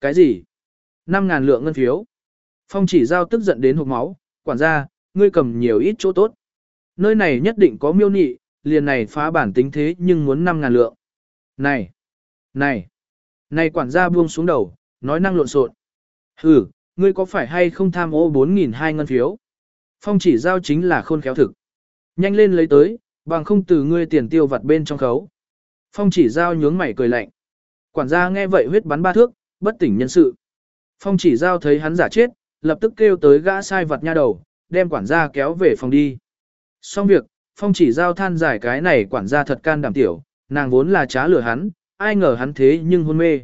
Cái gì? 5.000 lượng ngân phiếu. Phong chỉ giao tức giận đến hộp máu, quản gia, ngươi cầm nhiều ít chỗ tốt. Nơi này nhất định có miêu nị, liền này phá bản tính thế nhưng muốn 5.000 lượng. Này! Này! Này quản gia buông xuống đầu, nói năng lộn xộn. ừ ngươi có phải hay không tham ô 4.002 ngân phiếu? Phong chỉ giao chính là khôn khéo thực. Nhanh lên lấy tới, bằng không từ ngươi tiền tiêu vặt bên trong khấu. Phong chỉ giao nhướng mày cười lạnh. Quản gia nghe vậy huyết bắn ba thước, bất tỉnh nhân sự. Phong chỉ giao thấy hắn giả chết, lập tức kêu tới gã sai vật nha đầu, đem quản gia kéo về phòng đi. Xong việc, Phong chỉ giao than giải cái này quản gia thật can đảm tiểu, nàng vốn là trá lửa hắn, ai ngờ hắn thế nhưng hôn mê.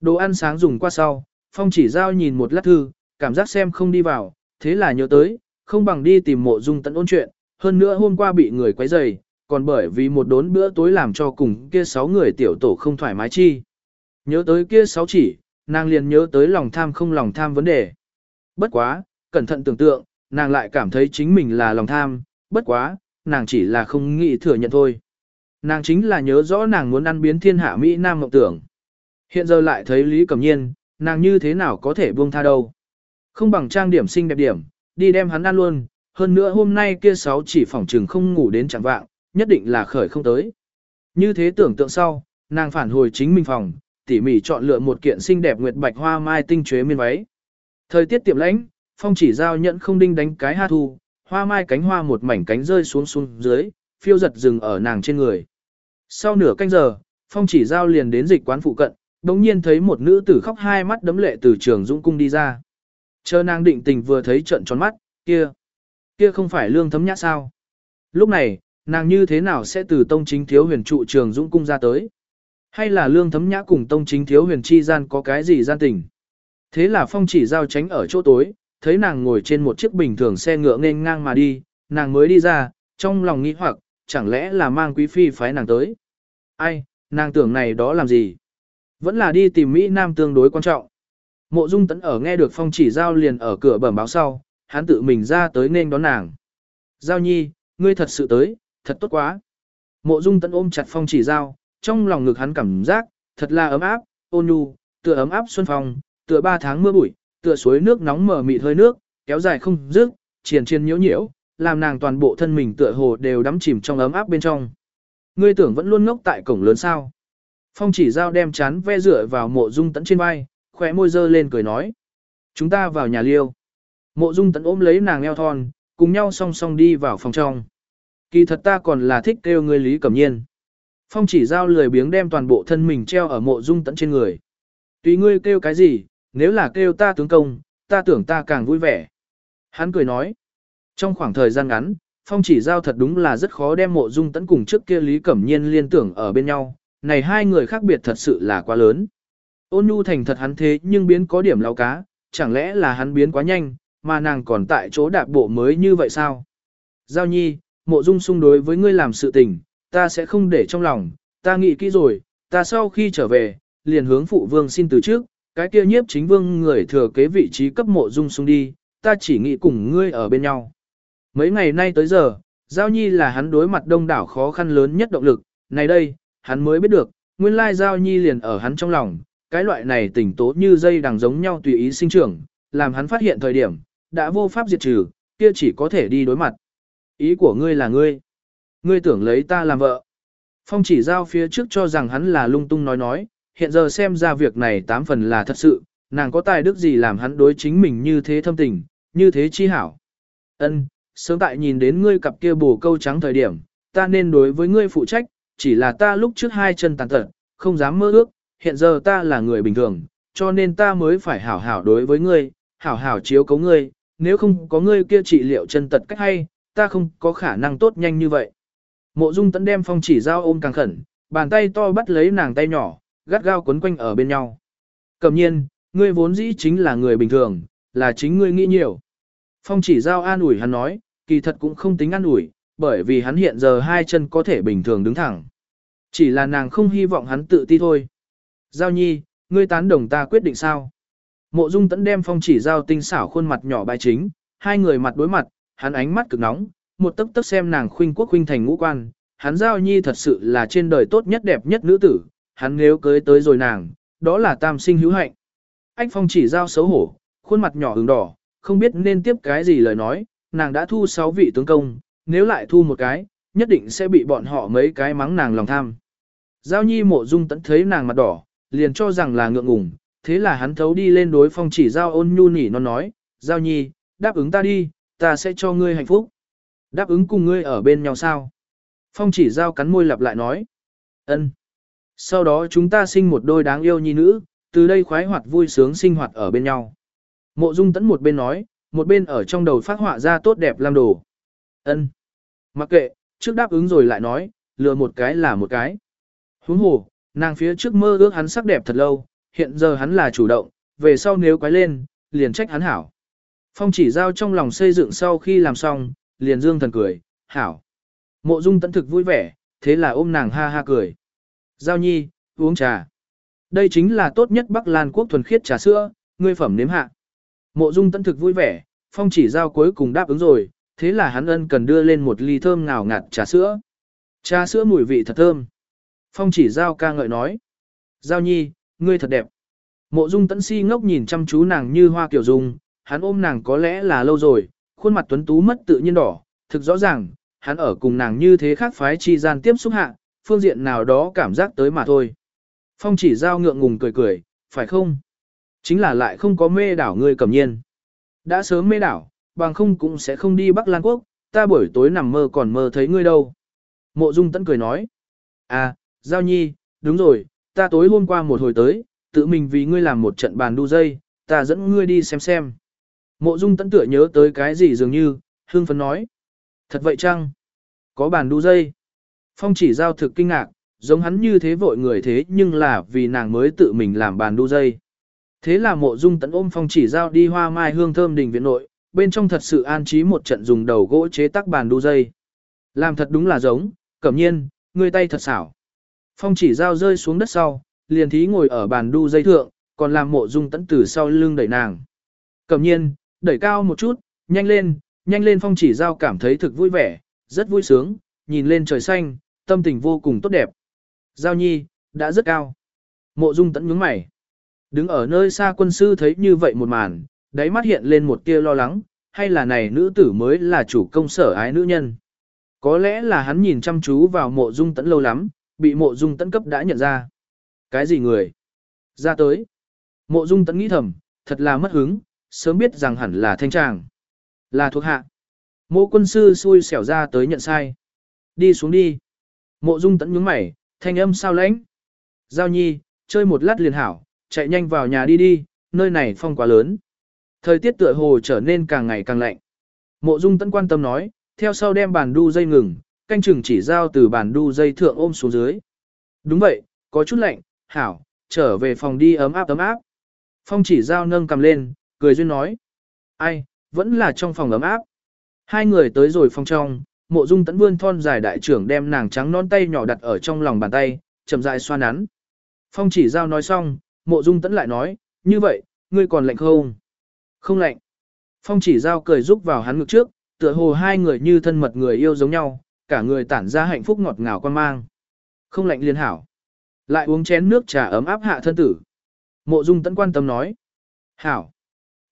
Đồ ăn sáng dùng qua sau, Phong chỉ giao nhìn một lát thư, cảm giác xem không đi vào, thế là nhớ tới, không bằng đi tìm mộ dung tận ôn chuyện, hơn nữa hôm qua bị người quấy rầy, còn bởi vì một đốn bữa tối làm cho cùng kia sáu người tiểu tổ không thoải mái chi. Nhớ tới kia sáu chỉ, nàng liền nhớ tới lòng tham không lòng tham vấn đề. Bất quá, cẩn thận tưởng tượng, nàng lại cảm thấy chính mình là lòng tham, bất quá, nàng chỉ là không nghĩ thừa nhận thôi. Nàng chính là nhớ rõ nàng muốn ăn biến thiên hạ Mỹ Nam mộng tưởng. Hiện giờ lại thấy Lý Cẩm Nhiên, nàng như thế nào có thể buông tha đâu. Không bằng trang điểm xinh đẹp điểm, đi đem hắn ăn luôn, hơn nữa hôm nay kia sáu chỉ phỏng trừng không ngủ đến chẳng vạng, nhất định là khởi không tới. Như thế tưởng tượng sau, nàng phản hồi chính mình phòng, tỉ mỉ chọn lựa một kiện xinh đẹp nguyệt bạch hoa mai tinh chế miên váy. Thời tiết tiệm lãnh, phong chỉ giao nhận không đinh đánh cái ha thu, hoa mai cánh hoa một mảnh cánh rơi xuống xuống dưới, phiêu giật dừng ở nàng trên người. Sau nửa canh giờ, phong chỉ giao liền đến dịch quán phụ cận, đồng nhiên thấy một nữ tử khóc hai mắt đấm lệ từ trường dũng cung đi ra. Chờ nàng định tình vừa thấy trận tròn mắt, kia, kia không phải lương thấm nhã sao. Lúc này, nàng như thế nào sẽ từ tông chính thiếu huyền trụ trường dũng cung ra tới? Hay là lương thấm nhã cùng tông chính thiếu huyền chi gian có cái gì gian tình? Thế là phong chỉ giao tránh ở chỗ tối, thấy nàng ngồi trên một chiếc bình thường xe ngựa nên ngang mà đi, nàng mới đi ra, trong lòng nghĩ hoặc, chẳng lẽ là mang quý phi phái nàng tới? Ai, nàng tưởng này đó làm gì? Vẫn là đi tìm Mỹ Nam tương đối quan trọng. Mộ Dung Tấn ở nghe được phong chỉ giao liền ở cửa bẩm báo sau, hắn tự mình ra tới nên đón nàng. Giao nhi, ngươi thật sự tới, thật tốt quá. Mộ Dung Tấn ôm chặt phong chỉ giao, trong lòng ngực hắn cảm giác, thật là ấm áp, ôn nhu, tựa ấm áp xuân phong, tựa ba tháng mưa bụi, tựa suối nước nóng mở mịt hơi nước, kéo dài không dứt, triền triền nhiễu nhiễu, làm nàng toàn bộ thân mình tựa hồ đều đắm chìm trong ấm áp bên trong. Ngươi tưởng vẫn luôn ngốc tại cổng lớn sao? Phong chỉ giao đem chán ve rửa vào mộ dung tẫn trên vai, khóe môi dơ lên cười nói. Chúng ta vào nhà liêu. Mộ dung tẫn ôm lấy nàng eo thon, cùng nhau song song đi vào phòng trong. Kỳ thật ta còn là thích kêu ngươi Lý Cẩm Nhiên. Phong chỉ giao lười biếng đem toàn bộ thân mình treo ở mộ dung tẫn trên người. Tùy ngươi kêu cái gì, nếu là kêu ta tướng công, ta tưởng ta càng vui vẻ. Hắn cười nói. Trong khoảng thời gian ngắn, Phong chỉ giao thật đúng là rất khó đem mộ dung tẫn cùng trước kia Lý Cẩm Nhiên liên tưởng ở bên nhau. Này hai người khác biệt thật sự là quá lớn. Ôn nhu thành thật hắn thế nhưng biến có điểm lao cá, chẳng lẽ là hắn biến quá nhanh, mà nàng còn tại chỗ đạp bộ mới như vậy sao? Giao nhi, mộ dung xung đối với ngươi làm sự tình, ta sẽ không để trong lòng, ta nghĩ kỹ rồi, ta sau khi trở về, liền hướng phụ vương xin từ trước, cái kia nhiếp chính vương người thừa kế vị trí cấp mộ dung xung đi, ta chỉ nghĩ cùng ngươi ở bên nhau. Mấy ngày nay tới giờ, Giao Nhi là hắn đối mặt đông đảo khó khăn lớn nhất động lực, này đây, hắn mới biết được, nguyên lai Giao Nhi liền ở hắn trong lòng, cái loại này tỉnh tố như dây đằng giống nhau tùy ý sinh trưởng, làm hắn phát hiện thời điểm, đã vô pháp diệt trừ, kia chỉ có thể đi đối mặt. Ý của ngươi là ngươi. Ngươi tưởng lấy ta làm vợ. Phong chỉ giao phía trước cho rằng hắn là lung tung nói nói, hiện giờ xem ra việc này tám phần là thật sự, nàng có tài đức gì làm hắn đối chính mình như thế thâm tình, như thế chi hảo. Ân, sớm tại nhìn đến ngươi cặp kia bổ câu trắng thời điểm, ta nên đối với ngươi phụ trách, chỉ là ta lúc trước hai chân tàn tật, không dám mơ ước, hiện giờ ta là người bình thường, cho nên ta mới phải hảo hảo đối với ngươi, hảo hảo chiếu cấu ngươi, nếu không có ngươi kia trị liệu chân tật cách hay, ta không có khả năng tốt nhanh như vậy. Mộ Dung Tấn đem phong chỉ Giao ôm càng khẩn, bàn tay to bắt lấy nàng tay nhỏ, gắt gao quấn quanh ở bên nhau. Cầm nhiên, ngươi vốn dĩ chính là người bình thường, là chính ngươi nghĩ nhiều. Phong chỉ giao an ủi hắn nói, kỳ thật cũng không tính an ủi, bởi vì hắn hiện giờ hai chân có thể bình thường đứng thẳng. Chỉ là nàng không hy vọng hắn tự ti thôi. Giao nhi, ngươi tán đồng ta quyết định sao? Mộ dung tẫn đem phong chỉ giao tinh xảo khuôn mặt nhỏ bài chính, hai người mặt đối mặt, hắn ánh mắt cực nóng, một tấc tấc xem nàng khuynh quốc khuynh thành ngũ quan, hắn giao nhi thật sự là trên đời tốt nhất đẹp nhất nữ tử, hắn nếu cưới tới rồi nàng, đó là tam sinh hữu hạnh. Ách phong chỉ giao xấu hổ, khuôn mặt nhỏ ửng đỏ, không biết nên tiếp cái gì lời nói, nàng đã thu 6 vị tướng công, nếu lại thu một cái, nhất định sẽ bị bọn họ mấy cái mắng nàng lòng tham. Giao nhi mộ dung tẫn thấy nàng mặt đỏ, liền cho rằng là ngượng ngùng, thế là hắn thấu đi lên đối phong chỉ giao ôn nhu nỉ nó nói, giao nhi, đáp ứng ta đi, ta sẽ cho ngươi hạnh phúc. Đáp ứng cùng ngươi ở bên nhau sao? Phong chỉ giao cắn môi lặp lại nói. ân. Sau đó chúng ta sinh một đôi đáng yêu nhi nữ, từ đây khoái hoạt vui sướng sinh hoạt ở bên nhau. Mộ dung tẫn một bên nói, một bên ở trong đầu phát họa ra tốt đẹp làm đồ. ân. Mặc kệ, trước đáp ứng rồi lại nói, lừa một cái là một cái. Huống hồ, nàng phía trước mơ ước hắn sắc đẹp thật lâu, hiện giờ hắn là chủ động, về sau nếu quái lên, liền trách hắn hảo. Phong chỉ giao trong lòng xây dựng sau khi làm xong, liền dương thần cười, hảo. Mộ dung tận thực vui vẻ, thế là ôm nàng ha ha cười. Giao nhi, uống trà. Đây chính là tốt nhất Bắc Lan quốc thuần khiết trà sữa, ngươi phẩm nếm hạ. Mộ dung tận thực vui vẻ, phong chỉ giao cuối cùng đáp ứng rồi, thế là hắn ân cần đưa lên một ly thơm ngào ngạt trà sữa. Trà sữa mùi vị thật thơm. Phong chỉ giao ca ngợi nói. Giao nhi, ngươi thật đẹp. Mộ dung tẫn si ngốc nhìn chăm chú nàng như hoa kiểu dung, hắn ôm nàng có lẽ là lâu rồi, khuôn mặt tuấn tú mất tự nhiên đỏ, thực rõ ràng, hắn ở cùng nàng như thế khác phái chi gian tiếp xúc hạ, phương diện nào đó cảm giác tới mà thôi. Phong chỉ giao ngượng ngùng cười cười, phải không? Chính là lại không có mê đảo ngươi cầm nhiên. Đã sớm mê đảo, bằng không cũng sẽ không đi Bắc Lan Quốc, ta buổi tối nằm mơ còn mơ thấy ngươi đâu. Mộ Dung Tấn cười nói. À, Giao Nhi, đúng rồi, ta tối hôm qua một hồi tới, tự mình vì ngươi làm một trận bàn đu dây, ta dẫn ngươi đi xem xem. Mộ Dung Tấn tựa nhớ tới cái gì dường như, hương phấn nói. Thật vậy chăng? Có bàn đu dây. Phong chỉ giao thực kinh ngạc, giống hắn như thế vội người thế nhưng là vì nàng mới tự mình làm bàn đu dây. Thế là mộ dung tấn ôm phong chỉ giao đi hoa mai hương thơm đình viện nội, bên trong thật sự an trí một trận dùng đầu gỗ chế tác bàn đu dây. Làm thật đúng là giống, cẩm nhiên, người tay thật xảo. Phong chỉ giao rơi xuống đất sau, liền thí ngồi ở bàn đu dây thượng, còn làm mộ dung tấn từ sau lưng đẩy nàng. Cẩm nhiên, đẩy cao một chút, nhanh lên, nhanh lên phong chỉ giao cảm thấy thực vui vẻ, rất vui sướng, nhìn lên trời xanh, tâm tình vô cùng tốt đẹp. Giao nhi, đã rất cao. Mộ dung tẫn nhướng mày. Đứng ở nơi xa quân sư thấy như vậy một màn, đáy mắt hiện lên một tia lo lắng, hay là này nữ tử mới là chủ công sở ái nữ nhân. Có lẽ là hắn nhìn chăm chú vào mộ dung tẫn lâu lắm, bị mộ dung tẫn cấp đã nhận ra. Cái gì người? Ra tới. Mộ dung tẫn nghĩ thầm, thật là mất hứng, sớm biết rằng hẳn là thanh tràng. Là thuộc hạ. Mộ quân sư xui xẻo ra tới nhận sai. Đi xuống đi. Mộ dung tẫn nhướng mày, thanh âm sao lãnh. Giao nhi, chơi một lát liền hảo, chạy nhanh vào nhà đi đi, nơi này phong quá lớn. Thời tiết tựa hồ trở nên càng ngày càng lạnh. Mộ dung tẫn quan tâm nói, theo sau đem bàn đu dây ngừng, canh chừng chỉ giao từ bàn đu dây thượng ôm xuống dưới. Đúng vậy, có chút lạnh, hảo, trở về phòng đi ấm áp ấm áp. Phong chỉ giao nâng cầm lên, cười duyên nói. Ai, vẫn là trong phòng ấm áp. Hai người tới rồi phòng trong, mộ dung tẫn vươn thon dài đại trưởng đem nàng trắng non tay nhỏ đặt ở trong lòng bàn tay, chậm rãi xoa nắn. Phong chỉ giao nói xong, mộ dung tẫn lại nói, như vậy, ngươi còn lạnh không? Không lạnh. Phong chỉ giao cười rúc vào hắn ngực trước, tựa hồ hai người như thân mật người yêu giống nhau, cả người tản ra hạnh phúc ngọt ngào quan mang. Không lạnh liên hảo. Lại uống chén nước trà ấm áp hạ thân tử. Mộ dung tẫn quan tâm nói. Hảo.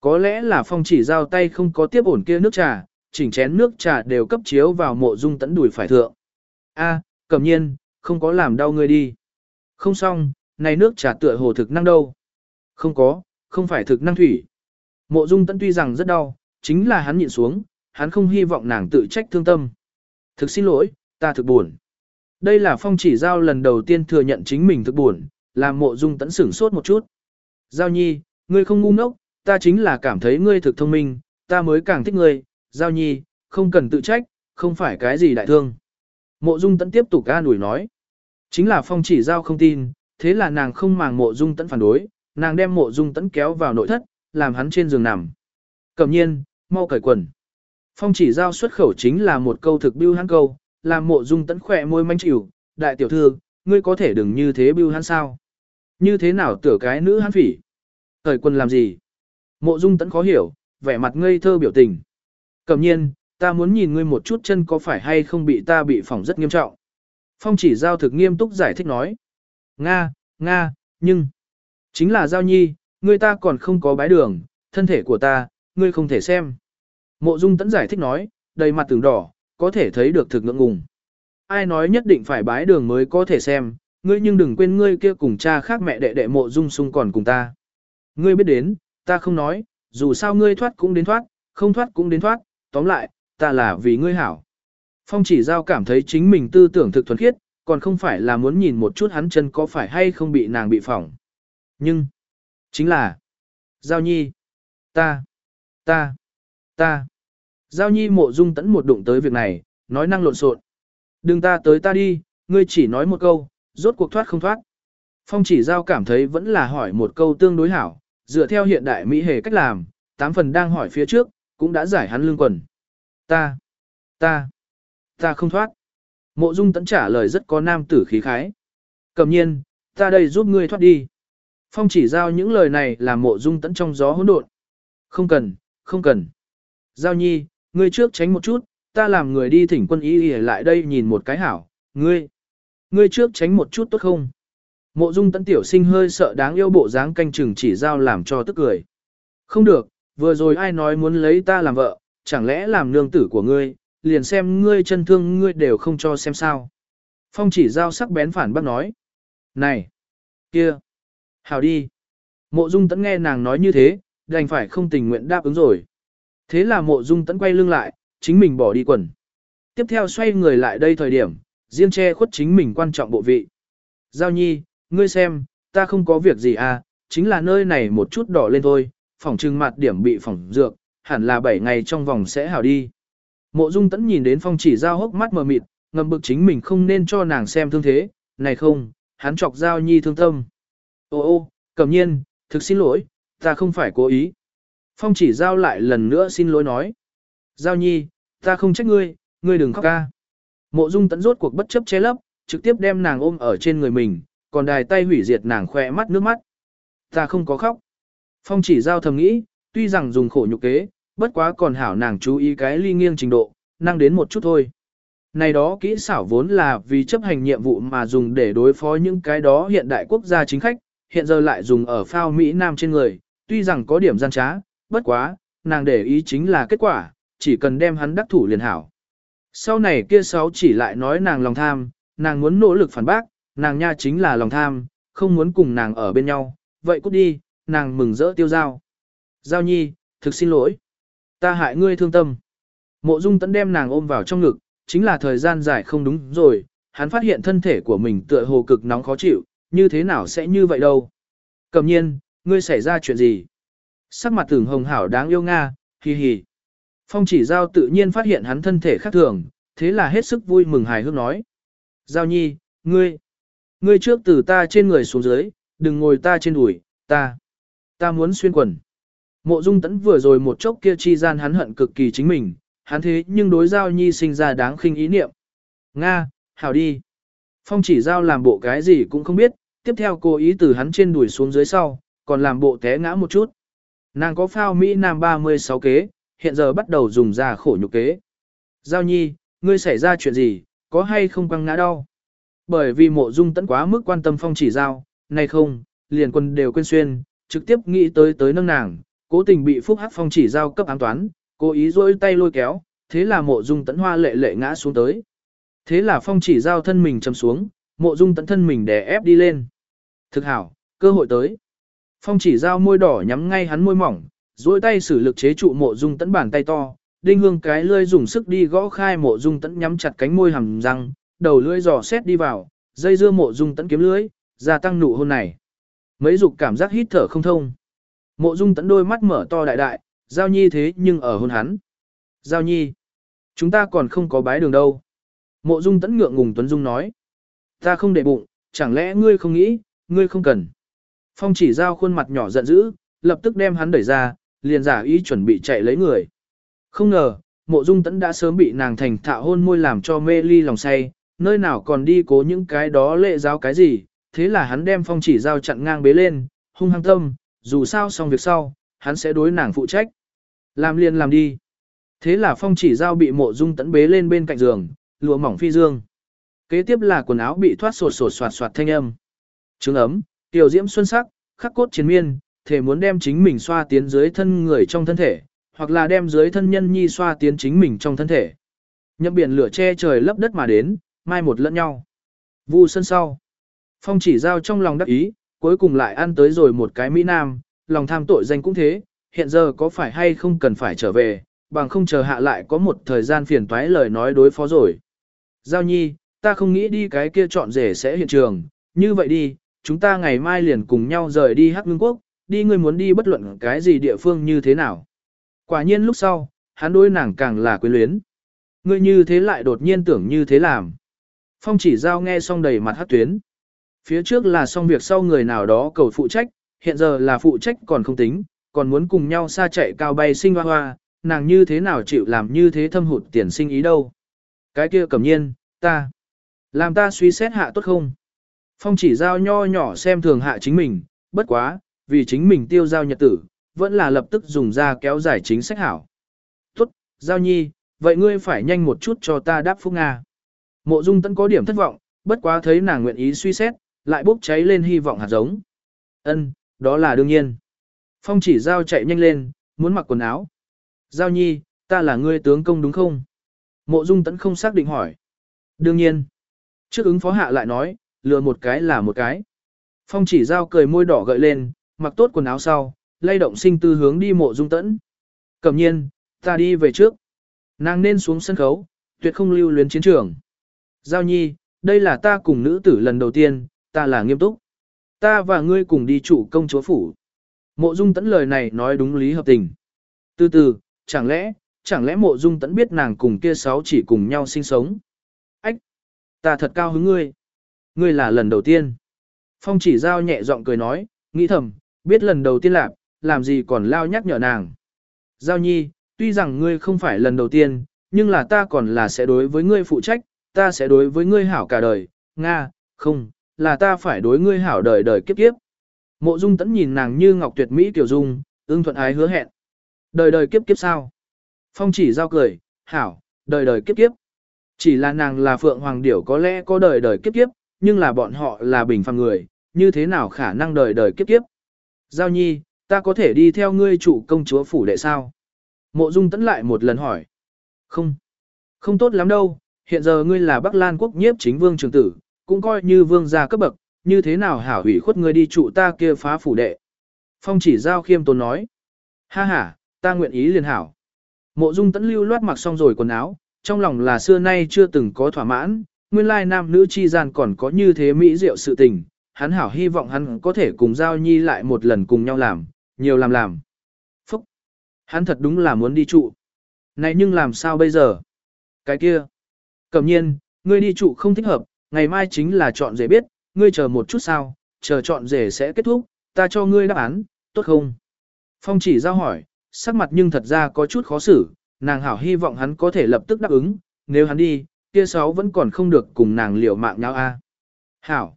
Có lẽ là phong chỉ giao tay không có tiếp ổn kia nước trà, chỉnh chén nước trà đều cấp chiếu vào mộ dung tẫn đùi phải thượng. A, à, nhiên, không có làm đau ngươi đi. Không xong, này nước trà tựa hồ thực năng đâu. Không có, không phải thực năng thủy. Mộ dung tẫn tuy rằng rất đau, chính là hắn nhịn xuống, hắn không hy vọng nàng tự trách thương tâm. Thực xin lỗi, ta thực buồn. Đây là phong chỉ giao lần đầu tiên thừa nhận chính mình thực buồn, làm mộ dung tẫn sửng sốt một chút. Giao nhi, ngươi không ngu ngốc, ta chính là cảm thấy ngươi thực thông minh, ta mới càng thích ngươi, giao nhi, không cần tự trách, không phải cái gì đại thương. Mộ dung tẫn tiếp tục ca nủi nói. Chính là phong chỉ giao không tin, thế là nàng không màng mộ dung tẫn phản đối, nàng đem mộ dung tẫn kéo vào nội thất, làm hắn trên giường nằm. Cầm nhiên, mau cởi quần. Phong chỉ giao xuất khẩu chính là một câu thực bưu hắn câu, làm mộ dung tẫn khỏe môi manh chịu, đại tiểu thư, ngươi có thể đừng như thế bưu hắn sao. Như thế nào tửa cái nữ hắn phỉ? Cởi quần làm gì? Mộ dung tẫn khó hiểu, vẻ mặt ngây thơ biểu tình. Cầm nhiên, ta muốn nhìn ngươi một chút chân có phải hay không bị ta bị phỏng rất nghiêm trọng. Phong chỉ giao thực nghiêm túc giải thích nói. Nga, Nga, nhưng, chính là giao nhi, ngươi ta còn không có bái đường, thân thể của ta, ngươi không thể xem. Mộ dung tẫn giải thích nói, đầy mặt tường đỏ, có thể thấy được thực ngượng ngùng. Ai nói nhất định phải bái đường mới có thể xem, ngươi nhưng đừng quên ngươi kia cùng cha khác mẹ đệ đệ mộ dung sung còn cùng ta. Ngươi biết đến, ta không nói, dù sao ngươi thoát cũng đến thoát, không thoát cũng đến thoát, tóm lại, ta là vì ngươi hảo. Phong chỉ giao cảm thấy chính mình tư tưởng thực thuần khiết, còn không phải là muốn nhìn một chút hắn chân có phải hay không bị nàng bị phỏng. Nhưng, chính là, giao nhi, ta, ta, ta. Giao nhi mộ dung tẫn một đụng tới việc này, nói năng lộn xộn. Đừng ta tới ta đi, ngươi chỉ nói một câu, rốt cuộc thoát không thoát. Phong chỉ giao cảm thấy vẫn là hỏi một câu tương đối hảo, dựa theo hiện đại Mỹ hề cách làm, tám phần đang hỏi phía trước, cũng đã giải hắn lương quần. Ta, ta, ta không thoát. Mộ dung tẫn trả lời rất có nam tử khí khái. Cầm nhiên, ta đây giúp ngươi thoát đi. Phong chỉ giao những lời này là mộ dung tẫn trong gió hỗn độn. Không cần, không cần. Giao nhi, ngươi trước tránh một chút, ta làm người đi thỉnh quân y lại đây nhìn một cái hảo. Ngươi, ngươi trước tránh một chút tốt không? Mộ dung tẫn tiểu sinh hơi sợ đáng yêu bộ dáng canh chừng chỉ giao làm cho tức cười. Không được, vừa rồi ai nói muốn lấy ta làm vợ, chẳng lẽ làm nương tử của ngươi, liền xem ngươi chân thương ngươi đều không cho xem sao. Phong chỉ giao sắc bén phản bác nói. Này! kia, Hào đi! Mộ dung tẫn nghe nàng nói như thế, đành phải không tình nguyện đáp ứng rồi. Thế là mộ dung tẫn quay lưng lại, chính mình bỏ đi quần. Tiếp theo xoay người lại đây thời điểm, riêng che khuất chính mình quan trọng bộ vị. Giao nhi, ngươi xem, ta không có việc gì à, chính là nơi này một chút đỏ lên thôi, phòng trưng mặt điểm bị phỏng dược, hẳn là 7 ngày trong vòng sẽ hảo đi. Mộ Dung Tẫn nhìn đến phong chỉ giao hốc mắt mờ mịt, ngầm bực chính mình không nên cho nàng xem thương thế, này không, hắn chọc giao nhi thương tâm. Ô ô, cầm nhiên, thực xin lỗi, ta không phải cố ý. Phong chỉ giao lại lần nữa xin lỗi nói. Giao nhi, ta không trách ngươi, ngươi đừng khóc ca. Mộ Dung Tẫn rốt cuộc bất chấp che lấp, trực tiếp đem nàng ôm ở trên người mình, còn đài tay hủy diệt nàng khỏe mắt nước mắt. Ta không có khóc. Phong chỉ giao thầm nghĩ, tuy rằng dùng khổ nhục kế, bất quá còn hảo nàng chú ý cái ly nghiêng trình độ, năng đến một chút thôi. Này đó kỹ xảo vốn là vì chấp hành nhiệm vụ mà dùng để đối phó những cái đó hiện đại quốc gia chính khách, hiện giờ lại dùng ở phao Mỹ Nam trên người, tuy rằng có điểm gian trá, bất quá, nàng để ý chính là kết quả, chỉ cần đem hắn đắc thủ liền hảo. Sau này kia sáu chỉ lại nói nàng lòng tham, nàng muốn nỗ lực phản bác, nàng nha chính là lòng tham, không muốn cùng nàng ở bên nhau, vậy cút đi, nàng mừng rỡ tiêu giao. Giao nhi, thực xin lỗi. Ta hại ngươi thương tâm. Mộ dung tẫn đem nàng ôm vào trong ngực, chính là thời gian dài không đúng rồi, hắn phát hiện thân thể của mình tựa hồ cực nóng khó chịu, như thế nào sẽ như vậy đâu. Cầm nhiên, ngươi xảy ra chuyện gì? Sắc mặt tưởng hồng hảo đáng yêu Nga, hì hì. Phong chỉ giao tự nhiên phát hiện hắn thân thể khác thường, thế là hết sức vui mừng hài hước nói. Giao nhi, ngươi, ngươi trước từ ta trên người xuống dưới, đừng ngồi ta trên đùi, ta, ta muốn xuyên quần. Mộ dung tẫn vừa rồi một chốc kia chi gian hắn hận cực kỳ chính mình, hắn thế nhưng đối giao nhi sinh ra đáng khinh ý niệm. Nga, hảo đi. Phong chỉ giao làm bộ cái gì cũng không biết, tiếp theo cô ý từ hắn trên đùi xuống dưới sau, còn làm bộ té ngã một chút. Nàng có phao Mỹ Nam 36 kế, hiện giờ bắt đầu dùng ra khổ nhục kế. Giao nhi, ngươi xảy ra chuyện gì, có hay không quăng ngã đau? Bởi vì mộ dung tẫn quá mức quan tâm phong chỉ giao, nay không, liền quân đều quên xuyên, trực tiếp nghĩ tới tới nâng nàng, cố tình bị phúc hắc phong chỉ giao cấp ám toán, cố ý rôi tay lôi kéo, thế là mộ dung tẫn hoa lệ lệ ngã xuống tới. Thế là phong chỉ giao thân mình chầm xuống, mộ dung tẫn thân mình đè ép đi lên. Thực hảo, cơ hội tới. Phong chỉ giao môi đỏ nhắm ngay hắn môi mỏng, duỗi tay sử lực chế trụ mộ dung tẫn bàn tay to, đinh hương cái lưỡi dùng sức đi gõ khai mộ dung tẫn nhắm chặt cánh môi hầm răng, đầu lưỡi giò xét đi vào, dây dưa mộ dung tẫn kiếm lưỡi, gia tăng nụ hôn này. Mấy dục cảm giác hít thở không thông. Mộ dung tẫn đôi mắt mở to đại đại, giao nhi thế nhưng ở hôn hắn. Giao nhi, chúng ta còn không có bái đường đâu. Mộ dung tẫn ngượng ngùng Tuấn Dung nói. Ta không để bụng, chẳng lẽ ngươi không nghĩ, ngươi không cần. Phong chỉ giao khuôn mặt nhỏ giận dữ, lập tức đem hắn đẩy ra, liền giả ý chuẩn bị chạy lấy người. Không ngờ, mộ dung tẫn đã sớm bị nàng thành thạo hôn môi làm cho mê ly lòng say, nơi nào còn đi cố những cái đó lệ giáo cái gì, thế là hắn đem phong chỉ giao chặn ngang bế lên, hung hăng tâm, dù sao xong việc sau, hắn sẽ đối nàng phụ trách. Làm liền làm đi. Thế là phong chỉ giao bị mộ dung tẫn bế lên bên cạnh giường, lụa mỏng phi dương. Kế tiếp là quần áo bị thoát sột sột soạt soạt thanh âm. Trứng ấm, tiểu diễm xuân sắc, khắc cốt chiến miên, thể muốn đem chính mình xoa tiến dưới thân người trong thân thể, hoặc là đem dưới thân nhân nhi xoa tiến chính mình trong thân thể. Nhậm biển lửa che trời lấp đất mà đến, mai một lẫn nhau. Vu sân sau. Phong chỉ giao trong lòng đắc ý, cuối cùng lại ăn tới rồi một cái Mỹ Nam, lòng tham tội danh cũng thế, hiện giờ có phải hay không cần phải trở về, bằng không chờ hạ lại có một thời gian phiền toái lời nói đối phó rồi. Giao nhi, ta không nghĩ đi cái kia chọn rể sẽ hiện trường, như vậy đi, chúng ta ngày mai liền cùng nhau rời đi Hắc Ngưng Quốc, đi ngươi muốn đi bất luận cái gì địa phương như thế nào. Quả nhiên lúc sau, hắn đối nàng càng là quyến luyến. Ngươi như thế lại đột nhiên tưởng như thế làm. Phong chỉ giao nghe xong đầy mặt hát tuyến. Phía trước là xong việc sau người nào đó cầu phụ trách, hiện giờ là phụ trách còn không tính, còn muốn cùng nhau xa chạy cao bay sinh hoa hoa, nàng như thế nào chịu làm như thế thâm hụt tiền sinh ý đâu. Cái kia cầm nhiên, ta, làm ta suy xét hạ tốt không? Phong chỉ giao nho nhỏ xem thường hạ chính mình, bất quá, vì chính mình tiêu giao nhật tử, vẫn là lập tức dùng ra kéo giải chính sách hảo. Tốt, giao nhi, vậy ngươi phải nhanh một chút cho ta đáp phúc Nga. Mộ dung tẫn có điểm thất vọng, bất quá thấy nàng nguyện ý suy xét, lại bốc cháy lên hy vọng hạt giống. Ân, đó là đương nhiên. Phong chỉ giao chạy nhanh lên, muốn mặc quần áo. Giao nhi, ta là ngươi tướng công đúng không? Mộ dung tẫn không xác định hỏi. Đương nhiên. Trước ứng phó hạ lại nói, lừa một cái là một cái. Phong chỉ giao cười môi đỏ gợi lên, mặc tốt quần áo sau, lay động sinh tư hướng đi mộ dung tẫn. Cầm nhiên, ta đi về trước. Nàng nên xuống sân khấu, tuyệt không lưu luyến chiến trường. Giao nhi, đây là ta cùng nữ tử lần đầu tiên, ta là nghiêm túc. Ta và ngươi cùng đi trụ công chúa phủ. Mộ dung tẫn lời này nói đúng lý hợp tình. Từ từ, chẳng lẽ, chẳng lẽ mộ dung tẫn biết nàng cùng kia sáu chỉ cùng nhau sinh sống. Ách! Ta thật cao hứng ngươi. Ngươi là lần đầu tiên. Phong chỉ giao nhẹ giọng cười nói, nghĩ thầm, biết lần đầu tiên lạp, làm gì còn lao nhắc nhở nàng. Giao nhi, tuy rằng ngươi không phải lần đầu tiên, nhưng là ta còn là sẽ đối với ngươi phụ trách, ta sẽ đối với ngươi hảo cả đời, Nga, không, là ta phải đối ngươi hảo đời đời kiếp kiếp. Mộ dung tẫn nhìn nàng như ngọc tuyệt mỹ tiểu dung, ưng thuận ái hứa hẹn. Đời đời kiếp kiếp sao? Phong chỉ giao cười, hảo, đời đời kiếp kiếp. Chỉ là nàng là phượng hoàng điểu có lẽ có đời đời kiếp kiếp, nhưng là bọn họ là bình phàm người, như thế nào khả năng đời đời kiếp kiếp. Giao nhi, ta có thể đi theo ngươi chủ công chúa phủ đệ sao? Mộ dung tẫn lại một lần hỏi. Không, không tốt lắm đâu, hiện giờ ngươi là Bắc Lan quốc nhiếp chính vương trường tử, cũng coi như vương gia cấp bậc, như thế nào hảo hủy khuất ngươi đi trụ ta kia phá phủ đệ. Phong chỉ giao khiêm tốn nói. Ha ha, ta nguyện ý liền hảo. Mộ dung tẫn lưu loát mặc xong rồi quần áo, trong lòng là xưa nay chưa từng có thỏa mãn, nguyên lai nam nữ chi gian còn có như thế mỹ diệu sự tình, hắn hảo hy vọng hắn có thể cùng giao nhi lại một lần cùng nhau làm, nhiều làm làm. Phúc! Hắn thật đúng là muốn đi trụ. Này nhưng làm sao bây giờ? Cái kia! Cẩm nhiên, ngươi đi trụ không thích hợp, ngày mai chính là chọn rể biết, ngươi chờ một chút sao, chờ chọn rể sẽ kết thúc, ta cho ngươi đáp án, tốt không? Phong chỉ giao hỏi, sắc mặt nhưng thật ra có chút khó xử, nàng hảo hy vọng hắn có thể lập tức đáp ứng, nếu hắn đi, kia sáu vẫn còn không được cùng nàng liều mạng nhau a. Hảo!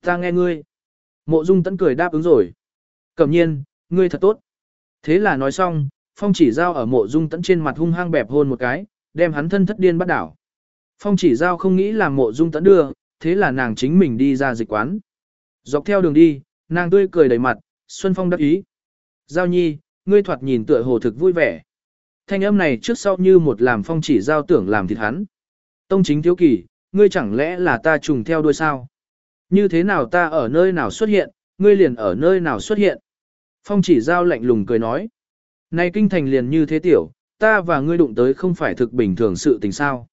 Ta nghe ngươi. Mộ dung tẫn cười đáp ứng rồi. Cẩm nhiên, ngươi thật tốt. Thế là nói xong, phong chỉ giao ở mộ dung tẫn trên mặt hung hăng bẹp hôn một cái, đem hắn thân thất điên bắt đảo. Phong chỉ giao không nghĩ làm mộ dung tẫn đưa, thế là nàng chính mình đi ra dịch quán. Dọc theo đường đi, nàng tươi cười đầy mặt, Xuân Phong đắc ý. Giao nhi, ngươi thoạt nhìn tựa hồ thực vui vẻ. Thanh âm này trước sau như một làm phong chỉ giao tưởng làm thịt hắn. Tông chính thiếu kỳ, ngươi chẳng lẽ là ta trùng theo đuôi sao? Như thế nào ta ở nơi nào xuất hiện, ngươi liền ở nơi nào xuất hiện? Phong chỉ giao lạnh lùng cười nói. Này kinh thành liền như thế tiểu, ta và ngươi đụng tới không phải thực bình thường sự tình sao.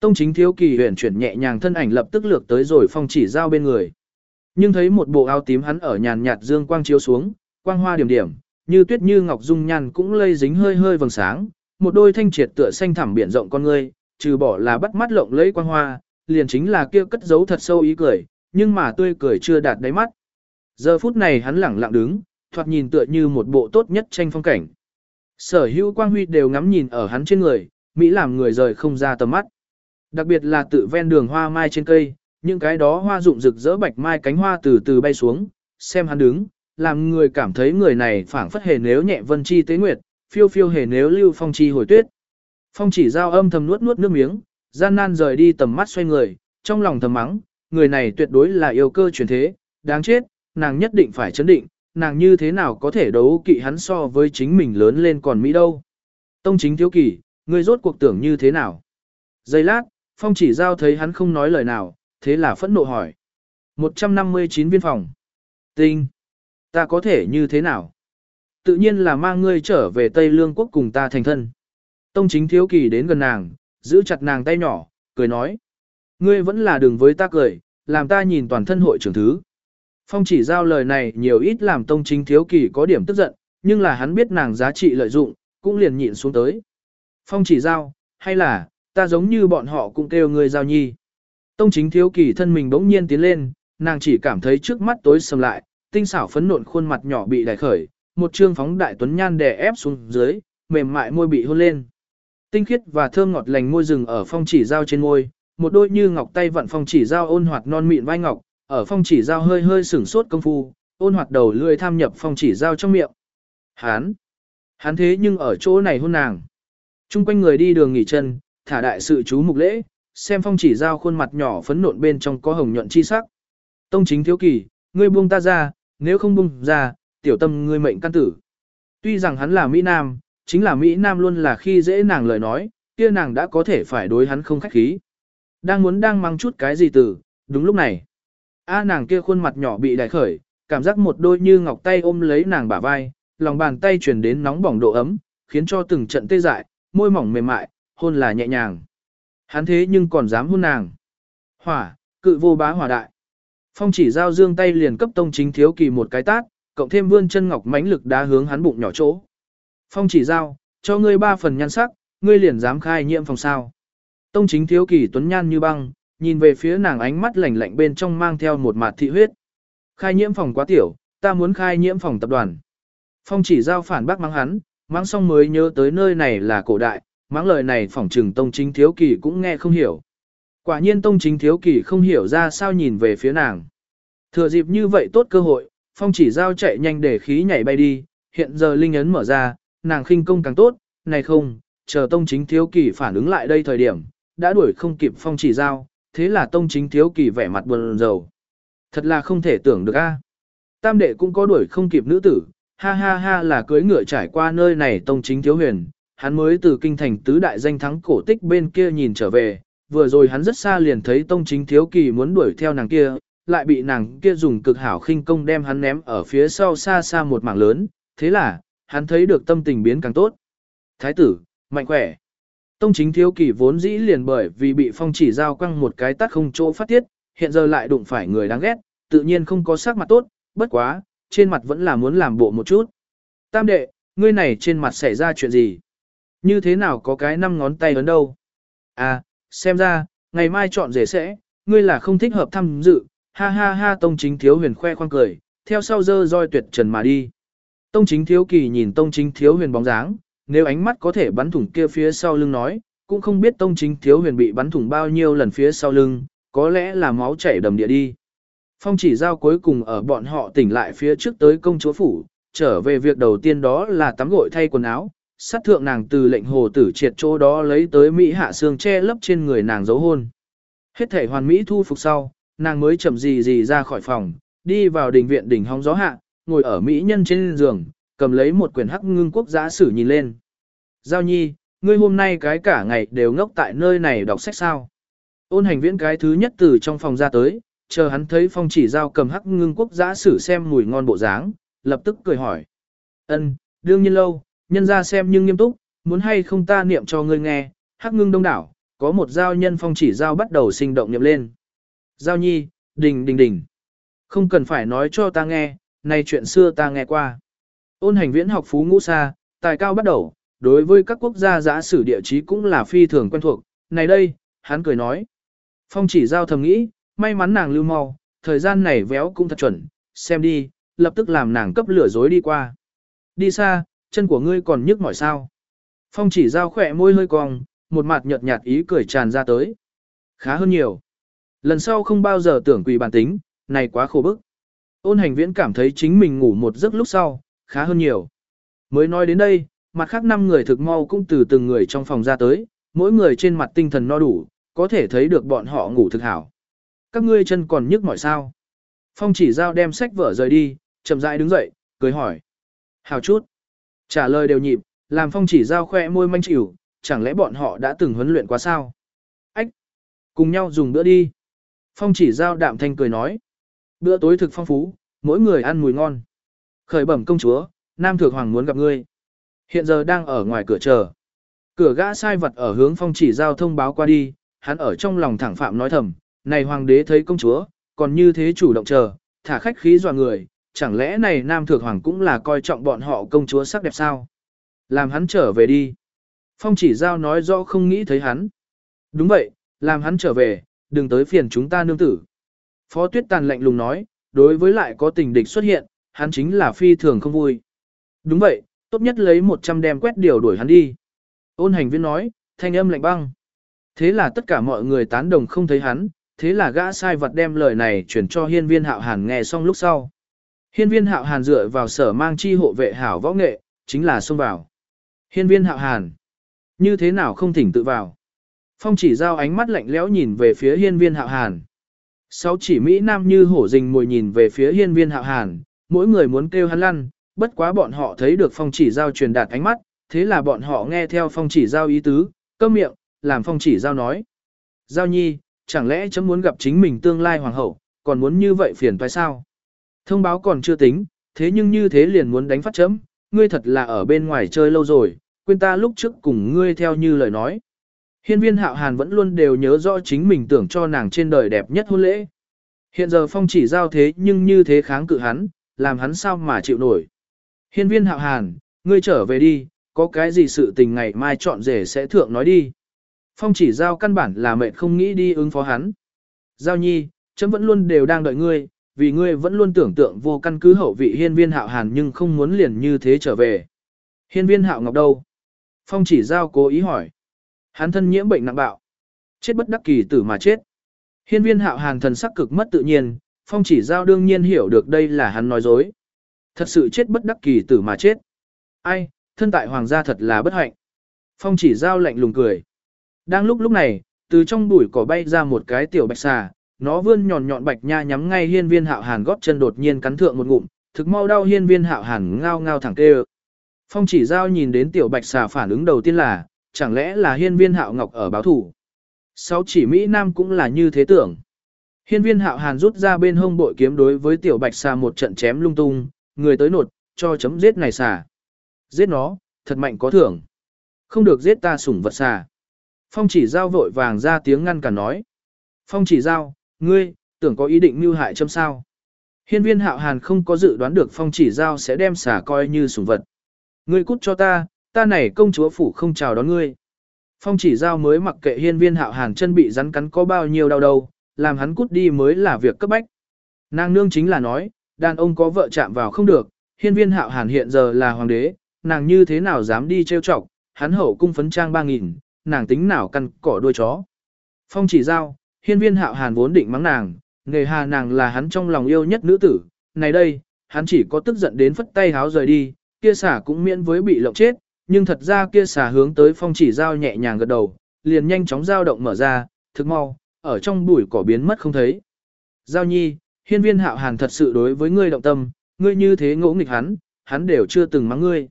Tông chính thiếu kỳ huyền chuyển nhẹ nhàng thân ảnh lập tức lược tới rồi phong chỉ giao bên người. Nhưng thấy một bộ áo tím hắn ở nhàn nhạt dương quang chiếu xuống, quang hoa điểm điểm, như tuyết như ngọc dung nhan cũng lây dính hơi hơi vầng sáng, một đôi thanh triệt tựa xanh thẳm biển rộng con ngươi, trừ bỏ là bắt mắt lộng lẫy quang hoa, liền chính là kia cất giấu thật sâu ý cười, nhưng mà tươi cười chưa đạt đáy mắt. Giờ phút này hắn lẳng lặng đứng, thoạt nhìn tựa như một bộ tốt nhất tranh phong cảnh. Sở hữu quang huy đều ngắm nhìn ở hắn trên người, Mỹ làm người rời không ra tầm mắt. Đặc biệt là tự ven đường hoa mai trên cây, những cái đó hoa rụng rực rỡ bạch mai cánh hoa từ từ bay xuống, xem hắn đứng, làm người cảm thấy người này phảng phất hề nếu nhẹ vân chi tế nguyệt, phiêu phiêu hề nếu lưu phong chi hồi tuyết. Phong chỉ giao âm thầm nuốt nuốt nước miếng, gian nan rời đi tầm mắt xoay người, trong lòng thầm mắng, người này tuyệt đối là yêu cơ truyền thế, đáng chết, nàng nhất định phải chấn định, nàng như thế nào có thể đấu kỵ hắn so với chính mình lớn lên còn Mỹ đâu. Tông chính thiếu kỷ ngươi rốt cuộc tưởng như thế nào? Giây lát, phong chỉ giao thấy hắn không nói lời nào, thế là phẫn nộ hỏi. 159 viên phòng. Tinh. Ta có thể như thế nào? Tự nhiên là mang ngươi trở về Tây Lương quốc cùng ta thành thân. Tông chính thiếu kỳ đến gần nàng, giữ chặt nàng tay nhỏ, cười nói. Ngươi vẫn là đường với ta cười, làm ta nhìn toàn thân hội trưởng thứ. Phong chỉ giao lời này nhiều ít làm tông chính thiếu kỳ có điểm tức giận, nhưng là hắn biết nàng giá trị lợi dụng, cũng liền nhịn xuống tới. Phong chỉ giao, hay là, ta giống như bọn họ cũng kêu ngươi giao nhi. Tông chính thiếu kỳ thân mình bỗng nhiên tiến lên, nàng chỉ cảm thấy trước mắt tối sầm lại, tinh xảo phấn nộn khuôn mặt nhỏ bị đại khởi, một trương phóng đại tuấn nhan đè ép xuống dưới, mềm mại môi bị hôn lên. Tinh khiết và thơm ngọt lành môi rừng ở phong chỉ giao trên môi, một đôi như ngọc tay vận phong chỉ giao ôn hoạt non mịn vai ngọc, ở phong chỉ giao hơi hơi sửng sốt công phu, ôn hoạt đầu lưỡi tham nhập phong chỉ giao trong miệng. Hán! Hán thế nhưng ở chỗ này hôn nàng. Trung quanh người đi đường nghỉ chân, thả đại sự chú mục lễ, xem phong chỉ giao khuôn mặt nhỏ phấn nộn bên trong có hồng nhuận chi sắc. Tông chính thiếu kỳ, ngươi buông ta ra, nếu không buông ra, tiểu tâm ngươi mệnh căn tử. Tuy rằng hắn là Mỹ Nam, chính là Mỹ Nam luôn là khi dễ nàng lời nói, kia nàng đã có thể phải đối hắn không khách khí. Đang muốn đang mang chút cái gì từ, đúng lúc này. A nàng kia khuôn mặt nhỏ bị đại khởi, cảm giác một đôi như ngọc tay ôm lấy nàng bả vai, lòng bàn tay truyền đến nóng bỏng độ ấm, khiến cho từng trận tê dại, môi mỏng mềm mại, hôn là nhẹ nhàng. Hắn thế nhưng còn dám hôn nàng. Hỏa, cự vô bá hỏa đại. Phong chỉ giao dương tay liền cấp tông chính thiếu kỳ một cái tát, cộng thêm vươn chân ngọc mãnh lực đá hướng hắn bụng nhỏ chỗ. Phong chỉ giao, cho ngươi ba phần nhan sắc, ngươi liền dám khai nhiễm phòng sao. Tông chính thiếu kỳ tuấn nhan như băng, nhìn về phía nàng ánh mắt lạnh lạnh bên trong mang theo một mạt thị huyết. Khai nhiễm phòng quá tiểu, ta muốn khai nhiễm phòng tập đoàn. Phong chỉ giao phản bác mắng hắn, mắng xong mới nhớ tới nơi này là cổ đại, mắng lời này phỏng trừng tông chính thiếu kỳ cũng nghe không hiểu. Quả nhiên tông chính thiếu kỳ không hiểu ra sao nhìn về phía nàng. Thừa dịp như vậy tốt cơ hội, phong chỉ giao chạy nhanh để khí nhảy bay đi, hiện giờ linh ấn mở ra, nàng khinh công càng tốt, này không, chờ tông chính thiếu kỳ phản ứng lại đây thời điểm, đã đuổi không kịp phong chỉ giao, thế là tông chính thiếu kỳ vẻ mặt buồn rầu. Thật là không thể tưởng được a. Tam đệ cũng có đuổi không kịp nữ tử, ha ha ha là cưới ngựa trải qua nơi này tông chính thiếu huyền, hắn mới từ kinh thành tứ đại danh thắng cổ tích bên kia nhìn trở về, vừa rồi hắn rất xa liền thấy tông chính thiếu kỳ muốn đuổi theo nàng kia, lại bị nàng kia dùng cực hảo khinh công đem hắn ném ở phía sau xa xa một mảng lớn, thế là, hắn thấy được tâm tình biến càng tốt. Thái tử, mạnh khỏe. Tông chính thiếu kỳ vốn dĩ liền bởi vì bị phong chỉ giao quăng một cái tắt không chỗ phát tiết, hiện giờ lại đụng phải người đáng ghét, tự nhiên không có sắc mặt tốt, bất quá, trên mặt vẫn là muốn làm bộ một chút. Tam đệ, ngươi này trên mặt xảy ra chuyện gì? Như thế nào có cái năm ngón tay ấn đâu? À, xem ra, ngày mai chọn rể sẽ, ngươi là không thích hợp tham dự, ha ha ha tông chính thiếu huyền khoe khoang cười, theo sau dơ roi tuyệt trần mà đi. Tông chính thiếu kỳ nhìn tông chính thiếu huyền bóng dáng, nếu ánh mắt có thể bắn thủng kia phía sau lưng nói, cũng không biết tông chính thiếu huyền bị bắn thủng bao nhiêu lần phía sau lưng, có lẽ là máu chảy đầm địa đi. Phong chỉ giao cuối cùng ở bọn họ tỉnh lại phía trước tới công chúa phủ, trở về việc đầu tiên đó là tắm gội thay quần áo, sát thượng nàng từ lệnh hồ tử triệt chỗ đó lấy tới Mỹ hạ xương che lấp trên người nàng dấu hôn. Hết thể hoàn Mỹ thu phục sau, nàng mới chậm gì gì ra khỏi phòng, đi vào đình viện đỉnh hóng gió hạ, ngồi ở Mỹ nhân trên giường, cầm lấy một quyển hắc ngưng quốc giã sử nhìn lên. Giao nhi, ngươi hôm nay cái cả ngày đều ngốc tại nơi này đọc sách sao. Ôn hành viễn cái thứ nhất từ trong phòng ra tới, chờ hắn thấy phong chỉ giao cầm hắc ngưng quốc giã sử xem mùi ngon bộ dáng, lập tức cười hỏi. ân đương nhiên lâu, nhân ra xem nhưng nghiêm túc, muốn hay không ta niệm cho ngươi nghe, hắc ngưng đông đảo, có một giao nhân phong chỉ giao bắt đầu sinh động niệm lên. Giao nhi, đình đình đình. Không cần phải nói cho ta nghe, này chuyện xưa ta nghe qua. Ôn hành viễn học phú ngũ xa, tài cao bắt đầu, đối với các quốc gia giã sử địa chí cũng là phi thường quen thuộc. Này đây, hắn cười nói. Phong chỉ giao thầm nghĩ, may mắn nàng lưu mau, thời gian này véo cũng thật chuẩn, xem đi, lập tức làm nàng cấp lửa dối đi qua. Đi xa, chân của ngươi còn nhức mỏi sao. Phong chỉ giao khỏe môi hơi cong, một mặt nhợt nhạt ý cười tràn ra tới. Khá hơn nhiều. Lần sau không bao giờ tưởng quỳ bản tính, này quá khổ bức. Ôn hành viễn cảm thấy chính mình ngủ một giấc lúc sau, khá hơn nhiều. Mới nói đến đây, mặt khác năm người thực mau cũng từ từng người trong phòng ra tới, mỗi người trên mặt tinh thần no đủ, có thể thấy được bọn họ ngủ thực hảo. Các ngươi chân còn nhức mỏi sao. Phong chỉ giao đem sách vở rời đi, chậm rãi đứng dậy, cười hỏi. Hào chút. Trả lời đều nhịp, làm phong chỉ giao khoe môi manh chịu, chẳng lẽ bọn họ đã từng huấn luyện quá sao? Ách! Cùng nhau dùng bữa đi. Phong chỉ giao đạm thanh cười nói. Bữa tối thực phong phú, mỗi người ăn mùi ngon. Khởi bẩm công chúa, Nam Thượng Hoàng muốn gặp ngươi. Hiện giờ đang ở ngoài cửa chờ. Cửa gã sai vật ở hướng phong chỉ giao thông báo qua đi, hắn ở trong lòng thẳng phạm nói thầm, này hoàng đế thấy công chúa, còn như thế chủ động chờ, thả khách khí dọa người, chẳng lẽ này nam thượng hoàng cũng là coi trọng bọn họ công chúa sắc đẹp sao? Làm hắn trở về đi. Phong chỉ giao nói rõ không nghĩ thấy hắn. Đúng vậy, làm hắn trở về, đừng tới phiền chúng ta nương tử. Phó tuyết tàn lạnh lùng nói, đối với lại có tình địch xuất hiện, hắn chính là phi thường không vui. Đúng vậy, tốt nhất lấy 100 đem quét điều đuổi hắn đi. Ôn hành viên nói, thanh âm lạnh băng. Thế là tất cả mọi người tán đồng không thấy hắn, thế là gã sai vật đem lời này chuyển cho hiên viên hạo hàn nghe xong lúc sau. Hiên viên hạo hàn dựa vào sở mang chi hộ vệ hảo võ nghệ, chính là xông vào. Hiên viên hạo hàn, như thế nào không thỉnh tự vào. Phong chỉ giao ánh mắt lạnh lẽo nhìn về phía hiên viên hạo hàn. Sáu chỉ Mỹ Nam như hổ rình mồi nhìn về phía hiên viên hạo hàn, mỗi người muốn kêu hắn lăn, bất quá bọn họ thấy được phong chỉ giao truyền đạt ánh mắt, thế là bọn họ nghe theo phong chỉ giao ý tứ, câm miệng, làm phong chỉ giao nói. Giao nhi, chẳng lẽ chấm muốn gặp chính mình tương lai hoàng hậu, còn muốn như vậy phiền phải sao? Thông báo còn chưa tính, thế nhưng như thế liền muốn đánh phát chấm, ngươi thật là ở bên ngoài chơi lâu rồi, quên ta lúc trước cùng ngươi theo như lời nói. Hiên viên hạo hàn vẫn luôn đều nhớ rõ chính mình tưởng cho nàng trên đời đẹp nhất hôn lễ. Hiện giờ phong chỉ giao thế nhưng như thế kháng cự hắn, làm hắn sao mà chịu nổi. Hiên viên hạo hàn, ngươi trở về đi, có cái gì sự tình ngày mai chọn rể sẽ thượng nói đi. Phong chỉ giao căn bản là mệt không nghĩ đi ứng phó hắn. Giao nhi, chấm vẫn luôn đều đang đợi ngươi, vì ngươi vẫn luôn tưởng tượng vô căn cứ hậu vị hiên viên hạo hàn nhưng không muốn liền như thế trở về. Hiên viên hạo ngọc đâu? Phong chỉ giao cố ý hỏi. Hắn thân nhiễm bệnh nặng bạo. Chết bất đắc kỳ tử mà chết. Hiên viên hạo hàn thần sắc cực mất tự nhiên, phong chỉ giao đương nhiên hiểu được đây là hắn nói dối. Thật sự chết bất đắc kỳ tử mà chết. Ai, thân tại hoàng gia thật là bất hạnh. Phong chỉ giao lạnh lùng cười. Đang lúc lúc này, từ trong bụi cỏ bay ra một cái tiểu bạch xà, nó vươn nhọn nhọn bạch nha nhắm ngay hiên viên hạo hàn góp chân đột nhiên cắn thượng một ngụm, thực mau đau hiên viên hạo hàn ngao ngao thẳng tê Phong chỉ giao nhìn đến tiểu bạch xà phản ứng đầu tiên là, chẳng lẽ là hiên viên hạo ngọc ở báo thủ. Sáu chỉ Mỹ Nam cũng là như thế tưởng. Hiên viên hạo hàn rút ra bên hông bội kiếm đối với tiểu bạch xà một trận chém lung tung, người tới nột, cho chấm giết này xà. Giết nó, thật mạnh có thưởng. Không được giết ta sủng vật xà. Phong chỉ giao vội vàng ra tiếng ngăn cản nói. Phong chỉ giao, ngươi, tưởng có ý định mưu hại châm sao. Hiên viên hạo hàn không có dự đoán được phong chỉ giao sẽ đem xả coi như sủng vật. Ngươi cút cho ta, ta này công chúa phủ không chào đón ngươi. Phong chỉ giao mới mặc kệ hiên viên hạo hàn chân bị rắn cắn có bao nhiêu đau đầu, làm hắn cút đi mới là việc cấp bách. Nàng nương chính là nói, đàn ông có vợ chạm vào không được, hiên viên hạo hàn hiện giờ là hoàng đế, nàng như thế nào dám đi trêu chọc, hắn hậu cung phấn trang ba nghìn, nàng tính nào căn cỏ đuôi chó. Phong chỉ giao, hiên viên hạo hàn vốn định mắng nàng, nghề hà nàng là hắn trong lòng yêu nhất nữ tử, này đây, hắn chỉ có tức giận đến phất tay háo rời đi, kia xả cũng miễn với bị lộng chết, nhưng thật ra kia xả hướng tới phong chỉ giao nhẹ nhàng gật đầu, liền nhanh chóng dao động mở ra, thực mau, ở trong bụi cỏ biến mất không thấy. Giao nhi, hiên viên hạo hàn thật sự đối với ngươi động tâm, ngươi như thế ngỗ nghịch hắn, hắn đều chưa từng mắng ngươi.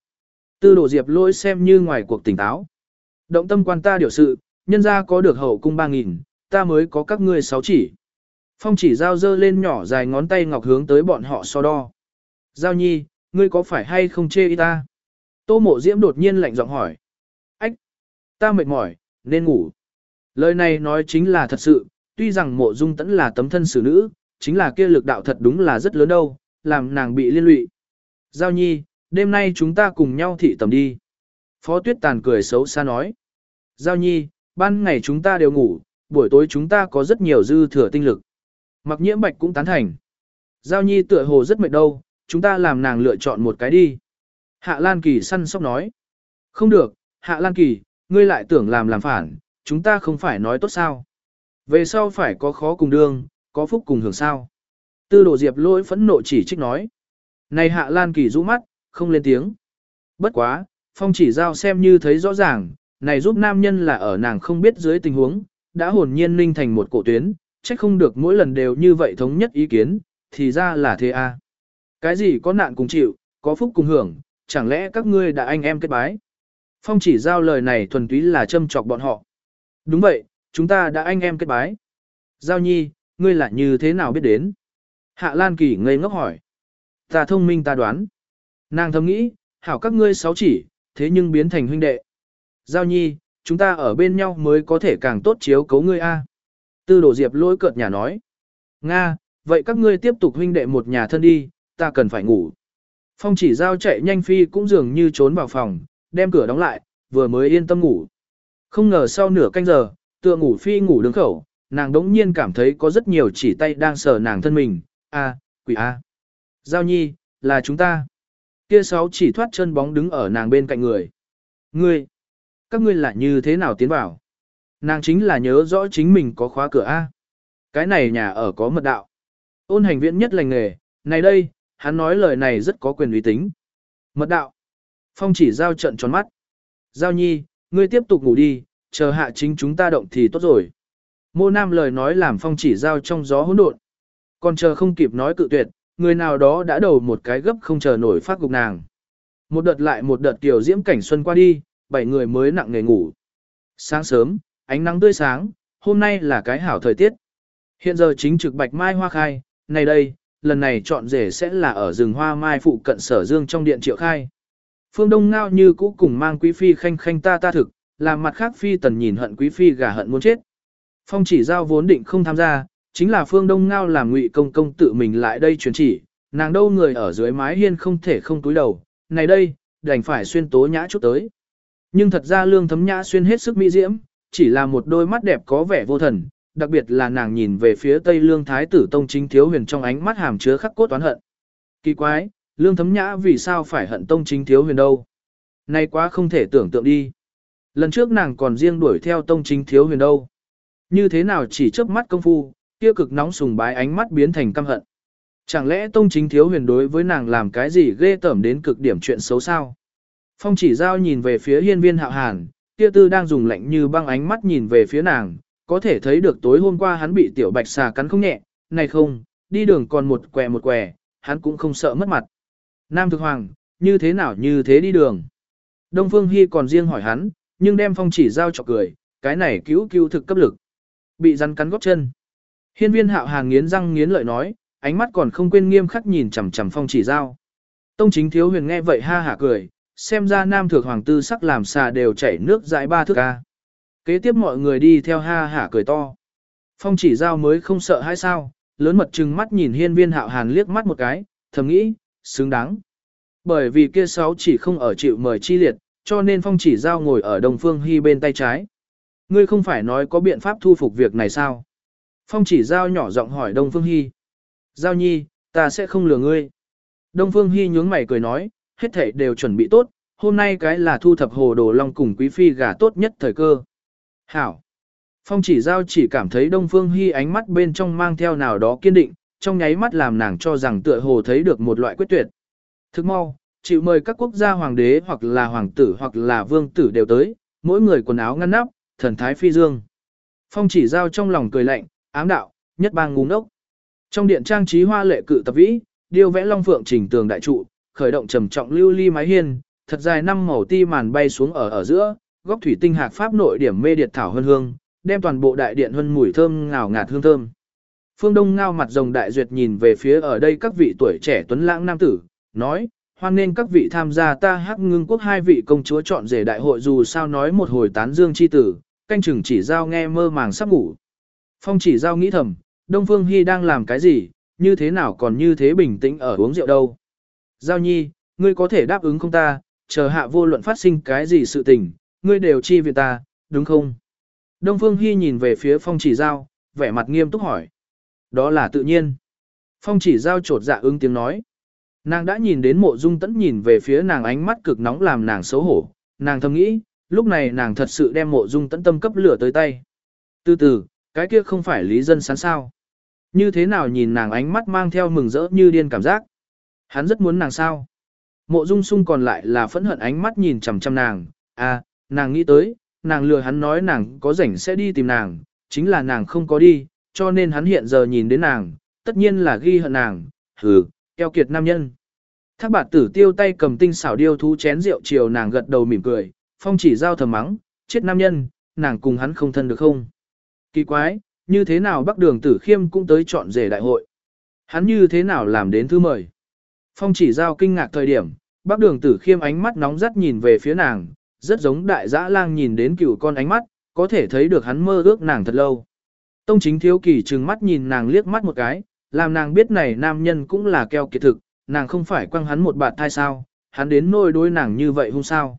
Tư đồ diệp lỗi xem như ngoài cuộc tỉnh táo. Động tâm quan ta điều sự, nhân ra có được hậu cung ba nghìn, ta mới có các ngươi sáu chỉ. Phong chỉ giao dơ lên nhỏ dài ngón tay ngọc hướng tới bọn họ so đo. Giao nhi, ngươi có phải hay không chê y ta? Tô mộ diễm đột nhiên lạnh giọng hỏi. Ách! Ta mệt mỏi, nên ngủ. Lời này nói chính là thật sự, tuy rằng mộ dung tẫn là tấm thân xử nữ, chính là kia lực đạo thật đúng là rất lớn đâu, làm nàng bị liên lụy. Giao nhi, đêm nay chúng ta cùng nhau thị tầm đi. Phó tuyết tàn cười xấu xa nói. Giao nhi, ban ngày chúng ta đều ngủ, buổi tối chúng ta có rất nhiều dư thừa tinh lực. Mặc nhiễm bạch cũng tán thành. Giao nhi tựa hồ rất mệt đâu, chúng ta làm nàng lựa chọn một cái đi. Hạ Lan Kỳ săn sóc nói. Không được, Hạ Lan Kỳ, ngươi lại tưởng làm làm phản, chúng ta không phải nói tốt sao. Về sau phải có khó cùng đương, có phúc cùng hưởng sao. Tư đồ diệp lỗi phẫn nộ chỉ trích nói. Này Hạ Lan Kỳ rũ mắt, không lên tiếng. Bất quá, phong chỉ giao xem như thấy rõ ràng, này giúp nam nhân là ở nàng không biết dưới tình huống, đã hồn nhiên ninh thành một cổ tuyến, trách không được mỗi lần đều như vậy thống nhất ý kiến, thì ra là thế a. Cái gì có nạn cùng chịu, có phúc cùng hưởng, chẳng lẽ các ngươi đã anh em kết bái. Phong chỉ giao lời này thuần túy là châm chọc bọn họ. Đúng vậy, chúng ta đã anh em kết bái. Giao nhi, ngươi là như thế nào biết đến? Hạ Lan Kỳ ngây ngốc hỏi. Ta thông minh ta đoán. Nàng thầm nghĩ, hảo các ngươi sáu chỉ, thế nhưng biến thành huynh đệ. Giao nhi, chúng ta ở bên nhau mới có thể càng tốt chiếu cấu ngươi a. Tư đổ diệp lỗi cợt nhà nói. Nga, vậy các ngươi tiếp tục huynh đệ một nhà thân đi, ta cần phải ngủ. Phong chỉ giao chạy nhanh phi cũng dường như trốn vào phòng, đem cửa đóng lại, vừa mới yên tâm ngủ. Không ngờ sau nửa canh giờ, tựa ngủ phi ngủ đứng khẩu, nàng đống nhiên cảm thấy có rất nhiều chỉ tay đang sờ nàng thân mình, a, quỷ a. Giao nhi, là chúng ta. Kia sáu chỉ thoát chân bóng đứng ở nàng bên cạnh người. Ngươi, các ngươi là như thế nào tiến vào? Nàng chính là nhớ rõ chính mình có khóa cửa A. Cái này nhà ở có mật đạo. Ôn hành viễn nhất lành nghề, này đây, hắn nói lời này rất có quyền uy tín. Mật đạo. Phong chỉ giao trận tròn mắt. Giao nhi, ngươi tiếp tục ngủ đi, chờ hạ chính chúng ta động thì tốt rồi. Mô Nam lời nói làm phong chỉ giao trong gió hỗn độn. Còn chờ không kịp nói cự tuyệt, người nào đó đã đầu một cái gấp không chờ nổi phát gục nàng. Một đợt lại một đợt tiểu diễm cảnh xuân qua đi, bảy người mới nặng nghề ngủ. Sáng sớm, ánh nắng tươi sáng, hôm nay là cái hảo thời tiết. Hiện giờ chính trực bạch mai hoa khai, này đây, lần này chọn rể sẽ là ở rừng hoa mai phụ cận sở dương trong điện triệu khai. Phương Đông Ngao như cũ cùng mang quý phi khanh khanh ta ta thực, làm mặt khác phi tần nhìn hận quý phi gả hận muốn chết. Phong chỉ giao vốn định không tham gia, chính là Phương Đông Ngao làm ngụy công công tự mình lại đây truyền chỉ, nàng đâu người ở dưới mái hiên không thể không túi đầu, này đây, đành phải xuyên tố nhã chút tới. Nhưng thật ra lương thấm nhã xuyên hết sức mỹ diễm, chỉ là một đôi mắt đẹp có vẻ vô thần, đặc biệt là nàng nhìn về phía tây lương thái tử tông chính thiếu huyền trong ánh mắt hàm chứa khắc cốt toán hận. Kỳ quái, lương thấm nhã vì sao phải hận tông chính thiếu huyền đâu? Nay quá không thể tưởng tượng đi. Lần trước nàng còn riêng đuổi theo tông chính thiếu huyền đâu. Như thế nào chỉ chớp mắt công phu, kia cực nóng sùng bái ánh mắt biến thành căm hận. Chẳng lẽ tông chính thiếu huyền đối với nàng làm cái gì ghê tởm đến cực điểm chuyện xấu sao? Phong chỉ giao nhìn về phía hiên viên hạo hàn, kia tư đang dùng lạnh như băng ánh mắt nhìn về phía nàng, có thể thấy được tối hôm qua hắn bị tiểu bạch xà cắn không nhẹ, này không, đi đường còn một què một què, hắn cũng không sợ mất mặt. Nam thực hoàng, như thế nào như thế đi đường? Đông Phương Hy còn riêng hỏi hắn, nhưng đem phong chỉ giao cho cười, cái này cứu cứu thực cấp lực. Bị rắn cắn góp chân. Hiên viên hạo hàng nghiến răng nghiến lợi nói, ánh mắt còn không quên nghiêm khắc nhìn chằm chằm phong chỉ giao. Tông chính thiếu huyền nghe vậy ha hả cười, xem ra nam thượng hoàng tư sắc làm xà đều chảy nước dãi ba thước ca. Kế tiếp mọi người đi theo ha hả cười to. Phong chỉ giao mới không sợ hay sao, lớn mật trừng mắt nhìn hiên viên hạo hàn liếc mắt một cái, thầm nghĩ, xứng đáng. Bởi vì kia sáu chỉ không ở chịu mời chi liệt, cho nên phong chỉ giao ngồi ở đồng phương hy bên tay trái. Ngươi không phải nói có biện pháp thu phục việc này sao? Phong chỉ giao nhỏ giọng hỏi Đông Phương Hy. Giao nhi, ta sẽ không lừa ngươi. Đông Phương Hy nhướng mày cười nói, hết thảy đều chuẩn bị tốt, hôm nay cái là thu thập hồ đồ long cùng quý phi gả tốt nhất thời cơ. Hảo. Phong chỉ giao chỉ cảm thấy Đông Phương Hy ánh mắt bên trong mang theo nào đó kiên định, trong nháy mắt làm nàng cho rằng tựa hồ thấy được một loại quyết tuyệt. Thức mau, chịu mời các quốc gia hoàng đế hoặc là hoàng tử hoặc là vương tử đều tới, mỗi người quần áo ngăn nắp, thần thái phi dương. Phong chỉ giao trong lòng cười lạnh, ám đạo, nhất bang ngu ngốc. Trong điện trang trí hoa lệ cự tập vĩ, điêu vẽ long phượng chỉnh tường đại trụ, khởi động trầm trọng lưu ly mái hiên, thật dài năm màu ti màn bay xuống ở ở giữa, góc thủy tinh hạc pháp nội điểm mê điệt thảo hương hương, đem toàn bộ đại điện hương mùi thơm ngào ngạt hương thơm. Phương Đông ngao mặt rồng đại duyệt nhìn về phía ở đây các vị tuổi trẻ tuấn lãng nam tử, nói, hoan nên các vị tham gia ta hắc ngưng quốc hai vị công chúa chọn rể đại hội dù sao nói một hồi tán dương chi tử, canh chừng chỉ giao nghe mơ màng sắp ngủ. Phong chỉ giao nghĩ thầm, Đông Phương Hy đang làm cái gì, như thế nào còn như thế bình tĩnh ở uống rượu đâu. Giao nhi, ngươi có thể đáp ứng không ta, chờ hạ vô luận phát sinh cái gì sự tình, ngươi đều chi viện ta, đúng không? Đông Phương Hy nhìn về phía phong chỉ giao, vẻ mặt nghiêm túc hỏi. Đó là tự nhiên. Phong chỉ giao trột dạ ứng tiếng nói. Nàng đã nhìn đến mộ dung tẫn nhìn về phía nàng ánh mắt cực nóng làm nàng xấu hổ, nàng thầm nghĩ, lúc này nàng thật sự đem mộ dung tẫn tâm cấp lửa tới tay. Từ từ, cái kia không phải lý dân sán sao. Như thế nào nhìn nàng ánh mắt mang theo mừng rỡ như điên cảm giác. Hắn rất muốn nàng sao. Mộ dung sung còn lại là phẫn hận ánh mắt nhìn chằm chằm nàng, à, nàng nghĩ tới, nàng lừa hắn nói nàng có rảnh sẽ đi tìm nàng, chính là nàng không có đi, cho nên hắn hiện giờ nhìn đến nàng, tất nhiên là ghi hận nàng, hừ, keo kiệt nam nhân. Thác bạt tử tiêu tay cầm tinh xảo điêu thú chén rượu chiều nàng gật đầu mỉm cười, phong chỉ giao thầm mắng, chết nam nhân, nàng cùng hắn không thân được không? Kỳ quái, như thế nào bắc đường tử khiêm cũng tới chọn rể đại hội? Hắn như thế nào làm đến thư mời? Phong chỉ giao kinh ngạc thời điểm, bắc đường tử khiêm ánh mắt nóng rắt nhìn về phía nàng, rất giống đại dã lang nhìn đến cựu con ánh mắt, có thể thấy được hắn mơ ước nàng thật lâu. Tông chính thiếu kỳ trừng mắt nhìn nàng liếc mắt một cái, làm nàng biết này nam nhân cũng là keo kiệt thực, nàng không phải quăng hắn một bạt thai sao, hắn đến nôi đối nàng như vậy không sao.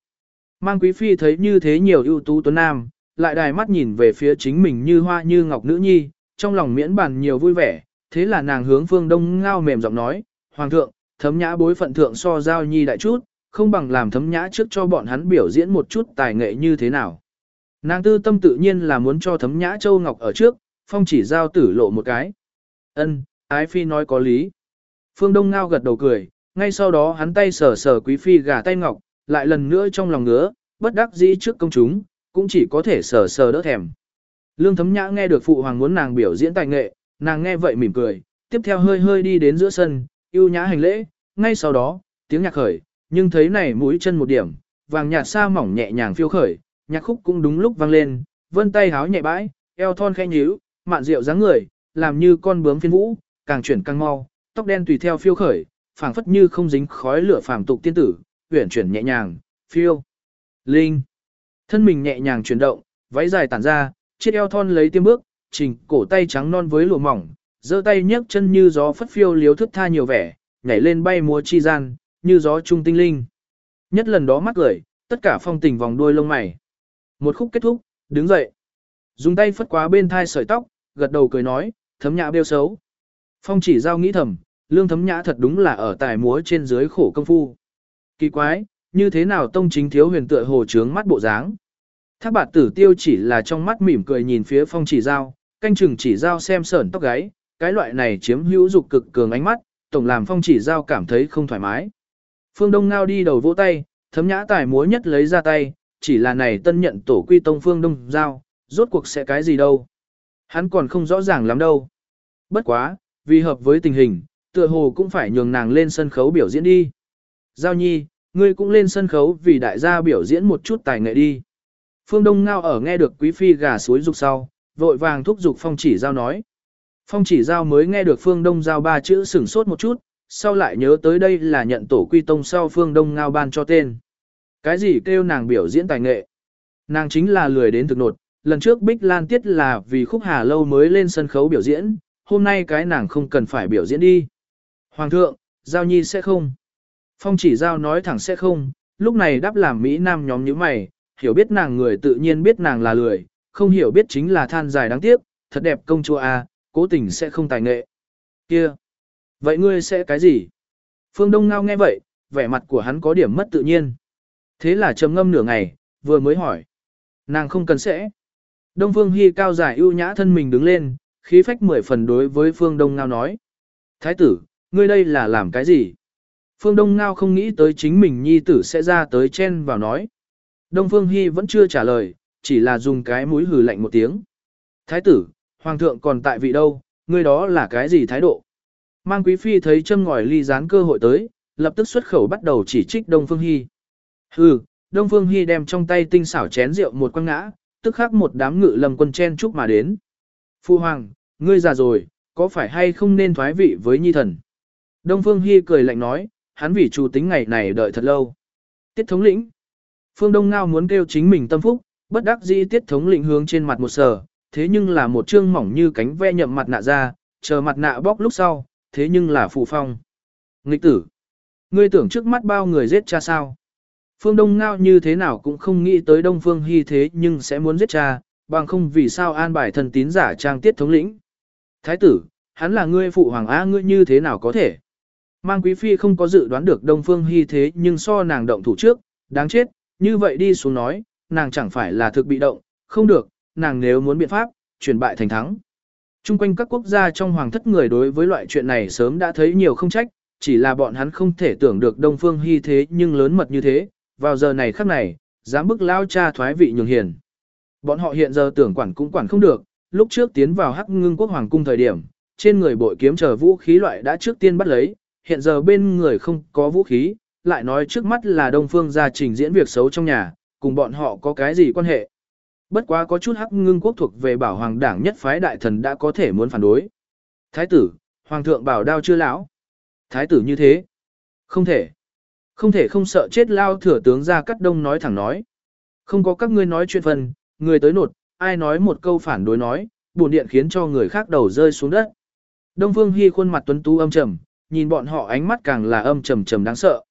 Mang quý phi thấy như thế nhiều ưu tú tuấn nam, lại đài mắt nhìn về phía chính mình như hoa như ngọc nữ nhi, trong lòng miễn bàn nhiều vui vẻ, thế là nàng hướng phương đông ngao mềm giọng nói, Hoàng thượng, thấm nhã bối phận thượng so giao nhi đại chút, không bằng làm thấm nhã trước cho bọn hắn biểu diễn một chút tài nghệ như thế nào. Nàng tư tâm tự nhiên là muốn cho thấm nhã châu ngọc ở trước, phong chỉ giao tử lộ một cái. ân ái phi nói có lý. Phương Đông Ngao gật đầu cười, ngay sau đó hắn tay sờ sờ quý phi gà tay ngọc, lại lần nữa trong lòng ngứa, bất đắc dĩ trước công chúng, cũng chỉ có thể sờ sờ đỡ thèm. Lương thấm nhã nghe được phụ hoàng muốn nàng biểu diễn tài nghệ, nàng nghe vậy mỉm cười, tiếp theo hơi hơi đi đến giữa sân, yêu nhã hành lễ, ngay sau đó, tiếng nhạc khởi, nhưng thấy này mũi chân một điểm, vàng nhạt xa mỏng nhẹ nhàng phiêu khởi, nhạc khúc cũng đúng lúc vang lên, vân tay háo nhẹ bãi, eo thon khẽ nhíu, mạn rượu dáng người, làm như con bướm phiên vũ, càng chuyển càng mau, tóc đen tùy theo phiêu khởi, phảng phất như không dính khói lửa phàm tục tiên tử, uyển chuyển nhẹ nhàng, phiêu. Linh. Thân mình nhẹ nhàng chuyển động, váy dài tản ra, chiếc eo thon lấy tiêm bước, trình cổ tay trắng non với lụa mỏng, giơ tay nhấc chân như gió phất phiêu liếu thức tha nhiều vẻ, nhảy lên bay múa chi gian, như gió trung tinh linh. Nhất lần đó mắt cười, tất cả phong tình vòng đuôi lông mày. Một khúc kết thúc, đứng dậy. Dùng tay phất quá bên thai sợi tóc, gật đầu cười nói, thấm nhã bêu xấu. Phong chỉ giao nghĩ thầm, lương thấm nhã thật đúng là ở tài múa trên dưới khổ công phu. Kỳ quái, như thế nào tông chính thiếu huyền tựa hồ trướng mắt bộ dáng. Thác bạt tử tiêu chỉ là trong mắt mỉm cười nhìn phía phong chỉ giao, canh chừng chỉ giao xem sởn tóc gáy, cái loại này chiếm hữu dục cực cường ánh mắt, tổng làm phong chỉ giao cảm thấy không thoải mái. Phương Đông Ngao đi đầu vỗ tay, thấm nhã tài múa nhất lấy ra tay, chỉ là này tân nhận tổ quy tông Phương Đông Giao, rốt cuộc sẽ cái gì đâu. Hắn còn không rõ ràng lắm đâu. Bất quá, vì hợp với tình hình, tựa hồ cũng phải nhường nàng lên sân khấu biểu diễn đi. Giao nhi, ngươi cũng lên sân khấu vì đại gia biểu diễn một chút tài nghệ đi. Phương Đông Ngao ở nghe được quý phi gà suối dục sau, vội vàng thúc giục phong chỉ giao nói. Phong chỉ giao mới nghe được Phương Đông giao ba chữ sửng sốt một chút, sau lại nhớ tới đây là nhận tổ quy tông sau Phương Đông Ngao ban cho tên. Cái gì kêu nàng biểu diễn tài nghệ? Nàng chính là lười đến thực nột, lần trước Bích Lan Tiết là vì khúc hà lâu mới lên sân khấu biểu diễn, hôm nay cái nàng không cần phải biểu diễn đi. Hoàng thượng, Giao Nhi sẽ không. Phong chỉ Giao nói thẳng sẽ không, lúc này đáp làm Mỹ Nam nhóm như mày, hiểu biết nàng người tự nhiên biết nàng là lười, không hiểu biết chính là than dài đáng tiếc, thật đẹp công chúa a, à, cố tình sẽ không tài nghệ. Kia, vậy ngươi sẽ cái gì? Phương Đông Ngao nghe vậy, vẻ mặt của hắn có điểm mất tự nhiên. Thế là trầm ngâm nửa ngày, vừa mới hỏi. Nàng không cần sẽ. Đông Phương Hy cao dài ưu nhã thân mình đứng lên, khí phách mười phần đối với Phương Đông Ngao nói. Thái tử, ngươi đây là làm cái gì? Phương Đông Ngao không nghĩ tới chính mình nhi tử sẽ ra tới chen vào nói. Đông Phương Hy vẫn chưa trả lời, chỉ là dùng cái mũi hừ lạnh một tiếng. Thái tử, Hoàng thượng còn tại vị đâu, ngươi đó là cái gì thái độ? Mang quý phi thấy châm ngòi ly gián cơ hội tới, lập tức xuất khẩu bắt đầu chỉ trích Đông Phương Hy. Hừ, Đông Phương Hy đem trong tay tinh xảo chén rượu một quăng ngã, tức khắc một đám ngự lầm quân chen chúc mà đến. Phu Hoàng, ngươi già rồi, có phải hay không nên thoái vị với nhi thần? Đông Phương Hy cười lạnh nói, hắn vì chủ tính ngày này đợi thật lâu. Tiết thống lĩnh. Phương Đông Ngao muốn kêu chính mình tâm phúc, bất đắc dĩ tiết thống lĩnh hướng trên mặt một sở thế nhưng là một trương mỏng như cánh ve nhậm mặt nạ ra, chờ mặt nạ bóc lúc sau, thế nhưng là phù phong. Nghịch tử. Ngươi tưởng trước mắt bao người giết cha sao? Phương Đông Ngao như thế nào cũng không nghĩ tới Đông Phương Hy thế nhưng sẽ muốn giết cha, bằng không vì sao an bài thần tín giả trang tiết thống lĩnh. Thái tử, hắn là ngươi phụ hoàng á ngươi như thế nào có thể? Mang quý phi không có dự đoán được Đông Phương Hy thế nhưng so nàng động thủ trước, đáng chết, như vậy đi xuống nói, nàng chẳng phải là thực bị động, không được, nàng nếu muốn biện pháp, chuyển bại thành thắng. Trung quanh các quốc gia trong hoàng thất người đối với loại chuyện này sớm đã thấy nhiều không trách, chỉ là bọn hắn không thể tưởng được Đông Phương Hy thế nhưng lớn mật như thế, vào giờ này khắc này, dám bức lao cha thoái vị nhường hiền. Bọn họ hiện giờ tưởng quản cũng quản không được, lúc trước tiến vào hắc ngưng quốc hoàng cung thời điểm, trên người bội kiếm chờ vũ khí loại đã trước tiên bắt lấy, hiện giờ bên người không có vũ khí, lại nói trước mắt là Đông Phương gia trình diễn việc xấu trong nhà, cùng bọn họ có cái gì quan hệ. Bất quá có chút hắc ngưng quốc thuộc về bảo hoàng đảng nhất phái đại thần đã có thể muốn phản đối. Thái tử, hoàng thượng bảo đao chưa lão. Thái tử như thế. Không thể. Không thể không sợ chết lao thừa tướng ra cắt đông nói thẳng nói. Không có các ngươi nói chuyện phần, người tới nột, ai nói một câu phản đối nói, buồn điện khiến cho người khác đầu rơi xuống đất. Đông Phương Hi khuôn mặt tuấn tú âm trầm, nhìn bọn họ ánh mắt càng là âm trầm trầm đáng sợ.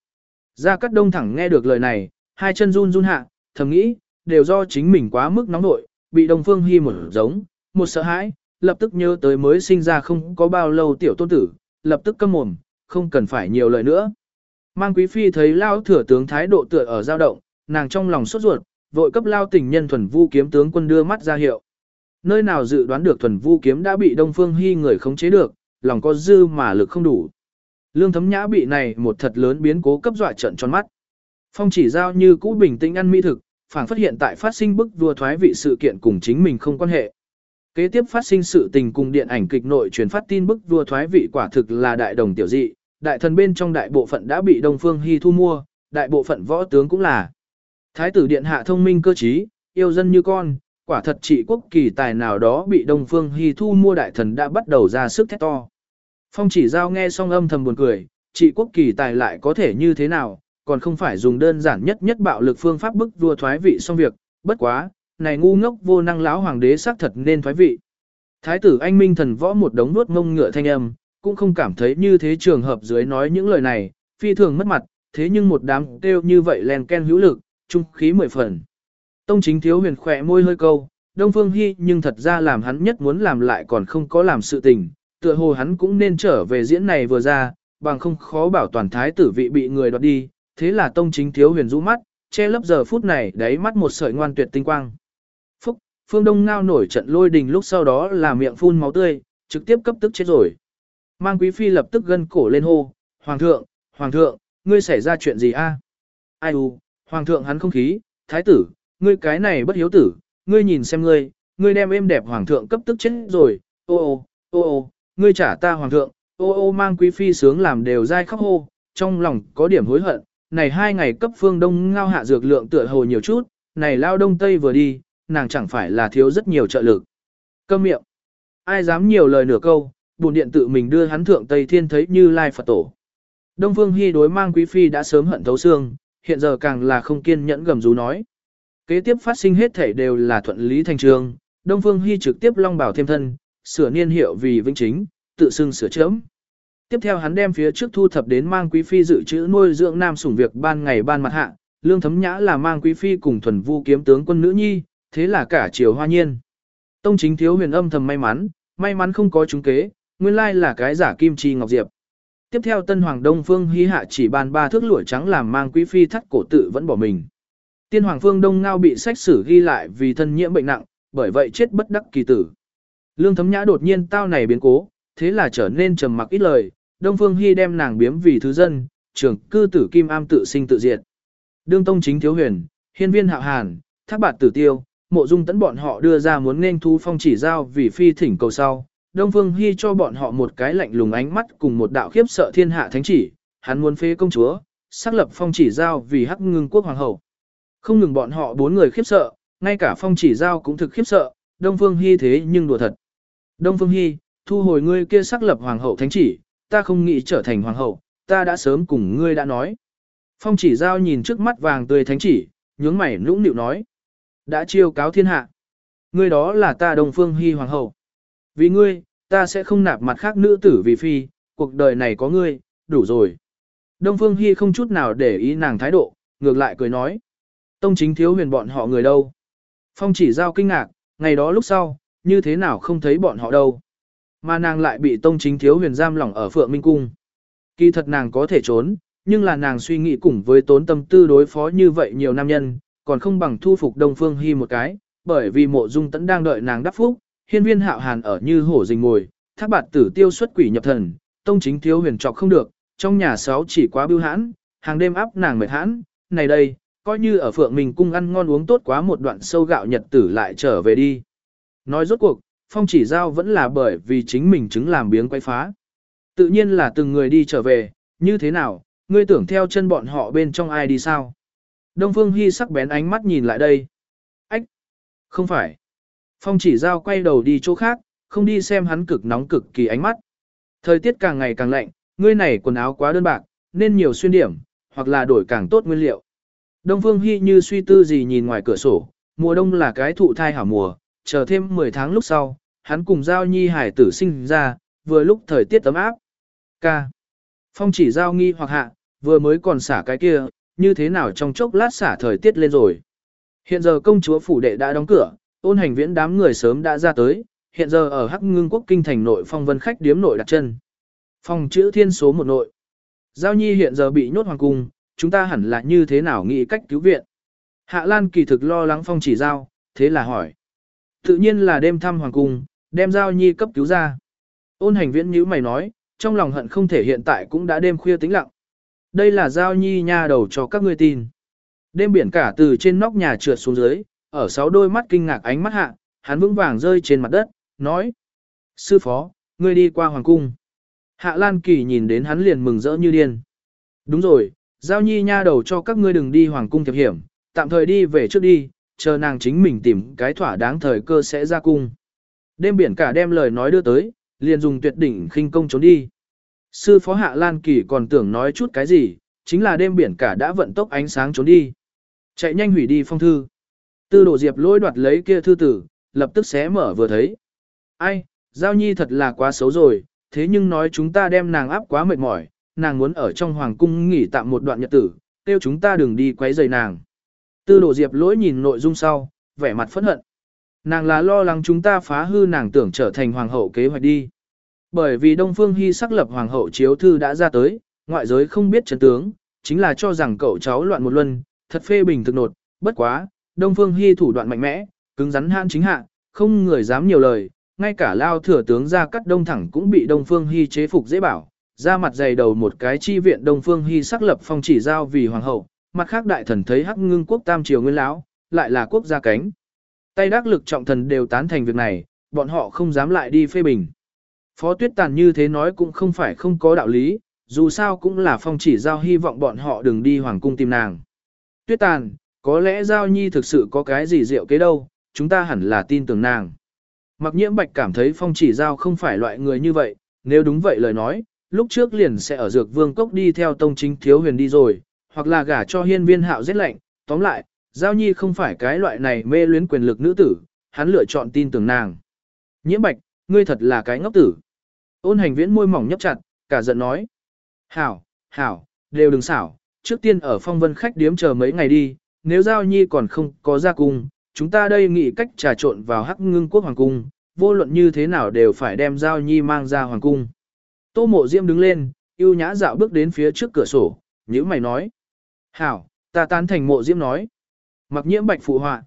Gia Cát Đông thẳng nghe được lời này, hai chân run run hạ, thầm nghĩ, đều do chính mình quá mức nóng nội, bị Đông Phương Hi một giống, một sợ hãi, lập tức nhớ tới mới sinh ra không có bao lâu tiểu tôn tử, lập tức câm mồm, không cần phải nhiều lời nữa. Mang quý phi thấy lao thừa tướng thái độ tựa ở dao động, nàng trong lòng sốt ruột, vội cấp lao tình nhân thuần vu kiếm tướng quân đưa mắt ra hiệu. Nơi nào dự đoán được thuần vu kiếm đã bị Đông Phương Hi người khống chế được, lòng có dư mà lực không đủ. Lương thấm nhã bị này một thật lớn biến cố cấp dọa trận tròn mắt. Phong chỉ giao như cũ bình tĩnh ăn mỹ thực, phảng phát hiện tại phát sinh bức vua thoái vị sự kiện cùng chính mình không quan hệ. Kế tiếp phát sinh sự tình cùng điện ảnh kịch nội truyền phát tin bức vua thoái vị quả thực là đại đồng tiểu dị, đại thần bên trong đại bộ phận đã bị Đông Phương Hy thu mua, đại bộ phận võ tướng cũng là. Thái tử điện hạ thông minh cơ trí, yêu dân như con, quả thật trị quốc kỳ tài nào đó bị Đông Phương Hy thu mua đại thần đã bắt đầu ra sức thét to. Phong chỉ giao nghe xong âm thầm buồn cười, trị quốc kỳ tài lại có thể như thế nào, còn không phải dùng đơn giản nhất nhất bạo lực phương pháp bức vua thoái vị xong việc, bất quá, này ngu ngốc vô năng lão hoàng đế xác thật nên thoái vị. Thái tử anh minh thần võ một đống nuốt ngông ngựa thanh âm, cũng không cảm thấy như thế trường hợp dưới nói những lời này, phi thường mất mặt, thế nhưng một đám kêu như vậy len ken hữu lực, trung khí mười phần. Tông chính thiếu huyền khỏe môi hơi câu, Đông Phương Hy nhưng thật ra làm hắn nhất muốn làm lại còn không có làm sự tình, tựa hồ hắn cũng nên trở về diễn này vừa ra, bằng không khó bảo toàn thái tử vị bị người đoạt đi, thế là tông chính thiếu huyền rũ mắt, che lấp giờ phút này đáy mắt một sợi ngoan tuyệt tinh quang. Phúc, phương đông ngao nổi trận lôi đình lúc sau đó là miệng phun máu tươi, trực tiếp cấp tức chết rồi. Mang quý phi lập tức gân cổ lên hô, Hoàng thượng, Hoàng thượng, ngươi xảy ra chuyện gì a? Ai u, Hoàng thượng hắn không khí, thái tử, ngươi cái này bất hiếu tử, ngươi nhìn xem ngươi, ngươi đem êm đẹp Hoàng thượng cấp tức chết rồi, ô ô, ô ô, ngươi trả ta Hoàng thượng, ô ô mang quý phi sướng làm đều dai khóc hô, trong lòng có điểm hối hận, này hai ngày cấp phương đông ngao hạ dược lượng tựa hồ nhiều chút, này lao đông tây vừa đi, nàng chẳng phải là thiếu rất nhiều trợ lực. Câm miệng. Ai dám nhiều lời nửa câu, bùn điện tự mình đưa hắn thượng Tây Thiên thấy như Lai Phật Tổ. Đông Phương Hy đối mang quý phi đã sớm hận thấu xương, hiện giờ càng là không kiên nhẫn gầm rú nói. Kế tiếp phát sinh hết thể đều là thuận lý thành trường, Đông Phương Hy trực tiếp long bảo thêm thân, sửa niên hiệu vì vĩnh chính, tự xưng sửa chấm. Tiếp theo hắn đem phía trước thu thập đến mang quý phi dự trữ nuôi dưỡng nam sủng việc ban ngày ban mặt hạ, lương thấm nhã là mang quý phi cùng thuần vu kiếm tướng quân nữ nhi, thế là cả triều hoa nhiên. Tông chính thiếu huyền âm thầm may mắn, may mắn không có chúng kế, nguyên lai là cái giả kim chi ngọc diệp. Tiếp theo tân hoàng đông phương hí hạ chỉ ban ba thước lụa trắng làm mang quý phi thắt cổ tự vẫn bỏ mình. Tiên hoàng phương đông ngao bị sách sử ghi lại vì thân nhiễm bệnh nặng, bởi vậy chết bất đắc kỳ tử. Lương thấm nhã đột nhiên tao này biến cố, thế là trở nên trầm mặc ít lời, Đông Phương Hy đem nàng biếm vì thứ dân, trưởng cư tử Kim Am tự sinh tự diệt. Đương Tông chính thiếu huyền, hiên viên hạo hàn, thác bạt tử tiêu, mộ dung tấn bọn họ đưa ra muốn nên thu phong chỉ giao vì phi thỉnh cầu sau. Đông Phương Hy cho bọn họ một cái lạnh lùng ánh mắt cùng một đạo khiếp sợ thiên hạ thánh chỉ, hắn muốn phế công chúa, xác lập phong chỉ giao vì hắc ngưng quốc hoàng hậu. Không ngừng bọn họ bốn người khiếp sợ, ngay cả phong chỉ giao cũng thực khiếp sợ, Đông Phương Hy thế nhưng đùa thật. Đông Phương Hy, thu hồi ngươi kia xác lập hoàng hậu thánh chỉ, ta không nghĩ trở thành hoàng hậu, ta đã sớm cùng ngươi đã nói. Phong chỉ giao nhìn trước mắt vàng tươi thánh chỉ, nhướng mày nũng nịu nói. Đã chiêu cáo thiên hạ. Ngươi đó là ta đồng phương hy hoàng hậu. Vì ngươi, ta sẽ không nạp mặt khác nữ tử vì phi, cuộc đời này có ngươi, đủ rồi. Đông Phương Hy không chút nào để ý nàng thái độ, ngược lại cười nói. Tông chính thiếu huyền bọn họ người đâu. Phong chỉ giao kinh ngạc, ngày đó lúc sau, như thế nào không thấy bọn họ đâu. Mà nàng lại bị tông chính thiếu huyền giam lỏng ở Phượng Minh Cung. Kỳ thật nàng có thể trốn, nhưng là nàng suy nghĩ cùng với tốn tâm tư đối phó như vậy nhiều nam nhân, còn không bằng thu phục Đông Phương Hy một cái, bởi vì mộ dung tẫn đang đợi nàng đắc phúc, hiên viên hạo hàn ở như hổ rình ngồi, thác bạt tử tiêu xuất quỷ nhập thần, tông chính thiếu huyền trọc không được, trong nhà sáu chỉ quá bưu hãn, hàng đêm áp nàng mệt hãn, này đây, coi như ở Phượng Minh Cung ăn ngon uống tốt quá một đoạn sâu gạo nhật tử lại trở về đi. Nói rốt cuộc, phong chỉ giao vẫn là bởi vì chính mình chứng làm biếng quay phá. Tự nhiên là từng người đi trở về, như thế nào, ngươi tưởng theo chân bọn họ bên trong ai đi sao? Đông Phương Hy sắc bén ánh mắt nhìn lại đây. Ách! Không phải. Phong chỉ giao quay đầu đi chỗ khác, không đi xem hắn cực nóng cực kỳ ánh mắt. Thời tiết càng ngày càng lạnh, ngươi này quần áo quá đơn bạc, nên nhiều xuyên điểm, hoặc là đổi càng tốt nguyên liệu. Đông Phương Hy như suy tư gì nhìn ngoài cửa sổ, mùa đông là cái thụ thai hảo mùa, chờ thêm 10 tháng lúc sau, hắn cùng Giao Nhi hải tử sinh ra, vừa lúc thời tiết ấm áp. Ca. Phong chỉ Giao nghi hoặc hạ, vừa mới còn xả cái kia, như thế nào trong chốc lát xả thời tiết lên rồi. Hiện giờ công chúa phủ đệ đã đóng cửa, ôn hành viễn đám người sớm đã ra tới, hiện giờ ở Hắc Ngưng Quốc kinh thành nội phong vân khách điếm nội đặt chân. Phòng chữ thiên số một nội. Giao Nhi hiện giờ bị nhốt hoàng cung, chúng ta hẳn là như thế nào nghĩ cách cứu viện. Hạ Lan kỳ thực lo lắng phong chỉ giao, thế là hỏi. Tự nhiên là đêm thăm hoàng cung, đem Giao Nhi cấp cứu ra. Ôn hành viễn nhíu mày nói, trong lòng hận không thể hiện tại cũng đã đêm khuya tĩnh lặng. Đây là Giao Nhi nha đầu cho các ngươi tin. Đêm biển cả từ trên nóc nhà trượt xuống dưới, ở sáu đôi mắt kinh ngạc ánh mắt hạ, hắn vững vàng rơi trên mặt đất, nói. Sư phó, ngươi đi qua hoàng cung. Hạ Lan Kỳ nhìn đến hắn liền mừng rỡ như điên. Đúng rồi, Giao Nhi nha đầu cho các ngươi đừng đi hoàng cung thiệp hiểm, tạm thời đi về trước đi, chờ nàng chính mình tìm cái thỏa đáng thời cơ sẽ ra cung. Đêm biển cả đem lời nói đưa tới, liền dùng tuyệt đỉnh khinh công trốn đi. Sư phó Hạ Lan Kỳ còn tưởng nói chút cái gì, chính là đêm biển cả đã vận tốc ánh sáng trốn đi. Chạy nhanh hủy đi phong thư. Tư đồ diệp lôi đoạt lấy kia thư tử, lập tức xé mở vừa thấy. Ai, Giao Nhi thật là quá xấu rồi, thế nhưng nói chúng ta đem nàng áp quá mệt mỏi, nàng muốn ở trong hoàng cung nghỉ tạm một đoạn nhật tử, kêu chúng ta đừng đi quấy rầy nàng. Tư đồ diệp lỗi nhìn nội dung sau, vẻ mặt phẫn hận. Nàng là lo lắng chúng ta phá hư nàng tưởng trở thành hoàng hậu kế hoạch đi. Bởi vì Đông Phương Hy xác lập hoàng hậu chiếu thư đã ra tới, ngoại giới không biết chấn tướng, chính là cho rằng cậu cháu loạn một luân, thật phê bình thực nột, bất quá, Đông Phương Hy thủ đoạn mạnh mẽ, cứng rắn han chính hạ, không người dám nhiều lời, ngay cả lao thừa tướng ra cắt đông thẳng cũng bị Đông Phương Hy chế phục dễ bảo, ra mặt dày đầu một cái chi viện Đông Phương Hy xác lập phong chỉ giao vì hoàng hậu, mặt khác đại thần thấy hắc ngưng quốc tam triều nguyên lão, lại là quốc gia cánh. Tay đắc lực trọng thần đều tán thành việc này, bọn họ không dám lại đi phê bình. Phó tuyết tàn như thế nói cũng không phải không có đạo lý, dù sao cũng là phong chỉ giao hy vọng bọn họ đừng đi hoàng cung tìm nàng. Tuyết tàn, có lẽ giao nhi thực sự có cái gì diệu kế đâu, chúng ta hẳn là tin tưởng nàng. Mặc nhiễm bạch cảm thấy phong chỉ giao không phải loại người như vậy, nếu đúng vậy lời nói, lúc trước liền sẽ ở dược vương cốc đi theo tông chính thiếu huyền đi rồi, hoặc là gả cho hiên viên hạo rét lạnh, tóm lại, giao nhi không phải cái loại này mê luyến quyền lực nữ tử, hắn lựa chọn tin tưởng nàng. Nhiễm bạch, ngươi thật là cái ngốc tử. Ôn hành viễn môi mỏng nhấp chặt, cả giận nói. Hảo, hảo, đều đừng xảo, trước tiên ở phong vân khách điếm chờ mấy ngày đi, nếu giao nhi còn không có ra cung, chúng ta đây nghĩ cách trà trộn vào hắc ngưng quốc hoàng cung, vô luận như thế nào đều phải đem giao nhi mang ra hoàng cung. Tô mộ diêm đứng lên, yêu nhã dạo bước đến phía trước cửa sổ, nhữ mày nói. Hảo, ta tán thành mộ diễm nói. Mặc nhiễm bạch phụ họa.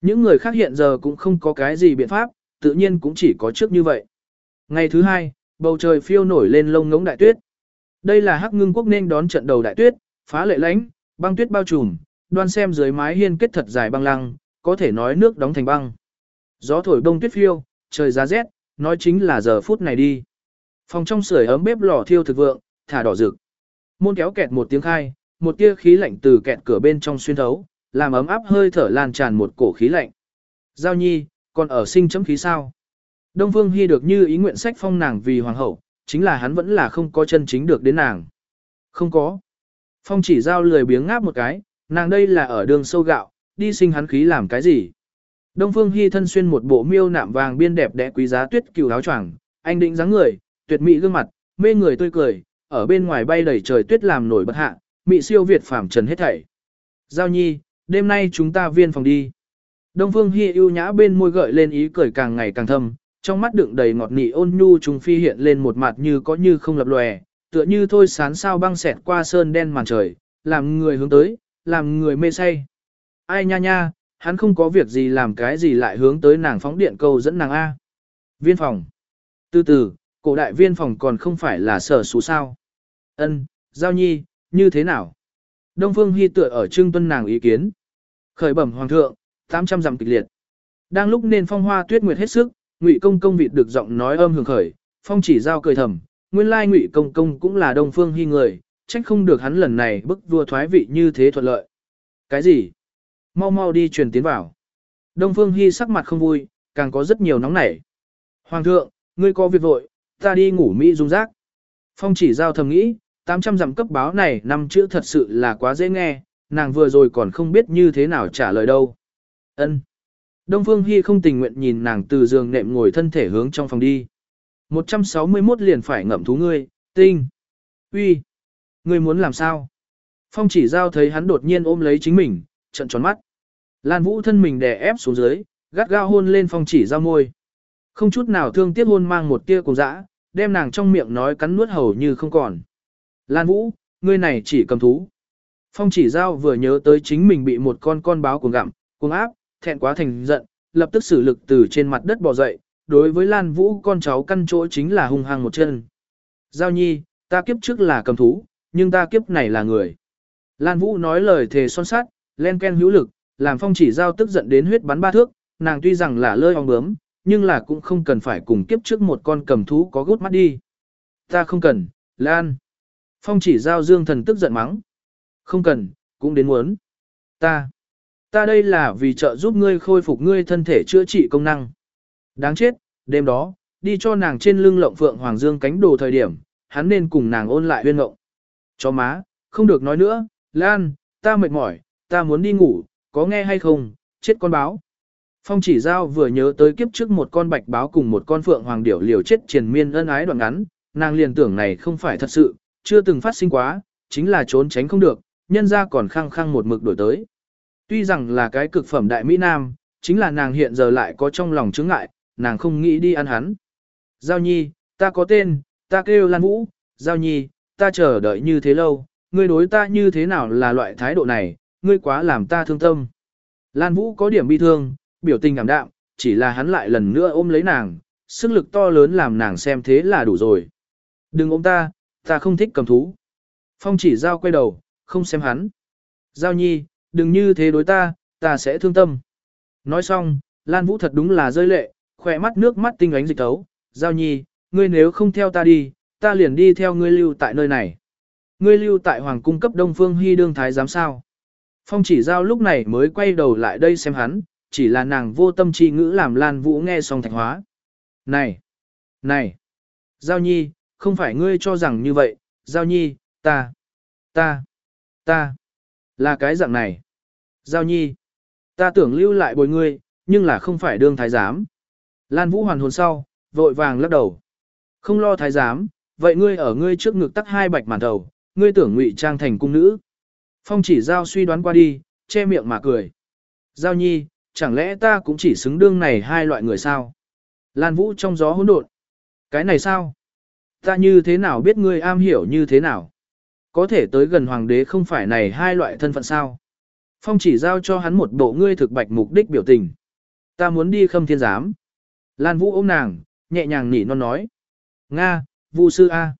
Những người khác hiện giờ cũng không có cái gì biện pháp, tự nhiên cũng chỉ có trước như vậy. Ngày thứ hai, bầu trời phiêu nổi lên lông ngống đại tuyết. Đây là hắc ngưng quốc nên đón trận đầu đại tuyết, phá lệ lãnh, băng tuyết bao trùm, đoan xem dưới mái hiên kết thật dài băng lăng, có thể nói nước đóng thành băng. Gió thổi đông tuyết phiêu, trời giá rét, nói chính là giờ phút này đi. Phòng trong sưởi ấm bếp lò thiêu thực vượng, thả đỏ rực. Môn kéo kẹt một tiếng khai, một tia khí lạnh từ kẹt cửa bên trong xuyên thấu, làm ấm áp hơi thở lan tràn một cổ khí lạnh. Giao nhi, còn ở sinh chấm khí sao? Đông Phương Hy được như ý nguyện sách phong nàng vì hoàng hậu, chính là hắn vẫn là không có chân chính được đến nàng. Không có. Phong chỉ giao lười biếng ngáp một cái, nàng đây là ở đường sâu gạo, đi sinh hắn khí làm cái gì? Đông Phương Hy thân xuyên một bộ miêu nạm vàng biên đẹp đẽ quý giá tuyết cừu áo choàng, anh định dáng người, tuyệt mỹ gương mặt, mê người tươi cười, ở bên ngoài bay đầy trời tuyết làm nổi bật hạ, Mị siêu việt phàm trần hết thảy. Giao Nhi, đêm nay chúng ta viên phòng đi. Đông Phương Hi ưu nhã bên môi gợi lên ý cười càng ngày càng thâm, trong mắt đựng đầy ngọt nị ôn nhu trùng phi hiện lên một mặt như có như không lập lòe, tựa như thôi sán sao băng xẹt qua sơn đen màn trời, làm người hướng tới, làm người mê say. Ai nha nha, hắn không có việc gì làm cái gì lại hướng tới nàng phóng điện câu dẫn nàng A. Viên phòng. Từ từ, cổ đại viên phòng còn không phải là sở số sao. Ân, giao nhi, như thế nào? Đông Phương Hy tựa ở trưng tuân nàng ý kiến. Khởi bẩm hoàng thượng, 800 dặm kịch liệt. Đang lúc nên phong hoa tuyết nguyệt hết sức, ngụy công công vịt được giọng nói âm hưởng khởi, phong chỉ giao cười thầm, nguyên lai ngụy công công cũng là đông phương hy người, trách không được hắn lần này bức vua thoái vị như thế thuận lợi. Cái gì? Mau mau đi truyền tiến vào. Đông phương hy sắc mặt không vui, càng có rất nhiều nóng nảy. Hoàng thượng, ngươi có việc vội, ta đi ngủ Mỹ dung giác Phong chỉ giao thầm nghĩ, 800 dặm cấp báo này năm chữ thật sự là quá dễ nghe, nàng vừa rồi còn không biết như thế nào trả lời đâu. Ân. Đông Phương Hi không tình nguyện nhìn nàng từ giường nệm ngồi thân thể hướng trong phòng đi. 161 liền phải ngậm thú ngươi, tinh. uy, Ngươi muốn làm sao? Phong chỉ giao thấy hắn đột nhiên ôm lấy chính mình, trợn tròn mắt. Lan Vũ thân mình đè ép xuống dưới, gắt gao hôn lên phong chỉ giao môi. Không chút nào thương tiếc hôn mang một tia cùng dã, đem nàng trong miệng nói cắn nuốt hầu như không còn. Lan Vũ, ngươi này chỉ cầm thú. Phong chỉ giao vừa nhớ tới chính mình bị một con con báo cuồng gặm, cuồng áp, thẹn quá thành giận, lập tức sử lực từ trên mặt đất bò dậy, đối với Lan Vũ con cháu căn chỗ chính là hung hăng một chân. Giao nhi, ta kiếp trước là cầm thú, nhưng ta kiếp này là người. Lan Vũ nói lời thề son sát, len ken hữu lực, làm phong chỉ giao tức giận đến huyết bắn ba thước, nàng tuy rằng là lơi ong bướm, nhưng là cũng không cần phải cùng kiếp trước một con cầm thú có gút mắt đi. Ta không cần, Lan. Phong chỉ giao dương thần tức giận mắng. Không cần, cũng đến muốn. Ta. Ta đây là vì trợ giúp ngươi khôi phục ngươi thân thể chữa trị công năng. Đáng chết, đêm đó, đi cho nàng trên lưng lộng phượng hoàng dương cánh đồ thời điểm, hắn nên cùng nàng ôn lại huyên ngộng. Chó má, không được nói nữa, Lan, ta mệt mỏi, ta muốn đi ngủ, có nghe hay không, chết con báo. Phong chỉ giao vừa nhớ tới kiếp trước một con bạch báo cùng một con phượng hoàng điểu liều chết triền miên ân ái đoạn ngắn, nàng liền tưởng này không phải thật sự, chưa từng phát sinh quá, chính là trốn tránh không được, nhân ra còn khăng khăng một mực đổi tới. Tuy rằng là cái cực phẩm đại Mỹ Nam, chính là nàng hiện giờ lại có trong lòng chứng ngại, nàng không nghĩ đi ăn hắn. Giao nhi, ta có tên, ta kêu Lan Vũ, Giao nhi, ta chờ đợi như thế lâu, ngươi đối ta như thế nào là loại thái độ này, ngươi quá làm ta thương tâm. Lan Vũ có điểm bi thương, biểu tình cảm đạm, chỉ là hắn lại lần nữa ôm lấy nàng, sức lực to lớn làm nàng xem thế là đủ rồi. Đừng ôm ta, ta không thích cầm thú. Phong chỉ giao quay đầu, không xem hắn. Giao nhi, đừng như thế đối ta, ta sẽ thương tâm. Nói xong, Lan Vũ thật đúng là rơi lệ, khỏe mắt nước mắt tinh ánh dịch tấu. Giao nhi, ngươi nếu không theo ta đi, ta liền đi theo ngươi lưu tại nơi này. Ngươi lưu tại Hoàng cung cấp Đông Phương Hy đương thái giám sao. Phong chỉ giao lúc này mới quay đầu lại đây xem hắn, chỉ là nàng vô tâm chi ngữ làm Lan Vũ nghe xong thạch hóa. Này! Này! Giao nhi, không phải ngươi cho rằng như vậy, Giao nhi, ta, ta, ta, là cái dạng này. Giao nhi, ta tưởng lưu lại bồi ngươi, nhưng là không phải đương thái giám. Lan Vũ hoàn hồn sau, vội vàng lắc đầu. Không lo thái giám, vậy ngươi ở ngươi trước ngực tắt hai bạch màn đầu, ngươi tưởng ngụy trang thành cung nữ. Phong chỉ giao suy đoán qua đi, che miệng mà cười. Giao nhi, chẳng lẽ ta cũng chỉ xứng đương này hai loại người sao? Lan Vũ trong gió hỗn độn. Cái này sao? Ta như thế nào biết ngươi am hiểu như thế nào? Có thể tới gần hoàng đế không phải này hai loại thân phận sao? Phong chỉ giao cho hắn một bộ ngươi thực bạch mục đích biểu tình. Ta muốn đi khâm thiên giám. Lan Vũ ôm nàng, nhẹ nhàng nỉ non nói. Nga, Vu sư A.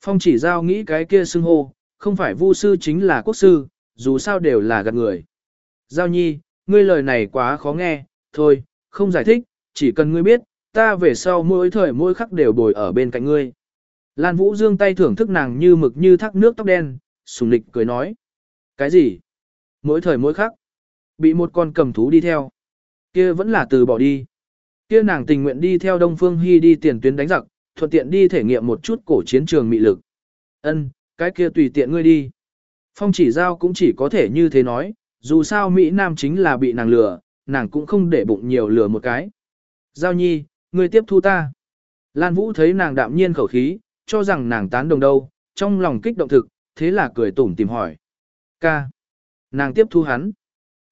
Phong chỉ giao nghĩ cái kia xưng hô, không phải Vu sư chính là quốc sư, dù sao đều là gạt người. Giao nhi, ngươi lời này quá khó nghe, thôi, không giải thích, chỉ cần ngươi biết, ta về sau mỗi thời mỗi khắc đều bồi ở bên cạnh ngươi. Lan Vũ dương tay thưởng thức nàng như mực như thác nước tóc đen, sùng Lịch cười nói. Cái gì? Mỗi thời mỗi khắc. Bị một con cầm thú đi theo. kia vẫn là từ bỏ đi. kia nàng tình nguyện đi theo Đông Phương Hy đi tiền tuyến đánh giặc, thuận tiện đi thể nghiệm một chút cổ chiến trường mị lực. Ân, cái kia tùy tiện ngươi đi. Phong chỉ giao cũng chỉ có thể như thế nói, dù sao Mỹ Nam chính là bị nàng lừa, nàng cũng không để bụng nhiều lừa một cái. Giao nhi, ngươi tiếp thu ta. Lan Vũ thấy nàng đạm nhiên khẩu khí, cho rằng nàng tán đồng đâu, trong lòng kích động thực, thế là cười tủm tìm hỏi. Ca. Nàng tiếp thu hắn.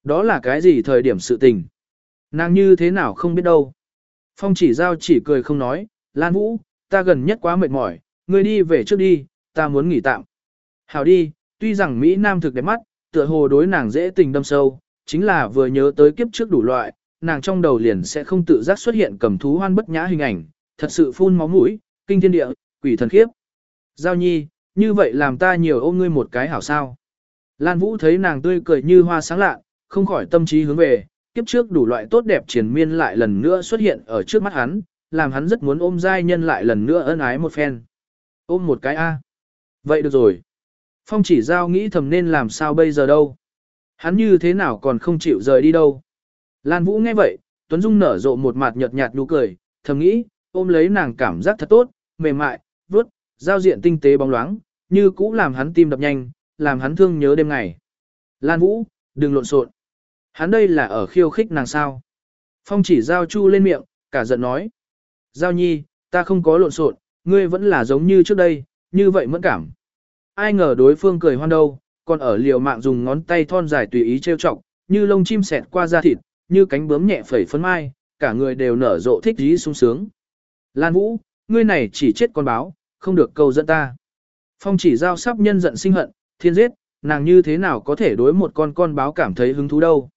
Đó là cái gì thời điểm sự tình? Nàng như thế nào không biết đâu. Phong chỉ giao chỉ cười không nói, Lan Vũ, ta gần nhất quá mệt mỏi, ngươi đi về trước đi, ta muốn nghỉ tạm. Hảo đi, tuy rằng Mỹ Nam thực đẹp mắt, tựa hồ đối nàng dễ tình đâm sâu, chính là vừa nhớ tới kiếp trước đủ loại, nàng trong đầu liền sẽ không tự giác xuất hiện cầm thú hoan bất nhã hình ảnh, thật sự phun máu mũi, kinh thiên địa, quỷ thần khiếp. Giao nhi, như vậy làm ta nhiều ôm ngươi một cái hảo sao. Lan Vũ thấy nàng tươi cười như hoa sáng lạ, không khỏi tâm trí hướng về, kiếp trước đủ loại tốt đẹp triển miên lại lần nữa xuất hiện ở trước mắt hắn, làm hắn rất muốn ôm giai nhân lại lần nữa ân ái một phen. Ôm một cái A. Vậy được rồi. Phong chỉ giao nghĩ thầm nên làm sao bây giờ đâu. Hắn như thế nào còn không chịu rời đi đâu. Lan Vũ nghe vậy, Tuấn Dung nở rộ một mặt nhợt nhạt nụ cười, thầm nghĩ, ôm lấy nàng cảm giác thật tốt, mềm mại, vuốt, giao diện tinh tế bóng loáng, như cũ làm hắn tim đập nhanh, làm hắn thương nhớ đêm ngày. Lan Vũ, đừng lộn xộn. Hắn đây là ở khiêu khích nàng sao. Phong chỉ giao chu lên miệng, cả giận nói. Giao nhi, ta không có lộn xộn, ngươi vẫn là giống như trước đây, như vậy mẫn cảm. Ai ngờ đối phương cười hoan đâu, còn ở liều mạng dùng ngón tay thon dài tùy ý trêu chọc, như lông chim xẹt qua da thịt, như cánh bướm nhẹ phẩy phấn mai, cả người đều nở rộ thích dí sung sướng. Lan Vũ, ngươi này chỉ chết con báo, không được câu dẫn ta. Phong chỉ giao sắp nhân giận sinh hận, thiên giết, nàng như thế nào có thể đối một con con báo cảm thấy hứng thú đâu.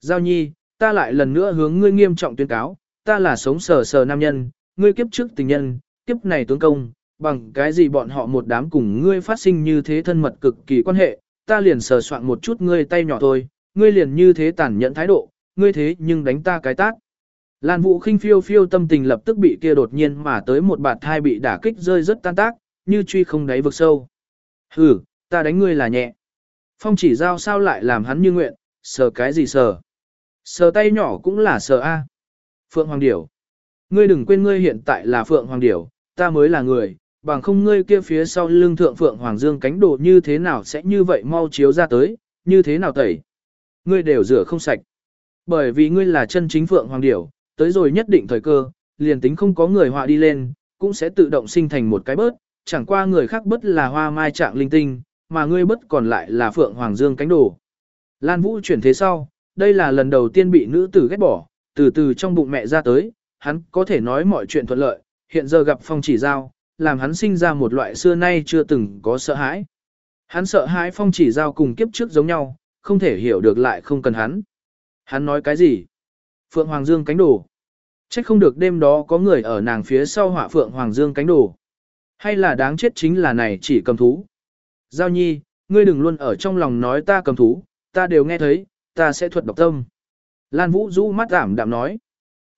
Giao nhi, ta lại lần nữa hướng ngươi nghiêm trọng tuyên cáo, ta là sống sờ sờ nam nhân, ngươi kiếp trước tình nhân, kiếp này tướng công, bằng cái gì bọn họ một đám cùng ngươi phát sinh như thế thân mật cực kỳ quan hệ, ta liền sờ soạn một chút ngươi tay nhỏ thôi, ngươi liền như thế tàn nhẫn thái độ, ngươi thế nhưng đánh ta cái tát. Lan Vũ khinh phiêu phiêu tâm tình lập tức bị kia đột nhiên mà tới một bạt thai bị đả kích rơi rất tan tác, như truy không đáy vực sâu. Hừ, ta đánh ngươi là nhẹ. Phong chỉ giao sao lại làm hắn như nguyện, sờ cái gì sờ. Sờ tay nhỏ cũng là sờ A. Phượng Hoàng Điểu. Ngươi đừng quên ngươi hiện tại là Phượng Hoàng Điểu, ta mới là người, bằng không ngươi kia phía sau lưng thượng Phượng Hoàng Dương cánh đồ như thế nào sẽ như vậy mau chiếu ra tới, như thế nào tẩy. Ngươi đều rửa không sạch. Bởi vì ngươi là chân chính Phượng Hoàng Điểu, tới rồi nhất định thời cơ, liền tính không có người họa đi lên, cũng sẽ tự động sinh thành một cái bớt, chẳng qua người khác bớt là hoa mai trạng linh tinh, mà ngươi bớt còn lại là Phượng Hoàng Dương cánh đồ. Lan Vũ chuyển thế sau, đây là lần đầu tiên bị nữ tử ghét bỏ, từ từ trong bụng mẹ ra tới, hắn có thể nói mọi chuyện thuận lợi, hiện giờ gặp phong chỉ giao, làm hắn sinh ra một loại xưa nay chưa từng có sợ hãi. Hắn sợ hãi phong chỉ giao cùng kiếp trước giống nhau, không thể hiểu được lại không cần hắn. Hắn nói cái gì? Phượng Hoàng Dương cánh đổ, Trách không được đêm đó có người ở nàng phía sau họa Phượng Hoàng Dương cánh đổ, Hay là đáng chết chính là này chỉ cầm thú. Giao nhi, ngươi đừng luôn ở trong lòng nói ta cầm thú, ta đều nghe thấy, ta sẽ thuật độc tâm. Lan Vũ rũ mắt ảm đạm nói.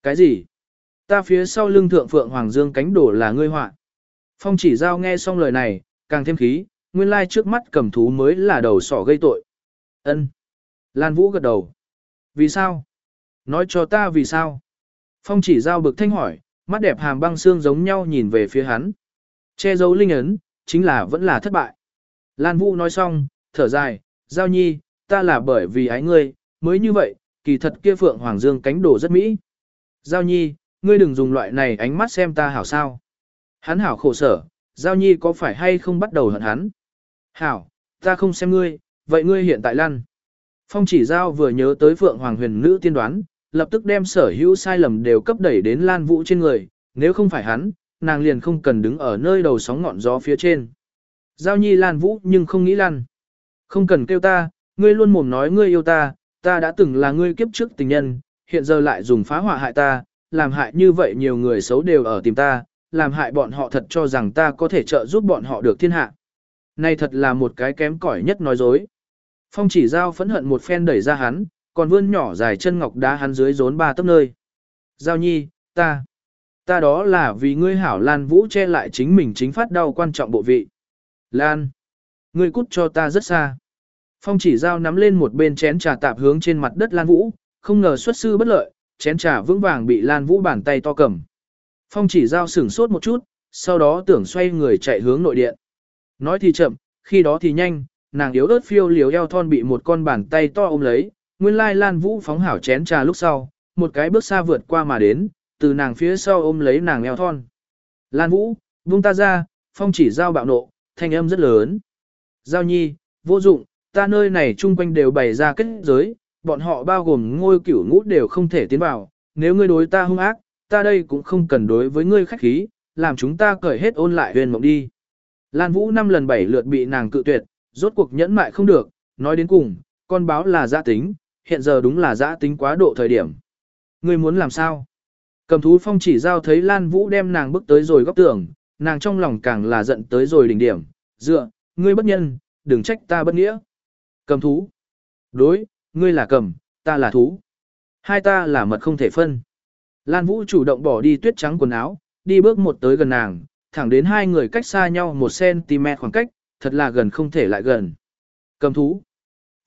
Cái gì? Ta phía sau lưng thượng Phượng Hoàng Dương cánh đổ là ngươi họa. Phong chỉ giao nghe xong lời này, càng thêm khí, nguyên lai trước mắt cầm thú mới là đầu sỏ gây tội. Ân. Lan Vũ gật đầu. Vì sao? Nói cho ta vì sao? Phong chỉ giao bực thanh hỏi, mắt đẹp hàm băng xương giống nhau nhìn về phía hắn. Che giấu linh ấn, chính là vẫn là thất bại. Lan Vũ nói xong, thở dài, giao nhi, ta là bởi vì ái ngươi, mới như vậy, kỳ thật kia phượng hoàng dương cánh đổ rất mỹ. Giao nhi, ngươi đừng dùng loại này ánh mắt xem ta hảo sao. Hắn hảo khổ sở, giao nhi có phải hay không bắt đầu hận hắn. Hảo, ta không xem ngươi, vậy ngươi hiện tại lăn. Phong chỉ giao vừa nhớ tới phượng hoàng huyền nữ tiên đoán, lập tức đem sở hữu sai lầm đều cấp đẩy đến lan vũ trên người, nếu không phải hắn, nàng liền không cần đứng ở nơi đầu sóng ngọn gió phía trên. Giao nhi lan vũ nhưng không nghĩ lăn. Không cần kêu ta, ngươi luôn mồm nói ngươi yêu ta, ta đã từng là ngươi kiếp trước tình nhân, hiện giờ lại dùng phá hoại hại ta, làm hại như vậy nhiều người xấu đều ở tìm ta, làm hại bọn họ thật cho rằng ta có thể trợ giúp bọn họ được thiên hạ. Này thật là một cái kém cỏi nhất nói dối. Phong chỉ giao phẫn hận một phen đẩy ra hắn, còn vươn nhỏ dài chân ngọc đá hắn dưới rốn ba tấc nơi. Giao nhi, ta, ta đó là vì ngươi hảo Lan Vũ che lại chính mình chính phát đau quan trọng bộ vị. Lan, ngươi cút cho ta rất xa. Phong chỉ giao nắm lên một bên chén trà tạp hướng trên mặt đất Lan Vũ, không ngờ xuất sư bất lợi, chén trà vững vàng bị Lan Vũ bàn tay to cầm. Phong chỉ giao sửng sốt một chút, sau đó tưởng xoay người chạy hướng nội điện. Nói thì chậm, khi đó thì nhanh, nàng yếu ớt phiêu liều eo thon bị một con bàn tay to ôm lấy, nguyên lai Lan Vũ phóng hảo chén trà lúc sau, một cái bước xa vượt qua mà đến, từ nàng phía sau ôm lấy nàng eo thon. Lan Vũ, buông ta ra, phong chỉ giao bạo nộ, thanh âm rất lớn. Giao nhi, vô dụng, ta nơi này chung quanh đều bày ra kết giới, bọn họ bao gồm ngôi cửu ngũ đều không thể tiến vào, nếu ngươi đối ta hung ác, ta đây cũng không cần đối với ngươi khách khí, làm chúng ta cởi hết ôn lại huyền mộng đi. Lan Vũ năm lần bảy lượt bị nàng cự tuyệt, rốt cuộc nhẫn mại không được, nói đến cùng, con báo là gia tính, hiện giờ đúng là giã tính quá độ thời điểm. Ngươi muốn làm sao? Cầm thú phong chỉ giao thấy Lan Vũ đem nàng bước tới rồi góc tường, nàng trong lòng càng là giận tới rồi đỉnh điểm, dựa, ngươi bất nhân, đừng trách ta bất nghĩa. Cầm thú. Đối, ngươi là cầm, ta là thú. Hai ta là mật không thể phân. Lan Vũ chủ động bỏ đi tuyết trắng quần áo, đi bước một tới gần nàng, thẳng đến hai người cách xa nhau một cm khoảng cách, thật là gần không thể lại gần. Cầm thú.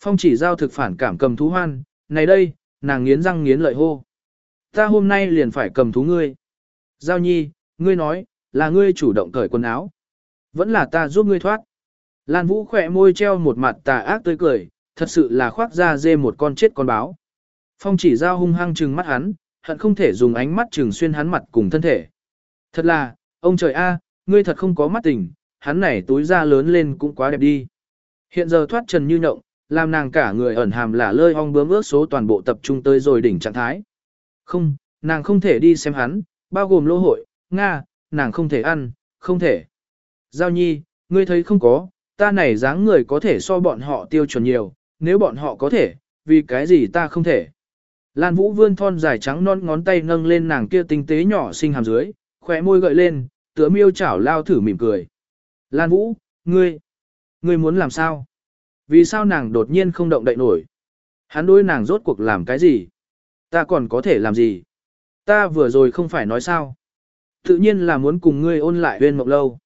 Phong chỉ giao thực phản cảm cầm thú hoan, này đây, nàng nghiến răng nghiến lợi hô. Ta hôm nay liền phải cầm thú ngươi. Giao nhi, ngươi nói, là ngươi chủ động cởi quần áo. Vẫn là ta giúp ngươi thoát. Lan Vũ khỏe môi treo một mặt tà ác tươi cười, thật sự là khoác ra dê một con chết con báo. Phong chỉ giao hung hăng trừng mắt hắn, hận không thể dùng ánh mắt trừng xuyên hắn mặt cùng thân thể. Thật là, ông trời a, ngươi thật không có mắt tình, hắn này túi da lớn lên cũng quá đẹp đi. Hiện giờ thoát trần như nhộng, làm nàng cả người ẩn hàm là lơi ong bướm ước số toàn bộ tập trung tới rồi đỉnh trạng thái. Không, nàng không thể đi xem hắn, bao gồm lô hội, Nga, nàng không thể ăn, không thể. Giao nhi, ngươi thấy không có, ta này dáng người có thể so bọn họ tiêu chuẩn nhiều, nếu bọn họ có thể, vì cái gì ta không thể. Lan Vũ vươn thon dài trắng non ngón tay nâng lên nàng kia tinh tế nhỏ xinh hàm dưới, khỏe môi gợi lên, tựa miêu chảo lao thử mỉm cười. Lan Vũ, ngươi, ngươi muốn làm sao? Vì sao nàng đột nhiên không động đậy nổi? Hắn đối nàng rốt cuộc làm cái gì? Ta còn có thể làm gì? Ta vừa rồi không phải nói sao? Tự nhiên là muốn cùng ngươi ôn lại bên mộng lâu.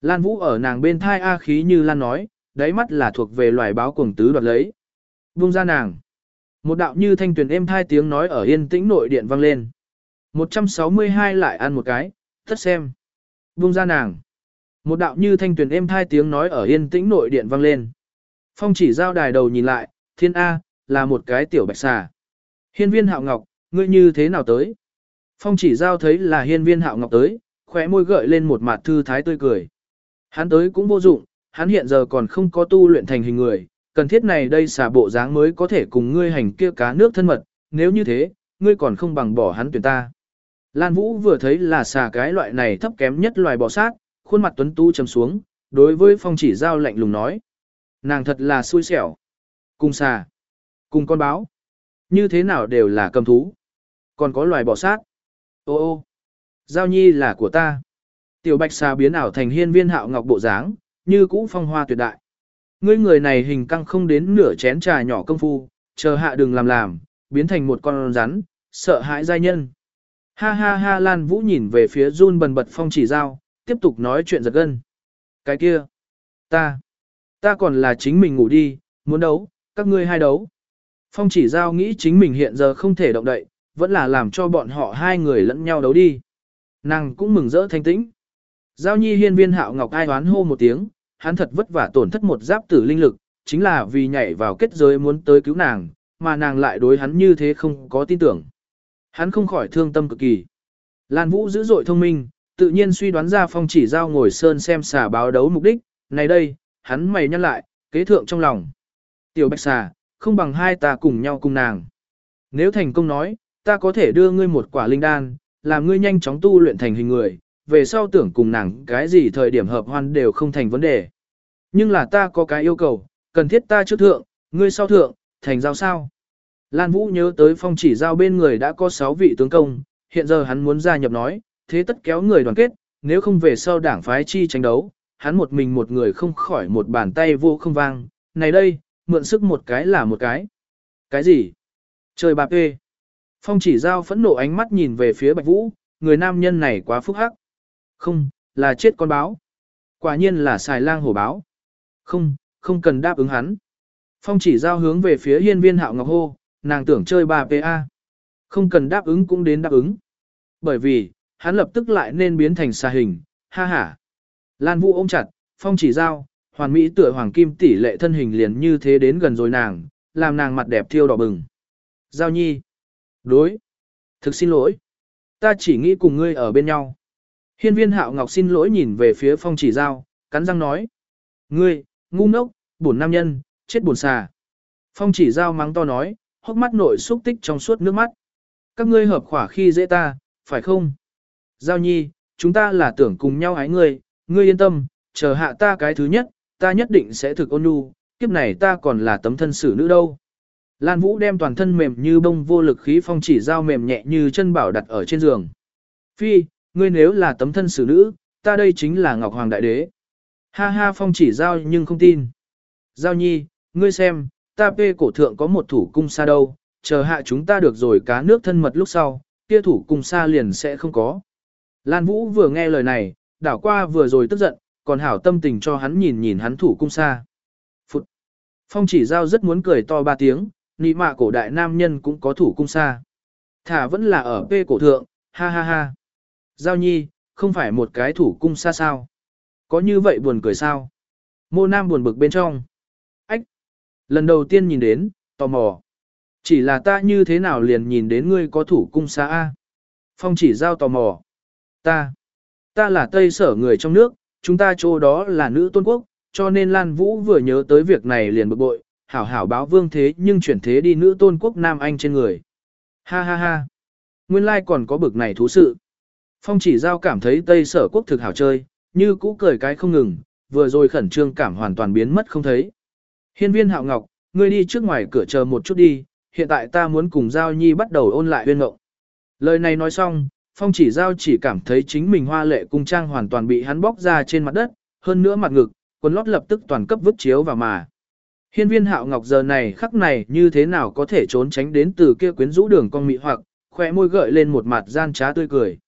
Lan Vũ ở nàng bên thai A khí như Lan nói, đáy mắt là thuộc về loài báo cuồng tứ đoạt lấy. Buông ra nàng. Một đạo như thanh tuyển êm thai tiếng nói ở yên tĩnh nội điện vang lên. 162 lại ăn một cái, tất xem. Buông ra nàng. Một đạo như thanh tuyển êm thai tiếng nói ở yên tĩnh nội điện vang lên. Phong chỉ giao đài đầu nhìn lại, thiên A, là một cái tiểu bạch xà. Hiên viên hạo ngọc, ngươi như thế nào tới? Phong chỉ giao thấy là hiên viên hạo ngọc tới, khóe môi gợi lên một mặt thư thái tươi cười. Hắn tới cũng vô dụng, hắn hiện giờ còn không có tu luyện thành hình người, cần thiết này đây xà bộ dáng mới có thể cùng ngươi hành kia cá nước thân mật, nếu như thế, ngươi còn không bằng bỏ hắn tuyển ta. Lan Vũ vừa thấy là xà cái loại này thấp kém nhất loài bò sát, khuôn mặt tuấn tu trầm xuống, đối với phong chỉ giao lạnh lùng nói. Nàng thật là xui xẻo. Cùng xà, cùng con báo, như thế nào đều là cầm thú. Còn có loài bọ sát. Ô ô, giao nhi là của ta. Tiểu bạch xà biến ảo thành hiên viên hạo ngọc bộ dáng, như cũ phong hoa tuyệt đại. Ngươi người này hình căng không đến nửa chén trà nhỏ công phu, chờ hạ đừng làm làm, biến thành một con rắn, sợ hãi giai nhân. Ha ha ha Lan Vũ nhìn về phía run bần bật phong chỉ giao, tiếp tục nói chuyện giật gân. Cái kia, ta, ta còn là chính mình ngủ đi, muốn đấu, các ngươi hai đấu. Phong chỉ giao nghĩ chính mình hiện giờ không thể động đậy, vẫn là làm cho bọn họ hai người lẫn nhau đấu đi. Nàng cũng mừng rỡ thanh tĩnh. Giao nhi hiên viên hạo ngọc ai đoán hô một tiếng, hắn thật vất vả tổn thất một giáp tử linh lực, chính là vì nhảy vào kết giới muốn tới cứu nàng, mà nàng lại đối hắn như thế không có tin tưởng. Hắn không khỏi thương tâm cực kỳ. Lan Vũ dữ dội thông minh, tự nhiên suy đoán ra phong chỉ giao ngồi sơn xem xả báo đấu mục đích, này đây, hắn mày nhăn lại, kế thượng trong lòng. Tiểu bạch xà, không bằng hai ta cùng nhau cùng nàng. Nếu thành công nói, ta có thể đưa ngươi một quả linh đan, làm ngươi nhanh chóng tu luyện thành hình người, về sau tưởng cùng nàng cái gì thời điểm hợp hoan đều không thành vấn đề. Nhưng là ta có cái yêu cầu, cần thiết ta trước thượng, ngươi sau thượng, thành giao sao. Lan Vũ nhớ tới phong chỉ giao bên người đã có 6 vị tướng công, hiện giờ hắn muốn gia nhập nói, thế tất kéo người đoàn kết, nếu không về sau đảng phái chi tranh đấu, hắn một mình một người không khỏi một bàn tay vô không vang, này đây, mượn sức một cái là một cái. Cái gì? Trời bạp ê. Phong chỉ giao phẫn nộ ánh mắt nhìn về phía Bạch Vũ, người nam nhân này quá phúc hắc. Không, là chết con báo. Quả nhiên là xài lang hổ báo. Không, không cần đáp ứng hắn. Phong chỉ giao hướng về phía hiên viên hạo ngọc hô, nàng tưởng chơi bà PA. Không cần đáp ứng cũng đến đáp ứng. Bởi vì, hắn lập tức lại nên biến thành xa hình, ha ha. Lan Vũ ôm chặt, phong chỉ giao, hoàn mỹ tựa hoàng kim tỷ lệ thân hình liền như thế đến gần rồi nàng, làm nàng mặt đẹp thiêu đỏ bừng. Giao nhi. Đối. Thực xin lỗi. Ta chỉ nghĩ cùng ngươi ở bên nhau. Hiên viên hạo ngọc xin lỗi nhìn về phía phong chỉ giao, cắn răng nói. Ngươi, ngu ngốc, buồn nam nhân, chết buồn xà. Phong chỉ giao mắng to nói, hốc mắt nội xúc tích trong suốt nước mắt. Các ngươi hợp khỏa khi dễ ta, phải không? Giao nhi, chúng ta là tưởng cùng nhau ái ngươi, ngươi yên tâm, chờ hạ ta cái thứ nhất, ta nhất định sẽ thực ôn nhu, kiếp này ta còn là tấm thân xử nữ đâu. Lan Vũ đem toàn thân mềm như bông vô lực khí phong chỉ dao mềm nhẹ như chân bảo đặt ở trên giường. Phi, ngươi nếu là tấm thân xử nữ, ta đây chính là Ngọc Hoàng Đại Đế. Ha ha phong chỉ giao nhưng không tin. Giao nhi, ngươi xem, ta bê cổ thượng có một thủ cung xa đâu, chờ hạ chúng ta được rồi cá nước thân mật lúc sau, kia thủ cung xa liền sẽ không có. Lan Vũ vừa nghe lời này, đảo qua vừa rồi tức giận, còn hảo tâm tình cho hắn nhìn nhìn hắn thủ cung xa. Phụt! Phong chỉ giao rất muốn cười to ba tiếng, nị mạ cổ đại nam nhân cũng có thủ cung xa. Thả vẫn là ở P cổ thượng, ha ha ha. Giao nhi, không phải một cái thủ cung xa sao. Có như vậy buồn cười sao? Mô nam buồn bực bên trong. Ách! Lần đầu tiên nhìn đến, tò mò. Chỉ là ta như thế nào liền nhìn đến ngươi có thủ cung xa A. Phong chỉ giao tò mò. Ta. Ta là Tây sở người trong nước, chúng ta chỗ đó là nữ tôn quốc, cho nên Lan Vũ vừa nhớ tới việc này liền bực bội, hảo hảo báo vương thế nhưng chuyển thế đi nữ tôn quốc Nam Anh trên người. Ha ha ha. Nguyên lai like còn có bực này thú sự. Phong chỉ giao cảm thấy Tây sở quốc thực hảo chơi, như cũ cười cái không ngừng, vừa rồi khẩn trương cảm hoàn toàn biến mất không thấy. Hiên viên hạo ngọc, ngươi đi trước ngoài cửa chờ một chút đi, hiện tại ta muốn cùng Giao Nhi bắt đầu ôn lại huyên ngộng. Lời này nói xong, Phong chỉ Giao chỉ cảm thấy chính mình hoa lệ cung trang hoàn toàn bị hắn bóc ra trên mặt đất, hơn nữa mặt ngực, quần lót lập tức toàn cấp vứt chiếu vào mà. Hiên viên hạo ngọc giờ này khắc này như thế nào có thể trốn tránh đến từ kia quyến rũ đường con mị hoặc, khỏe môi gợi lên một mặt gian trá tươi cười.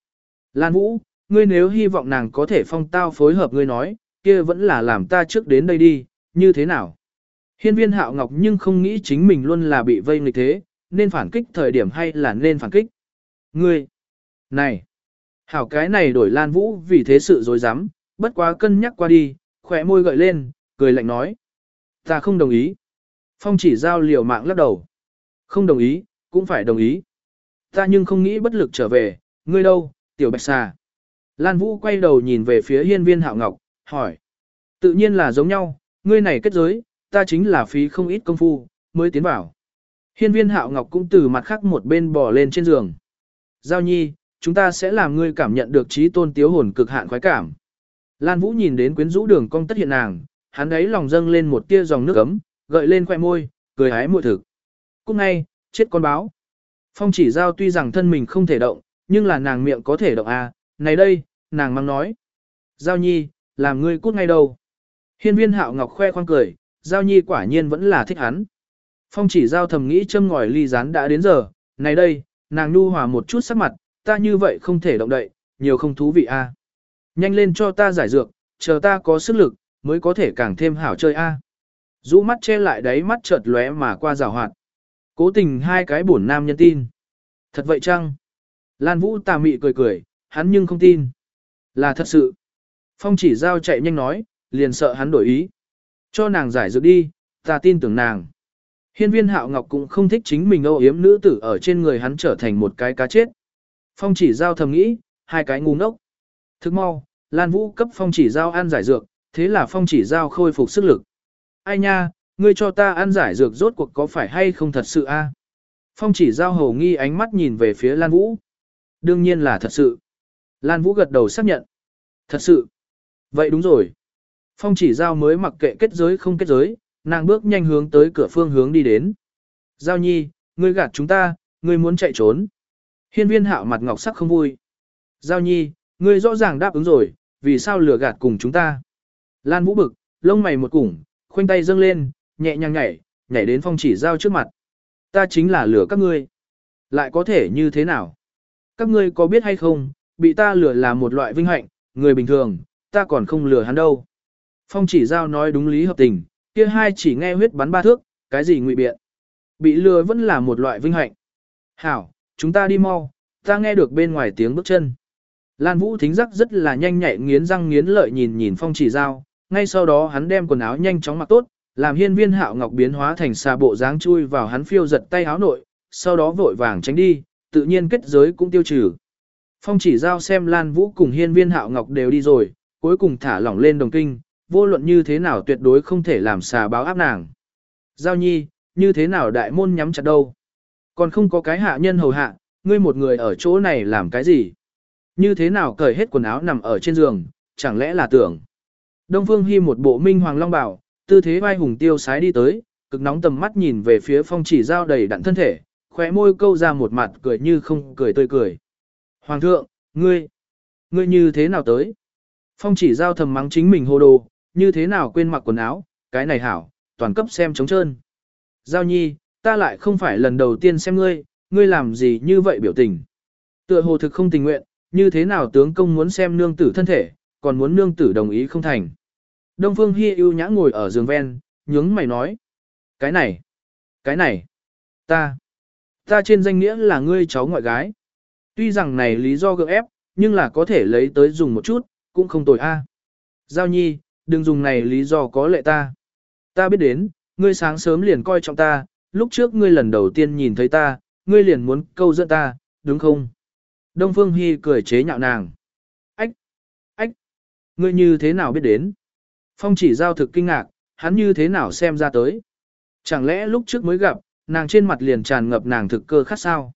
Lan Vũ, ngươi nếu hy vọng nàng có thể phong tao phối hợp ngươi nói, kia vẫn là làm ta trước đến đây đi, như thế nào? Hiên viên hạo ngọc nhưng không nghĩ chính mình luôn là bị vây nghịch thế, nên phản kích thời điểm hay là nên phản kích. Ngươi! Này! Hảo cái này đổi Lan Vũ vì thế sự dối rắm bất quá cân nhắc qua đi, khỏe môi gợi lên, cười lạnh nói. Ta không đồng ý. Phong chỉ giao liều mạng lắc đầu. Không đồng ý, cũng phải đồng ý. Ta nhưng không nghĩ bất lực trở về, ngươi đâu, tiểu bạch xà. Lan Vũ quay đầu nhìn về phía hiên viên hạo ngọc, hỏi. Tự nhiên là giống nhau, ngươi này kết giới, ta chính là phí không ít công phu, mới tiến vào. Hiên viên hạo ngọc cũng từ mặt khác một bên bò lên trên giường. Giao nhi, chúng ta sẽ làm ngươi cảm nhận được trí tôn tiếu hồn cực hạn khoái cảm. Lan Vũ nhìn đến quyến rũ đường cong tất hiện nàng, hắn ấy lòng dâng lên một tia dòng nước ấm, gợi lên khoẻ môi, cười hái mùi thực. Cúc ngay, chết con báo. Phong chỉ giao tuy rằng thân mình không thể động, nhưng là nàng miệng có thể động à, này đây, nàng mang nói. Giao nhi, làm ngươi cút ngay đâu. Hiên viên hạo ngọc khoe khoang cười, giao nhi quả nhiên vẫn là thích hắn. Phong chỉ giao thầm nghĩ châm ngòi ly rán đã đến giờ, này đây, nàng nu hòa một chút sắc mặt, ta như vậy không thể động đậy, nhiều không thú vị a. À. Nhanh lên cho ta giải dược, chờ ta có sức lực, mới có thể càng thêm hảo chơi a. À. Rũ mắt che lại đáy mắt chợt lóe mà qua rào hoạt. Cố tình hai cái bổn nam nhân tin. Thật vậy chăng? Lan Vũ tà mị cười cười, hắn nhưng không tin. Là thật sự. Phong chỉ giao chạy nhanh nói, liền sợ hắn đổi ý. Cho nàng giải dược đi, ta tin tưởng nàng. Hiên viên hạo ngọc cũng không thích chính mình âu yếm nữ tử ở trên người hắn trở thành một cái cá chết. Phong chỉ giao thầm nghĩ, hai cái ngu ngốc. Thức mau, Lan Vũ cấp phong chỉ giao ăn giải dược, thế là phong chỉ giao khôi phục sức lực. Ai nha, ngươi cho ta ăn giải dược rốt cuộc có phải hay không thật sự a? Phong chỉ giao hầu nghi ánh mắt nhìn về phía Lan Vũ. Đương nhiên là thật sự. Lan Vũ gật đầu xác nhận. Thật sự. Vậy đúng rồi. Phong chỉ giao mới mặc kệ kết giới không kết giới, nàng bước nhanh hướng tới cửa phương hướng đi đến. Giao nhi, ngươi gạt chúng ta, ngươi muốn chạy trốn. Hiên viên hạo mặt ngọc sắc không vui. Giao nhi, ngươi rõ ràng đáp ứng rồi, vì sao lừa gạt cùng chúng ta. Lan vũ bực, lông mày một củng, khoanh tay dâng lên, nhẹ nhàng nhảy, nhảy đến phong chỉ giao trước mặt. Ta chính là lừa các ngươi. Lại có thể như thế nào? Các ngươi có biết hay không, bị ta lừa là một loại vinh hạnh, người bình thường, ta còn không lừa hắn đâu. Phong chỉ giao nói đúng lý hợp tình, kia hai chỉ nghe huyết bắn ba thước, cái gì ngụy biện. Bị lừa vẫn là một loại vinh hạnh. Hảo, chúng ta đi mau, ta nghe được bên ngoài tiếng bước chân. Lan Vũ thính giác rất là nhanh nhạy nghiến răng nghiến lợi nhìn nhìn phong chỉ giao, ngay sau đó hắn đem quần áo nhanh chóng mặc tốt, làm hiên viên hạo ngọc biến hóa thành xà bộ dáng chui vào hắn phiêu giật tay áo nội, sau đó vội vàng tránh đi, tự nhiên kết giới cũng tiêu trừ. Phong chỉ giao xem Lan Vũ cùng hiên viên hạo ngọc đều đi rồi, cuối cùng thả lỏng lên đồng kinh, vô luận như thế nào tuyệt đối không thể làm xà báo áp nàng. Giao nhi, như thế nào đại môn nhắm chặt đâu? Còn không có cái hạ nhân hầu hạ, ngươi một người ở chỗ này làm cái gì? Như thế nào cởi hết quần áo nằm ở trên giường, chẳng lẽ là tưởng? Đông Phương Hi một bộ minh hoàng long bảo, tư thế vai hùng tiêu sái đi tới, cực nóng tầm mắt nhìn về phía phong chỉ giao đầy đặn thân thể, khóe môi câu ra một mặt cười như không cười tươi cười. Hoàng thượng, ngươi, ngươi như thế nào tới? Phong chỉ giao thầm mắng chính mình hô đồ, như thế nào quên mặc quần áo, cái này hảo, toàn cấp xem trống trơn. Giao nhi, ta lại không phải lần đầu tiên xem ngươi, ngươi làm gì như vậy biểu tình. Tựa hồ thực không tình nguyện, như thế nào tướng công muốn xem nương tử thân thể, còn muốn nương tử đồng ý không thành. Đông Phương Hi ưu nhã ngồi ở giường ven, nhướng mày nói. Cái này, cái này, ta, ta trên danh nghĩa là ngươi cháu ngoại gái. Tuy rằng này lý do gượng ép, nhưng là có thể lấy tới dùng một chút, cũng không tồi a. Giao nhi, đừng dùng này lý do có lệ ta. Ta biết đến, ngươi sáng sớm liền coi trọng ta, lúc trước ngươi lần đầu tiên nhìn thấy ta, ngươi liền muốn câu dẫn ta, đúng không? Đông Phương Hi cười chế nhạo nàng. Ách! Ách! Ngươi như thế nào biết đến? Phong chỉ giao thực kinh ngạc, hắn như thế nào xem ra tới? Chẳng lẽ lúc trước mới gặp, nàng trên mặt liền tràn ngập nàng thực cơ khát sao?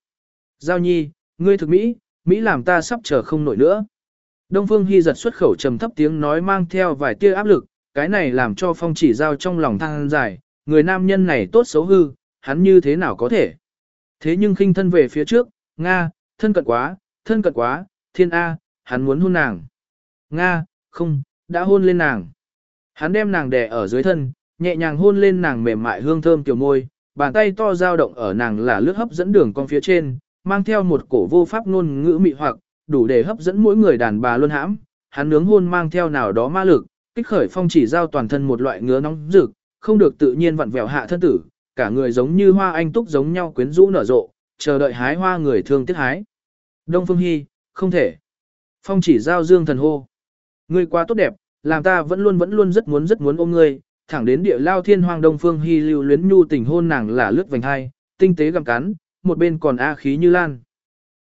Giao nhi, ngươi thực Mỹ, Mỹ làm ta sắp chờ không nổi nữa. Đông Phương Hy giật xuất khẩu trầm thấp tiếng nói mang theo vài tia áp lực, cái này làm cho phong chỉ giao trong lòng thăng dài, người nam nhân này tốt xấu hư, hắn như thế nào có thể. Thế nhưng khinh thân về phía trước, Nga, thân cận quá, thân cận quá, thiên A, hắn muốn hôn nàng. Nga, không, đã hôn lên nàng. Hắn đem nàng đè ở dưới thân, nhẹ nhàng hôn lên nàng mềm mại hương thơm tiểu môi, bàn tay to dao động ở nàng là lướt hấp dẫn đường con phía trên, mang theo một cổ vô pháp ngôn ngữ mị hoặc, đủ để hấp dẫn mỗi người đàn bà luôn hãm. Hắn nướng hôn mang theo nào đó ma lực, kích khởi phong chỉ giao toàn thân một loại ngứa nóng rực, không được tự nhiên vặn vẹo hạ thân tử, cả người giống như hoa anh túc giống nhau quyến rũ nở rộ, chờ đợi hái hoa người thương tiếc hái. Đông Phương Hy, không thể. Phong chỉ giao dương thần hô. Ngươi quá tốt đẹp, làm ta vẫn luôn vẫn luôn rất muốn rất muốn ôm ngươi, thẳng đến địa lao thiên hoàng Đông Phương Hy lưu luyến nhu tình hôn nàng là lướt vành hai, tinh tế gặm cắn, một bên còn a khí như lan.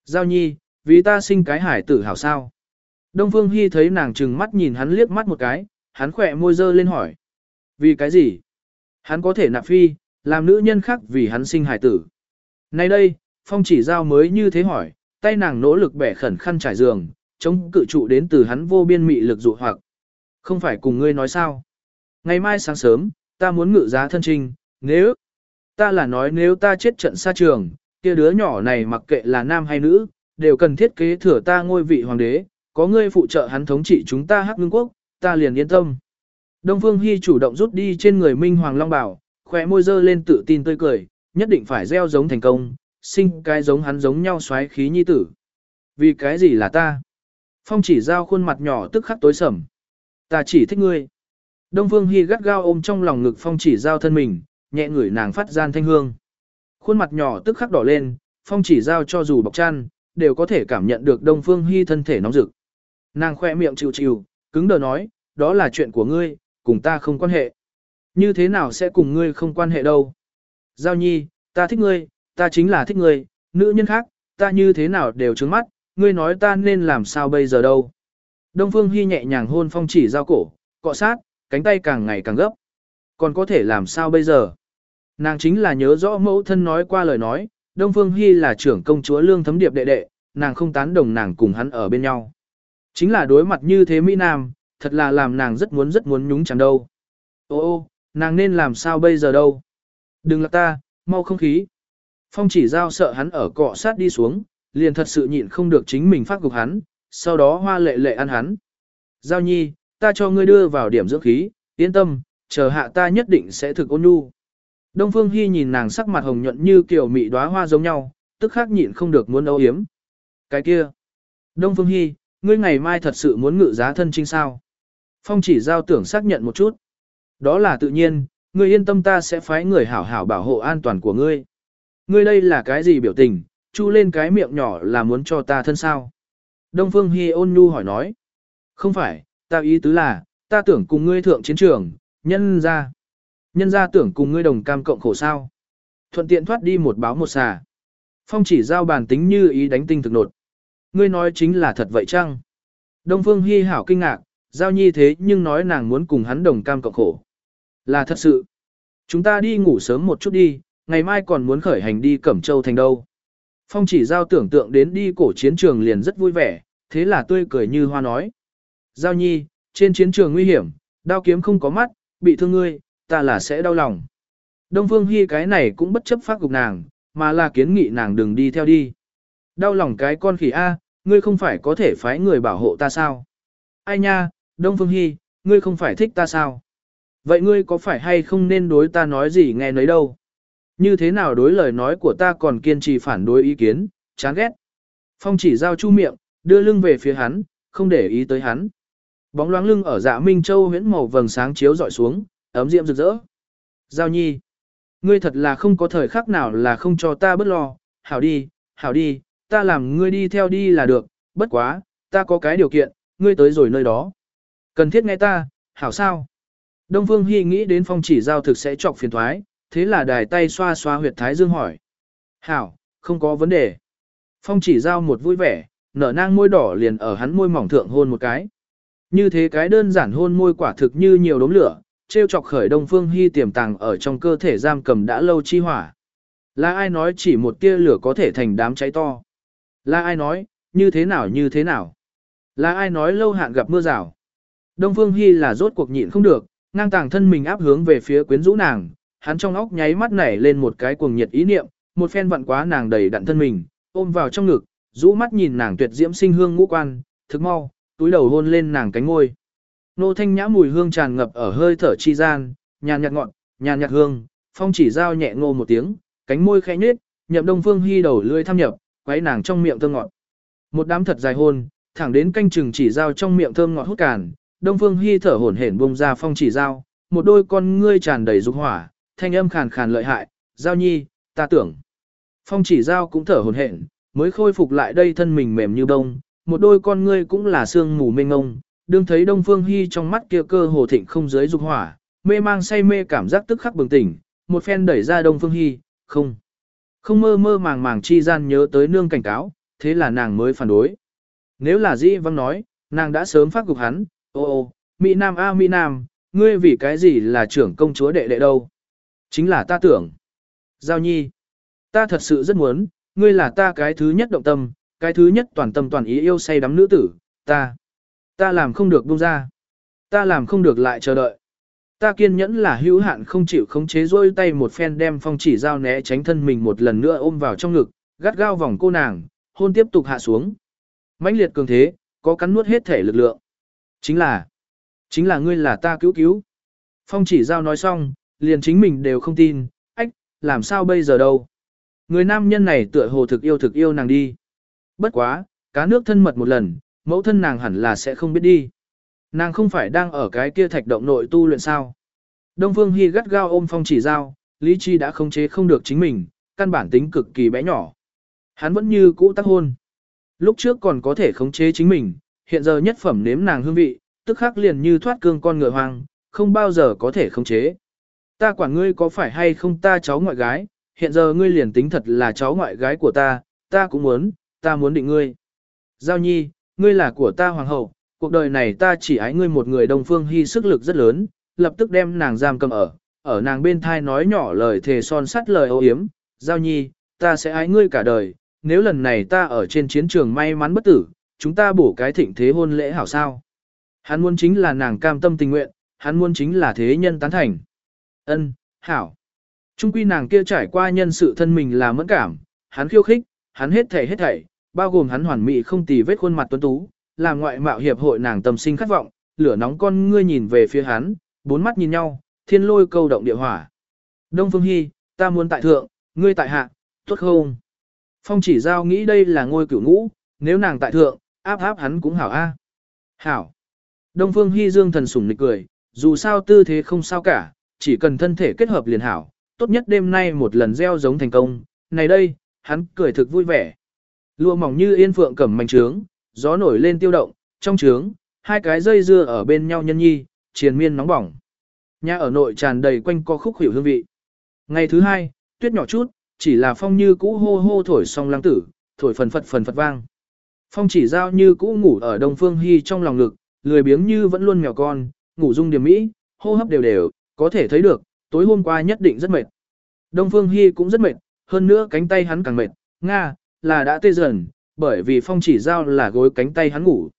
Giao nhi, vì ta sinh cái hải tử hảo sao. Đông Phương Hy thấy nàng trừng mắt nhìn hắn liếc mắt một cái, hắn khỏe môi dơ lên hỏi. Vì cái gì? Hắn có thể nạp phi, làm nữ nhân khác vì hắn sinh hải tử. Nay đây, Phong chỉ giao mới như thế hỏi, tay nàng nỗ lực bẻ khẩn khăn trải giường, chống cự trụ đến từ hắn vô biên mị lực dụ hoặc. Không phải cùng ngươi nói sao? Ngày mai sáng sớm, ta muốn ngự giá thân trinh, nếu, ta là nói nếu ta chết trận xa trường, kia đứa nhỏ này mặc kệ là nam hay nữ, đều cần thiết kế thừa ta ngôi vị hoàng đế, có ngươi phụ trợ hắn thống trị chúng ta hắc ngưng quốc, ta liền yên tâm. Đông Phương Hy chủ động rút đi trên người Minh Hoàng Long Bảo, khóe môi dơ lên tự tin tươi cười, nhất định phải gieo giống thành công, sinh cái giống hắn giống nhau xoáy khí nhi tử. Vì cái gì là ta? Phong chỉ giao khuôn mặt nhỏ tức khắc tối sầm. Ta chỉ thích ngươi. Đông Phương Hy gắt gao ôm trong lòng ngực Phong chỉ giao thân mình, nhẹ ngửi nàng phát gian thanh hương. Khuôn mặt nhỏ tức khắc đỏ lên, Phong chỉ giao cho dù bọc chăn, đều có thể cảm nhận được Đông Phương Hy thân thể nóng rực. Nàng khoe miệng chịu chịu, cứng đờ nói, đó là chuyện của ngươi, cùng ta không quan hệ. Như thế nào sẽ cùng ngươi không quan hệ đâu? Giao nhi, ta thích ngươi, ta chính là thích ngươi, nữ nhân khác, ta như thế nào đều trứng mắt, ngươi nói ta nên làm sao bây giờ đâu. Đông Phương Hy nhẹ nhàng hôn phong chỉ giao cổ, cọ sát, cánh tay càng ngày càng gấp. Còn có thể làm sao bây giờ? Nàng chính là nhớ rõ mẫu thân nói qua lời nói, Đông Phương Hy là trưởng công chúa lương thấm điệp đệ đệ, nàng không tán đồng nàng cùng hắn ở bên nhau. Chính là đối mặt như thế Mỹ Nam, thật là làm nàng rất muốn rất muốn nhúng chẳng đâu. Ô ô, nàng nên làm sao bây giờ đâu? Đừng là ta, mau không khí. Phong chỉ giao sợ hắn ở cọ sát đi xuống, liền thật sự nhịn không được chính mình phát gục hắn, sau đó hoa lệ lệ ăn hắn. Giao nhi, ta cho ngươi đưa vào điểm dưỡng khí, yên tâm, chờ hạ ta nhất định sẽ thực ôn nhu. Đông Phương Hy nhìn nàng sắc mặt hồng nhuận như kiểu mị đóa hoa giống nhau, tức khắc nhịn không được muốn âu yếm. Cái kia. Đông Phương Hy, ngươi ngày mai thật sự muốn ngự giá thân trinh sao? Phong chỉ giao tưởng xác nhận một chút. Đó là tự nhiên, ngươi yên tâm ta sẽ phái người hảo hảo bảo hộ an toàn của ngươi. Ngươi đây là cái gì biểu tình, chu lên cái miệng nhỏ là muốn cho ta thân sao? Đông Phương Hi ôn nhu hỏi nói. Không phải, ta ý tứ là, ta tưởng cùng ngươi thượng chiến trường, nhân ra. Nhân ra tưởng cùng ngươi đồng cam cộng khổ sao. Thuận tiện thoát đi một báo một xà. Phong chỉ giao bàn tính như ý đánh tinh thực nột. Ngươi nói chính là thật vậy chăng? Đông Phương Hi hảo kinh ngạc, giao nhi thế nhưng nói nàng muốn cùng hắn đồng cam cộng khổ. Là thật sự. Chúng ta đi ngủ sớm một chút đi, ngày mai còn muốn khởi hành đi Cẩm Châu thành đâu. Phong chỉ giao tưởng tượng đến đi cổ chiến trường liền rất vui vẻ, thế là tươi cười như hoa nói. Giao nhi, trên chiến trường nguy hiểm, đao kiếm không có mắt, bị thương ngươi, ta là sẽ đau lòng. Đông Phương Hi cái này cũng bất chấp phát cục nàng, mà là kiến nghị nàng đừng đi theo đi. Đau lòng cái con khỉ A, ngươi không phải có thể phái người bảo hộ ta sao? Ai nha, Đông Phương Hi, ngươi không phải thích ta sao? Vậy ngươi có phải hay không nên đối ta nói gì nghe nấy đâu? Như thế nào đối lời nói của ta còn kiên trì phản đối ý kiến, chán ghét. Phong chỉ giao chu miệng, đưa lưng về phía hắn, không để ý tới hắn. Bóng loáng lưng ở dạ Minh Châu huyễn màu vầng sáng chiếu dọi xuống, ấm diệm rực rỡ. Giao nhi, ngươi thật là không có thời khắc nào là không cho ta bất lo, hảo đi, hảo đi, ta làm ngươi đi theo đi là được, bất quá, ta có cái điều kiện, ngươi tới rồi nơi đó. Cần thiết nghe ta, hảo sao? Đông Phương Hy nghĩ đến phong chỉ giao thực sẽ chọc phiền thoái, thế là đài tay xoa xoa huyệt thái dương hỏi. Hảo, không có vấn đề. Phong chỉ giao một vui vẻ, nở nang môi đỏ liền ở hắn môi mỏng thượng hôn một cái. Như thế cái đơn giản hôn môi quả thực như nhiều đốm lửa, treo chọc khởi Đông Phương Hy tiềm tàng ở trong cơ thể giam cầm đã lâu chi hỏa. Là ai nói chỉ một tia lửa có thể thành đám cháy to? Là ai nói, như thế nào như thế nào? Là ai nói lâu hạn gặp mưa rào? Đông Phương Hy là rốt cuộc nhịn không được, ngang tàng thân mình áp hướng về phía quyến rũ nàng, hắn trong óc nháy mắt nảy lên một cái cuồng nhiệt ý niệm, một phen vặn quá nàng đầy đặn thân mình, ôm vào trong ngực, rũ mắt nhìn nàng tuyệt diễm sinh hương ngũ quan, thực mau, túi đầu hôn lên nàng cánh ngôi. Nô thanh nhã mùi hương tràn ngập ở hơi thở chi gian, nhàn nhạt ngọn, nhàn nhạt hương, phong chỉ giao nhẹ ngô một tiếng, cánh môi khẽ nhếch, nhậm đông phương hy đầu lưỡi thăm nhập, quấy nàng trong miệng thơm ngọt. Một đám thật dài hôn, thẳng đến canh chừng chỉ giao trong miệng thơm ngọt hút càn, đông phương Hi thở hổn hển buông ra phong chỉ giao, một đôi con ngươi tràn đầy dục hỏa, thanh âm khàn khàn lợi hại, giao nhi, ta tưởng. Phong chỉ giao cũng thở hổn hển, mới khôi phục lại đây thân mình mềm như bông, một đôi con ngươi cũng là sương mù mênh ngông, đương thấy Đông Phương Hi trong mắt kia cơ hồ thịnh không dưới dục hỏa, mê mang say mê cảm giác tức khắc bừng tỉnh, một phen đẩy ra Đông Phương Hi, không. Không mơ mơ màng màng chi gian nhớ tới nương cảnh cáo, thế là nàng mới phản đối. Nếu là dĩ văng nói, nàng đã sớm phát cục hắn, ô ô, Mỹ Nam a Mỹ Nam, ngươi vì cái gì là trưởng công chúa đệ đệ đâu? Chính là ta tưởng. Giao nhi, ta thật sự rất muốn, ngươi là ta cái thứ nhất động tâm, cái thứ nhất toàn tâm toàn ý yêu say đắm nữ tử, ta. Ta làm không được buông ra. Ta làm không được lại chờ đợi. Ta kiên nhẫn là hữu hạn không chịu khống chế rôi tay một phen đem phong chỉ giao né tránh thân mình một lần nữa ôm vào trong ngực, gắt gao vòng cô nàng, hôn tiếp tục hạ xuống. mãnh liệt cường thế, có cắn nuốt hết thể lực lượng. Chính là, chính là ngươi là ta cứu cứu. Phong chỉ giao nói xong, liền chính mình đều không tin, ách, làm sao bây giờ đâu. Người nam nhân này tựa hồ thực yêu thực yêu nàng đi. Bất quá, cá nước thân mật một lần, mẫu thân nàng hẳn là sẽ không biết đi. Nàng không phải đang ở cái kia thạch động nội tu luyện sao. Đông Phương Hy gắt gao ôm phong chỉ giao, lý chi đã không chế không được chính mình, căn bản tính cực kỳ bé nhỏ. Hắn vẫn như cũ tác hôn. Lúc trước còn có thể khống chế chính mình, hiện giờ nhất phẩm nếm nàng hương vị, tức khắc liền như thoát cương con ngựa hoang, không bao giờ có thể khống chế. Ta quản ngươi có phải hay không ta cháu ngoại gái, hiện giờ ngươi liền tính thật là cháu ngoại gái của ta, ta cũng muốn, ta muốn định ngươi. Giao nhi, ngươi là của ta hoàng hậu, cuộc đời này ta chỉ ái ngươi một người đồng phương hy sức lực rất lớn, lập tức đem nàng giam cầm ở, ở nàng bên thai nói nhỏ lời thề son sắt lời ô yếm, giao nhi, ta sẽ ái ngươi cả đời, nếu lần này ta ở trên chiến trường may mắn bất tử, chúng ta bổ cái thịnh thế hôn lễ hảo sao. Hắn muốn chính là nàng cam tâm tình nguyện, hắn muốn chính là thế nhân tán thành. Ân, hảo. Trung quy nàng kia trải qua nhân sự thân mình là mẫn cảm, hắn khiêu khích, hắn hết thảy hết thảy, bao gồm hắn hoàn mỹ không tì vết khuôn mặt tuấn tú, làm ngoại mạo hiệp hội nàng tâm sinh khát vọng, lửa nóng con ngươi nhìn về phía hắn, bốn mắt nhìn nhau, thiên lôi câu động địa hỏa. Đông Phương Hy, ta muốn tại thượng, ngươi tại hạ, tốt không? Phong chỉ giao nghĩ đây là ngôi cửu ngũ, nếu nàng tại thượng, áp áp hắn cũng hảo a. Hảo. Đông Phương Hy dương thần sủng nịch cười, dù sao tư thế không sao cả, chỉ cần thân thể kết hợp liền hảo, tốt nhất đêm nay một lần gieo giống thành công, này đây, hắn cười thực vui vẻ. Lụa mỏng như yên phượng cẩm mảnh trướng, gió nổi lên tiêu động, trong trướng, hai cái dây dưa ở bên nhau nhân nhi, triền miên nóng bỏng. Nhà ở nội tràn đầy quanh co khúc hiểu hương vị. Ngày thứ hai, tuyết nhỏ chút, chỉ là phong như cũ hô hô thổi song lăng tử, thổi phần phật phần phật vang. Phong chỉ giao như cũ ngủ ở đông phương hy trong lòng ngực, lười biếng như vẫn luôn mèo con, ngủ dung điểm mỹ, hô hấp đều đều, có thể thấy được, tối hôm qua nhất định rất mệt. Đông phương hy cũng rất mệt, hơn nữa cánh tay hắn càng mệt, Nga, là đã tê dần, bởi vì phong chỉ giao là gối cánh tay hắn ngủ.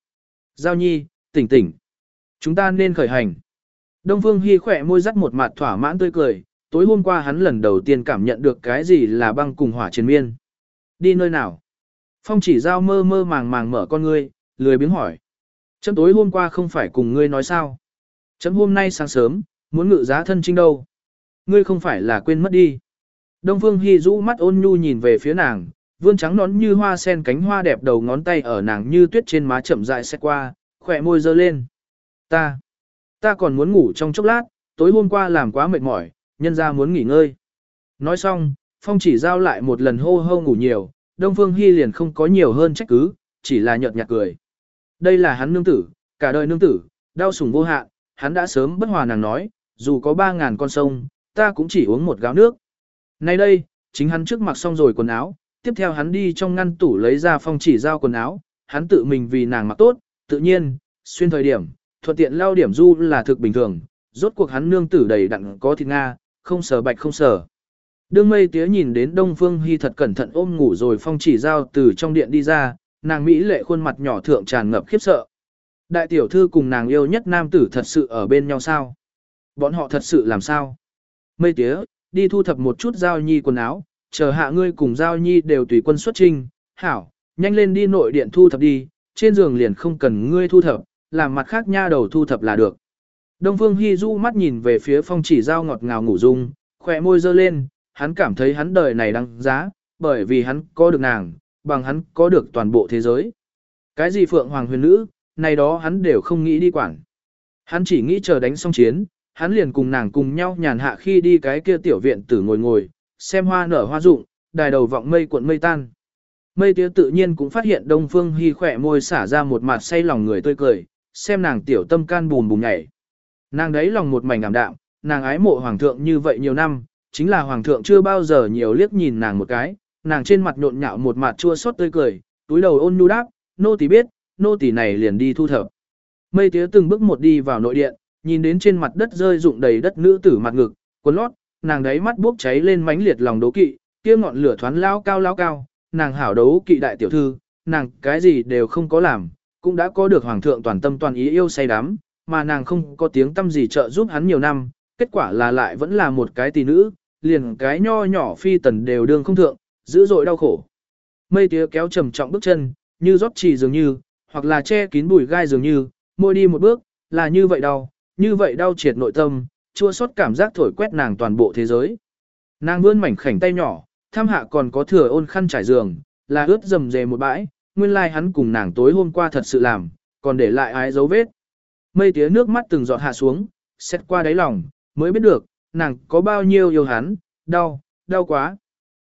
Giao nhi, tỉnh tỉnh. Chúng ta nên khởi hành. Đông Phương Hy khỏe môi dắt một mặt thỏa mãn tươi cười, tối hôm qua hắn lần đầu tiên cảm nhận được cái gì là băng cùng hỏa chiến miên. Đi nơi nào? Phong chỉ giao mơ mơ màng màng mở con ngươi, lười biếng hỏi. Chấm tối hôm qua không phải cùng ngươi nói sao? Chấm hôm nay sáng sớm, muốn ngự giá thân trinh đâu? Ngươi không phải là quên mất đi. Đông Phương Hy rũ mắt ôn nhu nhìn về phía nàng, vươn trắng nón như hoa sen cánh hoa đẹp đầu ngón tay ở nàng như tuyết trên má chậm rãi xét qua, khỏe môi dơ lên. Ta, ta còn muốn ngủ trong chốc lát, tối hôm qua làm quá mệt mỏi, nhân ra muốn nghỉ ngơi. Nói xong, Phong chỉ giao lại một lần hô hô ngủ nhiều, Đông Phương Hy liền không có nhiều hơn trách cứ, chỉ là nhợt nhạt cười. Đây là hắn nương tử, cả đời nương tử, đau sủng vô hạn, hắn đã sớm bất hòa nàng nói, dù có 3.000 con sông, ta cũng chỉ uống một gáo nước. Nay đây, chính hắn trước mặc xong rồi quần áo, tiếp theo hắn đi trong ngăn tủ lấy ra phong chỉ giao quần áo, hắn tự mình vì nàng mặc tốt, tự nhiên, xuyên thời điểm, thuận tiện lao điểm du là thực bình thường, rốt cuộc hắn nương tử đầy đặn có thịt Nga, không sờ bạch không sờ. Đương mây tía nhìn đến Đông Phương Hy thật cẩn thận ôm ngủ rồi phong chỉ giao từ trong điện đi ra, nàng Mỹ lệ khuôn mặt nhỏ thượng tràn ngập khiếp sợ. Đại tiểu thư cùng nàng yêu nhất nam tử thật sự ở bên nhau sao? Bọn họ thật sự làm sao? Mây tía, đi thu thập một chút giao nhi quần áo, chờ hạ ngươi cùng giao nhi đều tùy quân xuất trinh, hảo, nhanh lên đi nội điện thu thập đi, trên giường liền không cần ngươi thu thập, làm mặt khác nha đầu thu thập là được. Đông Phương Hi Du mắt nhìn về phía phong chỉ giao ngọt ngào ngủ dung, khỏe môi dơ lên, hắn cảm thấy hắn đời này đáng giá, bởi vì hắn có được nàng, bằng hắn có được toàn bộ thế giới. Cái gì phượng hoàng huyền nữ, này đó hắn đều không nghĩ đi quản. Hắn chỉ nghĩ chờ đánh xong chiến, hắn liền cùng nàng cùng nhau nhàn hạ khi đi cái kia tiểu viện tử ngồi ngồi, xem hoa nở hoa rụng, đài đầu vọng mây cuộn mây tan. Mây tía tự nhiên cũng phát hiện Đông Phương Hy khỏe môi xả ra một mặt say lòng người tươi cười, xem nàng tiểu tâm can bùn bùn nhảy. Nàng đấy lòng một mảnh ảm đạm, nàng ái mộ hoàng thượng như vậy nhiều năm, chính là hoàng thượng chưa bao giờ nhiều liếc nhìn nàng một cái, nàng trên mặt nhộn nhạo một mặt chua xót tươi cười, túi đầu ôn nhu đáp, nô tỳ biết, nô tỳ này liền đi thu thập. Mây tía từng bước một đi vào nội điện, nhìn đến trên mặt đất rơi rụng đầy đất nữ tử mặt ngực, quần lót, nàng đấy mắt bốc cháy lên mãnh liệt lòng đố kỵ, kia ngọn lửa thoáng lao cao lao cao, nàng hảo đấu kỵ đại tiểu thư, nàng cái gì đều không có làm, cũng đã có được hoàng thượng toàn tâm toàn ý yêu say đắm, mà nàng không có tiếng tâm gì trợ giúp hắn nhiều năm, kết quả là lại vẫn là một cái tỷ nữ, liền cái nho nhỏ phi tần đều đương không thượng, dữ dội đau khổ. Mây tía kéo trầm trọng bước chân, như rót trì dường như, hoặc là che kín bụi gai dường như, môi đi một bước, là như vậy đau, như vậy đau triệt nội tâm, chua xót cảm giác thổi quét nàng toàn bộ thế giới. Nàng vươn mảnh khảnh tay nhỏ, tham hạ còn có thừa ôn khăn trải giường, là ướt dầm dề một bãi, nguyên lai like hắn cùng nàng tối hôm qua thật sự làm, còn để lại ái dấu vết. Mây tía nước mắt từng giọt hạ xuống, xét qua đáy lòng, mới biết được, nàng có bao nhiêu yêu hắn, đau, đau quá.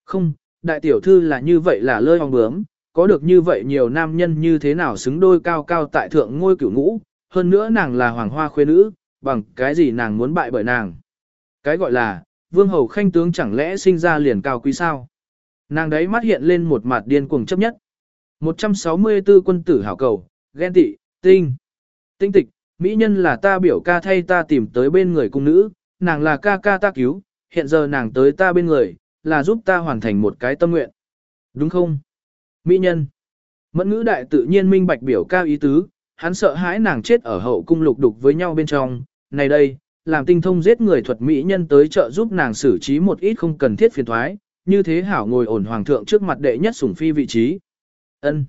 Không, đại tiểu thư là như vậy là lơi hong bướm, có được như vậy nhiều nam nhân như thế nào xứng đôi cao cao tại thượng ngôi cửu ngũ, hơn nữa nàng là hoàng hoa khuê nữ, bằng cái gì nàng muốn bại bởi nàng. Cái gọi là, vương hầu khanh tướng chẳng lẽ sinh ra liền cao quý sao. Nàng đấy mắt hiện lên một mặt điên cuồng chấp nhất. 164 quân tử hảo cầu, ghen tị, tinh. Tinh tịch, mỹ nhân là ta biểu ca thay ta tìm tới bên người cung nữ, nàng là ca ca ta cứu, hiện giờ nàng tới ta bên người, là giúp ta hoàn thành một cái tâm nguyện. Đúng không? Mỹ nhân. Mẫn ngữ đại tự nhiên minh bạch biểu ca ý tứ, hắn sợ hãi nàng chết ở hậu cung lục đục với nhau bên trong. Này đây, làm tinh thông giết người thuật Mỹ nhân tới trợ giúp nàng xử trí một ít không cần thiết phiền thoái, như thế hảo ngồi ổn hoàng thượng trước mặt đệ nhất sủng phi vị trí. ân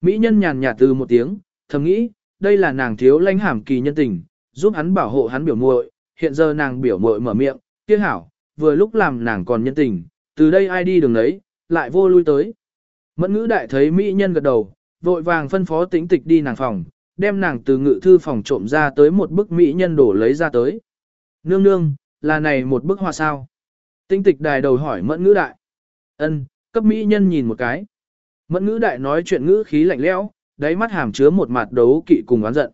Mỹ nhân nhàn nhạt từ một tiếng, thầm nghĩ, đây là nàng thiếu lãnh hàm kỳ nhân tình, giúp hắn bảo hộ hắn biểu muội, hiện giờ nàng biểu muội mở miệng, kia hảo, vừa lúc làm nàng còn nhân tình, từ đây ai đi đường ấy, lại vô lui tới. Mẫn ngữ đại thấy mỹ nhân gật đầu, vội vàng phân phó tĩnh tịch đi nàng phòng, đem nàng từ ngự thư phòng trộm ra tới một bức mỹ nhân đổ lấy ra tới. Nương nương, là này một bức hoa sao? Tĩnh tịch đài đầu hỏi mẫn ngữ đại. ân cấp mỹ nhân nhìn một cái. Mẫn ngữ đại nói chuyện ngữ khí lạnh lẽo, đáy mắt hàm chứa một mặt đấu kỵ cùng oán giận.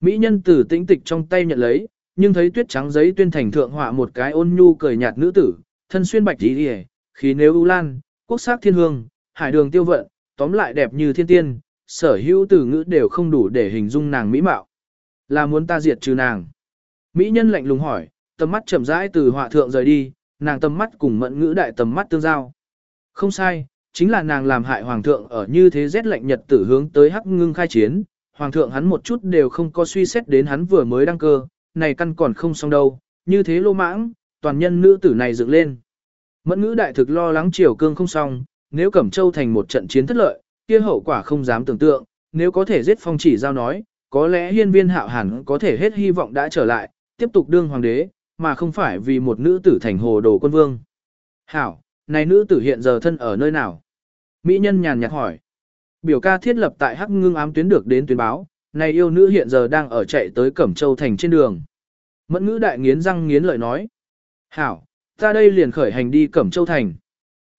Mỹ nhân từ tĩnh tịch trong tay nhận lấy, nhưng thấy tuyết trắng giấy tuyên thành thượng họa một cái ôn nhu cười nhạt nữ tử, thân xuyên bạch đi đi khí nếu ưu lan, quốc sắc thiên hương, hải đường tiêu vận, tóm lại đẹp như thiên tiên, sở hữu từ ngữ đều không đủ để hình dung nàng mỹ mạo. Là muốn ta diệt trừ nàng. Mỹ nhân lạnh lùng hỏi, tầm mắt chậm rãi từ họa thượng rời đi, nàng tầm mắt cùng mẫn ngữ đại tầm mắt tương giao. Không sai, chính là nàng làm hại hoàng thượng ở như thế rét lạnh nhật tử hướng tới hắc ngưng khai chiến, hoàng thượng hắn một chút đều không có suy xét đến hắn vừa mới đăng cơ, này căn còn không xong đâu, như thế lô mãng, toàn nhân nữ tử này dựng lên. Mẫn ngữ đại thực lo lắng triều cương không xong, nếu Cẩm Châu thành một trận chiến thất lợi, kia hậu quả không dám tưởng tượng, nếu có thể giết phong chỉ giao nói, có lẽ hiên viên hạo hẳn có thể hết hy vọng đã trở lại, tiếp tục đương hoàng đế, mà không phải vì một nữ tử thành hồ đồ quân vương. Hảo, này nữ tử hiện giờ thân ở nơi nào? Mỹ nhân nhàn nhạt hỏi. Biểu ca thiết lập tại Hắc Ngưng ám tuyến được đến tuyến báo, này yêu nữ hiện giờ đang ở chạy tới Cẩm Châu thành trên đường. Mẫn ngữ đại nghiến răng nghiến lợi nói. Hảo, ta đây liền khởi hành đi Cẩm Châu thành.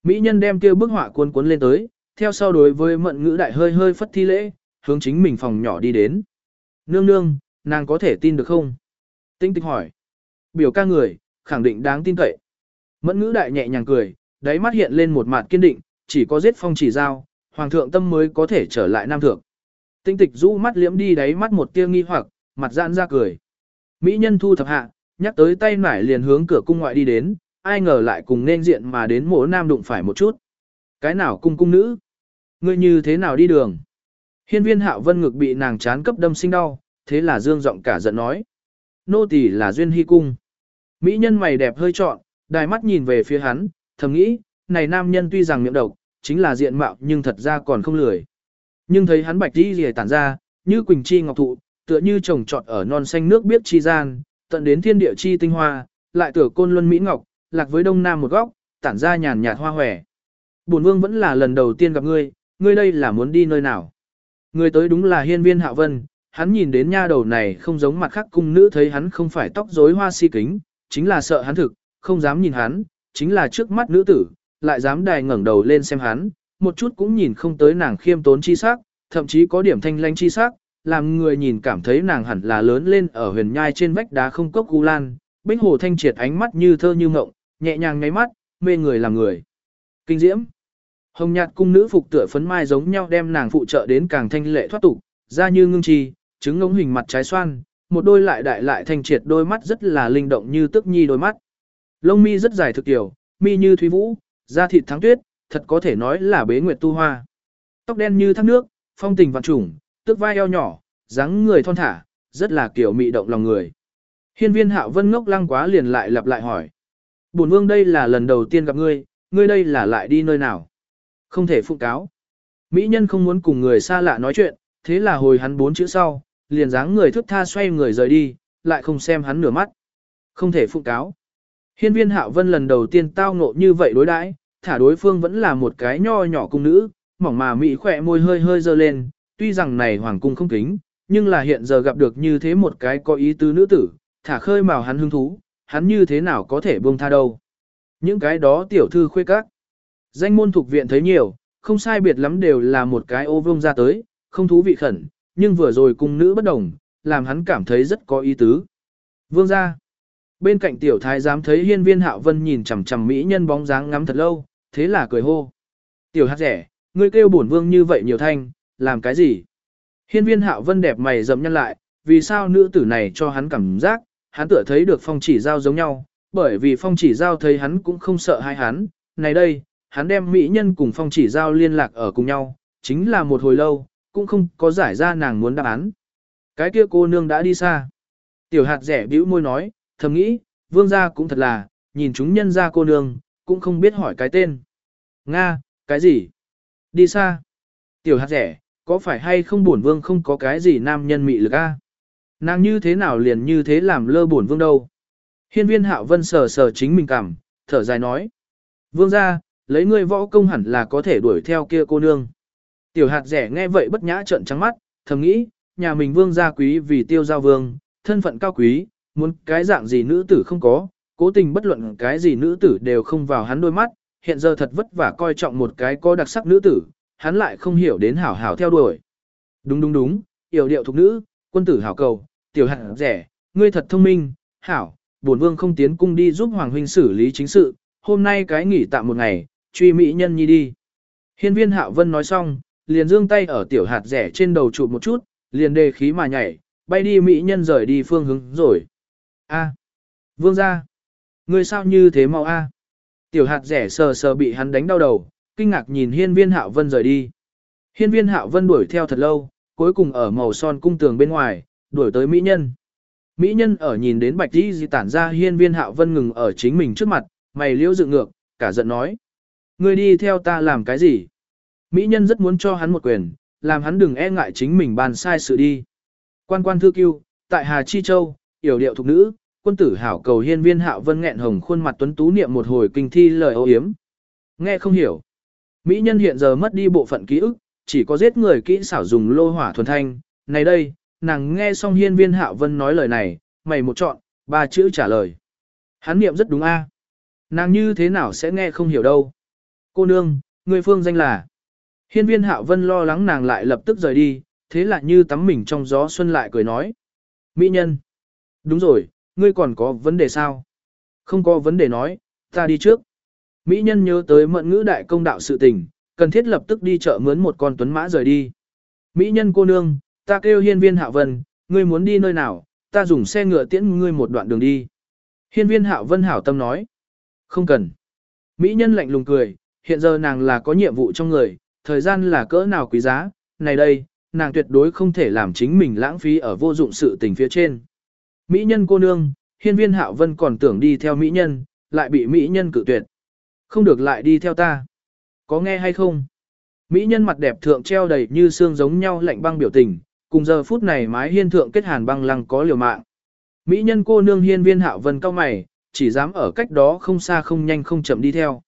Mỹ nhân đem kia bức họa cuốn cuốn lên tới, theo sau đối với mận ngữ đại hơi hơi phất thi lễ, hướng chính mình phòng nhỏ đi đến. Nương nương, nàng có thể tin được không? Tinh tịch hỏi. Biểu ca người, khẳng định đáng tin cậy. Mẫn ngữ đại nhẹ nhàng cười, đáy mắt hiện lên một mặt kiên định, chỉ có giết phong chỉ giao, hoàng thượng tâm mới có thể trở lại nam thượng. Tinh tịch rũ mắt liễm đi đáy mắt một tia nghi hoặc, mặt giãn ra cười. Mỹ nhân thu thập hạ, nhắc tới tay nải liền hướng cửa cung ngoại đi đến, ai ngờ lại cùng nên diện mà đến mỗ nam đụng phải một chút. Cái nào cung cung nữ? Ngươi như thế nào đi đường? Hiên viên hạo vân ngực bị nàng chán cấp đâm sinh đau, thế là dương giọng cả giận nói. Nô tỳ là duyên hy cung. Mỹ nhân mày đẹp hơi trọn, đài mắt nhìn về phía hắn, thầm nghĩ, này nam nhân tuy rằng miệng độc, chính là diện mạo nhưng thật ra còn không lười. Nhưng thấy hắn bạch đi rìa tản ra, như quỳnh chi ngọc thụ, tựa như trồng trọt ở non xanh nước biết chi gian, tận đến thiên địa chi tinh hoa, lại tựa côn luân mỹ ngọc, lạc với đông nam một góc, tản ra nhàn nhạt hoa hòe. Bổn vương vẫn là lần đầu tiên gặp ngươi, ngươi đây là muốn đi nơi nào? Người tới đúng là hiên viên hạ vân, hắn nhìn đến nha đầu này không giống mặt khác cung nữ thấy hắn không phải tóc rối hoa si kính, chính là sợ hắn thực, không dám nhìn hắn, chính là trước mắt nữ tử, lại dám đài ngẩng đầu lên xem hắn, một chút cũng nhìn không tới nàng khiêm tốn chi sắc, thậm chí có điểm thanh lanh chi sắc, làm người nhìn cảm thấy nàng hẳn là lớn lên ở huyền nhai trên vách đá không cốc gu lan, bích hồ thanh triệt ánh mắt như thơ như ngộng, nhẹ nhàng ngáy mắt, mê người làm người. Kinh diễm. Hồng nhạt cung nữ phục tựa phấn mai giống nhau đem nàng phụ trợ đến càng thanh lệ thoát tục, da như ngưng chi, trứng ngống hình mặt trái xoan, một đôi lại đại lại thanh triệt đôi mắt rất là linh động như tức nhi đôi mắt. Lông mi rất dài thực tiểu, mi như thúy vũ, da thịt thắng tuyết, thật có thể nói là bế nguyệt tu hoa. Tóc đen như thác nước, phong tình vạn trùng, tước vai eo nhỏ, dáng người thon thả, rất là kiểu mị động lòng người. Hiên viên hạo vân ngốc lăng quá liền lại lặp lại hỏi. Bổn vương đây là lần đầu tiên gặp ngươi, ngươi đây là lại đi nơi nào? Không thể phụ cáo. Mỹ nhân không muốn cùng người xa lạ nói chuyện, thế là hồi hắn bốn chữ sau, liền dáng người thức tha xoay người rời đi, lại không xem hắn nửa mắt. Không thể phụ cáo. Hiên viên hạo vân lần đầu tiên tao ngộ như vậy đối đãi, thả đối phương vẫn là một cái nho nhỏ cung nữ, mỏng mà mỹ khỏe môi hơi hơi dơ lên, tuy rằng này hoàng cung không kính, nhưng là hiện giờ gặp được như thế một cái có ý tứ nữ tử, thả khơi mào hắn hứng thú, hắn như thế nào có thể buông tha đâu. Những cái đó tiểu thư khuê các. Danh môn thuộc viện thấy nhiều, không sai biệt lắm đều là một cái ô vương ra tới, không thú vị khẩn, nhưng vừa rồi cung nữ bất đồng, làm hắn cảm thấy rất có ý tứ. Vương gia. Bên cạnh tiểu thái giám thấy hiên viên hạo vân nhìn chằm chằm mỹ nhân bóng dáng ngắm thật lâu, thế là cười hô. Tiểu hát rẻ, ngươi kêu bổn vương như vậy nhiều thanh, làm cái gì? Hiên viên hạo vân đẹp mày rậm nhân lại, vì sao nữ tử này cho hắn cảm giác, hắn tựa thấy được phong chỉ giao giống nhau, bởi vì phong chỉ giao thấy hắn cũng không sợ hai hắn, này đây, hắn đem mỹ nhân cùng phong chỉ giao liên lạc ở cùng nhau, chính là một hồi lâu, cũng không có giải ra nàng muốn đáp án. Cái kia cô nương đã đi xa. Tiểu hạt rẻ bĩu môi nói, thầm nghĩ, vương gia cũng thật là, nhìn chúng nhân gia cô nương, cũng không biết hỏi cái tên. Nga, cái gì? Đi xa. Tiểu hạt rẻ, có phải hay không bổn vương không có cái gì nam nhân mị lực a? Nàng như thế nào liền như thế làm lơ bổn vương đâu? Hiên viên hạo vân sờ sờ chính mình cảm, thở dài nói. Vương gia, lấy ngươi võ công hẳn là có thể đuổi theo kia cô nương. Tiểu hạt rẻ nghe vậy bất nhã trợn trắng mắt, thầm nghĩ, nhà mình vương gia quý vì tiêu giao vương, thân phận cao quý, muốn cái dạng gì nữ tử không có, cố tình bất luận cái gì nữ tử đều không vào hắn đôi mắt, hiện giờ thật vất vả coi trọng một cái có đặc sắc nữ tử, hắn lại không hiểu đến hảo hảo theo đuổi. Đúng đúng đúng, yểu điệu thục nữ, quân tử hảo cầu, tiểu hạt rẻ, ngươi thật thông minh, hảo, bổn vương không tiến cung đi giúp hoàng huynh xử lý chính sự, hôm nay cái nghỉ tạm một ngày, truy mỹ nhân nhi đi. Hiên viên hạo vân nói xong, liền dương tay ở tiểu hạt rẻ trên đầu chụp một chút, liền đề khí mà nhảy, bay đi mỹ nhân rời đi phương hướng rồi. A, vương gia, ngươi sao như thế mau a? Tiểu hạt rẻ sờ sờ bị hắn đánh đau đầu, kinh ngạc nhìn hiên viên hạo vân rời đi. Hiên viên hạo vân đuổi theo thật lâu, cuối cùng ở màu son cung tường bên ngoài, đuổi tới mỹ nhân. Mỹ nhân ở nhìn đến bạch đi di tản ra hiên viên hạo vân ngừng ở chính mình trước mặt, mày liễu dựng ngược, cả giận nói. Ngươi đi theo ta làm cái gì? Mỹ nhân rất muốn cho hắn một quyền, làm hắn đừng e ngại chính mình bàn sai sự đi. Quan quan thư kiêu, tại Hà Chi Châu, yểu điệu thục nữ, quân tử hảo cầu hiên viên hạo vân nghẹn hồng khuôn mặt tuấn tú niệm một hồi kinh thi lời ô hiếm. Nghe không hiểu. Mỹ nhân hiện giờ mất đi bộ phận ký ức, chỉ có giết người kỹ xảo dùng lô hỏa thuần thanh, này đây, nàng nghe xong hiên viên hạo vân nói lời này, mày một chọn, ba chữ trả lời. Hắn niệm rất đúng a. Nàng như thế nào sẽ nghe không hiểu đâu. Cô nương, người phương danh là. Hiên viên hạo vân lo lắng nàng lại lập tức rời đi, thế là như tắm mình trong gió xuân lại cười nói. Mỹ nhân. Đúng rồi, ngươi còn có vấn đề sao? Không có vấn đề nói, ta đi trước. Mỹ nhân nhớ tới mận ngữ đại công đạo sự tình, cần thiết lập tức đi chợ mướn một con tuấn mã rời đi. Mỹ nhân cô nương, ta kêu hiên viên hạ vân, ngươi muốn đi nơi nào, ta dùng xe ngựa tiễn ngươi một đoạn đường đi. Hiên viên hạo vân hảo tâm nói. Không cần. Mỹ nhân lạnh lùng cười, hiện giờ nàng là có nhiệm vụ trong người, thời gian là cỡ nào quý giá, này đây, nàng tuyệt đối không thể làm chính mình lãng phí ở vô dụng sự tình phía trên. Mỹ nhân cô nương, hiên viên hạo vân còn tưởng đi theo Mỹ nhân, lại bị Mỹ nhân cự tuyệt. Không được lại đi theo ta. Có nghe hay không? Mỹ nhân mặt đẹp thượng treo đầy như xương giống nhau lạnh băng biểu tình, cùng giờ phút này mái hiên thượng kết hàn băng lăng có liều mạng. Mỹ nhân cô nương hiên viên hạo vân cao mày, chỉ dám ở cách đó không xa không nhanh không chậm đi theo.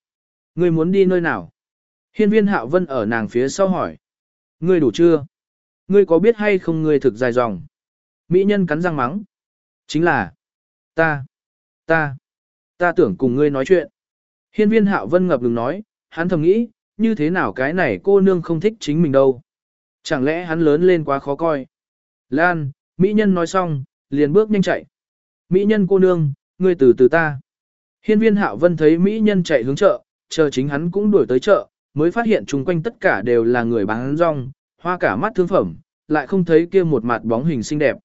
Ngươi muốn đi nơi nào? Hiên viên hạo vân ở nàng phía sau hỏi. Ngươi đủ chưa? Ngươi có biết hay không ngươi thực dài dòng? Mỹ nhân cắn răng mắng. Chính là, ta, ta, ta tưởng cùng ngươi nói chuyện. Hiên viên hạo vân ngập ngừng nói, hắn thầm nghĩ, như thế nào cái này cô nương không thích chính mình đâu. Chẳng lẽ hắn lớn lên quá khó coi. Lan, Mỹ nhân nói xong, liền bước nhanh chạy. Mỹ nhân cô nương, ngươi từ từ ta. Hiên viên hạo vân thấy Mỹ nhân chạy hướng chợ, chờ chính hắn cũng đuổi tới chợ, mới phát hiện chung quanh tất cả đều là người bán rong, hoa cả mắt thương phẩm, lại không thấy kia một mặt bóng hình xinh đẹp.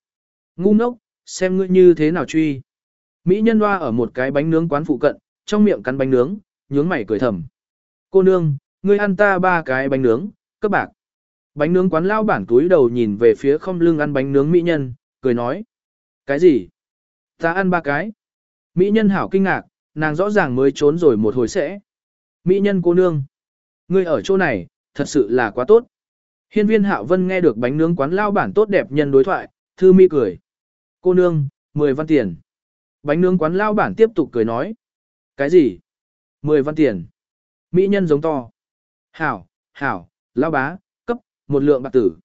Ngu ngốc, xem ngươi như thế nào truy. Mỹ nhân hoa ở một cái bánh nướng quán phụ cận, trong miệng cắn bánh nướng, nhướng mày cười thầm. Cô nương, ngươi ăn ta ba cái bánh nướng, các bạc. Bánh nướng quán lao bản túi đầu nhìn về phía không lưng ăn bánh nướng mỹ nhân, cười nói. Cái gì? Ta ăn ba cái. Mỹ nhân hảo kinh ngạc, nàng rõ ràng mới trốn rồi một hồi sẽ. Mỹ nhân cô nương. Ngươi ở chỗ này, thật sự là quá tốt. Hiên viên hạo vân nghe được bánh nướng quán lao bản tốt đẹp nhân đối thoại, thư mi cười. Cô nương, 10 văn tiền. Bánh nướng quán lao bản tiếp tục cười nói. Cái gì? 10 văn tiền. Mỹ nhân giống to. Hảo, hảo, lao bá, cấp, một lượng bạc tử.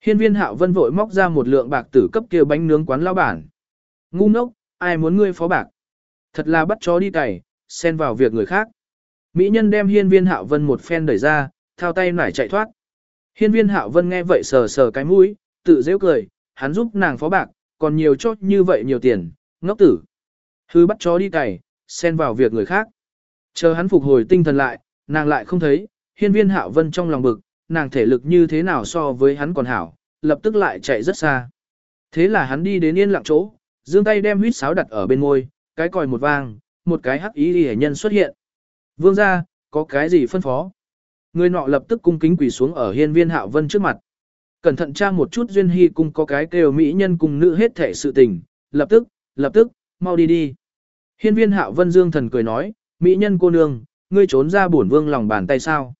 Hiên viên hạo vân vội móc ra một lượng bạc tử cấp kia bánh nướng quán lao bản. Ngu ngốc, ai muốn ngươi phó bạc? Thật là bắt chó đi cày, xen vào việc người khác. Mỹ nhân đem hiên viên hạo vân một phen đẩy ra, thao tay nải chạy thoát. Hiên viên hạo vân nghe vậy sờ sờ cái mũi, tự dễ cười, hắn giúp nàng phó bạc, còn nhiều chốt như vậy nhiều tiền, ngốc tử. Hư bắt chó đi cày, xen vào việc người khác. Chờ hắn phục hồi tinh thần lại, nàng lại không thấy, hiên viên hạo vân trong lòng bực, nàng thể lực như thế nào so với hắn còn hảo, lập tức lại chạy rất xa. Thế là hắn đi đến yên lặng chỗ, dương tay đem huyết sáo đặt ở bên môi, cái còi một vang, một cái hắc ý hề nhân xuất hiện. Vương ra, có cái gì phân phó? Người nọ lập tức cung kính quỳ xuống ở hiên viên hạo vân trước mặt. Cẩn thận tra một chút duyên hy cung có cái kêu mỹ nhân cùng nữ hết thể sự tình, lập tức, lập tức, mau đi đi. Hiên viên hạo vân dương thần cười nói, mỹ nhân cô nương, ngươi trốn ra bổn vương lòng bàn tay sao?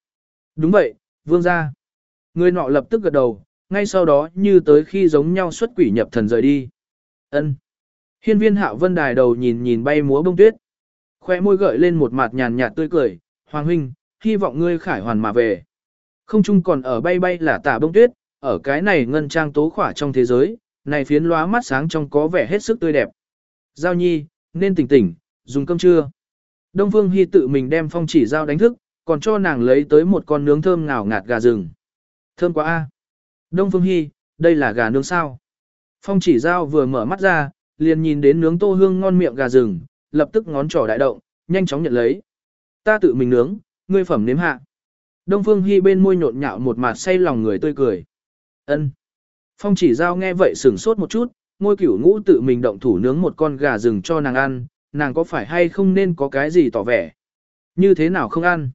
Đúng vậy, vương ra. Người nọ lập tức gật đầu, ngay sau đó như tới khi giống nhau xuất quỷ nhập thần rời đi. Ân. Hiên viên hạo vân đài đầu nhìn nhìn bay múa bông tuyết. Khoe môi gợi lên một mặt nhàn nhạt tươi cười, Hoàng huynh, hy vọng ngươi khải hoàn mà về. Không chung còn ở bay bay là tả bông tuyết, ở cái này ngân trang tố khỏa trong thế giới, này phiến lóa mắt sáng trong có vẻ hết sức tươi đẹp. Giao nhi, nên tỉnh tỉnh, dùng cơm trưa. Đông Phương Hy tự mình đem phong chỉ giao đánh thức, còn cho nàng lấy tới một con nướng thơm ngào ngạt gà rừng. Thơm quá a. Đông Phương Hy, đây là gà nướng sao? Phong chỉ giao vừa mở mắt ra, liền nhìn đến nướng tô hương ngon miệng gà rừng, lập tức ngón trỏ đại động, nhanh chóng nhận lấy. Ta tự mình nướng, ngươi phẩm nếm hạ. Đông Phương Hy bên môi nhộn nhạo một mặt say lòng người tươi cười. Ân. Phong chỉ giao nghe vậy sửng sốt một chút, ngôi cửu ngũ tự mình động thủ nướng một con gà rừng cho nàng ăn, nàng có phải hay không nên có cái gì tỏ vẻ. Như thế nào không ăn?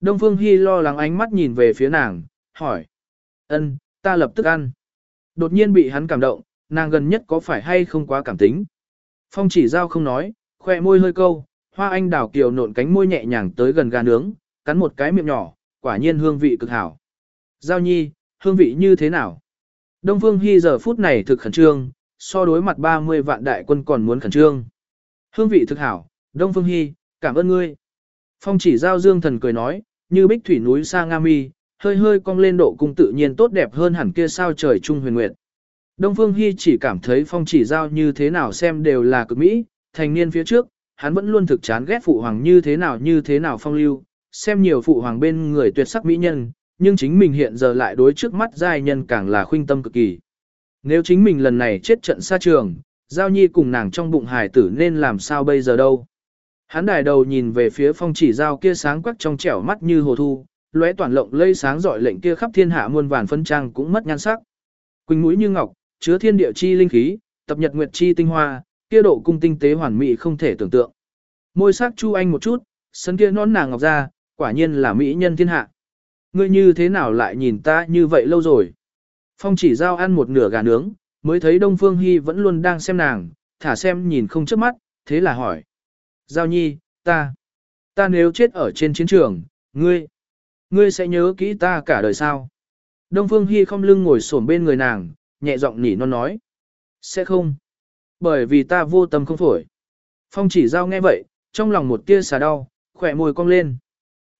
Đông Phương Hy lo lắng ánh mắt nhìn về phía nàng, hỏi. Ân, ta lập tức ăn. Đột nhiên bị hắn cảm động, nàng gần nhất có phải hay không quá cảm tính. Phong chỉ giao không nói, khoe môi hơi câu, hoa anh đào kiều nộn cánh môi nhẹ nhàng tới gần gà nướng, cắn một cái miệng nhỏ, quả nhiên hương vị cực hảo. Giao nhi, hương vị như thế nào? Đông Phương Hy giờ phút này thực khẩn trương, so đối mặt 30 vạn đại quân còn muốn khẩn trương. Hương vị thực hảo, Đông Phương Hy, cảm ơn ngươi. Phong chỉ giao dương thần cười nói, như bích thủy núi sa nga mi, hơi hơi cong lên độ cung tự nhiên tốt đẹp hơn hẳn kia sao trời trung huyền nguyệt. Đông Phương Hy chỉ cảm thấy phong chỉ giao như thế nào xem đều là cực mỹ, thành niên phía trước, hắn vẫn luôn thực chán ghét phụ hoàng như thế nào như thế nào phong lưu, xem nhiều phụ hoàng bên người tuyệt sắc mỹ nhân, nhưng chính mình hiện giờ lại đối trước mắt giai nhân càng là khuynh tâm cực kỳ. Nếu chính mình lần này chết trận xa trường, giao nhi cùng nàng trong bụng hài tử nên làm sao bây giờ đâu. Hắn đài đầu nhìn về phía phong chỉ giao kia sáng quắc trong trẻo mắt như hồ thu, lóe toàn lộng lây sáng giỏi lệnh kia khắp thiên hạ muôn vàn phân trang cũng mất nhan sắc. Quỳnh mũi như ngọc, chứa thiên địa chi linh khí, tập nhật nguyệt chi tinh hoa, kia độ cung tinh tế hoàn mỹ không thể tưởng tượng. Môi sắc chu anh một chút, sân kia nón nàng ngọc ra, quả nhiên là mỹ nhân thiên hạ. Ngươi như thế nào lại nhìn ta như vậy lâu rồi? Phong chỉ giao ăn một nửa gà nướng, mới thấy Đông Phương Hy vẫn luôn đang xem nàng, thả xem nhìn không chớp mắt, thế là hỏi. Giao nhi, ta, ta nếu chết ở trên chiến trường, ngươi, ngươi sẽ nhớ kỹ ta cả đời sao? Đông Phương Hy không lưng ngồi xổm bên người nàng, nhẹ giọng nỉ non nói. Sẽ không. Bởi vì ta vô tâm không phổi. Phong chỉ giao nghe vậy, trong lòng một tia xà đau, khỏe môi cong lên.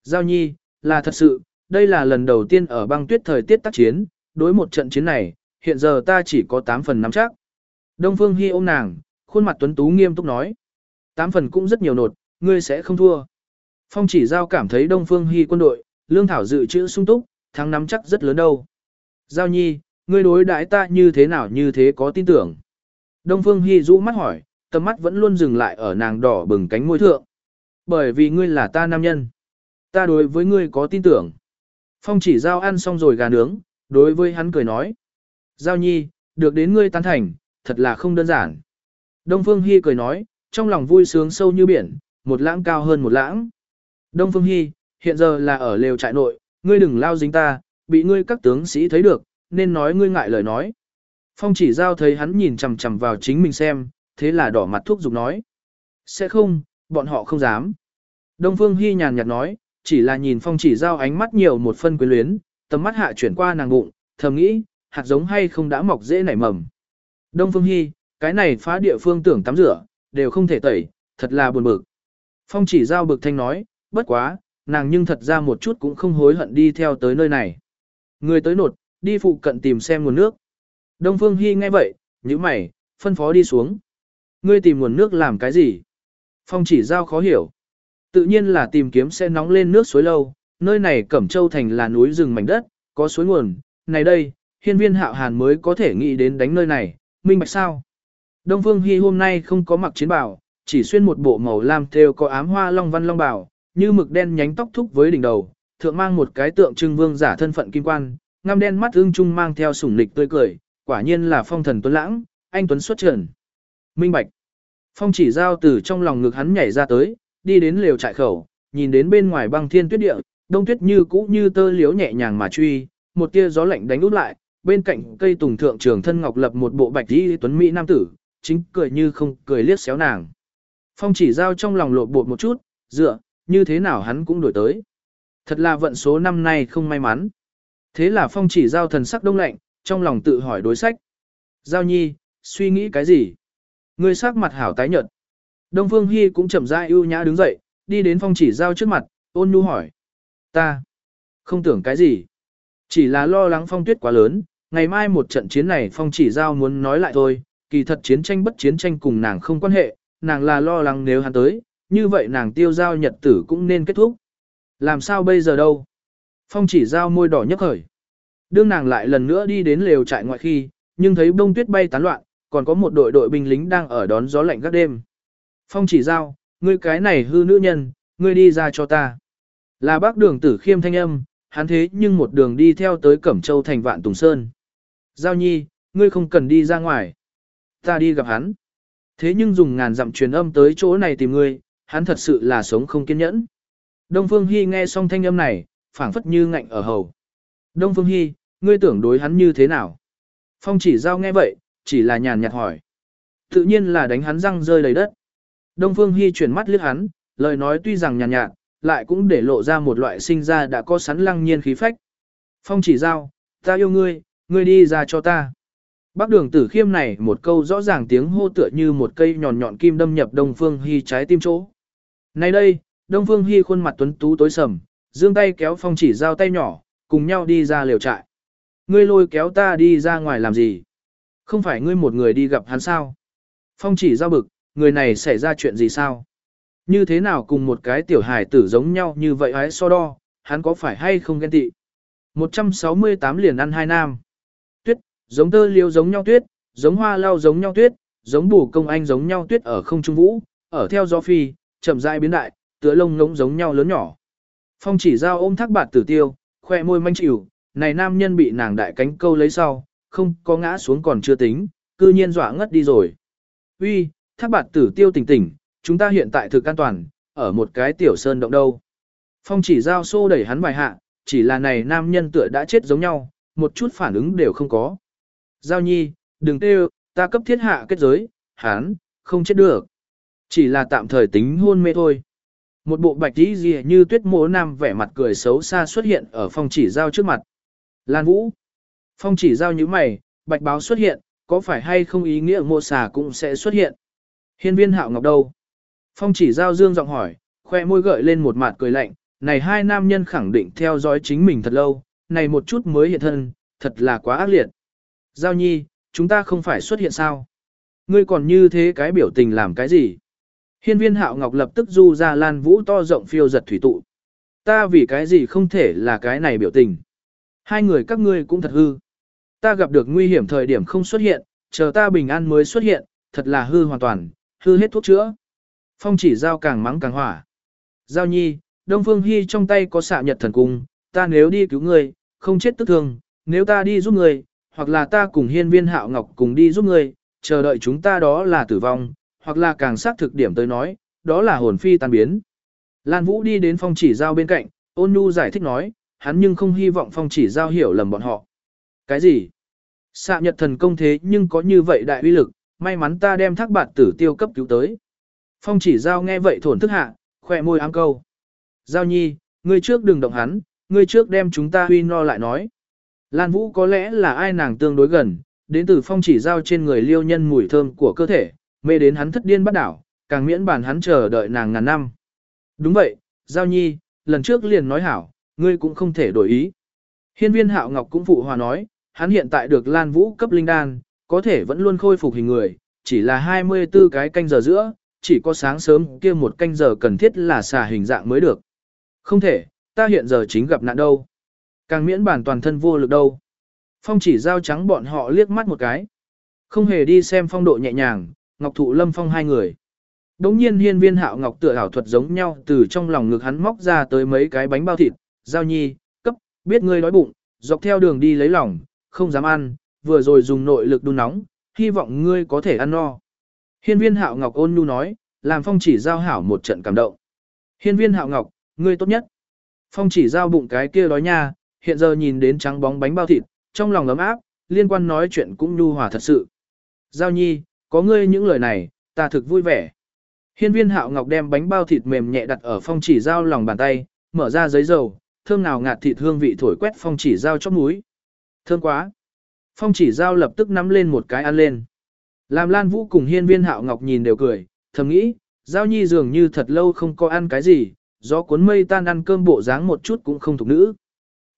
Giao nhi, là thật sự, đây là lần đầu tiên ở băng tuyết thời tiết tác chiến, đối một trận chiến này, hiện giờ ta chỉ có 8 phần nắm chắc. Đông Phương Hi ôm nàng, khuôn mặt tuấn tú nghiêm túc nói. 8 phần cũng rất nhiều nột, ngươi sẽ không thua. Phong chỉ giao cảm thấy Đông Phương Hi quân đội, lương thảo dự trữ sung túc, thắng nắm chắc rất lớn đâu. Giao nhi, ngươi đối đãi ta như thế nào như thế có tin tưởng. Đông Phương Hi rũ mắt hỏi, tầm mắt vẫn luôn dừng lại ở nàng đỏ bừng cánh môi thượng. Bởi vì ngươi là ta nam nhân. Ta đối với ngươi có tin tưởng. Phong chỉ giao ăn xong rồi gà nướng, đối với hắn cười nói. Giao nhi, được đến ngươi tán thành, thật là không đơn giản. Đông Phương Hi cười nói, trong lòng vui sướng sâu như biển, một lãng cao hơn một lãng. Đông Phương Hi, hiện giờ là ở lều trại nội, ngươi đừng lao dính ta, bị ngươi các tướng sĩ thấy được, nên nói ngươi ngại lời nói. Phong chỉ giao thấy hắn nhìn chằm chằm vào chính mình xem, thế là đỏ mặt thuốc giục nói. Sẽ không, bọn họ không dám. Đông Phương Hi nhàn nhạt nói, chỉ là nhìn phong chỉ giao ánh mắt nhiều một phân quyến luyến, tầm mắt hạ chuyển qua nàng bụng, thầm nghĩ, hạt giống hay không đã mọc dễ nảy mầm. Đông Phương Hi, cái này phá địa phương tưởng tắm rửa, đều không thể tẩy, thật là buồn bực. Phong chỉ giao bực thanh nói, bất quá, nàng nhưng thật ra một chút cũng không hối hận đi theo tới nơi này. Người tới nột, đi phụ cận tìm xem nguồn nước. Đông Phương Hi nghe vậy, nhíu mày, phân phó đi xuống. Ngươi tìm nguồn nước làm cái gì? Phong chỉ giao khó hiểu. Tự nhiên là tìm kiếm sẽ nóng lên nước suối lâu, nơi này Cẩm Châu thành là núi rừng mảnh đất, có suối nguồn, này đây, hiên viên hạo hàn mới có thể nghĩ đến đánh nơi này, minh bạch sao? Đông Phương Hy hôm nay không có mặc chiến bào, chỉ xuyên một bộ màu lam thêu có ám hoa long văn long bào, như mực đen nhánh tóc thúc với đỉnh đầu, thượng mang một cái tượng trưng vương giả thân phận kim quan, ngăm đen mắt ương trung mang theo sủng lịch tươi cười, quả nhiên là phong thần tuấn lãng, anh tuấn xuất trần. Minh bạch. Phong chỉ giao từ trong lòng ngực hắn nhảy ra tới, đi đến lều trại khẩu, nhìn đến bên ngoài băng thiên tuyết địa, đông tuyết như cũ như tơ liếu nhẹ nhàng mà truy, một tia gió lạnh đánh út lại, bên cạnh cây tùng thượng trường thân ngọc lập một bộ bạch y tuấn mỹ nam tử, chính cười như không cười liếc xéo nàng. Phong chỉ giao trong lòng lộ bột một chút, dựa, như thế nào hắn cũng đổi tới. Thật là vận số năm nay không may mắn. Thế là phong chỉ giao thần sắc đông lạnh, trong lòng tự hỏi đối sách. Giao nhi, suy nghĩ cái gì? Người sắc mặt hảo tái nhợt. Đông Phương Hi cũng chậm rãi ưu nhã đứng dậy, đi đến phong chỉ giao trước mặt, ôn nhu hỏi. Ta, không tưởng cái gì. Chỉ là lo lắng phong tuyết quá lớn, ngày mai một trận chiến này phong chỉ giao muốn nói lại thôi, kỳ thật chiến tranh bất chiến tranh cùng nàng không quan hệ, nàng là lo lắng nếu hắn tới, như vậy nàng tiêu giao nhật tử cũng nên kết thúc. Làm sao bây giờ đâu? Phong chỉ giao môi đỏ nhấp khởi. Đương nàng lại lần nữa đi đến lều trại ngoại khi, nhưng thấy bông tuyết bay tán loạn, còn có một đội đội binh lính đang ở đón gió lạnh gác đêm. Phong chỉ giao, ngươi cái này hư nữ nhân, ngươi đi ra cho ta. Là bác đường tử khiêm thanh âm, hắn thế nhưng một đường đi theo tới Cẩm Châu thành vạn Tùng Sơn. Giao nhi, ngươi không cần đi ra ngoài. Ta đi gặp hắn. Thế nhưng dùng ngàn dặm truyền âm tới chỗ này tìm ngươi, hắn thật sự là sống không kiên nhẫn. Đông Phương Hy nghe xong thanh âm này, phảng phất như ngạnh ở hầu. Đông Phương Hy, ngươi tưởng đối hắn như thế nào? Phong chỉ giao nghe vậy, chỉ là nhàn nhạt hỏi. Tự nhiên là đánh hắn răng rơi đầy đất. Đông Phương Hi chuyển mắt liếc hắn, lời nói tuy rằng nhàn nhạt, lại cũng để lộ ra một loại sinh ra đã có sẵn lăng nhiên khí phách. Phong chỉ giao, ta yêu ngươi, ngươi đi ra cho ta. Bác đường tử khiêm này một câu rõ ràng tiếng hô tựa như một cây nhọn nhọn kim đâm nhập Đông Phương Hi trái tim chỗ. Nay đây, Đông Phương Hi khuôn mặt tuấn tú tối sầm, giương tay kéo phong chỉ giao tay nhỏ, cùng nhau đi ra liều trại. Ngươi lôi kéo ta đi ra ngoài làm gì? Không phải ngươi một người đi gặp hắn sao? Phong chỉ giao bực, người này xảy ra chuyện gì sao? Như thế nào cùng một cái tiểu hài tử giống nhau như vậy hái so đo, hắn có phải hay không ghen tị? 168 liền ăn hai nam. Tuyết, giống tơ liêu giống nhau tuyết, giống hoa lao giống nhau tuyết, giống bù công anh giống nhau tuyết ở không trung vũ, ở theo gió phi, chậm rãi biến đại, tựa lông ngỗng giống nhau lớn nhỏ. Phong chỉ giao ôm thác bạt tử tiêu, khoe môi manh chịu, này nam nhân bị nàng đại cánh câu lấy sau, không có ngã xuống còn chưa tính, cư nhiên dọa ngất đi rồi. Uy, thác bạt tử tiêu tỉnh tỉnh, chúng ta hiện tại thực an toàn, ở một cái tiểu sơn động đâu. Phong chỉ giao xô đẩy hắn vài hạ, chỉ là này nam nhân tựa đã chết giống nhau, một chút phản ứng đều không có. Giao nhi, đừng tê ta cấp thiết hạ kết giới, hắn, không chết được. Chỉ là tạm thời tính hôn mê thôi. Một bộ bạch tí gì như tuyết mố nam vẻ mặt cười xấu xa xuất hiện ở phong chỉ giao trước mặt. Lan Vũ. Phong chỉ giao như mày, bạch báo xuất hiện, có phải hay không ý nghĩa mộ xà cũng sẽ xuất hiện. Hiên viên hạo ngọc đâu? Phong chỉ giao dương giọng hỏi, khoe môi gợi lên một mặt cười lạnh, này hai nam nhân khẳng định theo dõi chính mình thật lâu, này một chút mới hiện thân, thật là quá ác liệt. Giao nhi, chúng ta không phải xuất hiện sao? Ngươi còn như thế cái biểu tình làm cái gì? Hiên viên hạo ngọc lập tức du ra lan vũ to rộng phiêu giật thủy tụ. Ta vì cái gì không thể là cái này biểu tình. Hai người các ngươi cũng thật hư. Ta gặp được nguy hiểm thời điểm không xuất hiện, chờ ta bình an mới xuất hiện, thật là hư hoàn toàn, hư hết thuốc chữa. Phong chỉ giao càng mắng càng hỏa. Giao nhi, Đông Phương Hy trong tay có xạ nhật thần cung, ta nếu đi cứu ngươi, không chết tức thương, nếu ta đi giúp ngươi, hoặc là ta cùng hiên viên hạo ngọc cùng đi giúp ngươi, chờ đợi chúng ta đó là tử vong, hoặc là càng xác thực điểm tới nói, đó là hồn phi tan biến. Lan Vũ đi đến phong chỉ giao bên cạnh, ôn nhu giải thích nói, hắn nhưng không hy vọng phong chỉ giao hiểu lầm bọn họ. Cái gì? Xạ nhật thần công thế nhưng có như vậy đại uy lực, may mắn ta đem thác bạt tử tiêu cấp cứu tới. Phong chỉ giao nghe vậy thổn thức hạ, khỏe môi ám câu. Giao nhi, ngươi trước đừng động hắn, ngươi trước đem chúng ta huy no lại nói. Lan Vũ có lẽ là ai nàng tương đối gần, đến từ phong chỉ giao trên người liêu nhân mùi thơm của cơ thể, mê đến hắn thất điên bắt đảo, càng miễn bản hắn chờ đợi nàng ngàn năm. Đúng vậy, Giao Nhi, lần trước liền nói hảo, ngươi cũng không thể đổi ý. Hiên viên hạo ngọc cũng phụ hòa nói, hắn hiện tại được Lan Vũ cấp linh đan, có thể vẫn luôn khôi phục hình người, chỉ là 24 cái canh giờ giữa, chỉ có sáng sớm kia một canh giờ cần thiết là xà hình dạng mới được. Không thể, ta hiện giờ chính gặp nạn đâu. Càng miễn bản toàn thân vô lực đâu. Phong chỉ giao trắng bọn họ liếc mắt một cái. Không hề đi xem phong độ nhẹ nhàng, Ngọc Thụ Lâm Phong hai người. Đống nhiên hiên viên hạo Ngọc tựa ảo thuật giống nhau từ trong lòng ngực hắn móc ra tới mấy cái bánh bao thịt, giao nhi, cấp, biết ngươi đói bụng, dọc theo đường đi lấy lòng, không dám ăn, vừa rồi dùng nội lực đun nóng, hy vọng ngươi có thể ăn no. Hiên viên hạo Ngọc ôn nhu nói, làm phong chỉ giao hảo một trận cảm động. Hiên viên hạo Ngọc, ngươi tốt nhất. Phong chỉ giao bụng cái kia đói nha, hiện giờ nhìn đến trắng bóng bánh bao thịt, trong lòng ấm áp, liên quan nói chuyện cũng nhu hòa thật sự. Giao nhi, có ngươi những lời này, ta thực vui vẻ. Hiên viên hạo ngọc đem bánh bao thịt mềm nhẹ đặt ở phong chỉ Giao lòng bàn tay, mở ra giấy dầu, thơm nào ngạt thịt hương vị thổi quét phong chỉ Giao chóp mũi. Thơm quá. Phong chỉ Giao lập tức nắm lên một cái ăn lên. Làm Lan Vũ cùng hiên viên hạo ngọc nhìn đều cười, thầm nghĩ, giao nhi dường như thật lâu không có ăn cái gì, gió cuốn mây tan ăn cơm bộ dáng một chút cũng không thuộc nữ.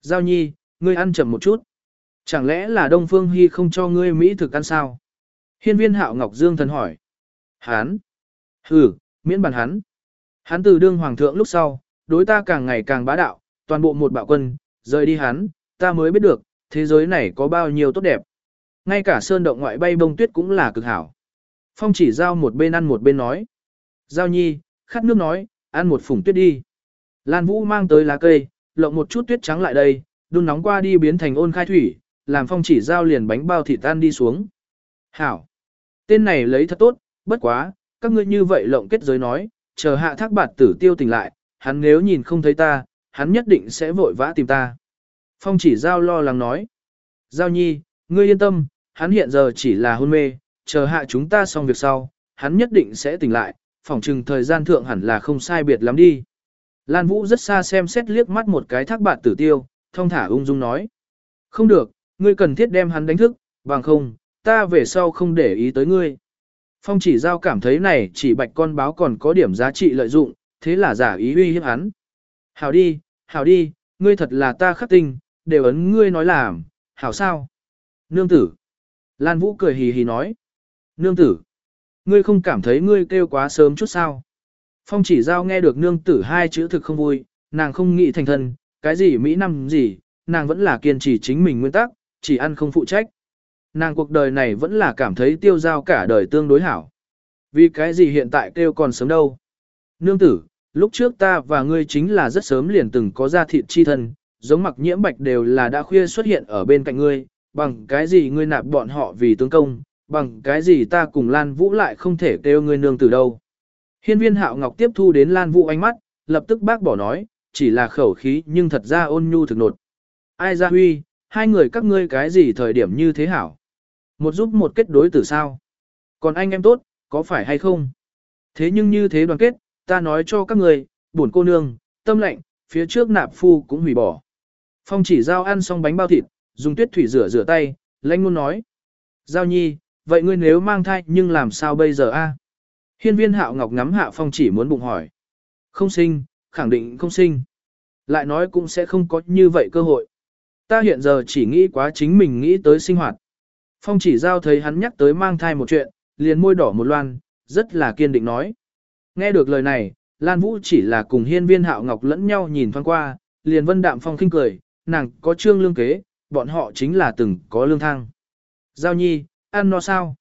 Giao nhi, ngươi ăn chậm một chút. Chẳng lẽ là Đông Phương Hy không cho ngươi Mỹ thực ăn sao? Hiên viên hạo Ngọc Dương thần hỏi. Hán. Hừ, miễn bàn hắn. Hắn từ đương hoàng thượng lúc sau, đối ta càng ngày càng bá đạo, toàn bộ một bạo quân, rời đi hắn, ta mới biết được, thế giới này có bao nhiêu tốt đẹp. Ngay cả sơn động ngoại bay bông tuyết cũng là cực hảo. Phong chỉ giao một bên ăn một bên nói. Giao nhi, khát nước nói, ăn một phủng tuyết đi. Lan Vũ mang tới lá cây, lộng một chút tuyết trắng lại đây, đun nóng qua đi biến thành ôn khai thủy, làm phong chỉ giao liền bánh bao thịt tan đi xuống. Hảo. Tên này lấy thật tốt, bất quá, các ngươi như vậy lộng kết giới nói, chờ hạ thác bạt tử tiêu tỉnh lại, hắn nếu nhìn không thấy ta, hắn nhất định sẽ vội vã tìm ta. Phong chỉ giao lo lắng nói. Giao nhi, ngươi yên tâm, hắn hiện giờ chỉ là hôn mê, chờ hạ chúng ta xong việc sau, hắn nhất định sẽ tỉnh lại, phỏng chừng thời gian thượng hẳn là không sai biệt lắm đi. Lan Vũ rất xa xem xét liếc mắt một cái thác bạn tử tiêu, thông thả ung dung nói. Không được, ngươi cần thiết đem hắn đánh thức, bằng không, ta về sau không để ý tới ngươi. Phong chỉ giao cảm thấy này chỉ bạch con báo còn có điểm giá trị lợi dụng, thế là giả ý uy hiếp hắn. Hảo đi, hảo đi, ngươi thật là ta khắc tinh, đều ấn ngươi nói làm, hảo sao? Nương tử. Lan Vũ cười hì hì nói. Nương tử, ngươi không cảm thấy ngươi kêu quá sớm chút sao? Phong chỉ giao nghe được nương tử hai chữ thực không vui, nàng không nghĩ thành thân, cái gì Mỹ năm gì, nàng vẫn là kiên trì chính mình nguyên tắc, chỉ ăn không phụ trách. Nàng cuộc đời này vẫn là cảm thấy tiêu giao cả đời tương đối hảo. Vì cái gì hiện tại kêu còn sớm đâu. Nương tử, lúc trước ta và ngươi chính là rất sớm liền từng có ra thịt chi thân, giống mặc nhiễm bạch đều là đã khuya xuất hiện ở bên cạnh ngươi, bằng cái gì ngươi nạp bọn họ vì tướng công, bằng cái gì ta cùng Lan Vũ lại không thể kêu ngươi nương từ đâu. Hiên viên hạo ngọc tiếp thu đến Lan Vũ ánh mắt, lập tức bác bỏ nói, chỉ là khẩu khí nhưng thật ra ôn nhu thực nột. Ai ra huy, hai người các ngươi cái gì thời điểm như thế hảo? Một giúp một kết đối từ sao? Còn anh em tốt, có phải hay không? Thế nhưng như thế đoàn kết, ta nói cho các người, buồn cô nương, tâm lệnh, phía trước nạp phu cũng hủy bỏ. Phong chỉ giao ăn xong bánh bao thịt, dùng tuyết thủy rửa rửa tay, lãnh ngôn nói. Giao nhi, vậy ngươi nếu mang thai nhưng làm sao bây giờ a? Hiên viên hạo ngọc ngắm hạ phong chỉ muốn bụng hỏi. Không sinh, khẳng định không sinh. Lại nói cũng sẽ không có như vậy cơ hội. Ta hiện giờ chỉ nghĩ quá chính mình nghĩ tới sinh hoạt. Phong chỉ giao thấy hắn nhắc tới mang thai một chuyện, liền môi đỏ một loan, rất là kiên định nói. Nghe được lời này, Lan Vũ chỉ là cùng hiên viên hạo ngọc lẫn nhau nhìn thoáng qua, liền vân đạm phong khinh cười, nàng có trương lương kế, bọn họ chính là từng có lương thang. Giao nhi, ăn no sao?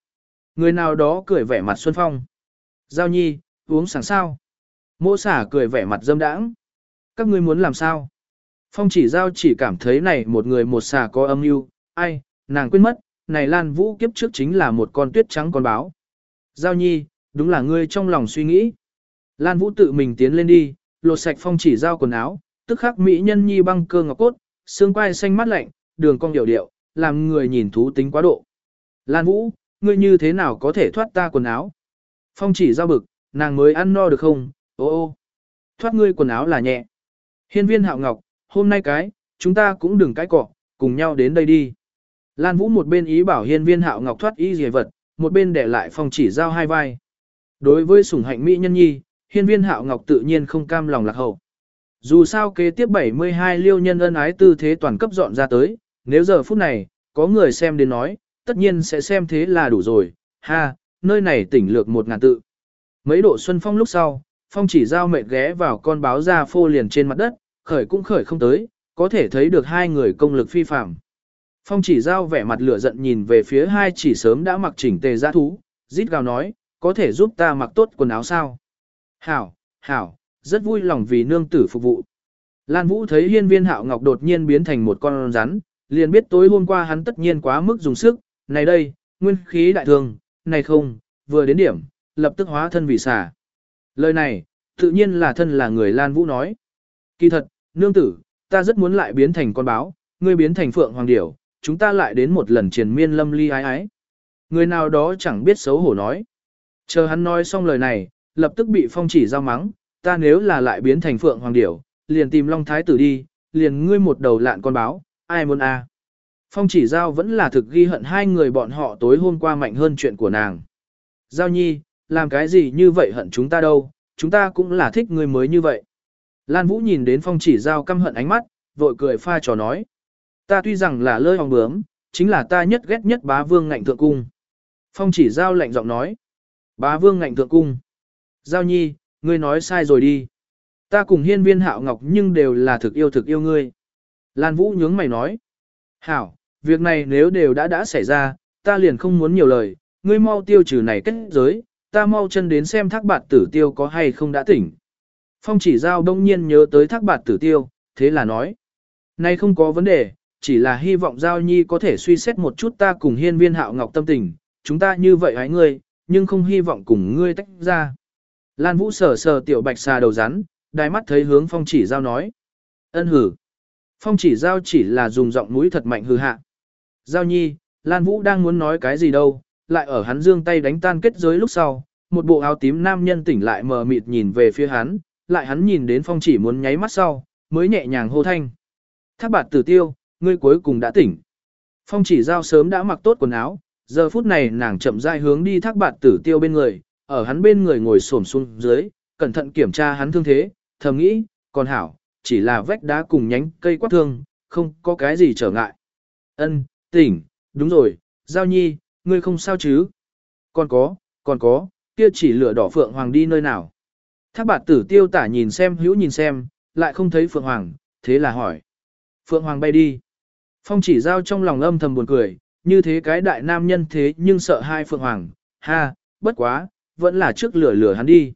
Người nào đó cười vẻ mặt xuân phong. Giao nhi, uống sáng sao? Mô xả cười vẻ mặt dâm đãng. Các ngươi muốn làm sao? Phong chỉ giao chỉ cảm thấy này một người một xả có âm mưu, ai, nàng quên mất, này Lan Vũ kiếp trước chính là một con tuyết trắng con báo. Giao nhi, đúng là ngươi trong lòng suy nghĩ. Lan Vũ tự mình tiến lên đi, lột sạch phong chỉ giao quần áo, tức khắc mỹ nhân nhi băng cơ ngọc cốt, xương quai xanh mắt lạnh, đường cong điệu điệu, làm người nhìn thú tính quá độ. Lan Vũ, ngươi như thế nào có thể thoát ta quần áo? Phong chỉ giao bực, nàng mới ăn no được không? Ô ô, thoát ngươi quần áo là nhẹ. Hiên viên hạo ngọc, hôm nay cái, chúng ta cũng đừng cãi cọ, cùng nhau đến đây đi. Lan Vũ một bên ý bảo hiên viên hạo ngọc thoát y dề vật, một bên để lại phong chỉ giao hai vai. Đối với sủng hạnh mỹ nhân nhi, hiên viên hạo ngọc tự nhiên không cam lòng lạc hậu. Dù sao kế tiếp 72 liêu nhân ân ái tư thế toàn cấp dọn ra tới, nếu giờ phút này, có người xem đến nói, tất nhiên sẽ xem thế là đủ rồi, ha, nơi này tỉnh lược một ngàn tự. Mấy độ xuân phong lúc sau, phong chỉ giao mệt ghé vào con báo ra phô liền trên mặt đất, khởi cũng khởi không tới, có thể thấy được hai người công lực phi phạm. Phong chỉ giao vẻ mặt lửa giận nhìn về phía hai chỉ sớm đã mặc chỉnh tề giã thú, rít gào nói, có thể giúp ta mặc tốt quần áo sao? Hảo, hảo, rất vui lòng vì nương tử phục vụ. Lan Vũ thấy hiên viên hạo ngọc đột nhiên biến thành một con rắn, liền biết tối hôm qua hắn tất nhiên quá mức dùng sức, này đây, nguyên khí đại thường, này không, vừa đến điểm, lập tức hóa thân vì xà. Lời này, tự nhiên là thân là người Lan Vũ nói. Kỳ thật, nương tử, ta rất muốn lại biến thành con báo, ngươi biến thành phượng hoàng điểu, chúng ta lại đến một lần triền miên lâm ly ái ái. Người nào đó chẳng biết xấu hổ nói. Chờ hắn nói xong lời này, lập tức bị phong chỉ giao mắng, ta nếu là lại biến thành phượng hoàng điểu, liền tìm long thái tử đi, liền ngươi một đầu lạn con báo, ai muốn a? À. Phong chỉ giao vẫn là thực ghi hận hai người bọn họ tối hôm qua mạnh hơn chuyện của nàng. Giao nhi, làm cái gì như vậy hận chúng ta đâu, chúng ta cũng là thích ngươi mới như vậy. Lan Vũ nhìn đến phong chỉ giao căm hận ánh mắt, vội cười pha trò nói. Ta tuy rằng là lơi hòng bướm, chính là ta nhất ghét nhất bá vương ngạnh thượng cung. Phong chỉ giao lạnh giọng nói. Bá vương ngạnh thượng cung. Giao nhi, ngươi nói sai rồi đi. Ta cùng hiên viên hạo ngọc nhưng đều là thực yêu thực yêu ngươi. Lan Vũ nhướng mày nói. Hảo, việc này nếu đều đã đã xảy ra, ta liền không muốn nhiều lời, ngươi mau tiêu trừ này kết giới, ta mau chân đến xem thác bạt tử tiêu có hay không đã tỉnh. Phong chỉ giao đông nhiên nhớ tới thác bạt tử tiêu, thế là nói. Nay không có vấn đề, chỉ là hy vọng Giao Nhi có thể suy xét một chút ta cùng hiên viên hạo ngọc tâm tình, chúng ta như vậy hãy ngươi, nhưng không hy vọng cùng ngươi tách ra. Lan Vũ sờ sờ tiểu bạch xà đầu rắn, đai mắt thấy hướng phong chỉ giao nói. Ân hử. Phong chỉ giao chỉ là dùng giọng mũi thật mạnh hư hạ. Giao nhi, Lan Vũ đang muốn nói cái gì đâu, lại ở hắn dương tay đánh tan kết giới lúc sau, một bộ áo tím nam nhân tỉnh lại mờ mịt nhìn về phía hắn, lại hắn nhìn đến phong chỉ muốn nháy mắt sau, mới nhẹ nhàng hô thanh. Thác bạt tử tiêu, ngươi cuối cùng đã tỉnh. Phong chỉ giao sớm đã mặc tốt quần áo, giờ phút này nàng chậm rãi hướng đi thác bạt tử tiêu bên người, ở hắn bên người ngồi xổm xuống dưới, cẩn thận kiểm tra hắn thương thế, thầm nghĩ, còn hảo, chỉ là vách đá cùng nhánh cây quát thương, không có cái gì trở ngại. Ân, tỉnh, đúng rồi, giao nhi, ngươi không sao chứ? Còn có, còn có, kia chỉ lửa đỏ Phượng Hoàng đi nơi nào? Thác bạt tử tiêu tả nhìn xem hữu nhìn xem, lại không thấy Phượng Hoàng, thế là hỏi. Phượng Hoàng bay đi. Phong chỉ giao trong lòng âm thầm buồn cười, như thế cái đại nam nhân thế nhưng sợ hai Phượng Hoàng, ha, bất quá, vẫn là trước lửa lửa hắn đi.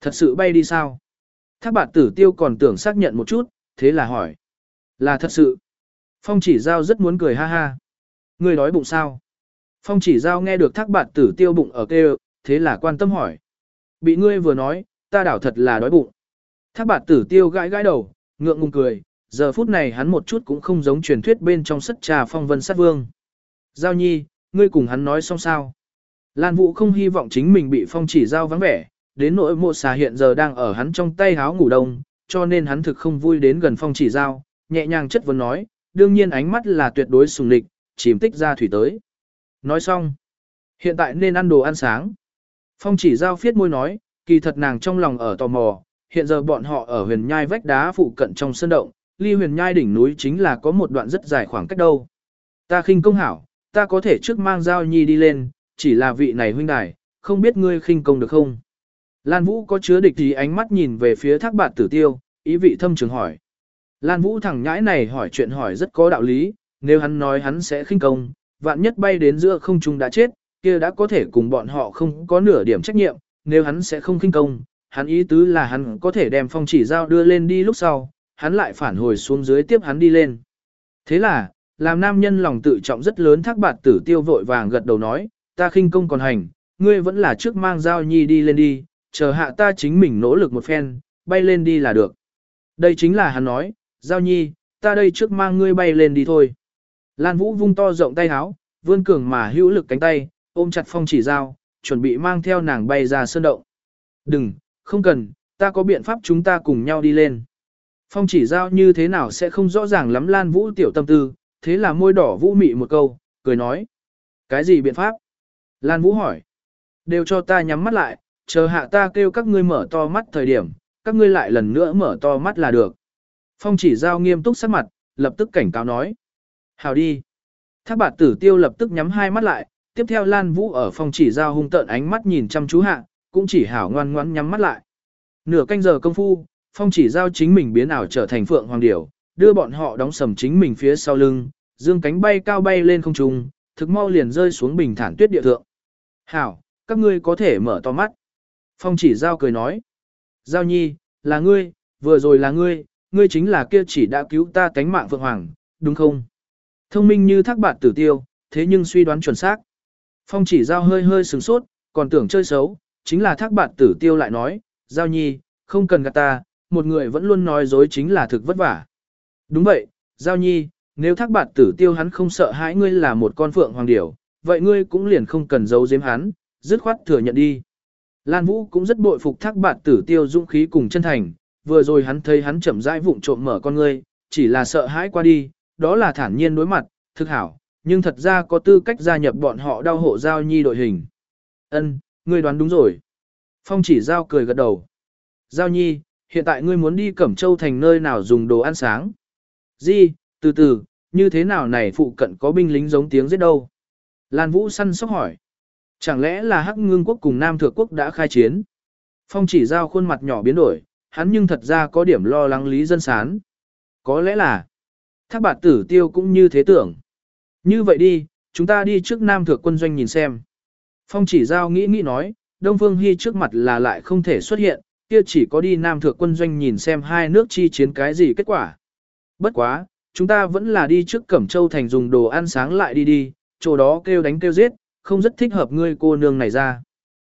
Thật sự bay đi sao? Thác bạt tử tiêu còn tưởng xác nhận một chút, thế là hỏi. Là thật sự. Phong chỉ giao rất muốn cười ha ha. Người đói bụng sao? Phong chỉ giao nghe được thác bạt tử tiêu bụng ở kêu, thế là quan tâm hỏi. Bị ngươi vừa nói, ta đảo thật là đói bụng. Thác bạt tử tiêu gãi gãi đầu, ngượng ngùng cười, giờ phút này hắn một chút cũng không giống truyền thuyết bên trong sất trà phong vân sát vương. Giao nhi, ngươi cùng hắn nói xong sao? Lan Vũ không hy vọng chính mình bị phong chỉ giao vắng vẻ, đến nỗi mộ xà hiện giờ đang ở hắn trong tay háo ngủ đông, cho nên hắn thực không vui đến gần phong chỉ giao, nhẹ nhàng chất vấn nói, đương nhiên ánh mắt là tuyệt đối sùng lịch, chìm tích ra thủy tới. Nói xong, hiện tại nên ăn đồ ăn sáng. Phong chỉ giao phiết môi nói, kỳ thật nàng trong lòng ở tò mò, hiện giờ bọn họ ở huyền nhai vách đá phụ cận trong sân động, ly huyền nhai đỉnh núi chính là có một đoạn rất dài khoảng cách đâu. Ta khinh công hảo, ta có thể trước mang giao nhi đi lên, chỉ là vị này huynh đài, không biết ngươi khinh công được không? Lan Vũ có chứa địch thì ánh mắt nhìn về phía thác bạt tử tiêu, ý vị thâm trường hỏi. Lan Vũ thẳng nhãi này hỏi chuyện hỏi rất có đạo lý, nếu hắn nói hắn sẽ khinh công, vạn nhất bay đến giữa không trung đã chết, kia đã có thể cùng bọn họ không có nửa điểm trách nhiệm, nếu hắn sẽ không khinh công, hắn ý tứ là hắn có thể đem phong chỉ giao đưa lên đi lúc sau, hắn lại phản hồi xuống dưới tiếp hắn đi lên. Thế là, làm nam nhân lòng tự trọng rất lớn thác bạt tử tiêu vội vàng gật đầu nói, ta khinh công còn hành, ngươi vẫn là trước mang giao nhi đi lên đi, chờ hạ ta chính mình nỗ lực một phen, bay lên đi là được. Đây chính là hắn nói, giao nhi, ta đây trước mang ngươi bay lên đi thôi. Lan Vũ vung to rộng tay háo, vươn cường mà hữu lực cánh tay, ôm chặt phong chỉ giao, chuẩn bị mang theo nàng bay ra sơn động. Đừng, không cần, ta có biện pháp chúng ta cùng nhau đi lên. Phong chỉ giao như thế nào sẽ không rõ ràng lắm Lan Vũ tiểu tâm tư, thế là môi đỏ vũ mị một câu, cười nói. Cái gì biện pháp? Lan Vũ hỏi. Đều cho ta nhắm mắt lại, chờ hạ ta kêu các ngươi mở to mắt thời điểm, các ngươi lại lần nữa mở to mắt là được. Phong chỉ giao nghiêm túc sắc mặt, lập tức cảnh cáo nói. Hào đi. Thác bạt tử tiêu lập tức nhắm hai mắt lại, tiếp theo Lan Vũ ở phong chỉ giao hung tợn ánh mắt nhìn chăm chú hạ, cũng chỉ hảo ngoan ngoãn nhắm mắt lại. Nửa canh giờ công phu, phong chỉ giao chính mình biến ảo trở thành phượng hoàng điểu, đưa bọn họ đóng sầm chính mình phía sau lưng, dương cánh bay cao bay lên không trung, thực mau liền rơi xuống bình thản tuyết địa thượng. Hảo, các ngươi có thể mở to mắt. Phong chỉ giao cười nói. Giao nhi, là ngươi, vừa rồi là ngươi, ngươi chính là kia chỉ đã cứu ta cánh mạng Phượng Hoàng, đúng không? Thông minh như thác bạt tử tiêu, thế nhưng suy đoán chuẩn xác. Phong chỉ giao hơi hơi sừng sốt, còn tưởng chơi xấu, chính là thác bạt tử tiêu lại nói, giao nhi, không cần gạt ta, một người vẫn luôn nói dối chính là thực vất vả. Đúng vậy, giao nhi, nếu thác bạt tử tiêu hắn không sợ hãi ngươi là một con phượng hoàng điểu, vậy ngươi cũng liền không cần giấu giếm hắn, dứt khoát thừa nhận đi. Lan Vũ cũng rất bội phục thác bạt tử tiêu dũng khí cùng chân thành, vừa rồi hắn thấy hắn chậm rãi vụng trộm mở con ngươi, chỉ là sợ hãi qua đi, đó là thản nhiên đối mặt, thực hảo, nhưng thật ra có tư cách gia nhập bọn họ đau hộ giao nhi đội hình. Ân, ngươi đoán đúng rồi. Phong chỉ giao cười gật đầu. Giao nhi, hiện tại ngươi muốn đi Cẩm Châu thành nơi nào dùng đồ ăn sáng. Di, từ từ, như thế nào này phụ cận có binh lính giống tiếng giết đâu? Lan Vũ săn sóc hỏi. Chẳng lẽ là Hắc Ngưng quốc cùng Nam Thượng quốc đã khai chiến? Phong chỉ giao khuôn mặt nhỏ biến đổi, hắn nhưng thật ra có điểm lo lắng lý dân sán. Có lẽ là, thác bạt tử tiêu cũng như thế tưởng. Như vậy đi, chúng ta đi trước Nam Thượng quân doanh nhìn xem. Phong chỉ giao nghĩ nghĩ nói, Đông Phương Hy trước mặt là lại không thể xuất hiện, kia chỉ có đi Nam Thượng quân doanh nhìn xem hai nước chi chiến cái gì kết quả. Bất quá, chúng ta vẫn là đi trước Cẩm Châu thành dùng đồ ăn sáng lại đi đi, chỗ đó kêu đánh kêu giết, không rất thích hợp ngươi cô nương này ra.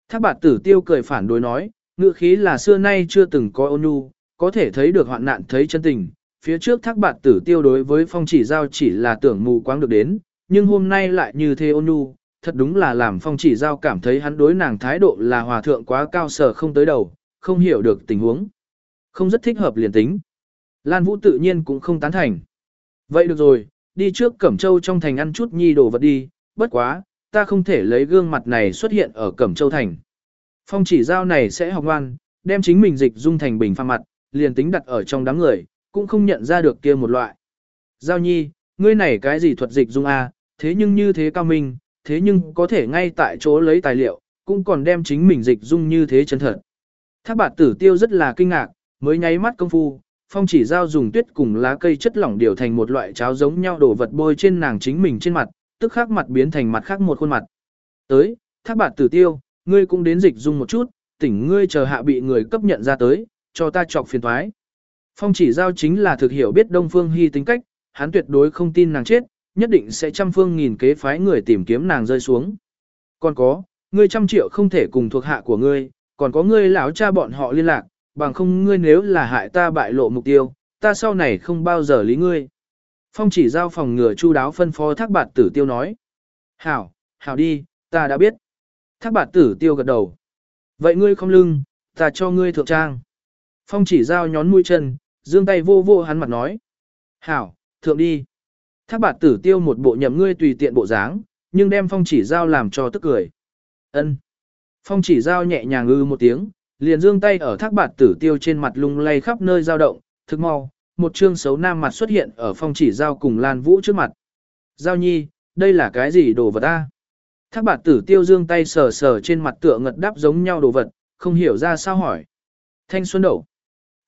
Thác bạt tử tiêu cười phản đối nói, ngữ khí là xưa nay chưa từng có ôn nhu, có thể thấy được hoạn nạn thấy chân tình. Phía trước thác bạt tử tiêu đối với phong chỉ giao chỉ là tưởng mù quáng được đến, nhưng hôm nay lại như thế ôn nhu, thật đúng là làm phong chỉ giao cảm thấy hắn đối nàng thái độ là hòa thượng quá cao sở không tới đầu, không hiểu được tình huống. Không rất thích hợp liền tính. Lan Vũ tự nhiên cũng không tán thành. Vậy được rồi, đi trước Cẩm Châu trong thành ăn chút nhi đồ vật đi, bất quá, ta không thể lấy gương mặt này xuất hiện ở Cẩm Châu thành. Phong chỉ giao này sẽ học ngoan, đem chính mình dịch dung thành bình pha mặt, liền tính đặt ở trong đám người, cũng không nhận ra được kia một loại. Giao nhi, ngươi này cái gì thuật dịch dung a? thế nhưng như thế cao minh, thế nhưng có thể ngay tại chỗ lấy tài liệu, cũng còn đem chính mình dịch dung như thế chân thật. Thác bạt tử tiêu rất là kinh ngạc, mới nháy mắt công phu, phong chỉ giao dùng tuyết cùng lá cây chất lỏng điều thành một loại cháo giống nhau đổ vật bôi trên nàng chính mình trên mặt, tức khắc mặt biến thành mặt khác một khuôn mặt. Tới, thác bạt tử tiêu, ngươi cũng đến dịch dung một chút, tỉnh ngươi chờ hạ bị người cấp nhận ra tới, cho ta chọc phiền thoái. Phong chỉ giao chính là thực hiểu biết Đông Phương Hy tính cách, hắn tuyệt đối không tin nàng chết, nhất định sẽ trăm phương nghìn kế phái người tìm kiếm nàng rơi xuống. Còn có, ngươi trăm triệu không thể cùng thuộc hạ của ngươi, còn có ngươi lão cha bọn họ liên lạc, bằng không ngươi nếu là hại ta bại lộ mục tiêu, ta sau này không bao giờ lý ngươi. Phong chỉ giao phòng ngừa chu đáo phân phó thác bạt tử tiêu nói. Hảo, hảo đi, ta đã biết. Thác bạt tử tiêu gật đầu. Vậy ngươi không lưng, ta cho ngươi thượng trang. Phong chỉ giao nhón mũi chân, dương tay vô vô hắn mặt nói. Hảo, thượng đi. Thác bạt tử tiêu một bộ nhậm ngươi tùy tiện bộ dáng, nhưng đem phong chỉ giao làm cho tức cười. ân Phong chỉ giao nhẹ nhàng ư một tiếng, liền dương tay ở thác bạt tử tiêu trên mặt lung lay khắp nơi dao động, thực mau, một trương xấu nam mặt xuất hiện ở phong chỉ giao cùng Lan Vũ trước mặt. Giao nhi, đây là cái gì đồ vật ta? Thác bạt tử tiêu dương tay sờ sờ trên mặt tựa ngật đáp giống nhau đồ vật, không hiểu ra sao hỏi. Thanh xuân đậu.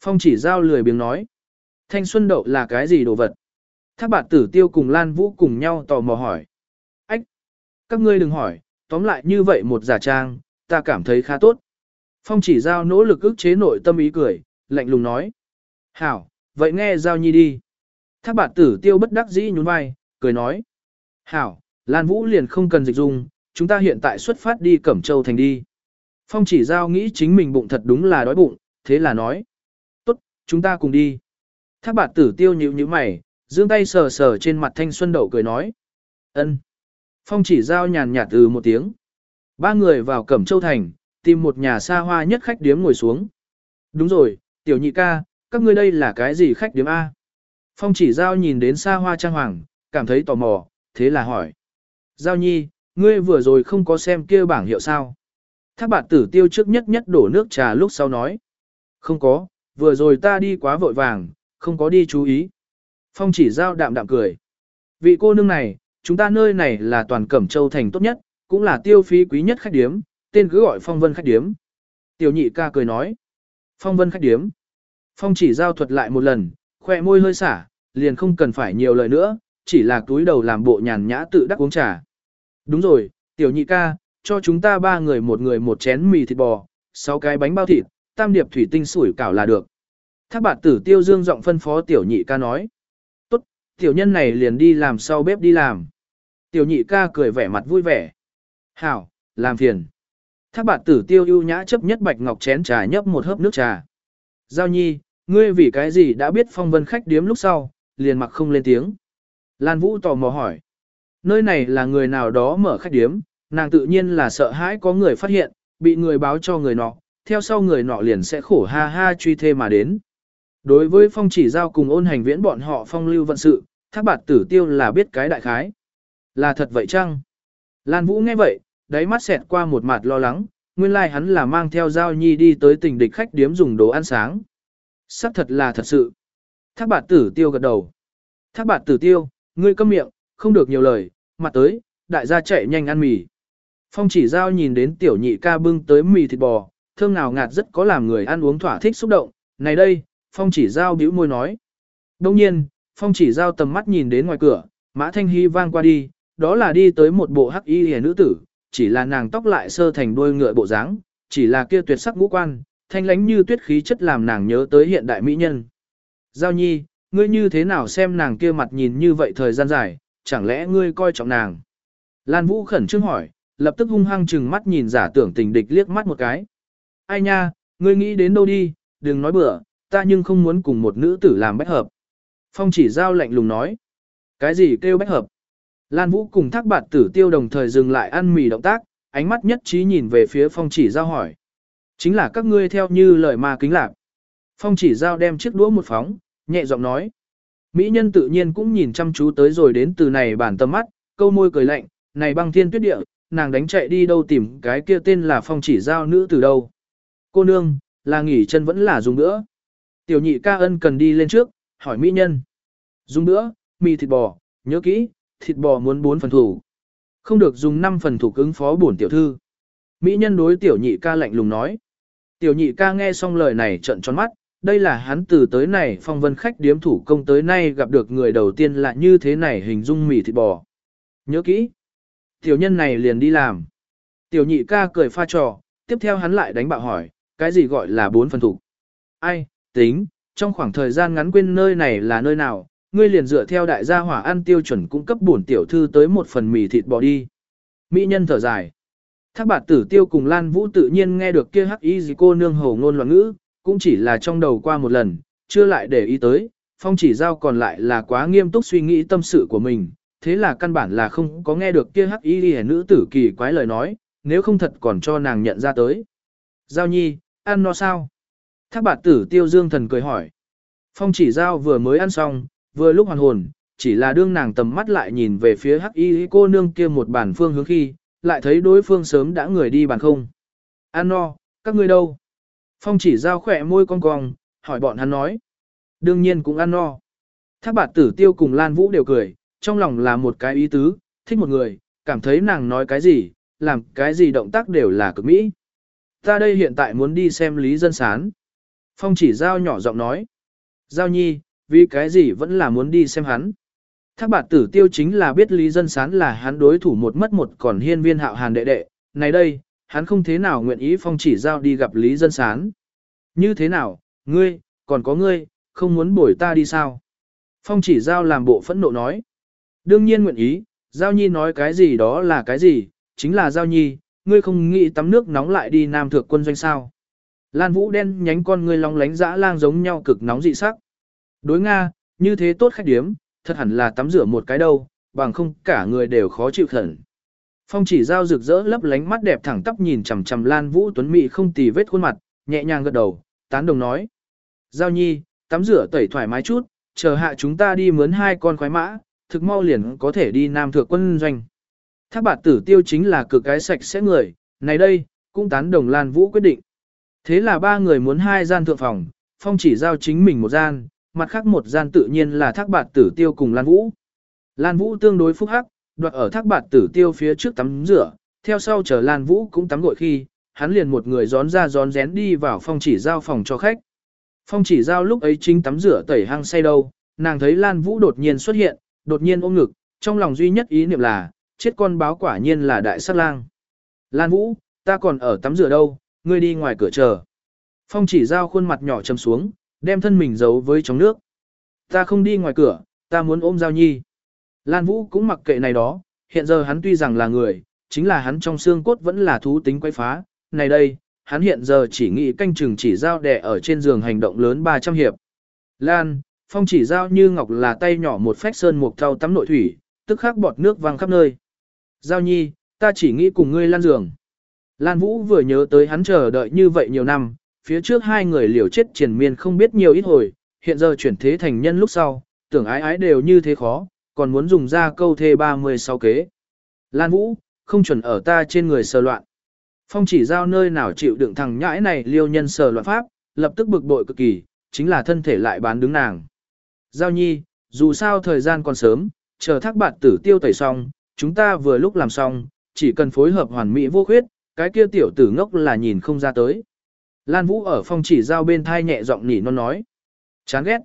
Phong chỉ giao lười biếng nói. Thanh xuân đậu là cái gì đồ vật? Thác bạt tử tiêu cùng Lan Vũ cùng nhau tò mò hỏi. Ách! Các ngươi đừng hỏi, tóm lại như vậy một giả trang, ta cảm thấy khá tốt. Phong chỉ giao nỗ lực ức chế nội tâm ý cười, lạnh lùng nói. Hảo, vậy nghe giao nhi đi. Thác bạt tử tiêu bất đắc dĩ nhún vai, cười nói. Hảo, Lan Vũ liền không cần dịch dung, chúng ta hiện tại xuất phát đi Cẩm Châu thành đi. Phong chỉ giao nghĩ chính mình bụng thật đúng là đói bụng, thế là nói. Tốt, chúng ta cùng đi. Thác bạt tử tiêu nhíu nhíu mày, dương tay sờ sờ trên mặt thanh xuân đậu cười nói. ân. Phong chỉ giao nhàn nhạt từ một tiếng. Ba người vào Cẩm Châu thành, tìm một nhà xa hoa nhất khách điếm ngồi xuống. Đúng rồi, tiểu nhị ca, các ngươi đây là cái gì khách điếm A? Phong chỉ giao nhìn đến xa hoa trang hoàng, cảm thấy tò mò, thế là hỏi. Giao nhi, ngươi vừa rồi không có xem kia bảng hiệu sao? Thác bạt tử tiêu trước nhất nhất đổ nước trà lúc sau nói. Không có, vừa rồi ta đi quá vội vàng, không có đi chú ý. Phong chỉ giao đạm đạm cười. Vị cô nương này, chúng ta nơi này là toàn cẩm châu thành tốt nhất, cũng là tiêu phí quý nhất khách điếm, tên cứ gọi phong vân khách điếm. Tiểu nhị ca cười nói. Phong vân khách điếm. Phong chỉ giao thuật lại một lần, khoe môi hơi xả, liền không cần phải nhiều lời nữa, chỉ là túi đầu làm bộ nhàn nhã tự đắc uống trà. Đúng rồi, tiểu nhị ca, cho chúng ta ba người một người một chén mì thịt bò, sáu cái bánh bao thịt, tam điệp thủy tinh sủi cảo là được. Thác bạn tử tiêu dương giọng phân phó tiểu nhị ca nói. Tốt, tiểu nhân này liền đi làm sau bếp đi làm. Tiểu nhị ca cười vẻ mặt vui vẻ. Hảo, làm phiền. Thác bạt tử tiêu ưu nhã chấp nhất bạch ngọc chén trà nhấp một hớp nước trà. Giao nhi, ngươi vì cái gì đã biết phong vân khách điếm lúc sau, liền mặc không lên tiếng. Lan Vũ tò mò hỏi. Nơi này là người nào đó mở khách điếm, nàng tự nhiên là sợ hãi có người phát hiện, bị người báo cho người nọ, theo sau người nọ liền sẽ khổ ha ha truy thê mà đến. Đối với phong chỉ giao cùng ôn hành viễn bọn họ phong lưu vận sự, thác bạt tử tiêu là biết cái đại khái. Là thật vậy chăng? Lan Vũ nghe vậy, đáy mắt xẹt qua một mặt lo lắng, nguyên lai like hắn là mang theo Giao Nhi đi tới tình địch khách điếm dùng đồ ăn sáng. Sắc thật là thật sự. Thác bạt tử tiêu gật đầu. Thác bạt tử tiêu, ngươi câm miệng, không được nhiều lời, mặt tới, đại gia chạy nhanh ăn mì. Phong chỉ giao nhìn đến tiểu nhị ca bưng tới mì thịt bò, thơm nào ngạt rất có làm người ăn uống thỏa thích xúc động. Này đây, Phong chỉ giao bĩu môi nói. Đông nhiên, Phong chỉ giao tầm mắt nhìn đến ngoài cửa, Mã Thanh Hy vang qua đi, đó là đi tới một bộ hắc y hề nữ tử, chỉ là nàng tóc lại sơ thành đuôi ngựa bộ dáng, chỉ là kia tuyệt sắc ngũ quan, thanh lánh như tuyết khí chất làm nàng nhớ tới hiện đại mỹ nhân. Giao nhi, ngươi như thế nào xem nàng kia mặt nhìn như vậy thời gian dài, chẳng lẽ ngươi coi trọng nàng? Lan Vũ khẩn trương hỏi, lập tức hung hăng chừng mắt nhìn giả tưởng tình địch liếc mắt một cái. Ai nha, ngươi nghĩ đến đâu đi, đừng nói bừa, ta nhưng không muốn cùng một nữ tử làm bách hợp. Phong chỉ giao lạnh lùng nói. Cái gì kêu bách hợp? Lan Vũ cùng thác bạt tử tiêu đồng thời dừng lại ăn mì động tác, ánh mắt nhất trí nhìn về phía phong chỉ giao hỏi. Chính là các ngươi theo như lời ma kính lạc. Phong chỉ giao đem chiếc đũa một phóng, nhẹ giọng nói. Mỹ nhân tự nhiên cũng nhìn chăm chú tới rồi đến từ này bản tâm mắt, câu môi cười lạnh, này băng thiên tuyết địa, nàng đánh chạy đi đâu tìm cái kia tên là phong chỉ giao nữ từ đâu. Cô nương, là nghỉ chân vẫn là dùng nữa. Tiểu nhị ca ân cần đi lên trước, hỏi mỹ nhân. Dùng nữa, mì thịt bò, nhớ kỹ, thịt bò muốn bốn phần thủ. Không được dùng 5 phần thủ ứng phó bổn tiểu thư. Mỹ nhân đối tiểu nhị ca lạnh lùng nói. Tiểu nhị ca nghe xong lời này trận tròn mắt, đây là hắn từ tới này phong vân khách điếm thủ công tới nay gặp được người đầu tiên là như thế này hình dung mì thịt bò. Nhớ kỹ. Tiểu nhân này liền đi làm. Tiểu nhị ca cười pha trò, tiếp theo hắn lại đánh bạo hỏi, cái gì gọi là bốn phần thủ. Ai, tính, trong khoảng thời gian ngắn quên nơi này là nơi nào, ngươi liền dựa theo đại gia hỏa ăn tiêu chuẩn cung cấp bổn tiểu thư tới một phần mì thịt bò đi. Mỹ nhân thở dài. Thác bạt tử tiêu cùng Lan Vũ tự nhiên nghe được kia hắc y gì cô nương hầu ngôn loạn ngữ, cũng chỉ là trong đầu qua một lần, chưa lại để ý tới, phong chỉ giao còn lại là quá nghiêm túc suy nghĩ tâm sự của mình, thế là căn bản là không có nghe được kia hắc y gì nữ tử kỳ quái lời nói, nếu không thật còn cho nàng nhận ra tới. Giao nhi, ăn no sao? Thác bạt tử tiêu dương thần cười hỏi. Phong chỉ giao vừa mới ăn xong, vừa lúc hoàn hồn, chỉ là đương nàng tầm mắt lại nhìn về phía hắc y cô nương kia một bản phương hướng khi, lại thấy đối phương sớm đã người đi bàn không. An no, các ngươi đâu? Phong chỉ giao khỏe môi cong cong, hỏi bọn hắn nói. Đương nhiên cũng ăn no. Thác bạt tử tiêu cùng Lan Vũ đều cười, trong lòng là một cái ý tứ, thích một người, cảm thấy nàng nói cái gì, làm cái gì động tác đều là cực mỹ. Ta đây hiện tại muốn đi xem Lý Dân Sán. Phong chỉ giao nhỏ giọng nói. Giao nhi, vì cái gì vẫn là muốn đi xem hắn. Thác bạt tử tiêu chính là biết Lý Dân Sán là hắn đối thủ một mất một còn hiên viên hạo hàn đệ đệ. Này đây, hắn không thế nào nguyện ý phong chỉ giao đi gặp Lý Dân Sán. Như thế nào, ngươi, còn có ngươi, không muốn bổi ta đi sao? Phong chỉ giao làm bộ phẫn nộ nói. Đương nhiên nguyện ý, giao nhi nói cái gì đó là cái gì, chính là giao nhi, ngươi không nghĩ tắm nước nóng lại đi nam thượng quân doanh sao. Lan vũ đen nhánh con ngươi long lánh dã lang giống nhau cực nóng dị sắc. Đối Nga, như thế tốt khách điếm, thật hẳn là tắm rửa một cái đâu, bằng không cả người đều khó chịu khẩn. Phong chỉ giao rực rỡ lấp lánh mắt đẹp thẳng tắp nhìn chằm chằm Lan Vũ Tuấn Mỹ không tì vết khuôn mặt, nhẹ nhàng gật đầu, tán đồng nói. Giao nhi, tắm rửa tẩy thoải mái chút, chờ hạ chúng ta đi mướn hai con khoái mã, thực mau liền có thể đi nam thượng quân doanh. Thác bạt tử tiêu chính là cực cái sạch sẽ người, này đây, cũng tán đồng Lan Vũ quyết định. Thế là ba người muốn hai gian thượng phòng, Phong chỉ giao chính mình một gian, mặt khác một gian tự nhiên là thác bạt tử tiêu cùng Lan Vũ. Lan Vũ tương đối phúc hắc, đoạt ở thác bạt tử tiêu phía trước tắm rửa, theo sau chờ Lan Vũ cũng tắm gội khi, hắn liền một người gión ra gión rén đi vào phong chỉ giao phòng cho khách. Phong chỉ giao lúc ấy chính tắm rửa tẩy hăng say đâu, nàng thấy Lan Vũ đột nhiên xuất hiện, đột nhiên ôm ngực, trong lòng duy nhất ý niệm là, chết con báo quả nhiên là đại sát lang. Lan Vũ, ta còn ở tắm rửa đâu, ngươi đi ngoài cửa chờ. Phong chỉ giao khuôn mặt nhỏ chầm xuống, đem thân mình giấu với trong nước. Ta không đi ngoài cửa, ta muốn ôm giao nhi. Lan Vũ cũng mặc kệ này đó, hiện giờ hắn tuy rằng là người, chính là hắn trong xương cốt vẫn là thú tính quay phá. Này đây, hắn hiện giờ chỉ nghĩ canh chừng chỉ giao đẻ ở trên giường hành động lớn 300 hiệp. Lan, phong chỉ giao như ngọc là tay nhỏ một phách sơn một thau tắm nội thủy, tức khắc bọt nước văng khắp nơi. Giao nhi, ta chỉ nghĩ cùng ngươi lan giường. Lan Vũ vừa nhớ tới hắn chờ đợi như vậy nhiều năm, phía trước hai người liều chết triền miên không biết nhiều ít hồi, hiện giờ chuyển thế thành nhân lúc sau, tưởng ái ái đều như thế khó, còn muốn dùng ra câu thê 36 kế. Lan Vũ, không chuẩn ở ta trên người sờ loạn. Phong chỉ giao nơi nào chịu đựng thằng nhãi này liêu nhân sờ loạn pháp, lập tức bực bội cực kỳ, chính là thân thể lại bán đứng nàng. Giao nhi, dù sao thời gian còn sớm, chờ thác bạn tử tiêu tẩy xong, chúng ta vừa lúc làm xong, chỉ cần phối hợp hoàn mỹ vô khuyết, cái kia tiểu tử ngốc là nhìn không ra tới. Lan Vũ ở phong chỉ giao bên thai nhẹ giọng nỉ non nói. Chán ghét.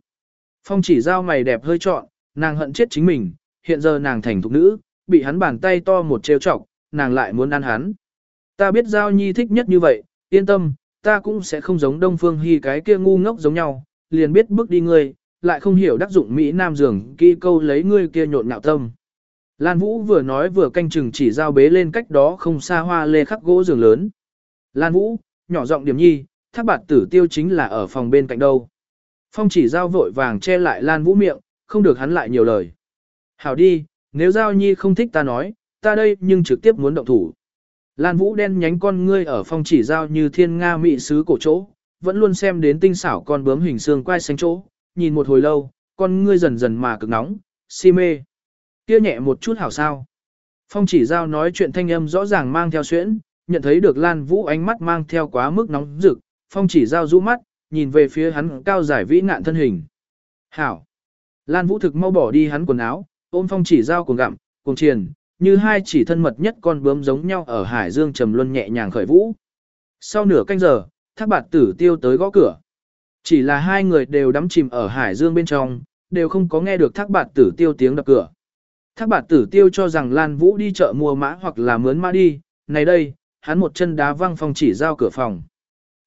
Phong chỉ giao mày đẹp hơi trọn, nàng hận chết chính mình, hiện giờ nàng thành thục nữ, bị hắn bàn tay to một trêu chọc, nàng lại muốn ăn hắn. Ta biết giao nhi thích nhất như vậy, yên tâm, ta cũng sẽ không giống Đông Phương Hy cái kia ngu ngốc giống nhau, liền biết bước đi ngươi, lại không hiểu đắc dụng Mỹ Nam dường kỳ câu lấy ngươi kia nhộn nhạo tâm. Lan Vũ vừa nói vừa canh chừng chỉ giao bế lên cách đó không xa hoa lê khắc gỗ giường lớn. Lan Vũ, nhỏ giọng điểm nhi, thác bạt tử tiêu chính là ở phòng bên cạnh đâu. Phong chỉ giao vội vàng che lại Lan Vũ miệng, không được hắn lại nhiều lời. Hảo đi, nếu giao nhi không thích ta nói, ta đây nhưng trực tiếp muốn động thủ. Lan Vũ đen nhánh con ngươi ở phong chỉ giao như thiên nga mị sứ cổ chỗ, vẫn luôn xem đến tinh xảo con bướm hình xương quai xanh chỗ, nhìn một hồi lâu, con ngươi dần dần mà cực nóng, si mê. Kia nhẹ một chút hảo sao. Phong chỉ giao nói chuyện thanh âm rõ ràng mang theo xuyễn, nhận thấy được Lan Vũ ánh mắt mang theo quá mức nóng rực, phong chỉ giao rũ mắt, nhìn về phía hắn cao giải vĩ nạn thân hình. Hảo! Lan Vũ thực mau bỏ đi hắn quần áo, ôm phong chỉ giao cuồng gặm, cuồng triền, như hai chỉ thân mật nhất con bướm giống nhau ở hải dương trầm luân nhẹ nhàng khởi vũ. Sau nửa canh giờ, thác bạt tử tiêu tới gõ cửa. Chỉ là hai người đều đắm chìm ở hải dương bên trong, đều không có nghe được thác bạt tử tiêu tiếng đập cửa. Thác bạt tử tiêu cho rằng Lan Vũ đi chợ mua mã hoặc là mướn mã đi, này đây, hắn một chân đá văng Phong chỉ giao cửa phòng.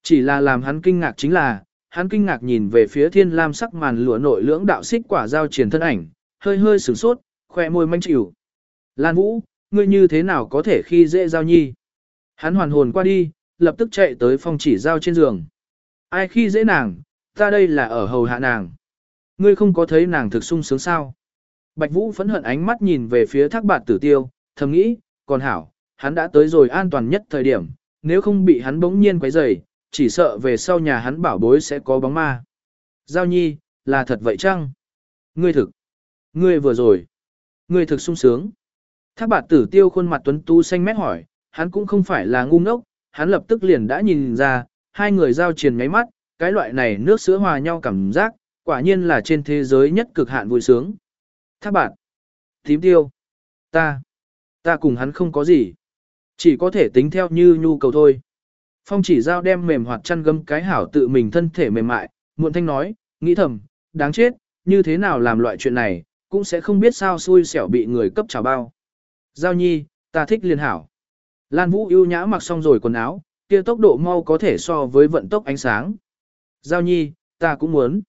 Chỉ là làm hắn kinh ngạc chính là, hắn kinh ngạc nhìn về phía thiên lam sắc màn lụa nội lưỡng đạo xích quả giao triển thân ảnh, hơi hơi sửng sốt, khoe môi manh chịu. Lan Vũ, ngươi như thế nào có thể khi dễ giao nhi? Hắn hoàn hồn qua đi, lập tức chạy tới phòng chỉ giao trên giường. Ai khi dễ nàng, ta đây là ở hầu hạ nàng. Ngươi không có thấy nàng thực sung sướng sao? Bạch Vũ phẫn hận ánh mắt nhìn về phía thác bạt tử tiêu, thầm nghĩ, còn hảo, hắn đã tới rồi an toàn nhất thời điểm, nếu không bị hắn bỗng nhiên quấy rầy, chỉ sợ về sau nhà hắn bảo bối sẽ có bóng ma. Giao nhi, là thật vậy chăng? Ngươi thực. Ngươi vừa rồi. Ngươi thực sung sướng. Thác bạt tử tiêu khuôn mặt tuấn tú xanh mét hỏi, hắn cũng không phải là ngu ngốc, hắn lập tức liền đã nhìn ra, hai người giao triền ngáy mắt, cái loại này nước sữa hòa nhau cảm giác, quả nhiên là trên thế giới nhất cực hạn vui sướng. Thác bạt. Tím tiêu. Ta. Ta cùng hắn không có gì. Chỉ có thể tính theo như nhu cầu thôi. Phong chỉ giao đem mềm hoạt chăn gấm cái hảo tự mình thân thể mềm mại, muộn thanh nói, nghĩ thầm, đáng chết, như thế nào làm loại chuyện này, cũng sẽ không biết sao xui xẻo bị người cấp trào bao. Giao nhi, ta thích liên hảo. Lan Vũ ưu nhã mặc xong rồi quần áo, kia tốc độ mau có thể so với vận tốc ánh sáng. Giao nhi, ta cũng muốn.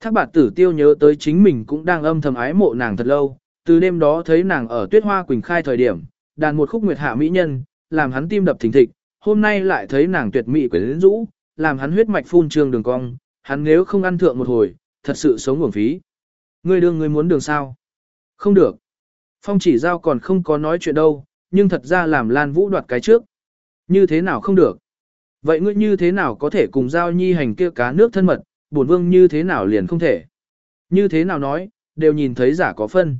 Thác bạt tử tiêu nhớ tới chính mình cũng đang âm thầm ái mộ nàng thật lâu, từ đêm đó thấy nàng ở tuyết hoa quỳnh khai thời điểm, đàn một khúc nguyệt hạ mỹ nhân, làm hắn tim đập thình thịch, hôm nay lại thấy nàng tuyệt mỹ quyến rũ, làm hắn huyết mạch phun trương đường cong, hắn nếu không ăn thượng một hồi, thật sự sống uổng phí. Ngươi đương ngươi muốn đường sao? Không được. Phong chỉ giao còn không có nói chuyện đâu, nhưng thật ra làm Lan Vũ đoạt cái trước. Như thế nào không được? Vậy ngươi như thế nào có thể cùng giao nhi hành kia cá nước thân mật, bổn vương như thế nào liền không thể? Như thế nào nói, đều nhìn thấy giả có phân.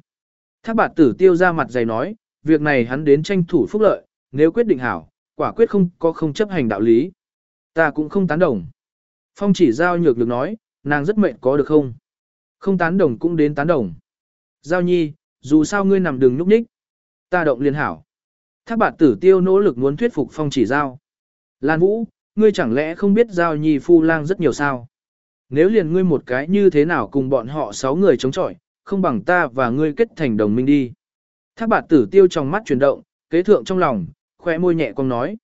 Thác bạt tử tiêu ra mặt dày nói, việc này hắn đến tranh thủ phúc lợi, nếu quyết định hảo, quả quyết không có không chấp hành đạo lý. Ta cũng không tán đồng. Phong chỉ giao nhược được nói, nàng rất mệnh có được không? Không tán đồng cũng đến tán đồng. Giao nhi, dù sao ngươi nằm đường núp nhích. Ta động liên hảo. Thác bạt tử tiêu nỗ lực muốn thuyết phục phong chỉ giao. Lan Vũ, ngươi chẳng lẽ không biết giao nhi phu lang rất nhiều sao? Nếu liền ngươi một cái như thế nào cùng bọn họ sáu người chống chọi, không bằng ta và ngươi kết thành đồng minh đi. Thác bạt tử tiêu trong mắt chuyển động, kế thượng trong lòng, khóe môi nhẹ cong nói.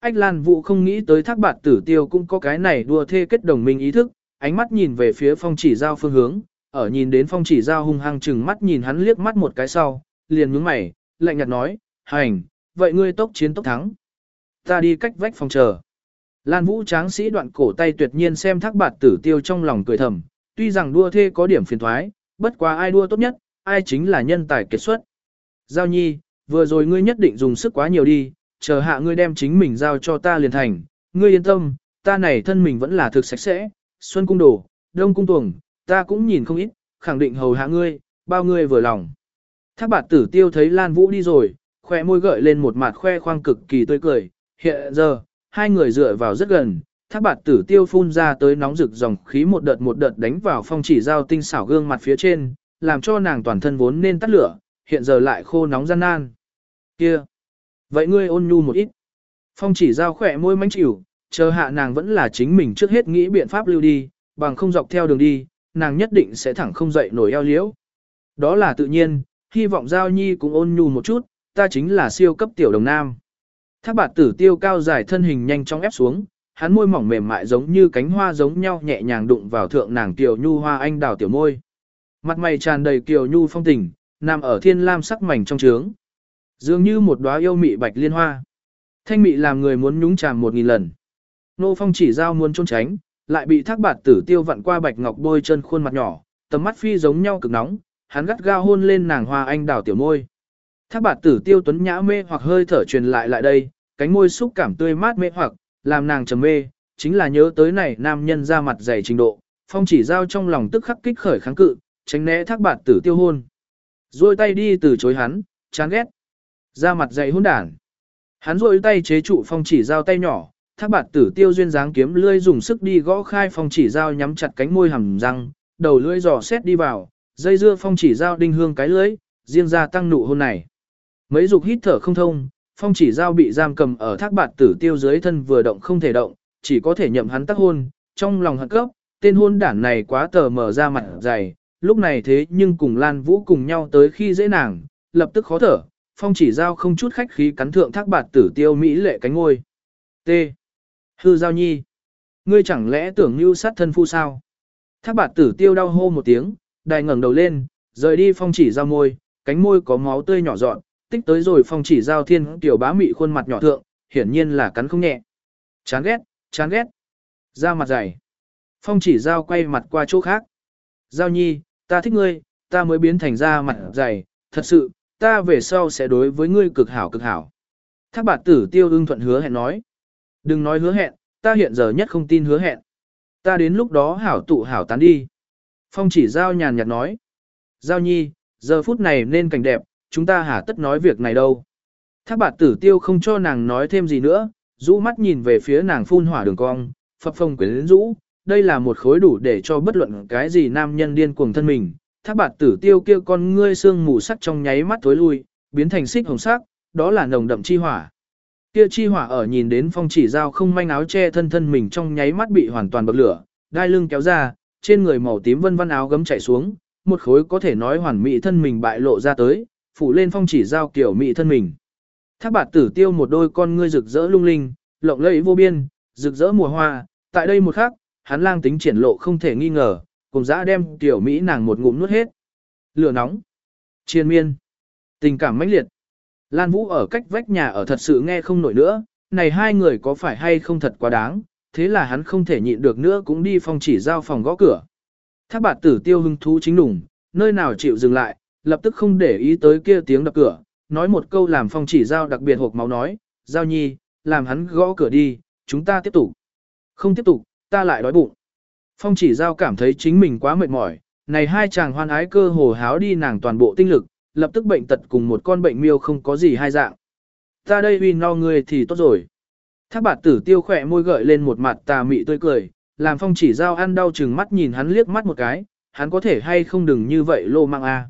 Ách Lan Vũ không nghĩ tới thác bạt tử tiêu cũng có cái này đua thê kết đồng minh ý thức, ánh mắt nhìn về phía phong chỉ giao phương hướng, ở nhìn đến phong chỉ giao hung hăng chừng mắt nhìn hắn liếc mắt một cái sau, liền nhướng mày, lạnh nhạt nói, hành, vậy ngươi tốc chiến tốc thắng. Ta đi cách vách phòng chờ. Lan Vũ tráng sĩ đoạn cổ tay tuyệt nhiên xem thác bạt tử tiêu trong lòng cười thầm, tuy rằng đua thê có điểm phiền thoái, bất quá ai đua tốt nhất, ai chính là nhân tài kết xuất. Giao nhi, vừa rồi ngươi nhất định dùng sức quá nhiều đi, chờ hạ ngươi đem chính mình giao cho ta liền thành, ngươi yên tâm, ta này thân mình vẫn là thực sạch sẽ, xuân cung đồ, đông cung tuồng, ta cũng nhìn không ít, khẳng định hầu hạ ngươi, bao ngươi vừa lòng. Thác bạt tử tiêu thấy Lan Vũ đi rồi, khoe môi gợi lên một mặt khoe khoang cực kỳ tươi cười, hiện giờ, hai người dựa vào rất gần, thác bạt tử tiêu phun ra tới nóng rực dòng khí một đợt một đợt đánh vào phong chỉ giao tinh xảo gương mặt phía trên, làm cho nàng toàn thân vốn nên tắt lửa, hiện giờ lại khô nóng gian nan. Kia! Vậy ngươi ôn nhu một ít. Phong chỉ giao khỏe môi mánh chịu, chờ hạ nàng vẫn là chính mình trước hết nghĩ biện pháp lưu đi, bằng không dọc theo đường đi, nàng nhất định sẽ thẳng không dậy nổi eo liễu. Đó là tự nhiên, hy vọng giao nhi cũng ôn nhu một chút, ta chính là siêu cấp tiểu đồng nam. Thác bạt tử tiêu cao dài thân hình nhanh chóng ép xuống, hắn môi mỏng mềm mại giống như cánh hoa giống nhau nhẹ nhàng đụng vào thượng nàng tiểu nhu hoa anh đào tiểu môi. Mặt mày tràn đầy kiều nhu phong tình, nằm ở thiên lam sắc mảnh trong trướng. Dường như một đóa yêu mị bạch liên hoa. Thanh mị làm người muốn nhúng chàm một nghìn lần. Nô phong chỉ giao muốn trốn tránh, lại bị thác bạt tử tiêu vặn qua bạch ngọc bôi chân khuôn mặt nhỏ, tầm mắt phi giống nhau cực nóng, hắn gắt gao hôn lên nàng hoa anh đào tiểu môi. Thác bạt tử tiêu tuấn nhã mê hoặc hơi thở truyền lại lại đây, cánh môi xúc cảm tươi mát mê hoặc, làm nàng trầm mê, chính là nhớ tới này nam nhân ra mặt dày trình độ, phong chỉ giao trong lòng tức khắc kích khởi kháng cự, tránh né thác bạt tử tiêu hôn. Rồi tay đi từ chối hắn, chán ghét. Ra mặt dày hôn đản. Hắn rôi tay chế trụ phong chỉ dao tay nhỏ, thác bạt tử tiêu duyên dáng kiếm lươi dùng sức đi gõ khai phong chỉ dao nhắm chặt cánh môi hầm răng, đầu lưỡi giò xét đi vào, dây dưa phong chỉ dao đinh hương cái lưỡi, riêng ra tăng nụ hôn này. mấy dục hít thở không thông, phong chỉ dao bị giam cầm ở thác bạt tử tiêu dưới thân vừa động không thể động, chỉ có thể nhậm hắn tác hôn, trong lòng hận cấp, tên hôn đản này quá tờ mở ra mặt dày, lúc này thế nhưng cùng Lan Vũ cùng nhau tới khi dễ nàng, lập tức khó thở, phong chỉ giao không chút khách khí cắn thượng thác bạt tử tiêu mỹ lệ cánh ngôi. T. Hư giao nhi. Ngươi chẳng lẽ tưởng như sát thân phu sao? Thác bạt tử tiêu đau hô một tiếng, đài ngẩng đầu lên, rời đi phong chỉ giao môi, cánh môi có máu tươi nhỏ dọn, tích tới rồi phong chỉ giao thiên tiểu bá mị khuôn mặt nhỏ thượng, hiển nhiên là cắn không nhẹ. Chán ghét, chán ghét. Ra mặt dày. Phong chỉ giao quay mặt qua chỗ khác. Giao nhi, ta thích ngươi, ta mới biến thành ra mặt dày, thật sự, ta về sau sẽ đối với ngươi cực hảo cực hảo. Thác bạt tử tiêu ưng thuận hứa hẹn nói. Đừng nói hứa hẹn, ta hiện giờ nhất không tin hứa hẹn. Ta đến lúc đó hảo tụ hảo tán đi. Phong chỉ giao nhàn nhạt nói. Giao nhi, giờ phút này nên cảnh đẹp, chúng ta hả tất nói việc này đâu. Thác bạt tử tiêu không cho nàng nói thêm gì nữa, rũ mắt nhìn về phía nàng phun hỏa đường cong, phập phồng quyến rũ, đây là một khối đủ để cho bất luận cái gì nam nhân điên cuồng thân mình. Thác bạt tử tiêu kia con ngươi xương mù sắc trong nháy mắt tối lui, biến thành xích hồng sắc, đó là nồng đậm chi hỏa. Kia chi hỏa ở nhìn đến phong chỉ dao không manh áo che thân thân mình trong nháy mắt bị hoàn toàn bậc lửa, đai lưng kéo ra, trên người màu tím vân vân áo gấm chảy xuống, một khối có thể nói hoàn mỹ thân mình bại lộ ra tới, phủ lên phong chỉ dao kiểu mỹ thân mình. Thác bạt tử tiêu một đôi con ngươi rực rỡ lung linh, lộng lẫy vô biên, rực rỡ mùa hoa, tại đây một khắc, hắn lang tính triển lộ không thể nghi ngờ, cùng dã đem tiểu mỹ nàng một ngụm nuốt hết. Lửa nóng, chiên miên, tình cảm mãnh liệt. Lan Vũ ở cách vách nhà ở thật sự nghe không nổi nữa, này hai người có phải hay không thật quá đáng, thế là hắn không thể nhịn được nữa cũng đi phong chỉ giao phòng gõ cửa. Thác bạt tử tiêu hưng thú chính đủng, nơi nào chịu dừng lại, lập tức không để ý tới kia tiếng đập cửa, nói một câu làm phong chỉ giao đặc biệt hộp máu nói, giao nhi, làm hắn gõ cửa đi, chúng ta tiếp tục. Không tiếp tục, ta lại đói bụng. Phong chỉ giao cảm thấy chính mình quá mệt mỏi, này hai chàng hoan ái cơ hồ háo đi nàng toàn bộ tinh lực, lập tức bệnh tật cùng một con bệnh miêu không có gì hai dạng. Ta đây uy no ngươi thì tốt rồi. Thác bạt tử tiêu khỏe môi gợi lên một mặt tà mị tươi cười, làm phong chỉ giao ăn đau chừng mắt nhìn hắn liếc mắt một cái, hắn có thể hay không đừng như vậy lô mang a. À.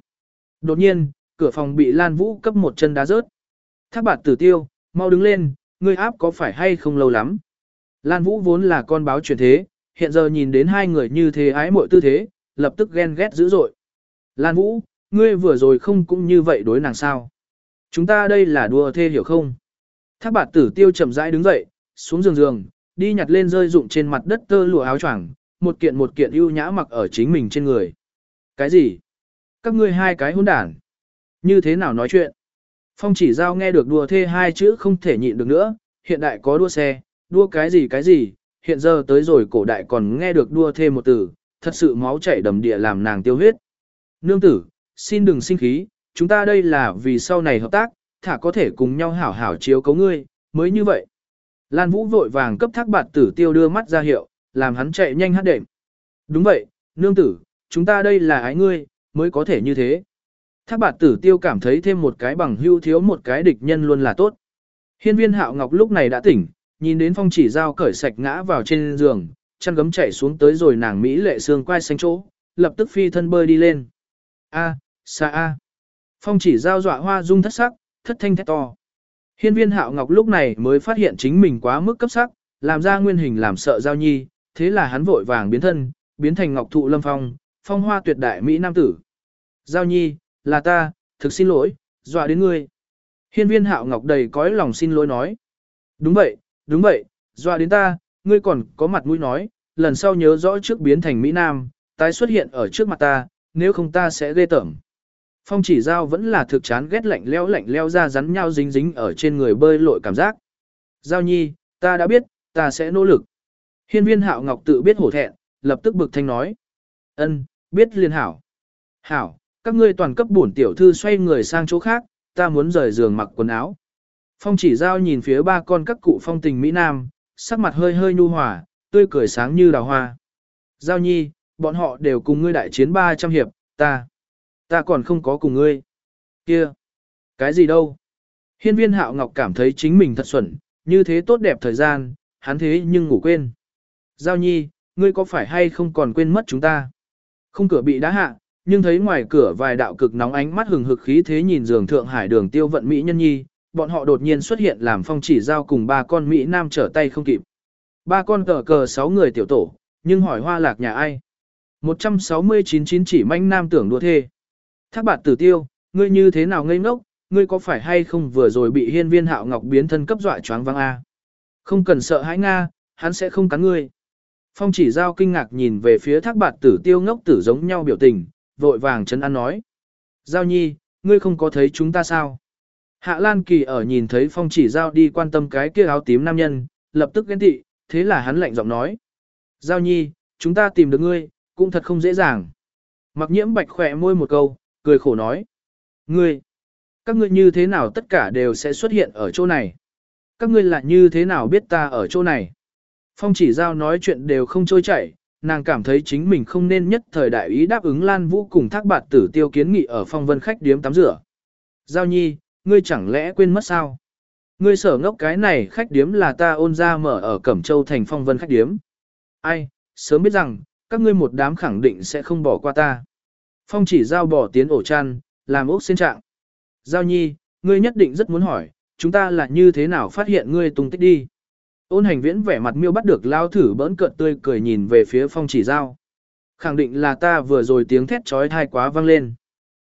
Đột nhiên, cửa phòng bị Lan Vũ cấp một chân đá rớt. Thác bạt tử tiêu, mau đứng lên, ngươi áp có phải hay không lâu lắm. Lan Vũ vốn là con báo truyền thế, hiện giờ nhìn đến hai người như thế ái muội tư thế, lập tức ghen ghét dữ dội. Lan Vũ, ngươi vừa rồi không cũng như vậy đối nàng sao? Chúng ta đây là đùa thê hiểu không? Thác bạt tử tiêu chậm rãi đứng dậy, xuống giường giường, đi nhặt lên rơi rụng trên mặt đất tơ lụa áo choàng, một kiện một kiện ưu nhã mặc ở chính mình trên người. Cái gì? Các ngươi hai cái hỗn đản. Như thế nào nói chuyện? Phong chỉ giao nghe được đùa thê hai chữ không thể nhịn được nữa, hiện đại có đua xe, đua cái gì cái gì, hiện giờ tới rồi cổ đại còn nghe được đua thêm một từ, thật sự máu chảy đầm địa làm nàng tiêu huyết. Nương tử, xin đừng sinh khí, chúng ta đây là vì sau này hợp tác, thả có thể cùng nhau hảo hảo chiếu cấu ngươi, mới như vậy. Lan Vũ vội vàng cấp thác bạt tử tiêu đưa mắt ra hiệu, làm hắn chạy nhanh hát đệm. Đúng vậy, nương tử, chúng ta đây là ái ngươi, mới có thể như thế. Thác bạt tử tiêu cảm thấy thêm một cái bằng hưu thiếu một cái địch nhân luôn là tốt. Hiên viên hạo ngọc lúc này đã tỉnh, nhìn đến phong chỉ dao cởi sạch ngã vào trên giường, chăn gấm chảy xuống tới rồi nàng Mỹ lệ xương quai xanh chỗ, lập tức phi thân bơi đi lên. A, xa A. Phong chỉ giao dọa hoa dung thất sắc, thất thanh thét to. Hiên viên hạo ngọc lúc này mới phát hiện chính mình quá mức cấp sắc, làm ra nguyên hình làm sợ giao nhi, thế là hắn vội vàng biến thân, biến thành ngọc thụ lâm phong, phong hoa tuyệt đại Mỹ Nam tử. Giao nhi, là ta, thực xin lỗi, dọa đến ngươi. Hiên viên hạo ngọc đầy cõi lòng xin lỗi nói. Đúng vậy, đúng vậy, dọa đến ta, ngươi còn có mặt mũi nói, lần sau nhớ rõ trước biến thành Mỹ Nam, tái xuất hiện ở trước mặt ta, nếu không ta sẽ ghê tởm. Phong chỉ giao vẫn là thực chán ghét lạnh leo lạnh leo ra rắn nhau dính dính ở trên người bơi lội cảm giác. Giao nhi, ta đã biết, ta sẽ nỗ lực. Hiên viên hạo ngọc tự biết hổ thẹn, lập tức bực thanh nói. ân, biết liên hảo. Hảo, các ngươi toàn cấp bổn tiểu thư xoay người sang chỗ khác, ta muốn rời giường mặc quần áo. Phong chỉ giao nhìn phía ba con các cụ phong tình Mỹ Nam, sắc mặt hơi hơi nhu hòa, tươi cười sáng như đào hoa. Giao nhi, bọn họ đều cùng ngươi đại chiến 300 hiệp, ta, ta còn không có cùng ngươi. Kia, cái gì đâu? Hiên viên hạo ngọc cảm thấy chính mình thật xuẩn, như thế tốt đẹp thời gian, hắn thế nhưng ngủ quên. Giao nhi, ngươi có phải hay không còn quên mất chúng ta? Không cửa bị đá hạ, nhưng thấy ngoài cửa vài đạo cực nóng ánh mắt hừng hực khí thế nhìn giường thượng hải đường tiêu vận Mỹ nhân nhi, bọn họ đột nhiên xuất hiện làm phong chỉ giao cùng ba con Mỹ Nam trở tay không kịp. Ba con cờ cờ sáu người tiểu tổ, nhưng hỏi hoa lạc nhà ai? 169 chín chỉ manh nam tưởng đua thê. Thác bạt tử tiêu, ngươi như thế nào ngây ngốc, ngươi có phải hay không vừa rồi bị hiên viên hạo ngọc biến thân cấp dọa choáng văng a? Không cần sợ hãi Nga, hắn sẽ không cắn ngươi. Phong chỉ giao kinh ngạc nhìn về phía thác bạt tử tiêu ngốc tử giống nhau biểu tình, vội vàng chấn an nói. Giao nhi, ngươi không có thấy chúng ta sao? Hạ Lan Kỳ ở nhìn thấy phong chỉ giao đi quan tâm cái kia áo tím nam nhân, lập tức ghen tị, thế là hắn lạnh giọng nói. Giao nhi, chúng ta tìm được ngươi, cũng thật không dễ dàng. Mặc nhiễm bạch khỏe môi một câu, cười khổ nói. Ngươi, các ngươi như thế nào tất cả đều sẽ xuất hiện ở chỗ này? Các ngươi là như thế nào biết ta ở chỗ này? Phong chỉ giao nói chuyện đều không trôi chảy, nàng cảm thấy chính mình không nên nhất thời đại ý đáp ứng Lan Vũ cùng thác bạt tử tiêu kiến nghị ở phong vân khách điếm tắm rửa. Giao nhi, ngươi chẳng lẽ quên mất sao? Ngươi sở ngốc cái này khách điếm là ta ôn ra mở ở Cẩm Châu thành phong vân khách điếm. Ai, sớm biết rằng, các ngươi một đám khẳng định sẽ không bỏ qua ta. Phong chỉ giao bỏ tiến ổ chăn, làm ốc xin trạng. Giao nhi, ngươi nhất định rất muốn hỏi, chúng ta là như thế nào phát hiện ngươi tung tích đi. Ôn hành viễn vẻ mặt miêu bắt được lao thử bỡn cợt tươi cười nhìn về phía phong chỉ giao. Khẳng định là ta vừa rồi tiếng thét trói thai quá vang lên.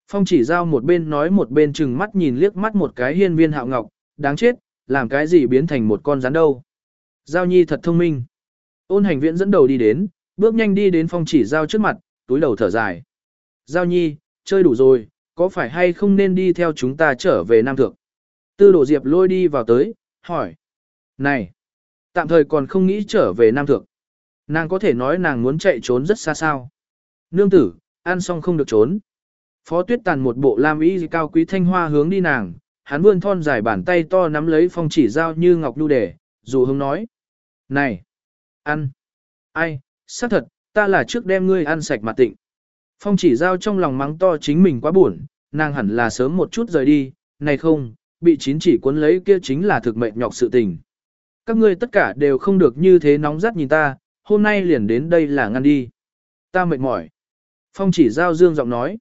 Phong chỉ giao một bên nói một bên chừng mắt nhìn liếc mắt một cái hiên viên hạo ngọc, đáng chết, làm cái gì biến thành một con rắn đâu. Giao nhi thật thông minh. Ôn hành viễn dẫn đầu đi đến, bước nhanh đi đến phong chỉ giao trước mặt, túi đầu thở dài. Giao nhi, chơi đủ rồi, có phải hay không nên đi theo chúng ta trở về Nam Thượng? Tư đổ diệp lôi đi vào tới, hỏi. Này, tạm thời còn không nghĩ trở về Nam Thượng. Nàng có thể nói nàng muốn chạy trốn rất xa sao. Nương tử, ăn xong không được trốn. Phó tuyết tàn một bộ lam y cao quý thanh hoa hướng đi nàng, hắn vươn thon dài bàn tay to nắm lấy phong chỉ dao như ngọc nhu đề, dù hứng nói. Này! Ăn! Ai! xác thật, ta là trước đem ngươi ăn sạch mặt tịnh. Phong chỉ giao trong lòng mắng to chính mình quá buồn, nàng hẳn là sớm một chút rời đi, này không, bị chín chỉ cuốn lấy kia chính là thực mệnh nhọc sự tình. Các ngươi tất cả đều không được như thế nóng rát nhìn ta, hôm nay liền đến đây là ngăn đi. Ta mệt mỏi. Phong chỉ giao dương giọng nói.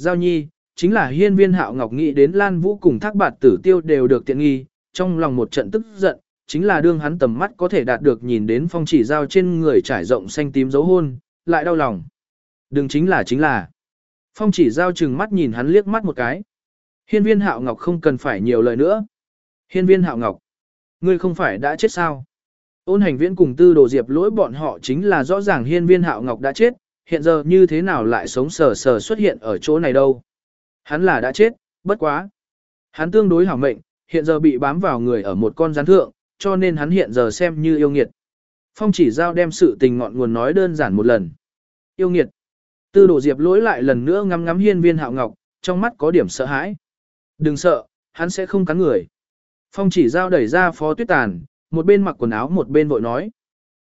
Giao nhi, chính là hiên viên hạo ngọc nghĩ đến Lan Vũ cùng thác bạt tử tiêu đều được tiện nghi, trong lòng một trận tức giận, chính là đương hắn tầm mắt có thể đạt được nhìn đến phong chỉ giao trên người trải rộng xanh tím dấu hôn, lại đau lòng. Đừng chính là chính là. Phong chỉ giao chừng mắt nhìn hắn liếc mắt một cái. Hiên viên hạo ngọc không cần phải nhiều lời nữa. Hiên viên hạo ngọc. Ngươi không phải đã chết sao? Ôn hành viễn cùng tư đồ diệp lỗi bọn họ chính là rõ ràng hiên viên hạo ngọc đã chết, hiện giờ như thế nào lại sống sờ sờ xuất hiện ở chỗ này đâu. Hắn là đã chết, bất quá. Hắn tương đối hảo mệnh, hiện giờ bị bám vào người ở một con rắn thượng, cho nên hắn hiện giờ xem như yêu nghiệt. Phong chỉ giao đem sự tình ngọn nguồn nói đơn giản một lần. Yêu nghiệt. Tư đồ diệp lỗi lại lần nữa ngắm ngắm hiên viên hạo ngọc, trong mắt có điểm sợ hãi. Đừng sợ, hắn sẽ không cắn người. Phong chỉ giao đẩy ra phó tuyết tàn, một bên mặc quần áo một bên vội nói.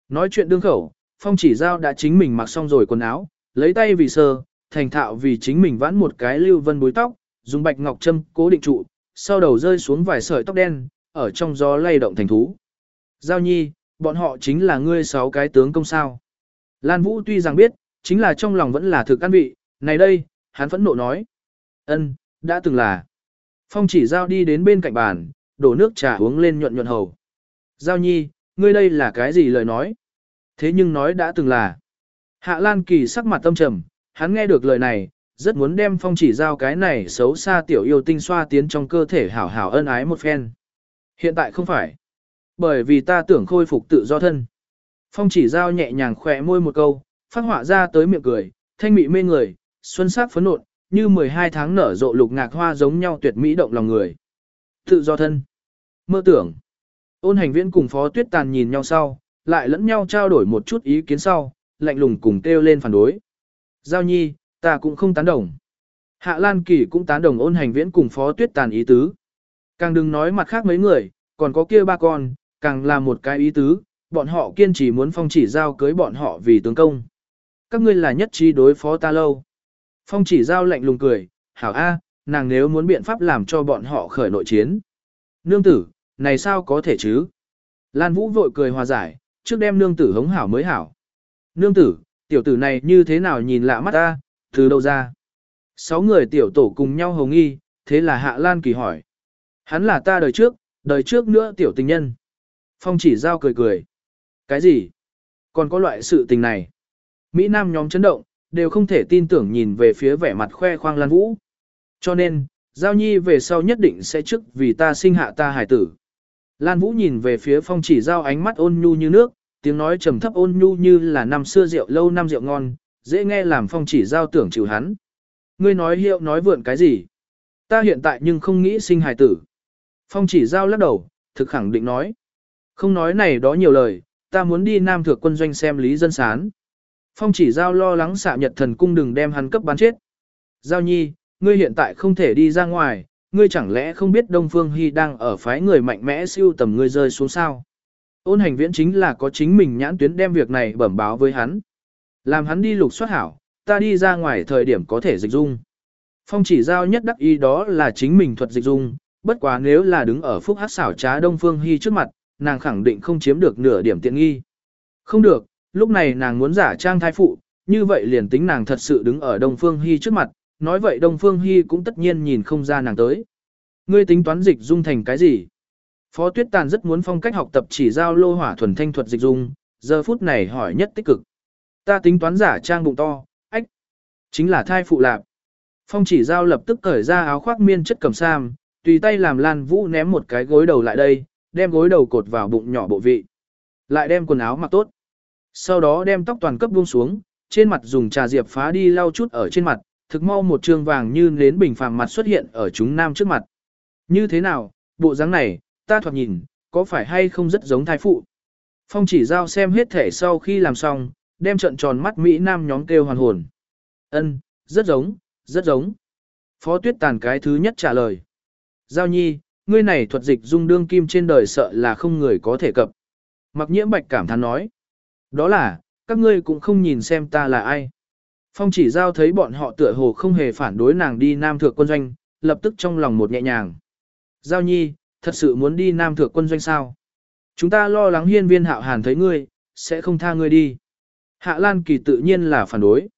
Nói chuyện đương khẩu, phong chỉ giao đã chính mình mặc xong rồi quần áo, lấy tay vì sơ, thành thạo vì chính mình vãn một cái lưu vân búi tóc, dùng bạch ngọc châm cố định trụ, sau đầu rơi xuống vài sợi tóc đen, ở trong gió lay động thành thú. Giao nhi, bọn họ chính là ngươi sáu cái tướng công sao. Lan Vũ tuy rằng biết, chính là trong lòng vẫn là thực căn vị, này đây, hắn phẫn nộ nói. ân, đã từng là. Phong chỉ giao đi đến bên cạnh bàn, đổ nước trà uống lên nhuận nhuận hầu. Giao nhi, ngươi đây là cái gì lời nói? Thế nhưng nói đã từng là. Hạ Lan Kỳ sắc mặt tâm trầm, hắn nghe được lời này, rất muốn đem phong chỉ giao cái này xấu xa tiểu yêu tinh xoa tiến trong cơ thể hảo hảo ân ái một phen. Hiện tại không phải. Bởi vì ta tưởng khôi phục tự do thân. Phong chỉ giao nhẹ nhàng khỏe môi một câu, phát họa ra tới miệng cười, thanh mị mê người, xuân sắc phấn nộn, như 12 tháng nở rộ lục ngạc hoa giống nhau tuyệt mỹ động lòng người. Tự do thân. Mơ tưởng. Ôn hành viễn cùng phó tuyết tàn nhìn nhau sau, lại lẫn nhau trao đổi một chút ý kiến sau, lạnh lùng cùng kêu lên phản đối. Giao nhi, ta cũng không tán đồng. Hạ Lan Kỳ cũng tán đồng ôn hành viễn cùng phó tuyết tàn ý tứ. Càng đừng nói mặt khác mấy người, còn có kia ba con, càng là một cái ý tứ, bọn họ kiên trì muốn phong chỉ giao cưới bọn họ vì tướng công. Các ngươi là nhất trí đối phó ta lâu. Phong chỉ giao lạnh lùng cười, hảo a, nàng nếu muốn biện pháp làm cho bọn họ khởi nội chiến. Nương tử, này sao có thể chứ? Lan Vũ vội cười hòa giải, trước đem nương tử hống hảo mới hảo. Nương tử, tiểu tử này như thế nào nhìn lạ mắt ta, từ đâu ra? Sáu người tiểu tổ cùng nhau hồng nghi, thế là Hạ Lan Kỳ hỏi. Hắn là ta đời trước, đời trước nữa tiểu tình nhân. Phong chỉ giao cười cười. Cái gì? Còn có loại sự tình này? Mỹ Nam nhóm chấn động, đều không thể tin tưởng nhìn về phía vẻ mặt khoe khoang Lan Vũ. Cho nên, Giao Nhi về sau nhất định sẽ trước vì ta sinh hạ ta hải tử. Lan Vũ nhìn về phía phong chỉ giao ánh mắt ôn nhu như nước, tiếng nói trầm thấp ôn nhu như là năm xưa rượu lâu năm rượu ngon, dễ nghe làm phong chỉ giao tưởng chịu hắn. Ngươi nói hiệu nói vượn cái gì? Ta hiện tại nhưng không nghĩ sinh hài tử. Phong chỉ giao lắc đầu, thực khẳng định nói. Không nói này đó nhiều lời, ta muốn đi Nam Thượng quân doanh xem Lý Dân Sán. Phong chỉ giao lo lắng xạ nhật thần cung đừng đem hắn cấp bán chết. Giao nhi, ngươi hiện tại không thể đi ra ngoài, ngươi chẳng lẽ không biết Đông Phương Hy đang ở phái người mạnh mẽ siêu tầm ngươi rơi xuống sao? Ôn hành viễn chính là có chính mình nhãn tuyến đem việc này bẩm báo với hắn. Làm hắn đi lục soát hảo, ta đi ra ngoài thời điểm có thể dịch dung. Phong chỉ giao nhất đắc ý đó là chính mình thuật dịch dung, bất quá nếu là đứng ở phúc hát xảo trá Đông Phương Hy trước mặt, nàng khẳng định không chiếm được nửa điểm tiện nghi. Không được, lúc này nàng muốn giả trang thai phụ, như vậy liền tính nàng thật sự đứng ở Đông Phương Hy trước mặt, nói vậy Đông Phương Hy cũng tất nhiên nhìn không ra nàng tới. Ngươi tính toán dịch dung thành cái gì? Phó Tuyết Tàn rất muốn phong cách học tập chỉ giao lô hỏa thuần thanh thuật dịch dung, giờ phút này hỏi nhất tích cực. Ta tính toán giả trang bụng to, ách, chính là thai phụ lạp. Phong chỉ giao lập tức cởi ra áo khoác miên chất cầm sam, tùy tay làm Lan Vũ ném một cái gối đầu lại đây, đem gối đầu cột vào bụng nhỏ bộ vị. Lại đem quần áo mặc tốt. Sau đó đem tóc toàn cấp buông xuống, trên mặt dùng trà diệp phá đi lau chút ở trên mặt, thực mau một trương vàng như nến bình phàm mặt xuất hiện ở chúng nam trước mặt. Như thế nào, bộ dáng này, ta thoạt nhìn, có phải hay không rất giống thai phụ? Phong chỉ giao xem hết thể sau khi làm xong, đem trận tròn mắt Mỹ Nam nhóm kêu hoàn hồn. Ân, rất giống, rất giống. Phó tuyết tàn cái thứ nhất trả lời. Giao nhi, ngươi này thuật dịch dung đương kim trên đời sợ là không người có thể cập. Mặc nhiễm bạch cảm thán nói. Đó là, các ngươi cũng không nhìn xem ta là ai. Phong chỉ giao thấy bọn họ tựa hồ không hề phản đối nàng đi Nam Thượng quân doanh, lập tức trong lòng một nhẹ nhàng. Giao nhi, thật sự muốn đi Nam Thượng quân doanh sao? Chúng ta lo lắng hiên viên hạo hàn thấy ngươi, sẽ không tha ngươi đi. Hạ Lan Kỳ tự nhiên là phản đối.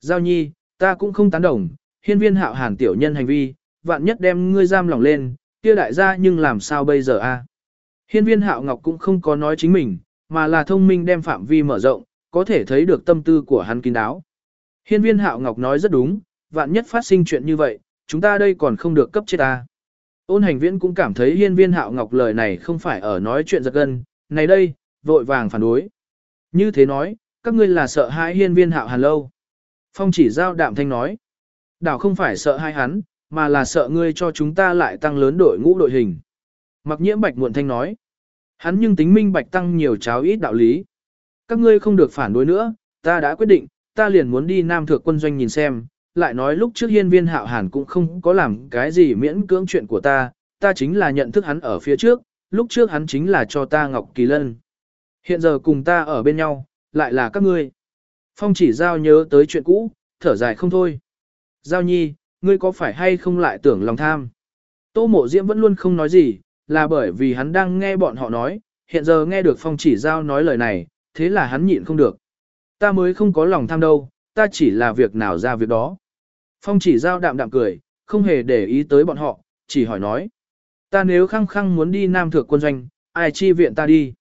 Giao nhi, ta cũng không tán đồng, hiên viên hạo hàn tiểu nhân hành vi, vạn nhất đem ngươi giam lỏng lên, kia đại gia nhưng làm sao bây giờ a? Hiên viên hạo ngọc cũng không có nói chính mình, mà là thông minh đem phạm vi mở rộng, có thể thấy được tâm tư của hắn kín đáo. Hiên viên hạo ngọc nói rất đúng, vạn nhất phát sinh chuyện như vậy, chúng ta đây còn không được cấp chết ta. Ôn hành viễn cũng cảm thấy hiên viên hạo ngọc lời này không phải ở nói chuyện giật gân, này đây, vội vàng phản đối. Như thế nói, các ngươi là sợ hãi hiên viên hạo hàn lâu. Phong chỉ giao đạm thanh nói, đảo không phải sợ hai hắn, mà là sợ ngươi cho chúng ta lại tăng lớn đội ngũ đội hình. Mặc nhiễm bạch muộn thanh nói, hắn nhưng tính minh bạch tăng nhiều cháo ít đạo lý. Các ngươi không được phản đối nữa, ta đã quyết định, ta liền muốn đi Nam Thượng quân doanh nhìn xem, lại nói lúc trước hiên viên hạo hàn cũng không có làm cái gì miễn cưỡng chuyện của ta, ta chính là nhận thức hắn ở phía trước, lúc trước hắn chính là cho ta Ngọc Kỳ Lân. Hiện giờ cùng ta ở bên nhau, lại là các ngươi. Phong chỉ giao nhớ tới chuyện cũ, thở dài không thôi. Giao nhi, ngươi có phải hay không lại tưởng lòng tham? Tô mộ diễm vẫn luôn không nói gì, là bởi vì hắn đang nghe bọn họ nói, hiện giờ nghe được phong chỉ giao nói lời này, thế là hắn nhịn không được. Ta mới không có lòng tham đâu, ta chỉ là việc nào ra việc đó. Phong chỉ giao đạm đạm cười, không hề để ý tới bọn họ, chỉ hỏi nói. Ta nếu khăng khăng muốn đi Nam Thượng quân doanh, ai chi viện ta đi?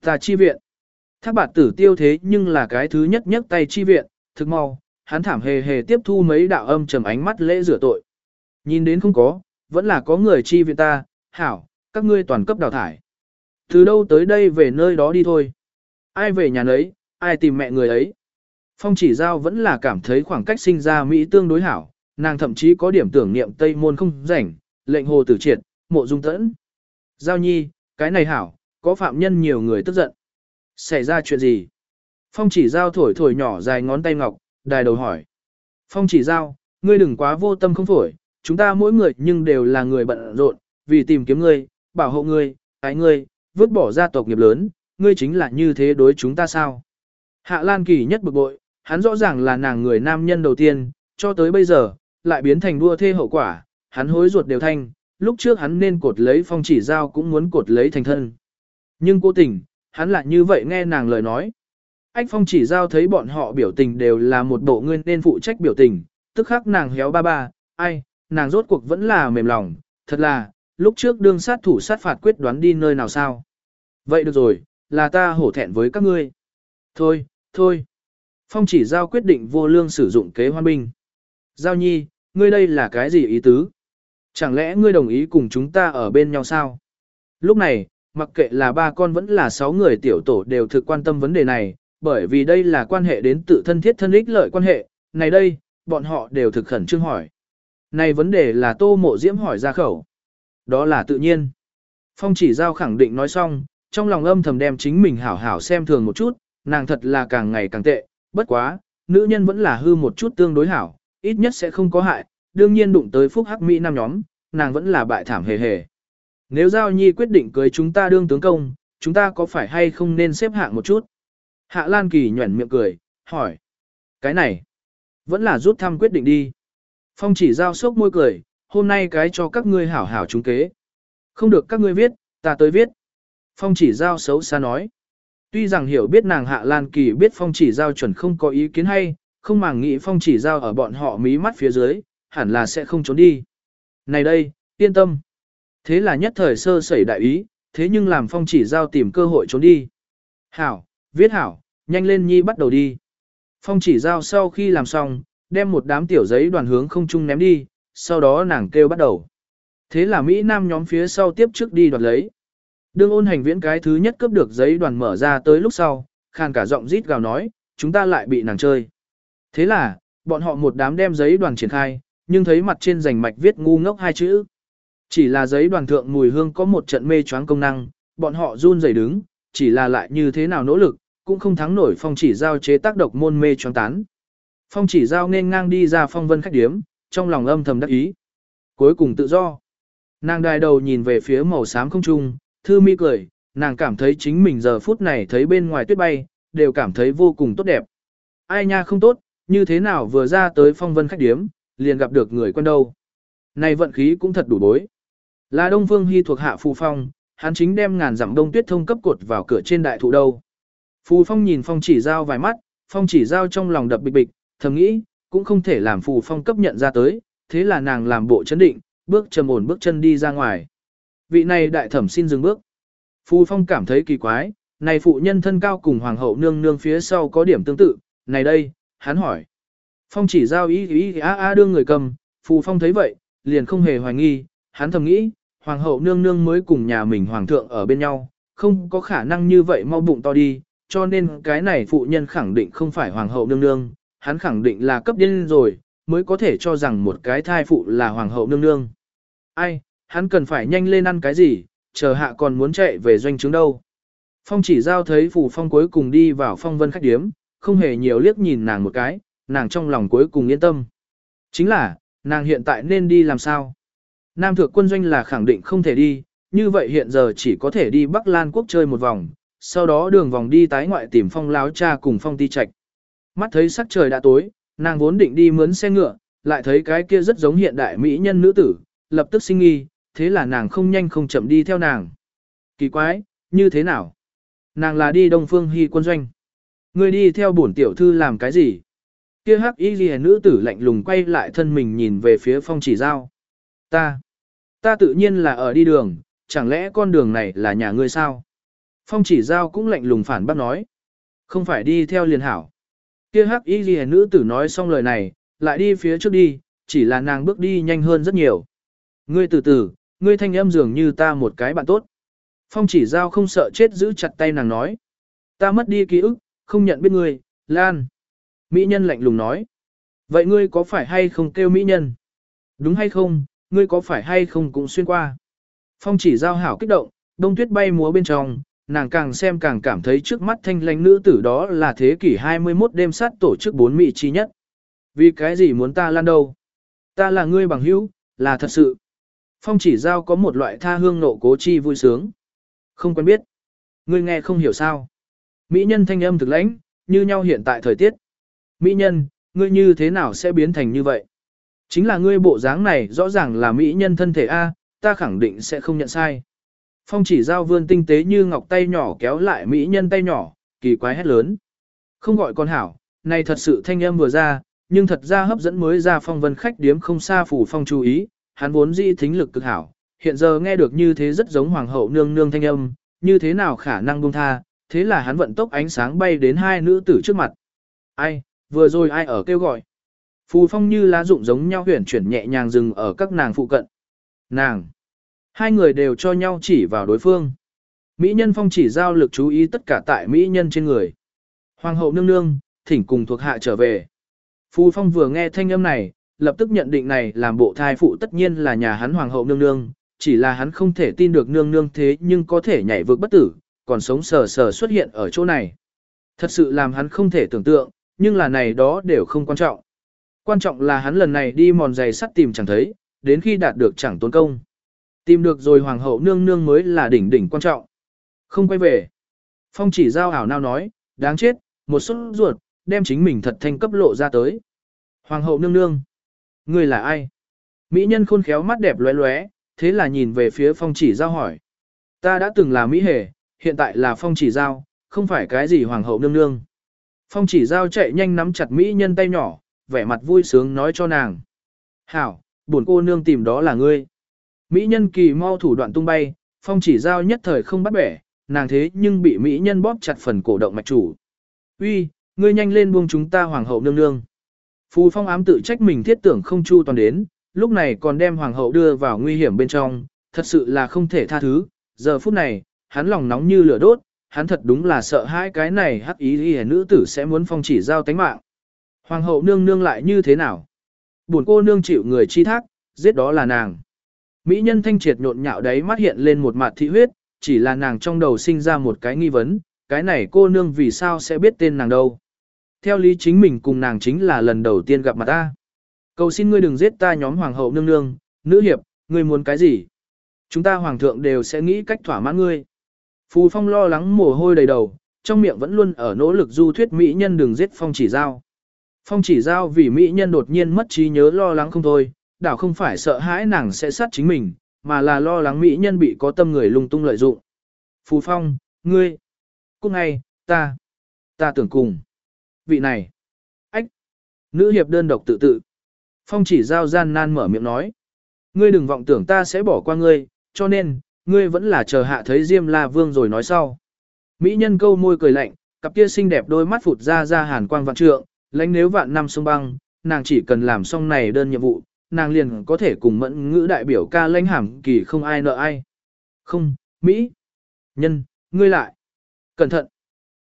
Ta chi viện. Thác bạt tử tiêu thế nhưng là cái thứ nhất nhất tay chi viện, thực mau, hắn thảm hề hề tiếp thu mấy đạo âm trầm ánh mắt lễ rửa tội. Nhìn đến không có, vẫn là có người chi viện ta, hảo, các ngươi toàn cấp đào thải. Từ đâu tới đây về nơi đó đi thôi. Ai về nhà nấy, ai tìm mẹ người ấy. Phong chỉ giao vẫn là cảm thấy khoảng cách sinh ra Mỹ tương đối hảo, nàng thậm chí có điểm tưởng niệm Tây môn không rảnh, lệnh hồ tử triệt, mộ dung tẫn. Giao nhi, cái này hảo, có phạm nhân nhiều người tức giận. Xảy ra chuyện gì? Phong chỉ giao thổi thổi nhỏ dài ngón tay ngọc, đài đầu hỏi. Phong chỉ giao, ngươi đừng quá vô tâm không phổi, chúng ta mỗi người nhưng đều là người bận rộn, vì tìm kiếm ngươi, bảo hộ ngươi, ái ngươi, vứt bỏ gia tộc nghiệp lớn, ngươi chính là như thế đối chúng ta sao? Hạ Lan Kỳ nhất bực bội, hắn rõ ràng là nàng người nam nhân đầu tiên, cho tới bây giờ, lại biến thành đua thê hậu quả, hắn hối ruột đều thanh, lúc trước hắn nên cột lấy phong chỉ giao cũng muốn cột lấy thành thân. Nhưng cố tình, hắn lại như vậy nghe nàng lời nói. Ách phong chỉ giao thấy bọn họ biểu tình đều là một bộ nguyên nên phụ trách biểu tình, tức khắc nàng héo ba ba, ai, nàng rốt cuộc vẫn là mềm lòng, thật là, lúc trước đương sát thủ sát phạt quyết đoán đi nơi nào sao. Vậy được rồi, là ta hổ thẹn với các ngươi. Thôi, thôi. Phong chỉ giao quyết định vô lương sử dụng kế hoan binh. Giao nhi, ngươi đây là cái gì ý tứ? Chẳng lẽ ngươi đồng ý cùng chúng ta ở bên nhau sao? Lúc này, mặc kệ là ba con vẫn là sáu người tiểu tổ đều thực quan tâm vấn đề này, bởi vì đây là quan hệ đến tự thân thiết thân ích lợi quan hệ, này đây, bọn họ đều thực khẩn trương hỏi. Này vấn đề là tô mộ diễm hỏi ra khẩu. Đó là tự nhiên. Phong chỉ giao khẳng định nói xong, trong lòng âm thầm đem chính mình hảo hảo xem thường một chút, nàng thật là càng ngày càng tệ, bất quá, nữ nhân vẫn là hư một chút tương đối hảo, ít nhất sẽ không có hại, đương nhiên đụng tới phúc hắc mỹ nam nhóm, nàng vẫn là bại thảm hề hề. Nếu Giao Nhi quyết định cưới chúng ta đương tướng công, chúng ta có phải hay không nên xếp hạng một chút? Hạ Lan Kỳ nhuẩn miệng cười, hỏi. Cái này, vẫn là rút thăm quyết định đi. Phong chỉ giao sốc môi cười, hôm nay cái cho các ngươi hảo hảo trúng kế. Không được các ngươi viết, ta tới viết. Phong chỉ giao xấu xa nói. Tuy rằng hiểu biết nàng Hạ Lan Kỳ biết phong chỉ giao chuẩn không có ý kiến hay, không màng nghĩ phong chỉ giao ở bọn họ mí mắt phía dưới, hẳn là sẽ không trốn đi. Này đây, yên tâm. Thế là nhất thời sơ sẩy đại ý, thế nhưng làm phong chỉ giao tìm cơ hội trốn đi. Hảo, viết hảo, nhanh lên nhi bắt đầu đi. Phong chỉ giao sau khi làm xong, đem một đám tiểu giấy đoàn hướng không trung ném đi, sau đó nàng kêu bắt đầu. Thế là Mỹ Nam nhóm phía sau tiếp trước đi đoạt lấy. Đương ôn hành viễn cái thứ nhất cướp được giấy đoàn mở ra tới lúc sau, khàn cả giọng rít gào nói, chúng ta lại bị nàng chơi. Thế là, bọn họ một đám đem giấy đoàn triển khai, nhưng thấy mặt trên rành mạch viết ngu ngốc hai chữ. Chỉ là giấy đoàn thượng mùi hương có một trận mê choáng công năng, bọn họ run rẩy đứng, chỉ là lại như thế nào nỗ lực, cũng không thắng nổi phong chỉ giao chế tác độc môn mê choáng tán. Phong chỉ giao nên ngang đi ra phong vân khách điếm, trong lòng âm thầm đắc ý. Cuối cùng tự do. Nàng đài đầu nhìn về phía màu xám không trung, thư mi cười, nàng cảm thấy chính mình giờ phút này thấy bên ngoài tuyết bay, đều cảm thấy vô cùng tốt đẹp. Ai nha không tốt, như thế nào vừa ra tới phong vân khách điếm, liền gặp được người quen đâu. Này vận khí cũng thật đủ bối. Là Đông Phương Hy thuộc hạ Phù Phong, hắn chính đem ngàn dặm đông tuyết thông cấp cột vào cửa trên đại thụ đâu. Phù Phong nhìn Phong chỉ giao vài mắt, Phong chỉ giao trong lòng đập bịch bịch, thầm nghĩ, cũng không thể làm Phù Phong cấp nhận ra tới, thế là nàng làm bộ chấn định, bước trầm ổn bước chân đi ra ngoài. Vị này đại thẩm xin dừng bước. Phù Phong cảm thấy kỳ quái, này phụ nhân thân cao cùng hoàng hậu nương nương phía sau có điểm tương tự, này đây, hắn hỏi. Phong chỉ giao ý ý á á đương người cầm, Phù Phong thấy vậy, liền không hề hoài nghi, hắn thầm nghĩ, hoàng hậu nương nương mới cùng nhà mình hoàng thượng ở bên nhau, không có khả năng như vậy mau bụng to đi, cho nên cái này phụ nhân khẳng định không phải hoàng hậu nương nương, hắn khẳng định là cấp điên rồi, mới có thể cho rằng một cái thai phụ là hoàng hậu nương nương. Ai, hắn cần phải nhanh lên ăn cái gì, chờ hạ còn muốn chạy về doanh trướng đâu. Phong chỉ giao thấy phù phong cuối cùng đi vào phong vân khách điếm, không hề nhiều liếc nhìn nàng một cái, nàng trong lòng cuối cùng yên tâm. Chính là, nàng hiện tại nên đi làm sao? Nam thượng quân doanh là khẳng định không thể đi, như vậy hiện giờ chỉ có thể đi Bắc Lan quốc chơi một vòng, sau đó đường vòng đi tái ngoại tìm phong láo cha cùng phong ti trạch. Mắt thấy sắc trời đã tối, nàng vốn định đi mướn xe ngựa, lại thấy cái kia rất giống hiện đại mỹ nhân nữ tử, lập tức sinh nghi, thế là nàng không nhanh không chậm đi theo nàng. Kỳ quái, như thế nào? Nàng là đi Đông Phương Hy quân doanh. ngươi đi theo bổn tiểu thư làm cái gì? Kia hắc y ghi nữ tử lạnh lùng quay lại thân mình nhìn về phía phong chỉ giao. Ta, ta tự nhiên là ở đi đường, chẳng lẽ con đường này là nhà ngươi sao? Phong chỉ giao cũng lạnh lùng phản bác nói. Không phải đi theo liền hảo. Kia hắc y ghi nữ tử nói xong lời này, lại đi phía trước đi, chỉ là nàng bước đi nhanh hơn rất nhiều. Ngươi từ từ, ngươi thanh âm dường như ta một cái bạn tốt. Phong chỉ giao không sợ chết giữ chặt tay nàng nói. Ta mất đi ký ức, không nhận biết ngươi, Lan. Mỹ nhân lạnh lùng nói. Vậy ngươi có phải hay không kêu Mỹ nhân? Đúng hay không, ngươi có phải hay không cũng xuyên qua? Phong chỉ giao hảo kích động, đông tuyết bay múa bên trong, nàng càng xem càng cảm thấy trước mắt thanh lãnh nữ tử đó là thế kỷ 21 đêm sát tổ chức bốn mỹ chi nhất. Vì cái gì muốn ta lan đâu? Ta là ngươi bằng hữu, là thật sự. Phong chỉ giao có một loại tha hương nộ cố chi vui sướng. Không quen biết. Ngươi nghe không hiểu sao. Mỹ nhân thanh âm thực lãnh, như nhau hiện tại thời tiết. Mỹ nhân, ngươi như thế nào sẽ biến thành như vậy? Chính là ngươi bộ dáng này rõ ràng là Mỹ nhân thân thể A, ta khẳng định sẽ không nhận sai. Phong chỉ giao vươn tinh tế như ngọc tay nhỏ kéo lại Mỹ nhân tay nhỏ, kỳ quái hét lớn. Không gọi con hảo, này thật sự thanh âm vừa ra, nhưng thật ra hấp dẫn mới ra phong vân khách điếm không xa phủ phong chú ý, hắn vốn di thính lực cực hảo, hiện giờ nghe được như thế rất giống hoàng hậu nương nương thanh âm, như thế nào khả năng buông tha, thế là hắn vận tốc ánh sáng bay đến hai nữ tử trước mặt. Ai, vừa rồi ai ở kêu gọi. Phù phong như lá rụng giống nhau huyển chuyển nhẹ nhàng dừng ở các nàng phụ cận. Nàng. Hai người đều cho nhau chỉ vào đối phương. Mỹ nhân phong chỉ giao lực chú ý tất cả tại Mỹ nhân trên người. Hoàng hậu nương nương, thỉnh cùng thuộc hạ trở về. Phù phong vừa nghe thanh âm này, lập tức nhận định này làm bộ thai phụ tất nhiên là nhà hắn hoàng hậu nương nương, chỉ là hắn không thể tin được nương nương thế nhưng có thể nhảy vượt bất tử, còn sống sờ sờ xuất hiện ở chỗ này. Thật sự làm hắn không thể tưởng tượng, nhưng là này đó đều không quan trọng. Quan trọng là hắn lần này đi mòn giày sắt tìm chẳng thấy, đến khi đạt được chẳng tốn công. Tìm được rồi hoàng hậu nương nương mới là đỉnh đỉnh quan trọng. Không quay về. Phong chỉ giao ảo nào nói, đáng chết, một suất ruột, đem chính mình thật thanh cấp lộ ra tới. Hoàng hậu nương nương. Ngươi là ai? Mỹ nhân khôn khéo mắt đẹp lóe lóe, thế là nhìn về phía phong chỉ giao hỏi. Ta đã từng là Mỹ hề, hiện tại là phong chỉ giao, không phải cái gì hoàng hậu nương nương. Phong chỉ giao chạy nhanh nắm chặt Mỹ nhân tay nhỏ, vẻ mặt vui sướng nói cho nàng. Hảo, buồn cô nương tìm đó là ngươi. Mỹ nhân kỳ mau thủ đoạn tung bay, phong chỉ giao nhất thời không bắt bẻ, nàng thế nhưng bị Mỹ nhân bóp chặt phần cổ động mạch chủ. Uy, ngươi nhanh lên buông chúng ta hoàng hậu nương nương. Phù phong ám tự trách mình thiết tưởng không chu toàn đến, lúc này còn đem hoàng hậu đưa vào nguy hiểm bên trong, thật sự là không thể tha thứ. Giờ phút này, hắn lòng nóng như lửa đốt, hắn thật đúng là sợ hai cái này hắc ý ghi nữ tử sẽ muốn phong chỉ giao tánh mạng. Hoàng hậu nương nương lại như thế nào? Buồn cô nương chịu người chi thác, giết đó là nàng. Mỹ nhân thanh triệt nhộn nhạo đấy mắt hiện lên một mặt thị huyết, chỉ là nàng trong đầu sinh ra một cái nghi vấn, cái này cô nương vì sao sẽ biết tên nàng đâu. Theo lý chính mình cùng nàng chính là lần đầu tiên gặp mặt ta. Cầu xin ngươi đừng giết ta nhóm hoàng hậu nương nương, nữ hiệp, ngươi muốn cái gì? Chúng ta hoàng thượng đều sẽ nghĩ cách thỏa mãn ngươi. Phù phong lo lắng mồ hôi đầy đầu, trong miệng vẫn luôn ở nỗ lực du thuyết mỹ nhân đừng giết phong chỉ giao. Phong chỉ giao vì mỹ nhân đột nhiên mất trí nhớ lo lắng không thôi, đảo không phải sợ hãi nàng sẽ sát chính mình, mà là lo lắng mỹ nhân bị có tâm người lung tung lợi dụng. Phù phong, ngươi, cô ngay, ta, ta tưởng cùng. Vị này, ách, nữ hiệp đơn độc tự tự. Phong chỉ giao gian nan mở miệng nói. Ngươi đừng vọng tưởng ta sẽ bỏ qua ngươi, cho nên, ngươi vẫn là chờ hạ thấy Diêm La Vương rồi nói sau. Mỹ nhân câu môi cười lạnh, cặp kia xinh đẹp đôi mắt phụt ra ra hàn quang vạn trượng, lãnh nếu vạn năm sông băng, nàng chỉ cần làm xong này đơn nhiệm vụ, nàng liền có thể cùng mẫn ngữ đại biểu ca lãnh hàm kỳ không ai nợ ai. Không, Mỹ. Nhân, ngươi lại. Cẩn thận.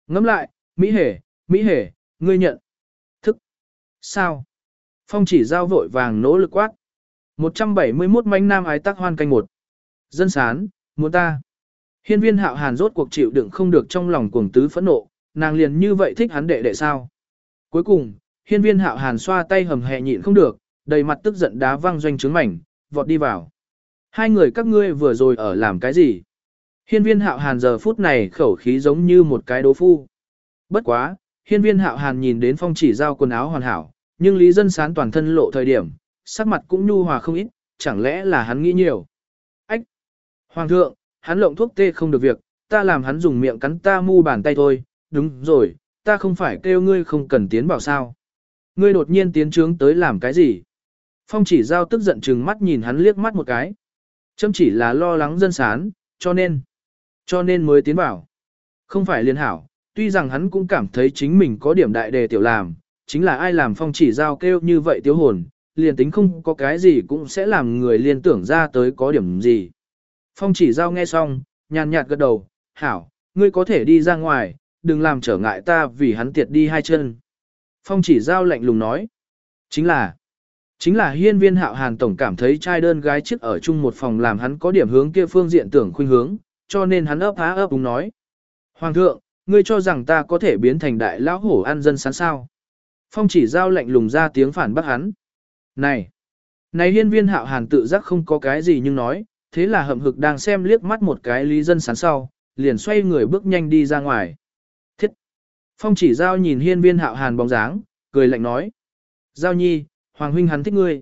Ngắm lại, Mỹ hề, Mỹ hề, ngươi nhận. Thức. Sao? Phong chỉ giao vội vàng nỗ lực quát. 171 manh nam ái tác hoan canh một. Dân sán, muốn ta. Hiên viên hạo hàn rốt cuộc chịu đựng không được trong lòng cuồng tứ phẫn nộ, nàng liền như vậy thích hắn đệ đệ sao. Cuối cùng, hiên viên hạo hàn xoa tay hầm hẹ nhịn không được, đầy mặt tức giận đá văng doanh trướng mảnh, vọt đi vào. Hai người các ngươi vừa rồi ở làm cái gì? Hiên viên hạo hàn giờ phút này khẩu khí giống như một cái đố phu. Bất quá, hiên viên hạo hàn nhìn đến phong chỉ giao quần áo hoàn hảo, nhưng lý dân sán toàn thân lộ thời điểm, sắc mặt cũng nhu hòa không ít, chẳng lẽ là hắn nghĩ nhiều. Ách! Hoàng thượng, hắn lộng thuốc tê không được việc, ta làm hắn dùng miệng cắn ta mu bàn tay thôi, đúng rồi, ta không phải kêu ngươi không cần tiến vào sao. Ngươi đột nhiên tiến trướng tới làm cái gì? Phong chỉ giao tức giận chừng mắt nhìn hắn liếc mắt một cái. Châm chỉ là lo lắng dân sán, cho nên, cho nên mới tiến vào. Không phải liên hảo, tuy rằng hắn cũng cảm thấy chính mình có điểm đại đề tiểu làm, chính là ai làm phong chỉ giao kêu như vậy tiêu hồn, liền tính không có cái gì cũng sẽ làm người liên tưởng ra tới có điểm gì. Phong chỉ giao nghe xong, nhàn nhạt gật đầu, hảo, ngươi có thể đi ra ngoài, đừng làm trở ngại ta vì hắn tiệt đi hai chân. Phong chỉ giao lạnh lùng nói, chính là, chính là hiên viên hạo hàn tổng cảm thấy trai đơn gái chiếc ở chung một phòng làm hắn có điểm hướng kia phương diện tưởng khuynh hướng, cho nên hắn ấp há ấp đúng nói. Hoàng thượng, ngươi cho rằng ta có thể biến thành đại lão hổ ăn dân sán sao. Phong chỉ giao lạnh lùng ra tiếng phản bác hắn. Này! Này hiên viên hạo hàn tự giác không có cái gì nhưng nói, thế là hậm hực đang xem liếc mắt một cái lý dân sán sau, liền xoay người bước nhanh đi ra ngoài. Thiết! Phong chỉ giao nhìn hiên viên hạo hàn bóng dáng, cười lạnh nói. Giao nhi, hoàng huynh hắn thích ngươi.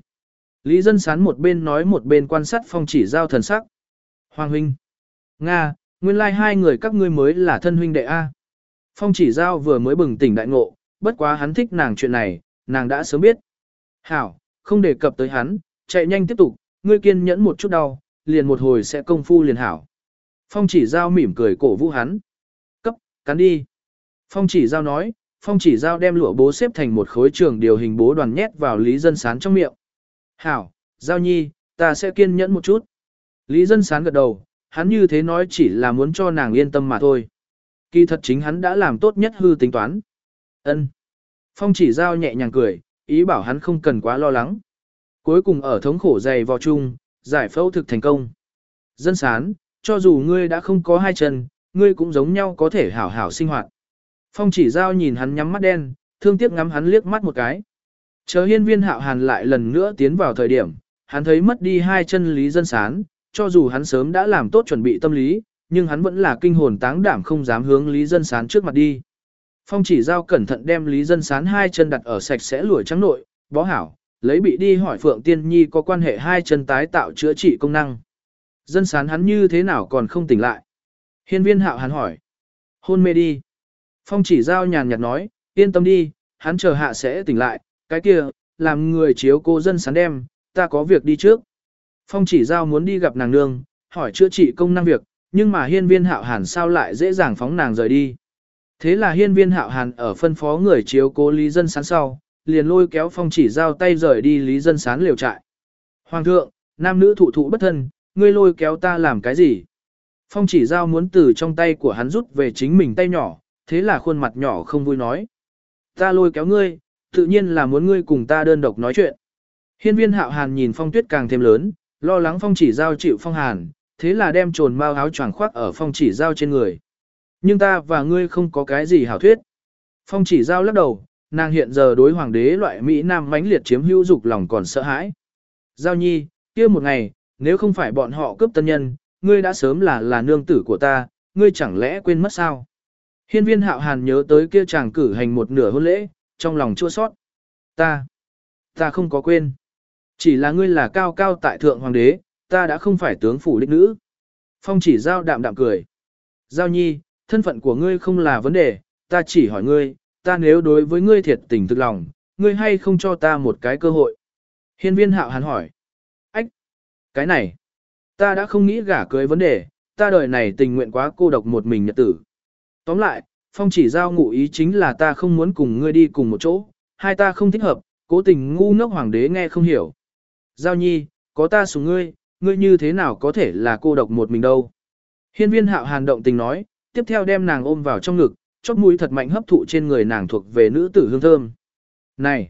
Lý dân sán một bên nói một bên quan sát phong chỉ giao thần sắc. Hoàng huynh! Nga, nguyên lai like hai người các ngươi mới là thân huynh đệ A. Phong chỉ giao vừa mới bừng tỉnh đại ngộ, bất quá hắn thích nàng chuyện này, nàng đã sớm biết. Hảo, không đề cập tới hắn, chạy nhanh tiếp tục, ngươi kiên nhẫn một chút đau, liền một hồi sẽ công phu liền hảo. Phong chỉ giao mỉm cười cổ vũ hắn. Cấp, cắn đi. Phong chỉ giao nói, phong chỉ giao đem lụa bố xếp thành một khối trường điều hình bố đoàn nhét vào Lý Dân Sán trong miệng. Hảo, giao nhi, ta sẽ kiên nhẫn một chút. Lý Dân Sán gật đầu, hắn như thế nói chỉ là muốn cho nàng yên tâm mà thôi. Kỳ thật chính hắn đã làm tốt nhất hư tính toán. Ân. Phong chỉ giao nhẹ nhàng cười, ý bảo hắn không cần quá lo lắng. Cuối cùng ở thống khổ dày vò chung, giải phẫu thực thành công. Dân sán, cho dù ngươi đã không có hai chân, ngươi cũng giống nhau có thể hảo hảo sinh hoạt. Phong chỉ giao nhìn hắn nhắm mắt đen, thương tiếc ngắm hắn liếc mắt một cái. Chờ hiên viên hạo hàn lại lần nữa tiến vào thời điểm, hắn thấy mất đi hai chân lý dân sán, cho dù hắn sớm đã làm tốt chuẩn bị tâm lý, nhưng hắn vẫn là kinh hồn táng đảm không dám hướng lý dân sán trước mặt đi. Phong chỉ giao cẩn thận đem lý dân sán hai chân đặt ở sạch sẽ lùi trắng nội, bó hảo, lấy bị đi hỏi Phượng Tiên Nhi có quan hệ hai chân tái tạo chữa trị công năng. Dân sán hắn như thế nào còn không tỉnh lại. Hiên viên hạo hắn hỏi. Hôn mê đi. Phong chỉ giao nhàn nhạt nói, yên tâm đi, hắn chờ hạ sẽ tỉnh lại, cái kia, làm người chiếu cô dân sán đem, ta có việc đi trước. Phong chỉ giao muốn đi gặp nàng nương, hỏi chữa trị công năng việc, nhưng mà hiên viên hạo hàn sao lại dễ dàng phóng nàng rời đi. Thế là hiên viên hạo hàn ở phân phó người chiếu cố lý dân sán sau, liền lôi kéo phong chỉ giao tay rời đi lý dân sán liều trại. Hoàng thượng, nam nữ thụ thụ bất thân, ngươi lôi kéo ta làm cái gì? Phong chỉ giao muốn từ trong tay của hắn rút về chính mình tay nhỏ, thế là khuôn mặt nhỏ không vui nói. Ta lôi kéo ngươi, tự nhiên là muốn ngươi cùng ta đơn độc nói chuyện. Hiên viên hạo hàn nhìn phong tuyết càng thêm lớn, lo lắng phong chỉ giao chịu phong hàn, thế là đem trồn mao áo choàng khoác ở phong chỉ giao trên người. Nhưng ta và ngươi không có cái gì hảo thuyết. Phong chỉ giao lắc đầu, nàng hiện giờ đối hoàng đế loại Mỹ Nam mãnh liệt chiếm hữu dục lòng còn sợ hãi. Giao nhi, kia một ngày, nếu không phải bọn họ cướp tân nhân, ngươi đã sớm là là nương tử của ta, ngươi chẳng lẽ quên mất sao? Hiên viên hạo hàn nhớ tới kia chàng cử hành một nửa hôn lễ, trong lòng chua sót. Ta, ta không có quên. Chỉ là ngươi là cao cao tại thượng hoàng đế, ta đã không phải tướng phủ đích nữ. Phong chỉ giao đạm đạm cười. Giao nhi, thân phận của ngươi không là vấn đề, ta chỉ hỏi ngươi, ta nếu đối với ngươi thiệt tình thực lòng, ngươi hay không cho ta một cái cơ hội. Hiên viên hạo hắn hỏi. Ách! Cái này! Ta đã không nghĩ gả cưới vấn đề, ta đời này tình nguyện quá cô độc một mình nhật tử. Tóm lại, phong chỉ giao ngụ ý chính là ta không muốn cùng ngươi đi cùng một chỗ, hai ta không thích hợp, cố tình ngu ngốc hoàng đế nghe không hiểu. Giao nhi, có ta xuống ngươi, ngươi như thế nào có thể là cô độc một mình đâu. Hiên viên hạo hàn động tình nói, tiếp theo đem nàng ôm vào trong ngực, chót mũi thật mạnh hấp thụ trên người nàng thuộc về nữ tử hương thơm. Này!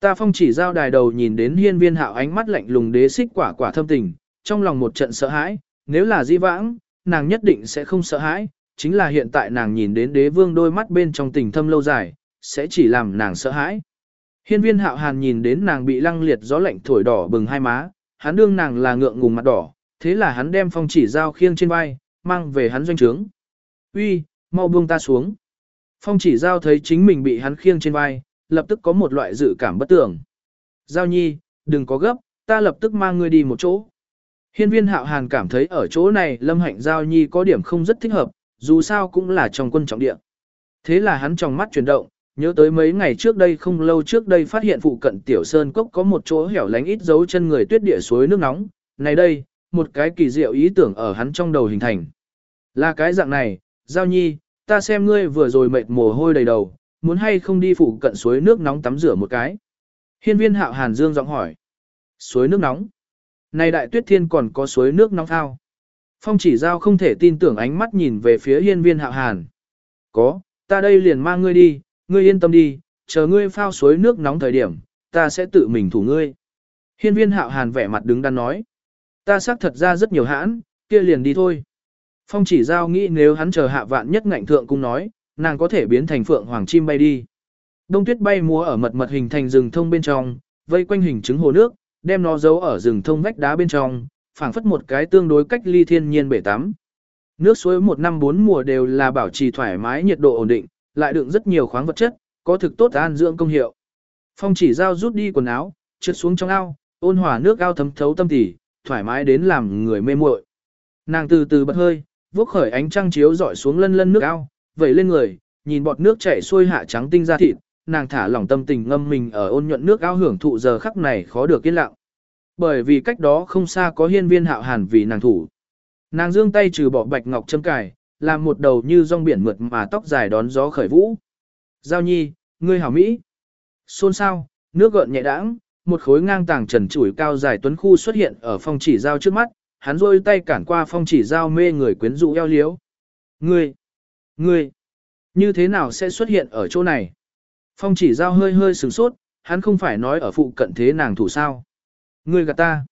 Ta phong chỉ giao đài đầu nhìn đến hiên viên hạo ánh mắt lạnh lùng đế xích quả quả thâm tình, trong lòng một trận sợ hãi, nếu là di vãng, nàng nhất định sẽ không sợ hãi, chính là hiện tại nàng nhìn đến đế vương đôi mắt bên trong tình thâm lâu dài, sẽ chỉ làm nàng sợ hãi. Hiên viên hạo hàn nhìn đến nàng bị lăng liệt gió lạnh thổi đỏ bừng hai má, hắn đương nàng là ngượng ngùng mặt đỏ, thế là hắn đem phong chỉ giao khiêng trên vai, mang về hắn doanh trướng. Uy, mau buông ta xuống. Phong chỉ giao thấy chính mình bị hắn khiêng trên vai, lập tức có một loại dự cảm bất tưởng. Giao nhi, đừng có gấp, ta lập tức mang ngươi đi một chỗ. Hiên viên hạo hàn cảm thấy ở chỗ này lâm hạnh giao nhi có điểm không rất thích hợp, dù sao cũng là trong quân trọng địa. Thế là hắn trong mắt chuyển động, nhớ tới mấy ngày trước đây không lâu trước đây phát hiện phụ cận tiểu sơn cốc có một chỗ hẻo lánh ít dấu chân người tuyết địa suối nước nóng. Này đây, một cái kỳ diệu ý tưởng ở hắn trong đầu hình thành. Là cái dạng này, giao nhi, ta xem ngươi vừa rồi mệt mồ hôi đầy đầu, muốn hay không đi phụ cận suối nước nóng tắm rửa một cái. Hiên viên hạo hàn dương giọng hỏi. Suối nước nóng. Này đại tuyết thiên còn có suối nước nóng thao. Phong chỉ giao không thể tin tưởng ánh mắt nhìn về phía hiên viên hạo hàn. Có, ta đây liền mang ngươi đi, ngươi yên tâm đi, chờ ngươi phao suối nước nóng thời điểm, ta sẽ tự mình thủ ngươi. Hiên viên hạo hàn vẻ mặt đứng đắn nói. Ta xác thật ra rất nhiều hãn, kia liền đi thôi. Phong chỉ giao nghĩ nếu hắn chờ hạ vạn nhất ngạnh thượng cung nói, nàng có thể biến thành phượng hoàng chim bay đi. Đông tuyết bay múa ở mật mật hình thành rừng thông bên trong, vây quanh hình trứng hồ nước, đem nó giấu ở rừng thông vách đá bên trong, phảng phất một cái tương đối cách ly thiên nhiên bể tắm. Nước suối một năm bốn mùa đều là bảo trì thoải mái nhiệt độ ổn định, lại đựng rất nhiều khoáng vật chất, có thực tốt an dưỡng công hiệu. Phong chỉ giao rút đi quần áo, trượt xuống trong ao, ôn hòa nước ao thấm thấu tâm tỉ, thoải mái đến làm người mê muội. Nàng từ từ bật hơi, vuốt khởi ánh trăng chiếu dọi xuống lân lân nước ao, vẩy lên người, nhìn bọt nước chảy xuôi hạ trắng tinh ra thịt, nàng thả lỏng tâm tình ngâm mình ở ôn nhuận nước ao hưởng thụ giờ khắc này khó được yên lặng. Bởi vì cách đó không xa có hiên viên hạo hàn vì nàng thủ. Nàng dương tay trừ bỏ bạch ngọc châm cài, làm một đầu như rong biển mượt mà tóc dài đón gió khởi vũ. Giao nhi, ngươi hảo Mỹ. Xôn sao, nước gợn nhẹ đãng, một khối ngang tàng trần trụi cao dài tuấn khu xuất hiện ở phong chỉ giao trước mắt, hắn rôi tay cản qua phong chỉ giao mê người quyến rũ eo liếu. Ngươi, ngươi, như thế nào sẽ xuất hiện ở chỗ này? Phong chỉ giao hơi hơi sửng sốt, hắn không phải nói ở phụ cận thế nàng thủ sao. Ngươi gạt ta.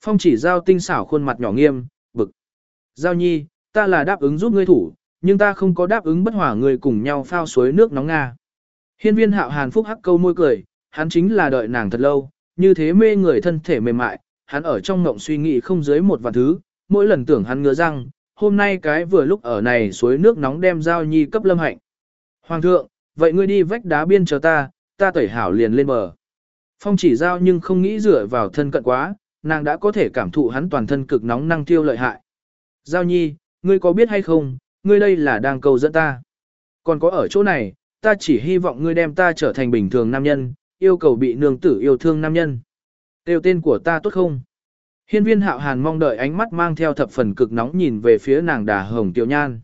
Phong chỉ giao tinh xảo khuôn mặt nhỏ nghiêm, bực. Giao nhi, ta là đáp ứng giúp ngươi thủ, nhưng ta không có đáp ứng bất hòa người cùng nhau phao suối nước nóng Nga. Hiên viên hạo hàn phúc hắc câu môi cười, hắn chính là đợi nàng thật lâu, như thế mê người thân thể mềm mại, hắn ở trong ngộng suy nghĩ không dưới một vạn thứ, mỗi lần tưởng hắn ngứa răng, hôm nay cái vừa lúc ở này suối nước nóng đem giao nhi cấp lâm hạnh. Hoàng thượng, vậy ngươi đi vách đá biên chờ ta, ta tẩy hảo liền lên bờ. Phong chỉ giao nhưng không nghĩ dựa vào thân cận quá, nàng đã có thể cảm thụ hắn toàn thân cực nóng năng tiêu lợi hại. Giao nhi, ngươi có biết hay không, ngươi đây là đang cầu dẫn ta. Còn có ở chỗ này, ta chỉ hy vọng ngươi đem ta trở thành bình thường nam nhân, yêu cầu bị nương tử yêu thương nam nhân. Tiêu tên của ta tốt không? Hiên viên hạo hàn mong đợi ánh mắt mang theo thập phần cực nóng nhìn về phía nàng đà hồng tiểu nhan.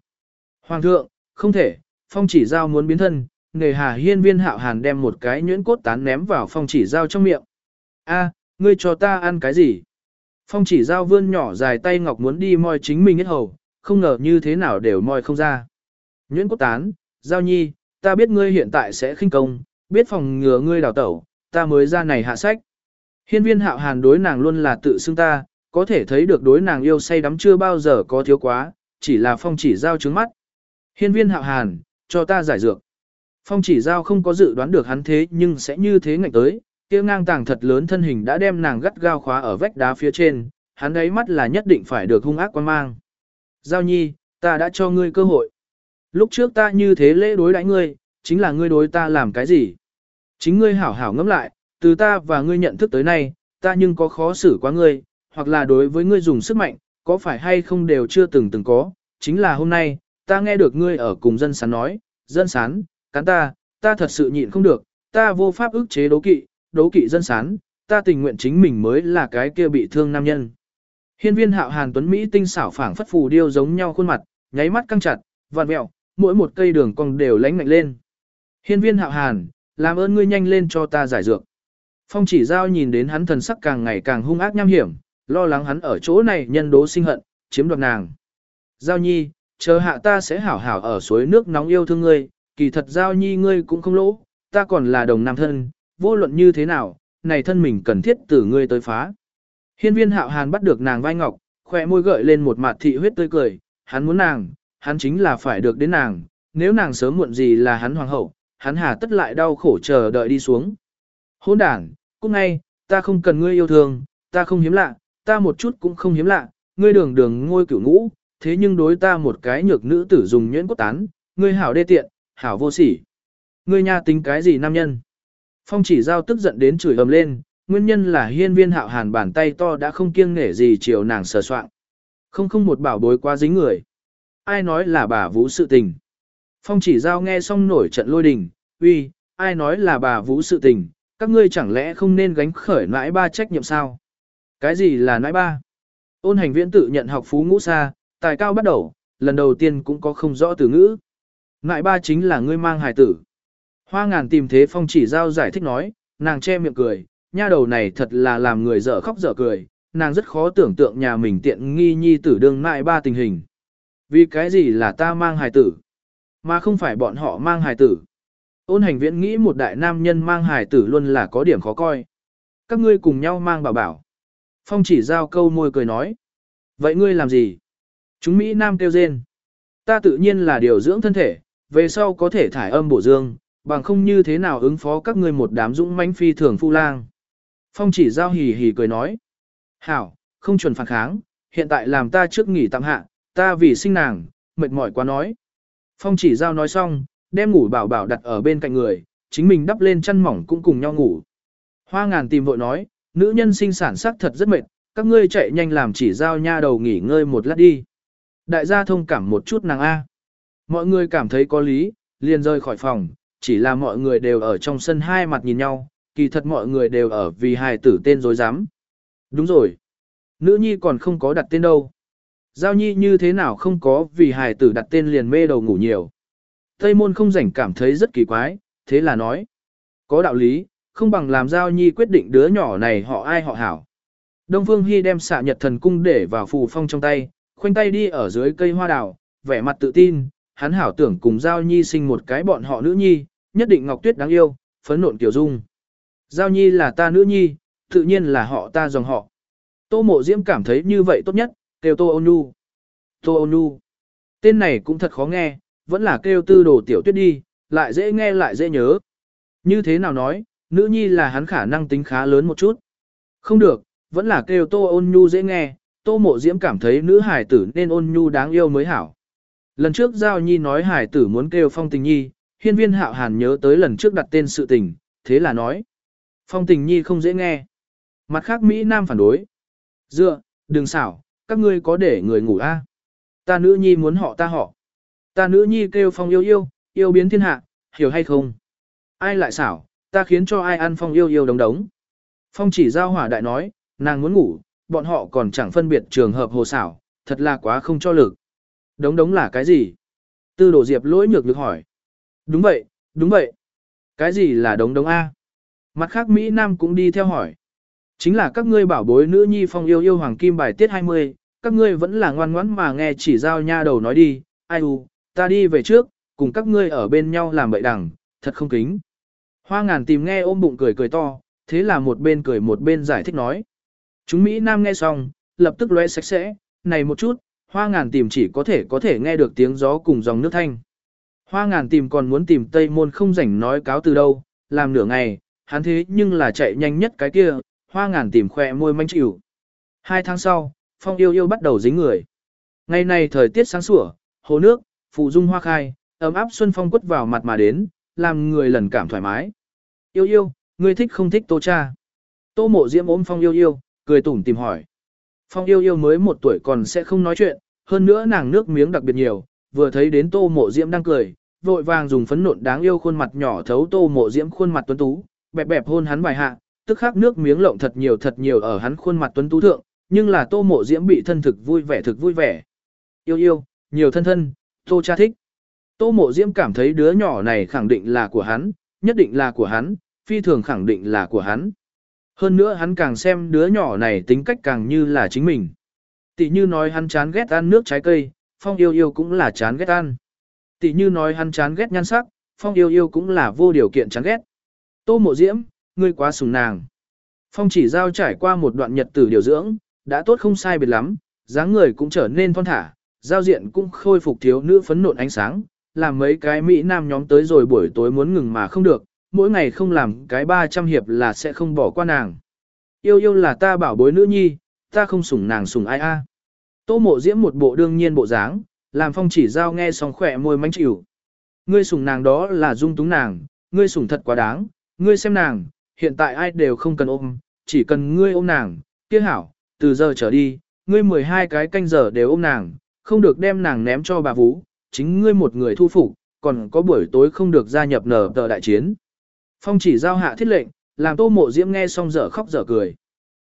Hoàng thượng, không thể, phong chỉ giao muốn biến thân, nề hà hiên viên hạo hàn đem một cái nhuyễn cốt tán ném vào phong chỉ giao trong miệng. A, ngươi cho ta ăn cái gì? Phong chỉ giao vươn nhỏ dài tay ngọc muốn đi moi chính mình hết hầu, không ngờ như thế nào đều moi không ra. Nguyễn Quốc tán, giao nhi, ta biết ngươi hiện tại sẽ khinh công, biết phòng ngừa ngươi đào tẩu, ta mới ra này hạ sách. Hiên viên hạo hàn đối nàng luôn là tự xưng ta, có thể thấy được đối nàng yêu say đắm chưa bao giờ có thiếu quá, chỉ là phong chỉ giao trứng mắt. Hiên viên hạo hàn, cho ta giải dược. Phong chỉ giao không có dự đoán được hắn thế nhưng sẽ như thế ngạnh tới, kia ngang tàng thật lớn thân hình đã đem nàng gắt gao khóa ở vách đá phía trên, hắn ấy mắt là nhất định phải được hung ác quan mang. Giao nhi, ta đã cho ngươi cơ hội. Lúc trước ta như thế lễ đối đãi ngươi, chính là ngươi đối ta làm cái gì? Chính ngươi hảo hảo ngẫm lại, từ ta và ngươi nhận thức tới nay, ta nhưng có khó xử quá ngươi, hoặc là đối với ngươi dùng sức mạnh, có phải hay không đều chưa từng từng có, chính là hôm nay, ta nghe được ngươi ở cùng dân sán nói, dân sán, cắn ta, ta thật sự nhịn không được, ta vô pháp ức chế đấu kỵ, đấu kỵ dân sán, ta tình nguyện chính mình mới là cái kia bị thương nam nhân. Hiên viên hạo hàn tuấn Mỹ tinh xảo phảng phất phù điêu giống nhau khuôn mặt, nháy mắt căng chặt, vặn mẹo, mỗi một cây đường cong đều lánh mạnh lên. Hiên viên hạo hàn, làm ơn ngươi nhanh lên cho ta giải dược. Phong chỉ giao nhìn đến hắn thần sắc càng ngày càng hung ác nham hiểm, lo lắng hắn ở chỗ này nhân đố sinh hận, chiếm đoạt nàng. Giao nhi, chờ hạ ta sẽ hảo hảo ở suối nước nóng yêu thương ngươi, kỳ thật giao nhi ngươi cũng không lỗ, ta còn là đồng nam thân, vô luận như thế nào, này thân mình cần thiết từ ngươi tới phá. Hiên viên hạo hàn bắt được nàng vai ngọc, khỏe môi gợi lên một mặt thị huyết tươi cười, hắn muốn nàng, hắn chính là phải được đến nàng, nếu nàng sớm muộn gì là hắn hoàng hậu, hắn hà tất lại đau khổ chờ đợi đi xuống. Hôn Đản, cô ngay, ta không cần ngươi yêu thương, ta không hiếm lạ, ta một chút cũng không hiếm lạ, ngươi đường đường ngôi cửu ngũ, thế nhưng đối ta một cái nhược nữ tử dùng nhuyễn cốt tán, ngươi hảo đê tiện, hảo vô sỉ. Ngươi nha tính cái gì nam nhân? Phong chỉ giao tức giận đến chửi ầm lên, nguyên nhân là hiên viên hạo hàn bàn tay to đã không kiêng nể gì chiều nàng sờ soạn. Không không một bảo bối quá dính người. Ai nói là bà vũ sự tình. Phong chỉ giao nghe xong nổi trận lôi đình, uy, ai nói là bà vũ sự tình, các ngươi chẳng lẽ không nên gánh khởi nãi ba trách nhiệm sao? Cái gì là nãi ba? Ôn hành viễn tự nhận học phú ngũ xa, tài cao bắt đầu, lần đầu tiên cũng có không rõ từ ngữ. Nãi ba chính là ngươi mang hài tử. Hoa ngàn tìm thế phong chỉ giao giải thích nói, nàng che miệng cười, nha đầu này thật là làm người dở khóc dở cười, nàng rất khó tưởng tượng nhà mình tiện nghi nhi tử đương nại ba tình hình. Vì cái gì là ta mang hài tử, mà không phải bọn họ mang hài tử. Ôn hành viễn nghĩ một đại nam nhân mang hài tử luôn là có điểm khó coi. Các ngươi cùng nhau mang bảo bảo. Phong chỉ giao câu môi cười nói. Vậy ngươi làm gì? Chúng Mỹ Nam kêu rên. Ta tự nhiên là điều dưỡng thân thể, về sau có thể thải âm bổ dương, bằng không như thế nào ứng phó các ngươi một đám dũng mãnh phi thường phu lang. Phong chỉ giao hì hì cười nói. Hảo, không chuẩn phản kháng, hiện tại làm ta trước nghỉ tạm hạ, ta vì sinh nàng, mệt mỏi quá nói. Phong chỉ giao nói xong, đem ngủ bảo bảo đặt ở bên cạnh người, chính mình đắp lên chăn mỏng cũng cùng nhau ngủ. Hoa ngàn tìm vội nói, nữ nhân sinh sản sắc thật rất mệt, các ngươi chạy nhanh làm chỉ giao nha đầu nghỉ ngơi một lát đi. Đại gia thông cảm một chút nàng A. Mọi người cảm thấy có lý, liền rời khỏi phòng, chỉ là mọi người đều ở trong sân hai mặt nhìn nhau, kỳ thật mọi người đều ở vì hài tử tên dối dám. Đúng rồi. Nữ nhi còn không có đặt tên đâu. Giao nhi như thế nào không có vì hài tử đặt tên liền mê đầu ngủ nhiều. Tây môn không rảnh cảm thấy rất kỳ quái, thế là nói. Có đạo lý, không bằng làm giao nhi quyết định đứa nhỏ này họ ai họ hảo. Đông Phương Hy đem xạ nhật thần cung để vào phù phong trong tay, khoanh tay đi ở dưới cây hoa đào, vẻ mặt tự tin, hắn hảo tưởng cùng giao nhi sinh một cái bọn họ nữ nhi, nhất định Ngọc Tuyết đáng yêu, phấn nộn tiểu dung. Giao nhi là ta nữ nhi, tự nhiên là họ ta dòng họ. Tô mộ diễm cảm thấy như vậy tốt nhất, kêu Tô Ôn Nhu. Tô Ôn Nhu. Tên này cũng thật khó nghe, vẫn là kêu tư đồ tiểu tuyết đi, lại dễ nghe lại dễ nhớ. Như thế nào nói, nữ nhi là hắn khả năng tính khá lớn một chút. Không được, vẫn là kêu Tô Ôn Nhu dễ nghe, Tô Mộ Diễm cảm thấy nữ hải tử nên ôn nhu đáng yêu mới hảo. Lần trước Giao Nhi nói hải tử muốn kêu Phong Tình Nhi, hiên viên hạo hàn nhớ tới lần trước đặt tên sự tình, thế là nói. Phong Tình Nhi không dễ nghe. Mặt khác Mỹ Nam phản đối. Dựa, đừng xảo, các ngươi có để người ngủ a? À? Ta nữ nhi muốn họ ta họ. Ta nữ nhi kêu Phong yêu yêu, yêu biến thiên hạ, hiểu hay không? Ai lại xảo, ta khiến cho ai ăn Phong yêu yêu đống đống. Phong chỉ giao hỏa đại nói, nàng muốn ngủ, bọn họ còn chẳng phân biệt trường hợp hồ xảo, thật là quá không cho lực. Đống đống là cái gì? Tư đổ diệp lỗi nhược được hỏi. Đúng vậy, đúng vậy. Cái gì là đống đống A? Mặt khác Mỹ Nam cũng đi theo hỏi. Chính là các ngươi bảo bối nữ nhi phong yêu yêu hoàng kim bài tiết 20, các ngươi vẫn là ngoan ngoãn mà nghe chỉ giao nha đầu nói đi, ai u, ta đi về trước, cùng các ngươi ở bên nhau làm bậy đằng, thật không kính. Hoa ngàn tìm nghe ôm bụng cười cười to, thế là một bên cười một bên giải thích nói. Chúng Mỹ Nam nghe xong, lập tức lóe sạch sẽ, này một chút, hoa ngàn tìm chỉ có thể có thể nghe được tiếng gió cùng dòng nước thanh. Hoa ngàn tìm còn muốn tìm Tây Môn không rảnh nói cáo từ đâu, làm nửa ngày, hắn thế nhưng là chạy nhanh nhất cái kia, hoa ngàn tìm khỏe môi manh chịu. Hai tháng sau, phong yêu yêu bắt đầu dính người. Ngày này thời tiết sáng sủa, hồ nước, phụ dung hoa khai, ấm áp xuân phong quất vào mặt mà đến, làm người lần cảm thoải mái. Yêu yêu, ngươi thích không thích tô cha? Tô mộ diễm ôm phong yêu yêu, cười tủm tìm hỏi. Phong yêu yêu mới một tuổi còn sẽ không nói chuyện, hơn nữa nàng nước miếng đặc biệt nhiều, vừa thấy đến tô mộ diễm đang cười, vội vàng dùng phấn nộn đáng yêu khuôn mặt nhỏ thấu tô mộ diễm khuôn mặt tuấn tú, bẹp bẹp hôn hắn vài hạ, tức khắc nước miếng lộng thật nhiều thật nhiều ở hắn khuôn mặt tuấn tú thượng, nhưng là tô mộ diễm bị thân thực vui vẻ thực vui vẻ. Yêu yêu, nhiều thân thân, tô cha thích. Tô mộ diễm cảm thấy đứa nhỏ này khẳng định là của hắn, nhất định là của hắn, phi thường khẳng định là của hắn. Hơn nữa hắn càng xem đứa nhỏ này tính cách càng như là chính mình. Tỷ như nói hắn chán ghét ăn nước trái cây, phong yêu yêu cũng là chán ghét ăn. Tỷ như nói hắn chán ghét nhan sắc, phong yêu yêu cũng là vô điều kiện chán ghét. Tô mộ diễm, ngươi quá sùng nàng. Phong chỉ giao trải qua một đoạn nhật tử điều dưỡng, đã tốt không sai biệt lắm, dáng người cũng trở nên thon thả, giao diện cũng khôi phục thiếu nữ phấn nộn ánh sáng, làm mấy cái Mỹ nam nhóm tới rồi buổi tối muốn ngừng mà không được, mỗi ngày không làm cái 300 hiệp là sẽ không bỏ qua nàng. Yêu yêu là ta bảo bối nữ nhi, ta không sủng nàng sủng ai a. Tô mộ diễm một bộ đương nhiên bộ dáng, làm phong chỉ giao nghe xong khỏe môi mánh chịu. Ngươi sủng nàng đó là dung túng nàng, ngươi sủng thật quá đáng, ngươi xem nàng, hiện tại ai đều không cần ôm, chỉ cần ngươi ôm nàng, kia hảo, từ giờ trở đi, ngươi 12 cái canh giờ đều ôm nàng, không được đem nàng ném cho bà Vũ, chính ngươi một người thu phục, còn có buổi tối không được gia nhập nở tờ đại chiến. Phong chỉ giao hạ thiết lệnh, làm tô mộ diễm nghe xong dở khóc dở cười.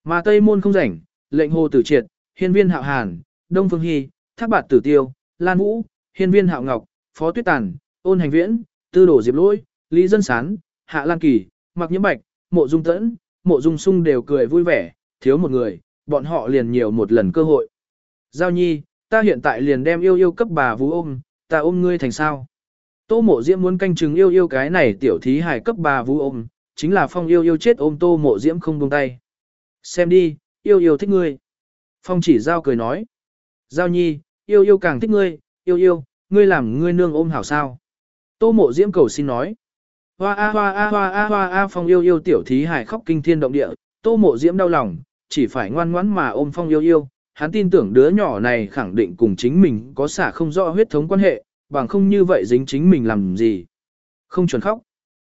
Mà Tây Môn không rảnh, lệnh hồ tử triệt, hiên viên hạo hàn, đông phương hy, thác bạt tử tiêu, lan vũ, hiên viên hạo ngọc, phó tuyết tàn, ôn hành viễn, tư đổ diệp lỗi, lý dân sán, hạ lan kỳ, mặc nhiễm bạch, mộ dung tẫn, mộ dung sung đều cười vui vẻ, thiếu một người, bọn họ liền nhiều một lần cơ hội. Giao nhi, ta hiện tại liền đem yêu yêu cấp bà vú ôm, ta ôm ngươi thành sao. Tô mộ diễm muốn canh chừng yêu yêu cái này tiểu thí hài cấp bà vú ôm, chính là phong yêu yêu chết ôm tô mộ diễm không buông tay. Xem đi, yêu yêu thích ngươi. Phong chỉ giao cười nói. Giao nhi, yêu yêu càng thích ngươi, yêu yêu, ngươi làm ngươi nương ôm hảo sao. Tô mộ diễm cầu xin nói. Hoa a hoa a hoa a hoa a phong yêu yêu tiểu thí hải khóc kinh thiên động địa, tô mộ diễm đau lòng, chỉ phải ngoan ngoãn mà ôm phong yêu yêu. Hắn tin tưởng đứa nhỏ này khẳng định cùng chính mình có xả không rõ huyết thống quan hệ, bằng không như vậy dính chính mình làm gì. Không chuẩn khóc.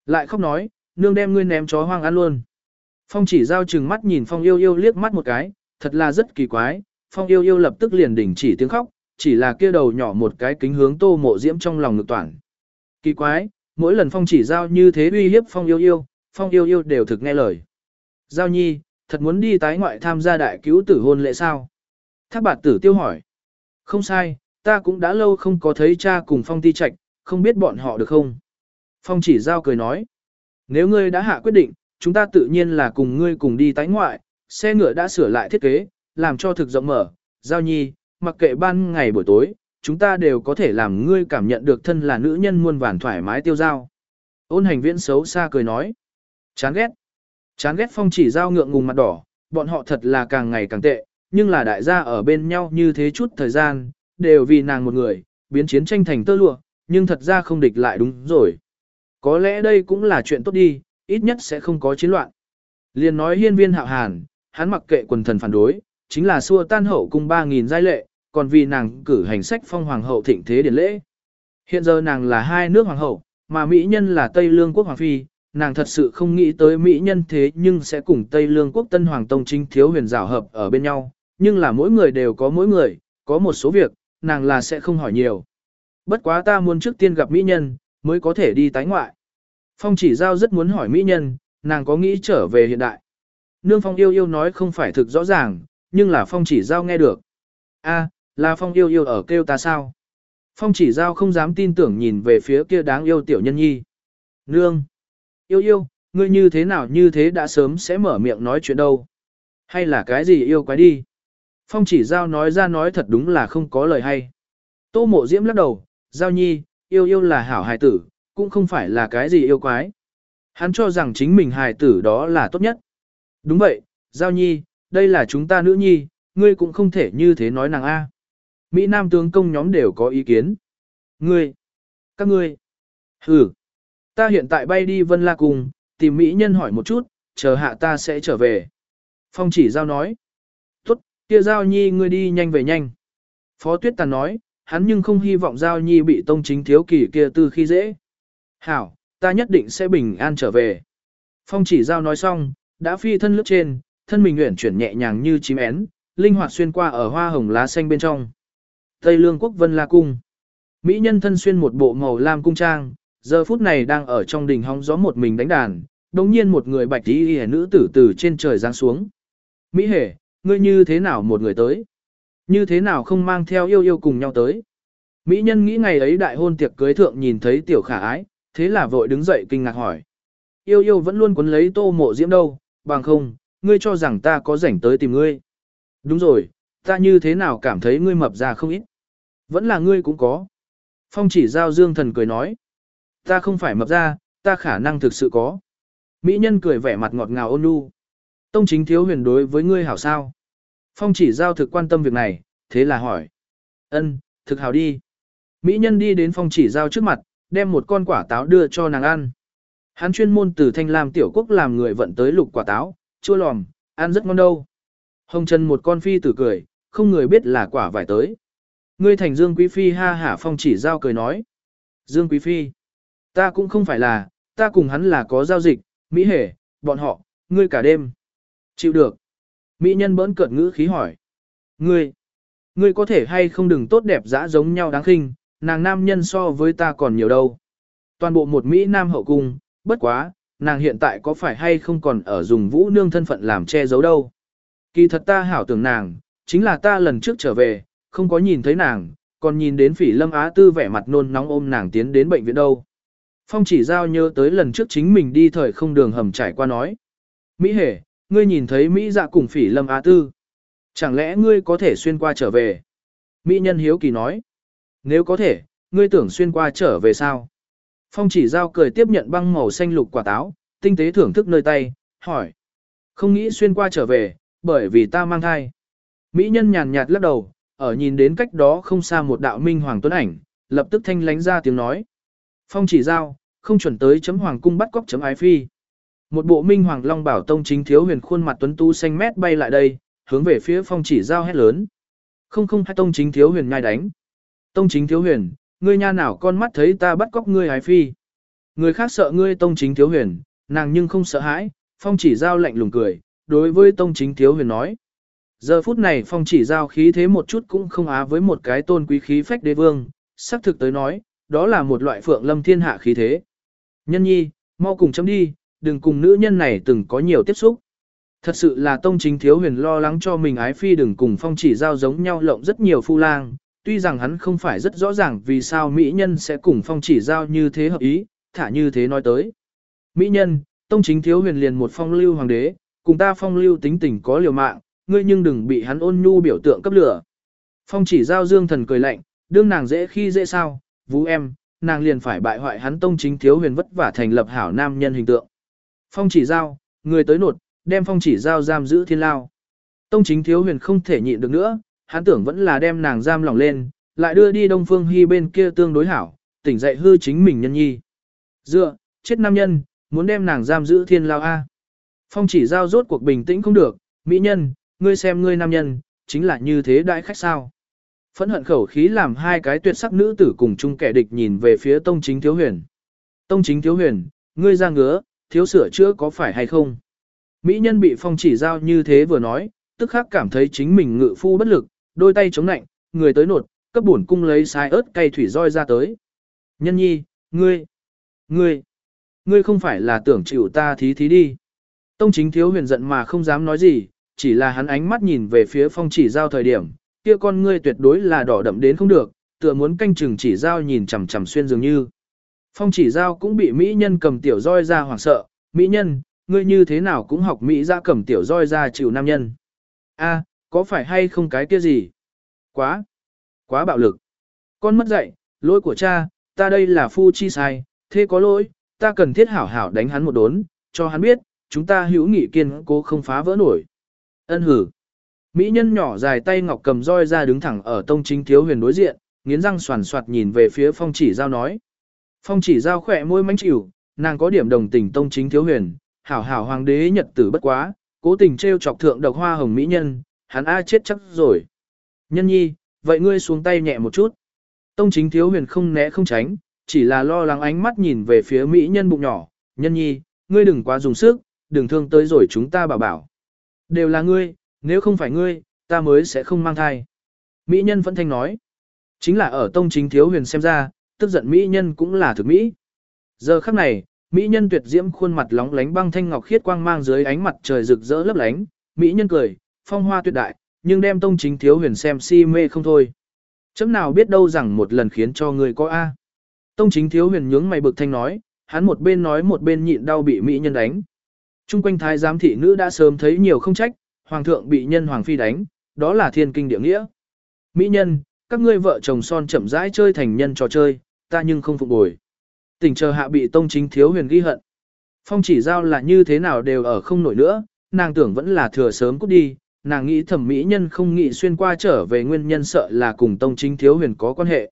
Lại khóc nói, nương đem ngươi ném chó hoang ăn luôn. Phong chỉ giao chừng mắt nhìn Phong yêu yêu liếc mắt một cái, thật là rất kỳ quái, Phong yêu yêu lập tức liền đình chỉ tiếng khóc, chỉ là kia đầu nhỏ một cái kính hướng tô mộ diễm trong lòng ngực toàn. Kỳ quái, Mỗi lần phong chỉ giao như thế uy hiếp phong yêu yêu, phong yêu yêu đều thực nghe lời. Giao nhi, thật muốn đi tái ngoại tham gia đại cứu tử hôn lễ sao? Thác bạt tử tiêu hỏi. Không sai, ta cũng đã lâu không có thấy cha cùng phong ti trạch, không biết bọn họ được không? Phong chỉ giao cười nói. Nếu ngươi đã hạ quyết định, chúng ta tự nhiên là cùng ngươi cùng đi tái ngoại, xe ngựa đã sửa lại thiết kế, làm cho thực rộng mở, giao nhi, mặc kệ ban ngày buổi tối, chúng ta đều có thể làm ngươi cảm nhận được thân là nữ nhân muôn vàn thoải mái tiêu dao. Ôn hành viễn xấu xa cười nói. Chán ghét. Chán ghét phong chỉ giao ngượng ngùng mặt đỏ, bọn họ thật là càng ngày càng tệ, nhưng là đại gia ở bên nhau như thế chút thời gian, đều vì nàng một người, biến chiến tranh thành tơ lụa, nhưng thật ra không địch lại đúng rồi. Có lẽ đây cũng là chuyện tốt đi, ít nhất sẽ không có chiến loạn. Liên nói hiên viên hạo hàn, hắn mặc kệ quần thần phản đối, chính là xua tan hậu cung 3.000 giai lệ, còn vì nàng cử hành sách phong hoàng hậu thịnh thế điển lễ. Hiện giờ nàng là hai nước hoàng hậu, mà Mỹ nhân là Tây Lương quốc hoàng phi, nàng thật sự không nghĩ tới Mỹ nhân thế nhưng sẽ cùng Tây Lương quốc tân hoàng tông chính thiếu huyền rào hợp ở bên nhau, nhưng là mỗi người đều có mỗi người, có một số việc, nàng là sẽ không hỏi nhiều. Bất quá ta muốn trước tiên gặp Mỹ nhân, mới có thể đi tái ngoại. Phong chỉ giao rất muốn hỏi Mỹ nhân, nàng có nghĩ trở về hiện đại. Nương Phong yêu yêu nói không phải thực rõ ràng, nhưng là Phong chỉ giao nghe được. a là Phong yêu yêu ở kêu ta sao? Phong chỉ giao không dám tin tưởng nhìn về phía kia đáng yêu tiểu nhân nhi. Nương! Yêu yêu, ngươi như thế nào như thế đã sớm sẽ mở miệng nói chuyện đâu? Hay là cái gì yêu quái đi? Phong chỉ giao nói ra nói thật đúng là không có lời hay. Tô mộ diễm lắc đầu, giao nhi, yêu yêu là hảo hài tử, cũng không phải là cái gì yêu quái. Hắn cho rằng chính mình hài tử đó là tốt nhất. Đúng vậy, giao nhi, đây là chúng ta nữ nhi, ngươi cũng không thể như thế nói nàng A. Mỹ Nam tướng công nhóm đều có ý kiến. Ngươi, các ngươi, ừ, ta hiện tại bay đi Vân La Cung, tìm Mỹ nhân hỏi một chút, chờ hạ ta sẽ trở về. Phong chỉ giao nói, tốt, kia giao nhi ngươi đi nhanh về nhanh. Phó Tuyết Tàn nói, hắn nhưng không hy vọng giao nhi bị tông chính thiếu kỳ kia từ khi dễ. Hảo, ta nhất định sẽ bình an trở về. Phong chỉ giao nói xong, đã phi thân lướt trên, thân mình nguyện chuyển nhẹ nhàng như chim én, linh hoạt xuyên qua ở hoa hồng lá xanh bên trong. Tây Lương quốc Vân La Cung. Mỹ nhân thân xuyên một bộ màu lam cung trang, giờ phút này đang ở trong đình hóng gió một mình đánh đàn, đồng nhiên một người bạch tí hề nữ tử từ trên trời giáng xuống. Mỹ hề, ngươi như thế nào một người tới? Như thế nào không mang theo yêu yêu cùng nhau tới? Mỹ nhân nghĩ ngày ấy đại hôn tiệc cưới thượng nhìn thấy tiểu khả ái, thế là vội đứng dậy kinh ngạc hỏi. Yêu yêu vẫn luôn quấn lấy tô mộ diễm đâu, bằng không, ngươi cho rằng ta có rảnh tới tìm ngươi. Đúng rồi, ta như thế nào cảm thấy ngươi mập ra không ít. Vẫn là ngươi cũng có. Phong chỉ giao dương thần cười nói. Ta không phải mập ra, ta khả năng thực sự có. Mỹ nhân cười vẻ mặt ngọt ngào ôn nhu. Tông chính thiếu huyền đối với ngươi hảo sao. Phong chỉ giao thực quan tâm việc này, thế là hỏi. ân thực hảo đi. Mỹ nhân đi đến phong chỉ giao trước mặt, đem một con quả táo đưa cho nàng ăn. Hắn chuyên môn từ thanh lam tiểu quốc làm người vận tới lục quả táo, chua lòm, ăn rất ngon đâu. Hồng Trần một con phi tử cười, không người biết là quả vải tới. Ngươi thành Dương Quý Phi ha hả phong chỉ giao cười nói. Dương Quý Phi, ta cũng không phải là, ta cùng hắn là có giao dịch, Mỹ hề, bọn họ, ngươi cả đêm. Chịu được. Mỹ nhân bỡn cợt ngữ khí hỏi. Ngươi, ngươi có thể hay không đừng tốt đẹp dã giống nhau đáng khinh, nàng nam nhân so với ta còn nhiều đâu. Toàn bộ một Mỹ nam hậu cung, bất quá, nàng hiện tại có phải hay không còn ở dùng vũ nương thân phận làm che giấu đâu. Kỳ thật ta hảo tưởng nàng, chính là ta lần trước trở về, không có nhìn thấy nàng, còn nhìn đến phỉ lâm á tư vẻ mặt nôn nóng ôm nàng tiến đến bệnh viện đâu. Phong chỉ giao nhớ tới lần trước chính mình đi thời không đường hầm trải qua nói. Mỹ hề, ngươi nhìn thấy Mỹ dạ cùng phỉ lâm á tư. Chẳng lẽ ngươi có thể xuyên qua trở về? Mỹ nhân hiếu kỳ nói. Nếu có thể, ngươi tưởng xuyên qua trở về sao? Phong chỉ giao cười tiếp nhận băng màu xanh lục quả táo, tinh tế thưởng thức nơi tay, hỏi. Không nghĩ xuyên qua trở về, bởi vì ta mang thai. Mỹ nhân nhàn nhạt lắc đầu, ở nhìn đến cách đó không xa một đạo minh hoàng tuấn ảnh, lập tức thanh lánh ra tiếng nói. Phong chỉ giao, không chuẩn tới chấm hoàng cung bắt cóc chấm ái phi. Một bộ minh hoàng long bảo tông chính thiếu huyền khuôn mặt tuấn tu xanh mét bay lại đây, hướng về phía phong chỉ giao hét lớn. Không không hai tông chính thiếu huyền nhai đánh. Tông chính thiếu huyền, ngươi nha nào con mắt thấy ta bắt cóc ngươi ái phi. Người khác sợ ngươi tông chính thiếu huyền, nàng nhưng không sợ hãi, phong chỉ giao lạnh lùng cười, đối với tông chính thiếu huyền nói. Giờ phút này phong chỉ giao khí thế một chút cũng không á với một cái tôn quý khí phách đế vương, xác thực tới nói, đó là một loại phượng lâm thiên hạ khí thế. Nhân nhi, mau cùng chấm đi, đừng cùng nữ nhân này từng có nhiều tiếp xúc. Thật sự là tông chính thiếu huyền lo lắng cho mình ái phi đừng cùng phong chỉ giao giống nhau lộng rất nhiều phu lang, tuy rằng hắn không phải rất rõ ràng vì sao mỹ nhân sẽ cùng phong chỉ giao như thế hợp ý, thả như thế nói tới. Mỹ nhân, tông chính thiếu huyền liền một phong lưu hoàng đế, cùng ta phong lưu tính tình có liều mạng, ngươi nhưng đừng bị hắn ôn nhu biểu tượng cấp lửa. Phong chỉ giao dương thần cười lạnh, đương nàng dễ khi dễ sao, vũ em, nàng liền phải bại hoại hắn tông chính thiếu huyền vất vả thành lập hảo nam nhân hình tượng. Phong chỉ giao, người tới nột, đem phong chỉ giao giam giữ thiên lao. Tông chính thiếu huyền không thể nhịn được nữa, hắn tưởng vẫn là đem nàng giam lỏng lên, lại đưa đi đông phương hy bên kia tương đối hảo, tỉnh dậy hư chính mình nhân nhi. Dựa, chết nam nhân, muốn đem nàng giam giữ thiên lao A. Phong chỉ giao rốt cuộc bình tĩnh không được, mỹ nhân, ngươi xem ngươi nam nhân, chính là như thế đại khách sao. Phẫn hận khẩu khí làm hai cái tuyệt sắc nữ tử cùng chung kẻ địch nhìn về phía tông chính thiếu huyền. Tông chính thiếu huyền, ngươi ra ngứa, thiếu sửa chữa có phải hay không? Mỹ nhân bị phong chỉ giao như thế vừa nói, tức khắc cảm thấy chính mình ngự phu bất lực, đôi tay chống nạnh, người tới nột, cấp bổn cung lấy sai ớt cay thủy roi ra tới. Nhân nhi, ngươi, ngươi, ngươi không phải là tưởng chịu ta thí thí đi. Tông chính thiếu huyền giận mà không dám nói gì, chỉ là hắn ánh mắt nhìn về phía phong chỉ giao thời điểm, kia con ngươi tuyệt đối là đỏ đậm đến không được, tựa muốn canh chừng chỉ giao nhìn chằm chằm xuyên dường như. Phong chỉ giao cũng bị mỹ nhân cầm tiểu roi ra hoảng sợ, mỹ nhân, ngươi như thế nào cũng học mỹ ra cầm tiểu roi ra chịu nam nhân. A, có phải hay không cái kia gì? Quá, quá bạo lực. Con mất dạy, lỗi của cha, ta đây là phu chi sai, thế có lỗi, ta cần thiết hảo hảo đánh hắn một đốn, cho hắn biết, chúng ta hữu nghị kiên cố không phá vỡ nổi. Ân hử. Mỹ nhân nhỏ dài tay ngọc cầm roi ra đứng thẳng ở tông chính thiếu huyền đối diện, nghiến răng soàn soạt nhìn về phía phong chỉ giao nói. Phong chỉ giao khỏe môi mánh chịu, nàng có điểm đồng tình tông chính thiếu huyền, hảo hảo hoàng đế nhật tử bất quá, cố tình trêu chọc thượng độc hoa hồng mỹ nhân, hắn a chết chắc rồi. Nhân nhi, vậy ngươi xuống tay nhẹ một chút. Tông chính thiếu huyền không né không tránh, chỉ là lo lắng ánh mắt nhìn về phía mỹ nhân bụng nhỏ, nhân nhi, ngươi đừng quá dùng sức, đừng thương tới rồi chúng ta bảo bảo. Đều là ngươi, nếu không phải ngươi, ta mới sẽ không mang thai. Mỹ nhân vẫn thanh nói. Chính là ở tông chính thiếu huyền xem ra, tức giận Mỹ nhân cũng là thực Mỹ. Giờ khắc này, Mỹ nhân tuyệt diễm khuôn mặt lóng lánh băng thanh ngọc khiết quang mang dưới ánh mặt trời rực rỡ lấp lánh, Mỹ nhân cười, phong hoa tuyệt đại, nhưng đem tông chính thiếu huyền xem si mê không thôi. Chấm nào biết đâu rằng một lần khiến cho người có A. Tông chính thiếu huyền nhướng mày bực thanh nói, hắn một bên nói một bên nhịn đau bị Mỹ nhân đánh. Trung quanh thái giám thị nữ đã sớm thấy nhiều không trách, hoàng thượng bị nhân hoàng phi đánh, đó là thiên kinh địa nghĩa. Mỹ nhân, các ngươi vợ chồng son chậm rãi chơi thành nhân trò chơi, ta nhưng không phục bồi. Tình chờ hạ bị tông chính thiếu huyền ghi hận. Phong chỉ giao là như thế nào đều ở không nổi nữa, nàng tưởng vẫn là thừa sớm cút đi, nàng nghĩ thẩm mỹ nhân không nghĩ xuyên qua trở về nguyên nhân sợ là cùng tông chính thiếu huyền có quan hệ.